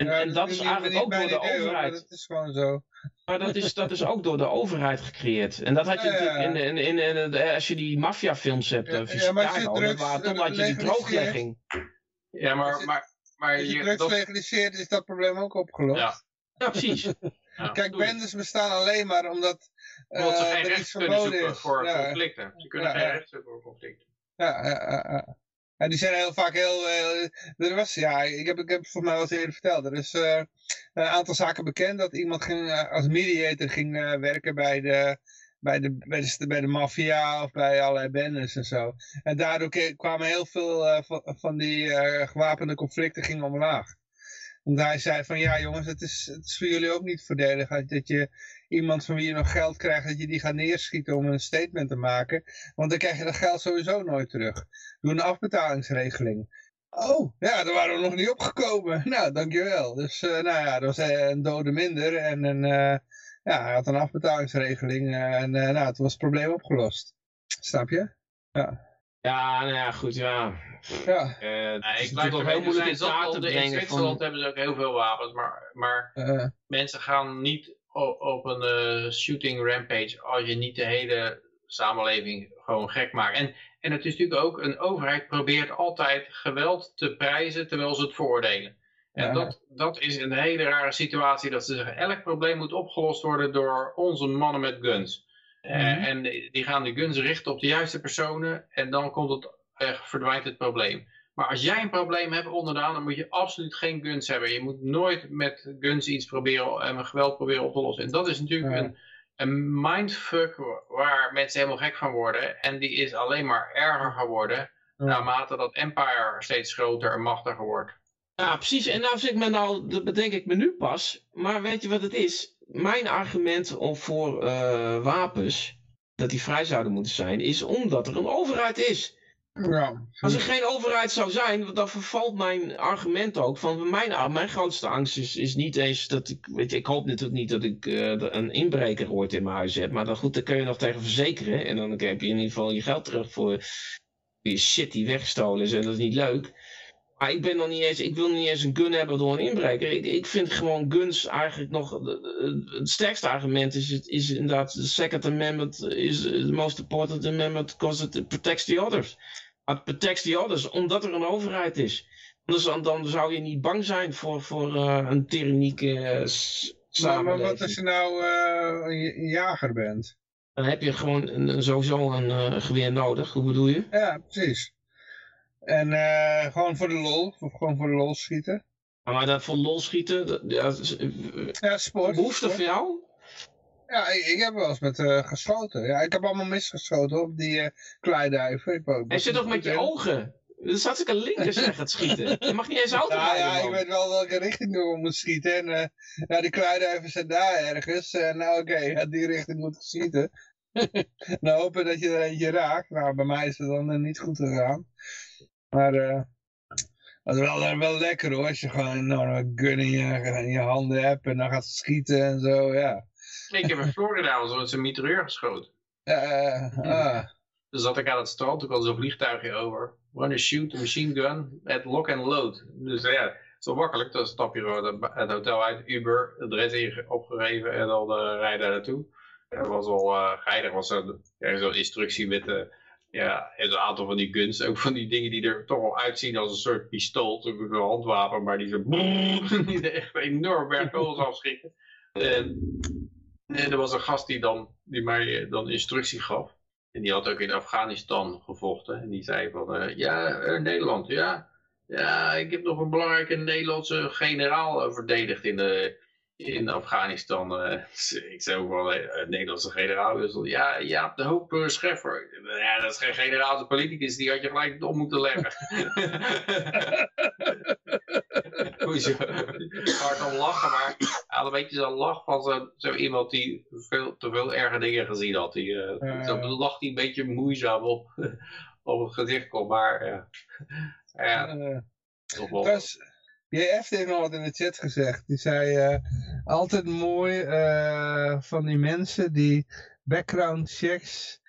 En, ja, en dat is eigenlijk ook door de overheid.
dat is gewoon zo.
Maar dat is, dat is ook door de overheid gecreëerd. En dat had je natuurlijk in, in, in, in, als je die maffiafilms hebt, ja, ja, maar Chicago, drugs, waar, toen had je die drooglegging.
Ja, maar... maar, maar
als je, je drugs dat... legaliseert, is dat probleem ook opgelost.
Ja, ja precies.
ja, Kijk, bendes bestaan alleen maar omdat
uh, ze geen recht kunnen zoeken voor conflicten. Ze kunnen geen recht zoeken voor conflicten.
Ja, ja, ja. Ja, die zijn heel vaak heel... Uh, er was, ja, ik heb, ik heb het voor mij wel eens eerder verteld. Er is uh, een aantal zaken bekend dat iemand ging, uh, als mediator ging werken bij de, bij de, bij de, bij de maffia of bij allerlei bendes en zo. En daardoor kwamen heel veel van, van die gewapende conflicten gingen omlaag. Omdat hij zei van ja jongens, het is, het is voor jullie ook niet voordelig dat je iemand van wie je nog geld krijgt, dat je die gaat neerschieten om een statement te maken. Want dan krijg je dat geld sowieso nooit terug. Doe een afbetalingsregeling. Oh, ja, daar waren we nog niet opgekomen. Nou, dankjewel. Dus, uh, nou ja, dat was eh, een dode minder en een, uh, ja, hij had een afbetalingsregeling en nou, het was het probleem opgelost. Snap je? Ja.
Ja, nou ja, goed, ja.
Ja.
Uh, ik blijf ook heel moeilijk in kaart te brengen. In Zwitserland van... hebben ze ook heel veel wapens, maar, maar uh. mensen gaan niet op een uh, shooting rampage als je niet de hele samenleving gewoon gek maakt. En, en het is natuurlijk ook, een overheid probeert altijd geweld te prijzen terwijl ze het veroordelen. En dat, dat is een hele rare situatie dat ze zeggen, elk probleem moet opgelost worden door onze mannen met guns. Mm en die gaan de guns richten op de juiste personen en dan komt het, uh, verdwijnt het probleem. Maar als jij een probleem hebt onderdaan, dan moet je absoluut geen guns hebben. Je moet nooit met guns iets proberen en geweld proberen op te lossen. En dat is natuurlijk een, een mindfuck waar mensen helemaal gek van worden. En die is alleen maar erger geworden naarmate dat Empire steeds groter en machtiger wordt.
Ja, precies. En nou zeg ik me nou, dat bedenk ik me nu pas. Maar weet je wat het is? Mijn argument voor uh, wapens, dat die vrij zouden moeten zijn, is omdat er een overheid is. Als er geen overheid zou zijn, dan vervalt mijn argument ook. Van mijn, mijn grootste angst is, is niet eens dat ik. Weet je, ik hoop natuurlijk niet dat ik uh, een inbreker ooit in mijn huis heb. Maar dan goed, dan kun je nog tegen verzekeren. En dan heb je in ieder geval je geld terug voor die shit die weggestolen is. En dat is niet leuk. Maar ik ben nog niet eens, ik wil niet eens een gun hebben door een inbreker. Ik, ik vind gewoon guns eigenlijk nog, het sterkste argument is, is inderdaad, the second amendment is the most important amendment because it protects the others. Het protects the others, omdat er een overheid is. Anders dan, dan zou je niet bang zijn voor, voor uh, een tyrannieke uh, samenleving.
Maar wat als je nou uh, een jager bent?
Dan heb je gewoon een, sowieso een geweer nodig, hoe bedoel je?
Ja, precies. En gewoon voor de lol, of gewoon voor de lol schieten.
Maar dat voor lol schieten, dat, ja,
ja, sport.
Behoefte
sport.
voor jou?
Ja, ik, ik, heb wel eens met uh, geschoten. Ja, ik heb allemaal misgeschoten op die uh, kleiduiven.
Hij zit toch met je ogen? Dat is hartstikke linker zeg, het schieten. Je mag niet eens auto
ja, rijden, Ja, man. ik weet wel welke richting we moet schieten. En uh, ja, die kleiduiven zijn daar ergens. En nou oké, okay, die richting moet schieten. nou hopen dat je er eentje raakt. Nou, bij mij is het dan niet goed gegaan. Maar uh, dat is wel, wel lekker hoor, als je gewoon nou, een gun in je, in je handen hebt en dan gaat schieten en zo, ja.
Ik heb in Florida al zo'n zijn mitrailleur geschoten.
Uh, uh.
Dus zat ik aan het strand, toen kwam zo'n vliegtuigje over. Wanna shoot a machine gun at lock and load. Dus ja, zo makkelijk. Dan stap je gewoon het hotel uit, Uber, adres opgegeven en dan uh, rij je daar naartoe. Dat was wel uh, geinig, was zo'n zo instructie met de ja, en een aantal van die guns, ook van die dingen die er toch wel uitzien als een soort pistool, een handwapen, maar die zo die echt enorm kogels afschieten. En, en er was een gast die, dan, die mij dan instructie gaf. En die had ook in Afghanistan gevochten. En die zei van, uh, ja, uh, Nederland, ja. Ja, ik heb nog een belangrijke Nederlandse generaal verdedigd in in Afghanistan. Ik zei ook wel uh, Nederlandse generaal. Dus, ja, ja, de hoop Scheffer. Ja, dat is geen generaal, de politicus. Die had je gelijk op moeten leggen. Hoezo? Hard om lachen, maar ja, een beetje zo'n lach van zo, zo iemand die veel, te veel erge dingen gezien had. Die, zo lacht hij een beetje moeizaam op, op het gezicht komt. Maar ja, ja toch wel.
JF heeft nog wat in de chat gezegd. Die zei uh, altijd mooi uh, van die mensen die background checks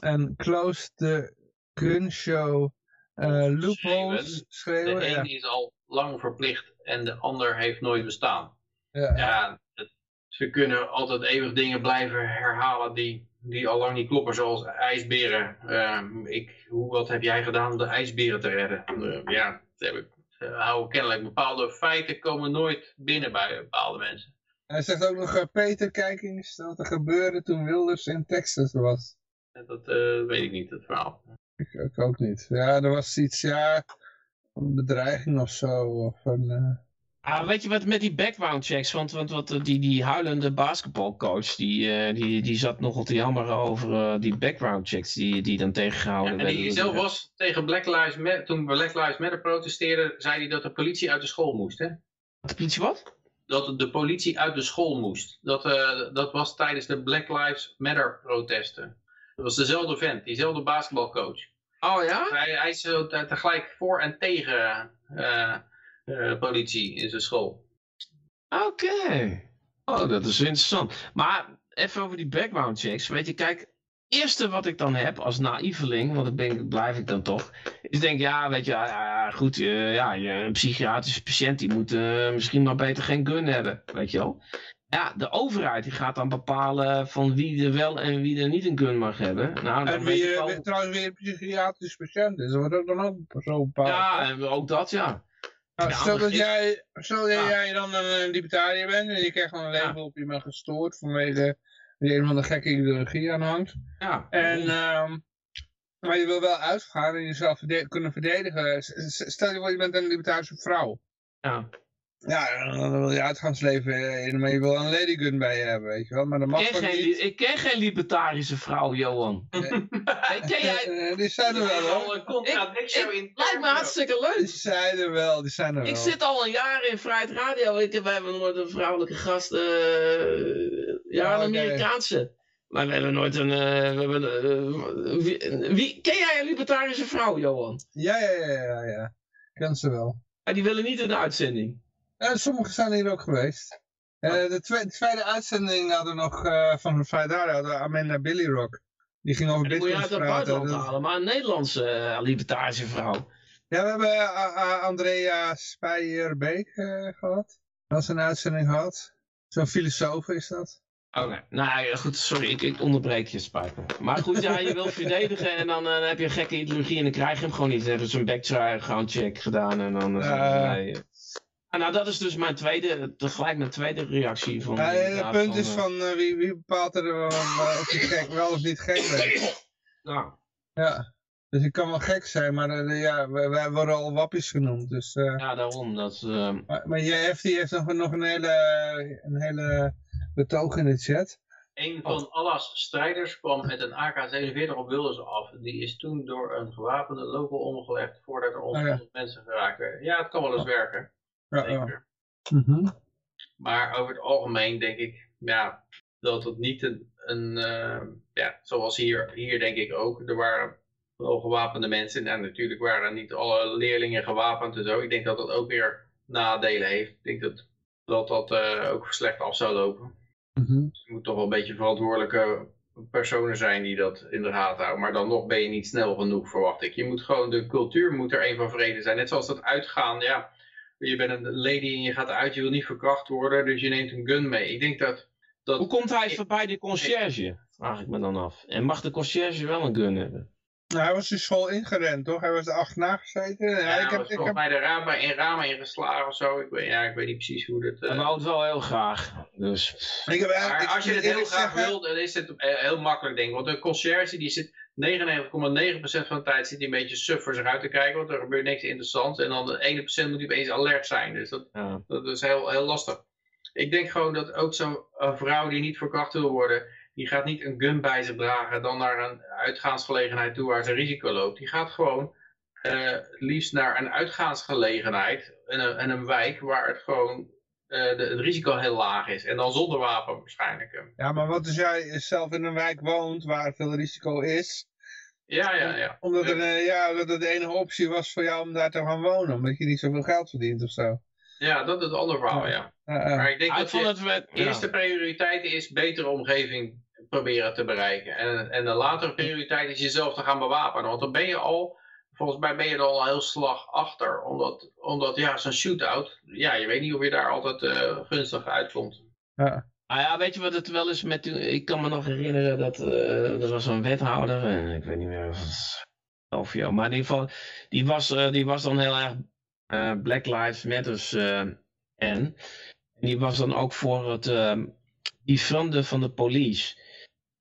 en close the gun show uh, loopholes schreeuwen.
De
ja.
een is al lang verplicht en de ander heeft nooit bestaan.
Ja,
ja het, ze kunnen altijd eeuwig dingen blijven herhalen die, die al lang niet kloppen, zoals ijsberen. ik, hoe, wat heb jij gedaan om de ijsberen te redden? ja, dat heb ik uh, houden kennelijk bepaalde feiten komen nooit binnen bij bepaalde mensen.
Hij zegt ook nog, uh, Peter, kijk eens wat er gebeurde toen Wilders in Texas was.
Dat uh, weet ik niet, het verhaal.
Ik, ik, ook niet. Ja, er was iets, ja, een bedreiging of zo. Of een,
Ah, weet je wat met die background checks? Want, want wat, die, die huilende basketbalcoach die, uh, die, die zat nogal te jammeren over uh, die background checks die, die dan tegengehouden
ja, en
werden.
Die zelf was tegen Black Lives Matter, toen Black Lives Matter protesteerde, zei hij dat de politie uit de school moest. Hè?
De politie wat?
Dat de politie uit de school moest. Dat, uh, dat was tijdens de Black Lives Matter protesten. Dat was dezelfde vent, diezelfde basketbalcoach.
Oh ja?
Hij, hij is tegelijk voor en tegen uh, politie in zijn school.
Oké. Okay. Oh, dat is interessant. Maar even over die background checks. Weet je, kijk, eerste wat ik dan heb als naïveling, want dat ben, blijf ik dan toch, is denk ja, weet je, ja, goed, ja, een psychiatrische patiënt die moet uh, misschien maar beter geen gun hebben, weet je wel. Ja, de overheid die gaat dan bepalen van wie er wel en wie er niet een gun mag hebben. Nou, dan
en wie wel... trouwens weer een psychiatrisch patiënt is, dat wordt ook dan ook zo bepaald.
Ja, en ook dat, ja.
Nou, stel dat jij, stel ja. jij dan een libertariër bent en je krijgt dan een label ja. op je bent gestoord vanwege die een van de gekke ideologie aanhangt.
Ja.
En, um, maar je wil wel uitgaan en jezelf verde kunnen verdedigen. Stel je voor je bent een libertarische vrouw.
Ja.
Ja, dan wil je uitgaansleven in, maar je wil een ladygun bij je hebben, weet je wel. Maar dat mag
ik, ken geen,
niet.
ik ken geen libertarische vrouw, Johan.
Nee. ken jij... Die zijn er wel, hoor.
Ik,
lijkt me hartstikke leuk.
Die zijn er wel, die zijn er wel.
Ik zit al een jaar in Vrijheid Radio. Ik, we hebben nooit een vrouwelijke gast. Uh, ja, een Amerikaanse. Maar we hebben nooit een... Uh, we hebben, uh, wie, wie, ken jij een libertarische vrouw, Johan?
Ja, ja, ja, ja. ja. Ken ze wel.
Maar die willen niet in de uitzending.
Uh, sommigen zijn hier ook geweest. Uh, de, tweede, tweede uitzending hadden we nog van de Vrijdag hadden Amanda Billy Rock. Die ging over
praten. moet je uit het buitenland halen, maar een Nederlandse libertarische vrouw.
Ja, we hebben Andrea Speijerbeek gehad. Dat is een uitzending gehad. Zo'n filosoof is dat.
Oké, nou goed, sorry, ik, ik onderbreek je, Spijker. Maar goed, ja, je wilt verdedigen en dan, uh, heb je een gekke ideologie en dan krijg je hem gewoon niet. Dan hebben ze een background check gedaan en dan... Uh, nou, dat is dus mijn tweede, tegelijk mijn tweede reactie. Van,
ja, het punt is van uh, wie, wie bepaalt er of je gek, wel of niet gek bent. Nou. Ja. Dus ik kan wel gek zijn, maar uh, ja, wij, wij, worden al wappies genoemd. Dus, uh,
ja, daarom. Dat,
uh... Maar, maar JF die heeft nog, nog een hele, een hele betoog in de chat.
Een van oh. Allah's strijders kwam met een AK-47 op Wilders af. Die is toen door een gewapende loco omgelegd voordat er onschuldig oh, mensen geraakt werden. Ja, het kan wel eens oh. werken. Ja, Zeker. Mm -hmm. Maar over het algemeen denk ik ja, dat het niet een, een ja, zoals hier, hier denk ik ook, er waren wel gewapende mensen. En natuurlijk waren niet alle leerlingen gewapend en zo. Ik denk dat dat ook weer nadelen heeft. Ik denk dat dat, dat uh, ook slecht af zou lopen. Mm Je moet toch wel een beetje verantwoordelijke personen zijn die dat in de gaten houden. Maar dan nog ben je niet snel genoeg, verwacht ik. Je moet gewoon, de cultuur moet er een van vrede zijn. Net zoals dat uitgaan, ja. Je bent een lady en je gaat uit, je wil niet verkracht worden, dus je neemt een gun mee. Ik denk dat... dat
Hoe komt hij voorbij de conciërge? Vraag ik me dan af. En mag de conciërge wel een gun hebben?
Nou, hij was dus school ingerend, toch? Hij was er acht nagezeten.
Ja, ja ik heb, ik heb... bij de ramen, in ramen ingeslagen of zo. Ik weet, ja, ik weet niet precies hoe dat...
Uh... Hij het wel heel graag. Dus...
Ik heb, maar als je het heel graag zeggen... wil, dan is het eh, heel makkelijk, denk ik. Want de conciërge, die zit 99,9% van de tijd zit hij een beetje suf voor zich uit te kijken. Want er gebeurt niks interessants. En dan de 1% moet hij opeens alert zijn. Dus dat, ja. dat is heel, heel lastig. Ik denk gewoon dat ook zo'n vrouw die niet verkracht wil worden die gaat niet een gun bij zich dragen dan naar een uitgaansgelegenheid toe waar ze risico loopt. Die gaat gewoon uh, liefst naar een uitgaansgelegenheid en een, en een wijk waar het gewoon de, het risico heel laag is. En dan zonder wapen waarschijnlijk.
Ja, maar wat als jij zelf in een wijk woont waar veel risico is?
Ja, ja, ja.
Omdat, er, uh, ja, dat het de enige optie was voor jou om daar te gaan wonen. Omdat je niet zoveel geld verdient of zo.
Ja, dat is het andere verhaal, ja. Maar ik denk dat de eerste prioriteit is betere omgeving proberen te bereiken. En, en de latere prioriteit is jezelf te gaan bewapenen. Want dan ben je al, volgens mij ben je er al heel slag achter. Omdat, omdat ja, zo'n shootout, ja, je weet niet of je daar altijd uh, gunstig uitkomt.
Ja. Nou ja, weet je wat het wel is met... Ik kan me nog herinneren dat uh, er was een wethouder, en ik weet niet meer of jou, maar in ieder geval, die was, uh, die was dan heel erg uh, Black Lives Matters en die was dan ook voor het defranden van de police.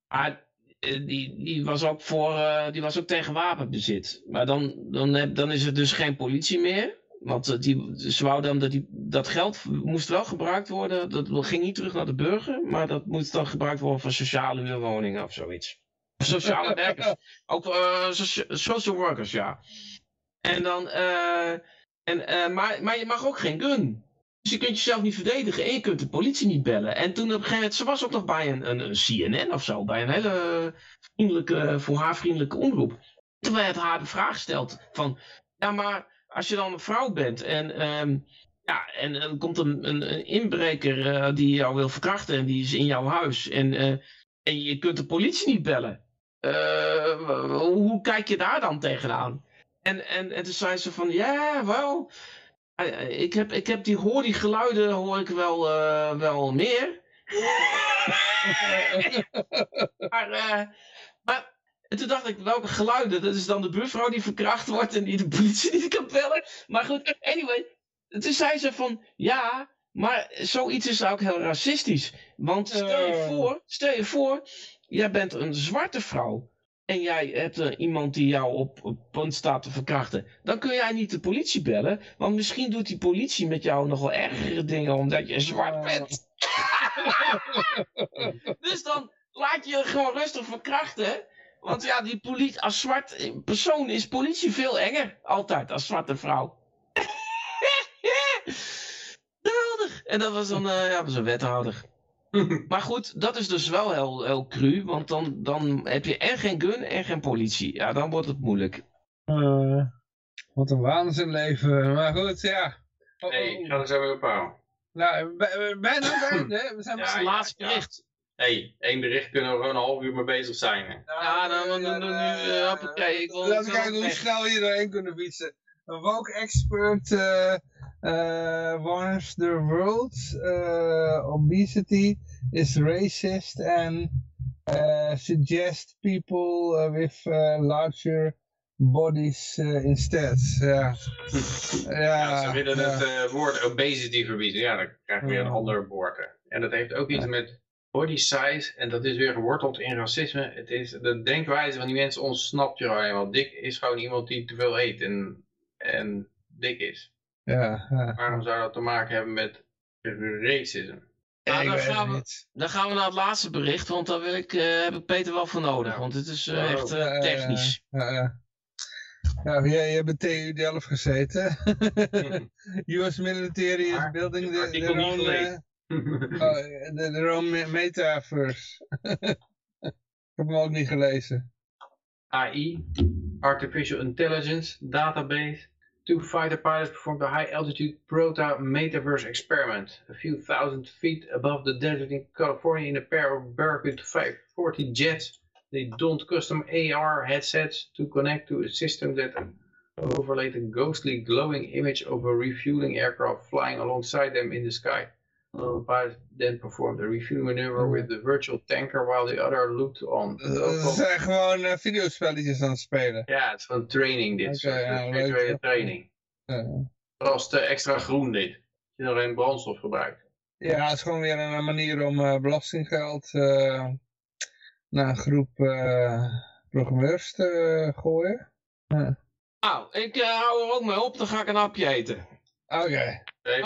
Maar eh, die, die, was ook voor, uh, die was ook tegen wapenbezit. Maar dan, dan, heb, dan is er dus geen politie meer. Want uh, die, ze wou dan dat die, dat geld moest wel gebruikt worden. Dat ging niet terug naar de burger. Maar dat moest dan gebruikt worden voor sociale huurwoningen of zoiets. Sociale werkers. Ook social workers, ja. En dan, en, maar, maar je mag ook geen gun. Dus je kunt jezelf niet verdedigen en je kunt de politie niet bellen. En toen op een gegeven moment, ze was ook nog bij een, een, CNN of zo, bij een hele vriendelijke, voor haar vriendelijke omroep. Toen werd haar de vraag gesteld van, ja maar als je dan een vrouw bent en, um, ja, en er komt een, een, een inbreker uh, die jou wil verkrachten en die is in jouw huis en, uh, en je kunt de politie niet bellen. Hoe kijk je daar dan tegenaan? En, en, en toen zei ze van, ja, wel, ik heb, ik heb die, hoor die geluiden hoor ik wel, uh, wel meer. maar, uh, maar toen dacht ik, welke geluiden? Dat is dan de buurvrouw die verkracht wordt en die de politie niet kan bellen. Maar goed, anyway. Toen zei ze van, ja, maar zoiets is ook heel racistisch. Want stel je voor, stel je voor, jij bent een zwarte vrouw en jij hebt uh, iemand die jou op, op punt staat te verkrachten, dan kun jij niet de politie bellen, want misschien doet die politie met jou nog wel ergere dingen omdat je zwart bent. dus dan laat je je gewoon rustig verkrachten. Want ja, die politie, als zwart persoon is politie veel enger. Altijd, als zwarte vrouw. Geweldig. En dat was dan, uh, ja, was een wethouder. maar goed, dat is dus wel heel, heel cru, want dan, dan heb je en geen gun en geen politie. Ja, dan wordt het moeilijk.
Uh, wat een waanzin leven. Maar goed, ja.
Oh, nee, oh, oh. ga er zo weer op
Nou, bijna, bijna. We zijn
ja, het laatste bericht.
hey, één bericht kunnen we gewoon een half uur mee bezig zijn. Hè?
Ja, dan doen we nu. Ik wil
Laten we kijken hoe snel we hier doorheen kunnen fietsen. Een woke expert uh, uh, warns the world uh, obesity is racist and uh, suggests people with larger bodies instead. Ja.
ja, ja, ze willen het woord obesity verbieden. Ja, dan krijg je weer een ander woord. En dat heeft ook iets met body size. En dat is weer geworteld in racisme. Het is de denkwijze van die mensen ontsnapt je gewoon helemaal. Dik is gewoon iemand die te veel eet en, en dik is.
Ja, ja.
Waarom zou dat te maken hebben met racisme?
Ja, dan, gaan we, dan gaan we naar het laatste bericht, want daar wil ik, uh, heb ik Peter wel voor nodig, want het is uh, echt uh, technisch.
Ja, nou, jij hebt bij TU Delft gezeten. US military is building the, the own, oh, the, own metaverse. ik heb hem ook niet gelezen.
AI, Artificial Intelligence, Database, Two fighter pilots performed a high-altitude Prota metaverse experiment, a few thousand feet above the desert in California in a pair of Barracuda 540 jets. They donned custom AR headsets to connect to a system that overlaid a ghostly glowing image of a refueling aircraft flying alongside them in the sky. Pilot then performed a refueling maneuver with the virtual tanker while the other looked on.
Ze zijn gewoon uh, videospelletjes aan het spelen.
Ja, het is gewoon training dit. Okay, ja, virtuele training. Ja. Als het extra groen dit. Je nog geen brandstof gebruikt.
Ja, het is gewoon weer een manier om uh, belastinggeld uh, naar een groep programmeurs te gooien.
Nou, ik hou er ook mee op, dan ga ik een hapje eten.
Oké.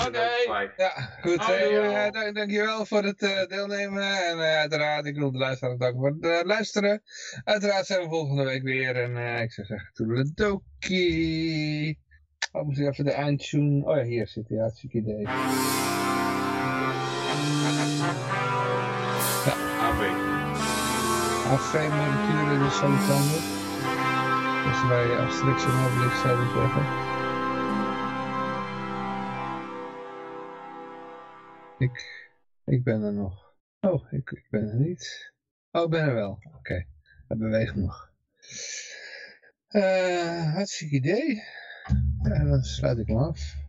Oké.
Ja, goed. Uh, dank, dankjewel voor het uh, deelnemen. En uh, uiteraard, ik wil de luisteraars danken voor het luisteren. Uiteraard zijn we volgende week weer. En ik zou zeggen, toedeledokie. Oh, misschien even de eindtune. Oh ja, hier zit hij. Hartstikke idee. Ja.
AB.
AV moleculen, dus zo tanden. Dus wij Asterix en Obelix zouden zeggen. Ik, ik ben er nog. Oh, ik, ik ben er niet. Oh, ik ben er wel. Oké, okay. hij beweegt nog. Uh, hartstikke idee. En dan sluit ik hem af.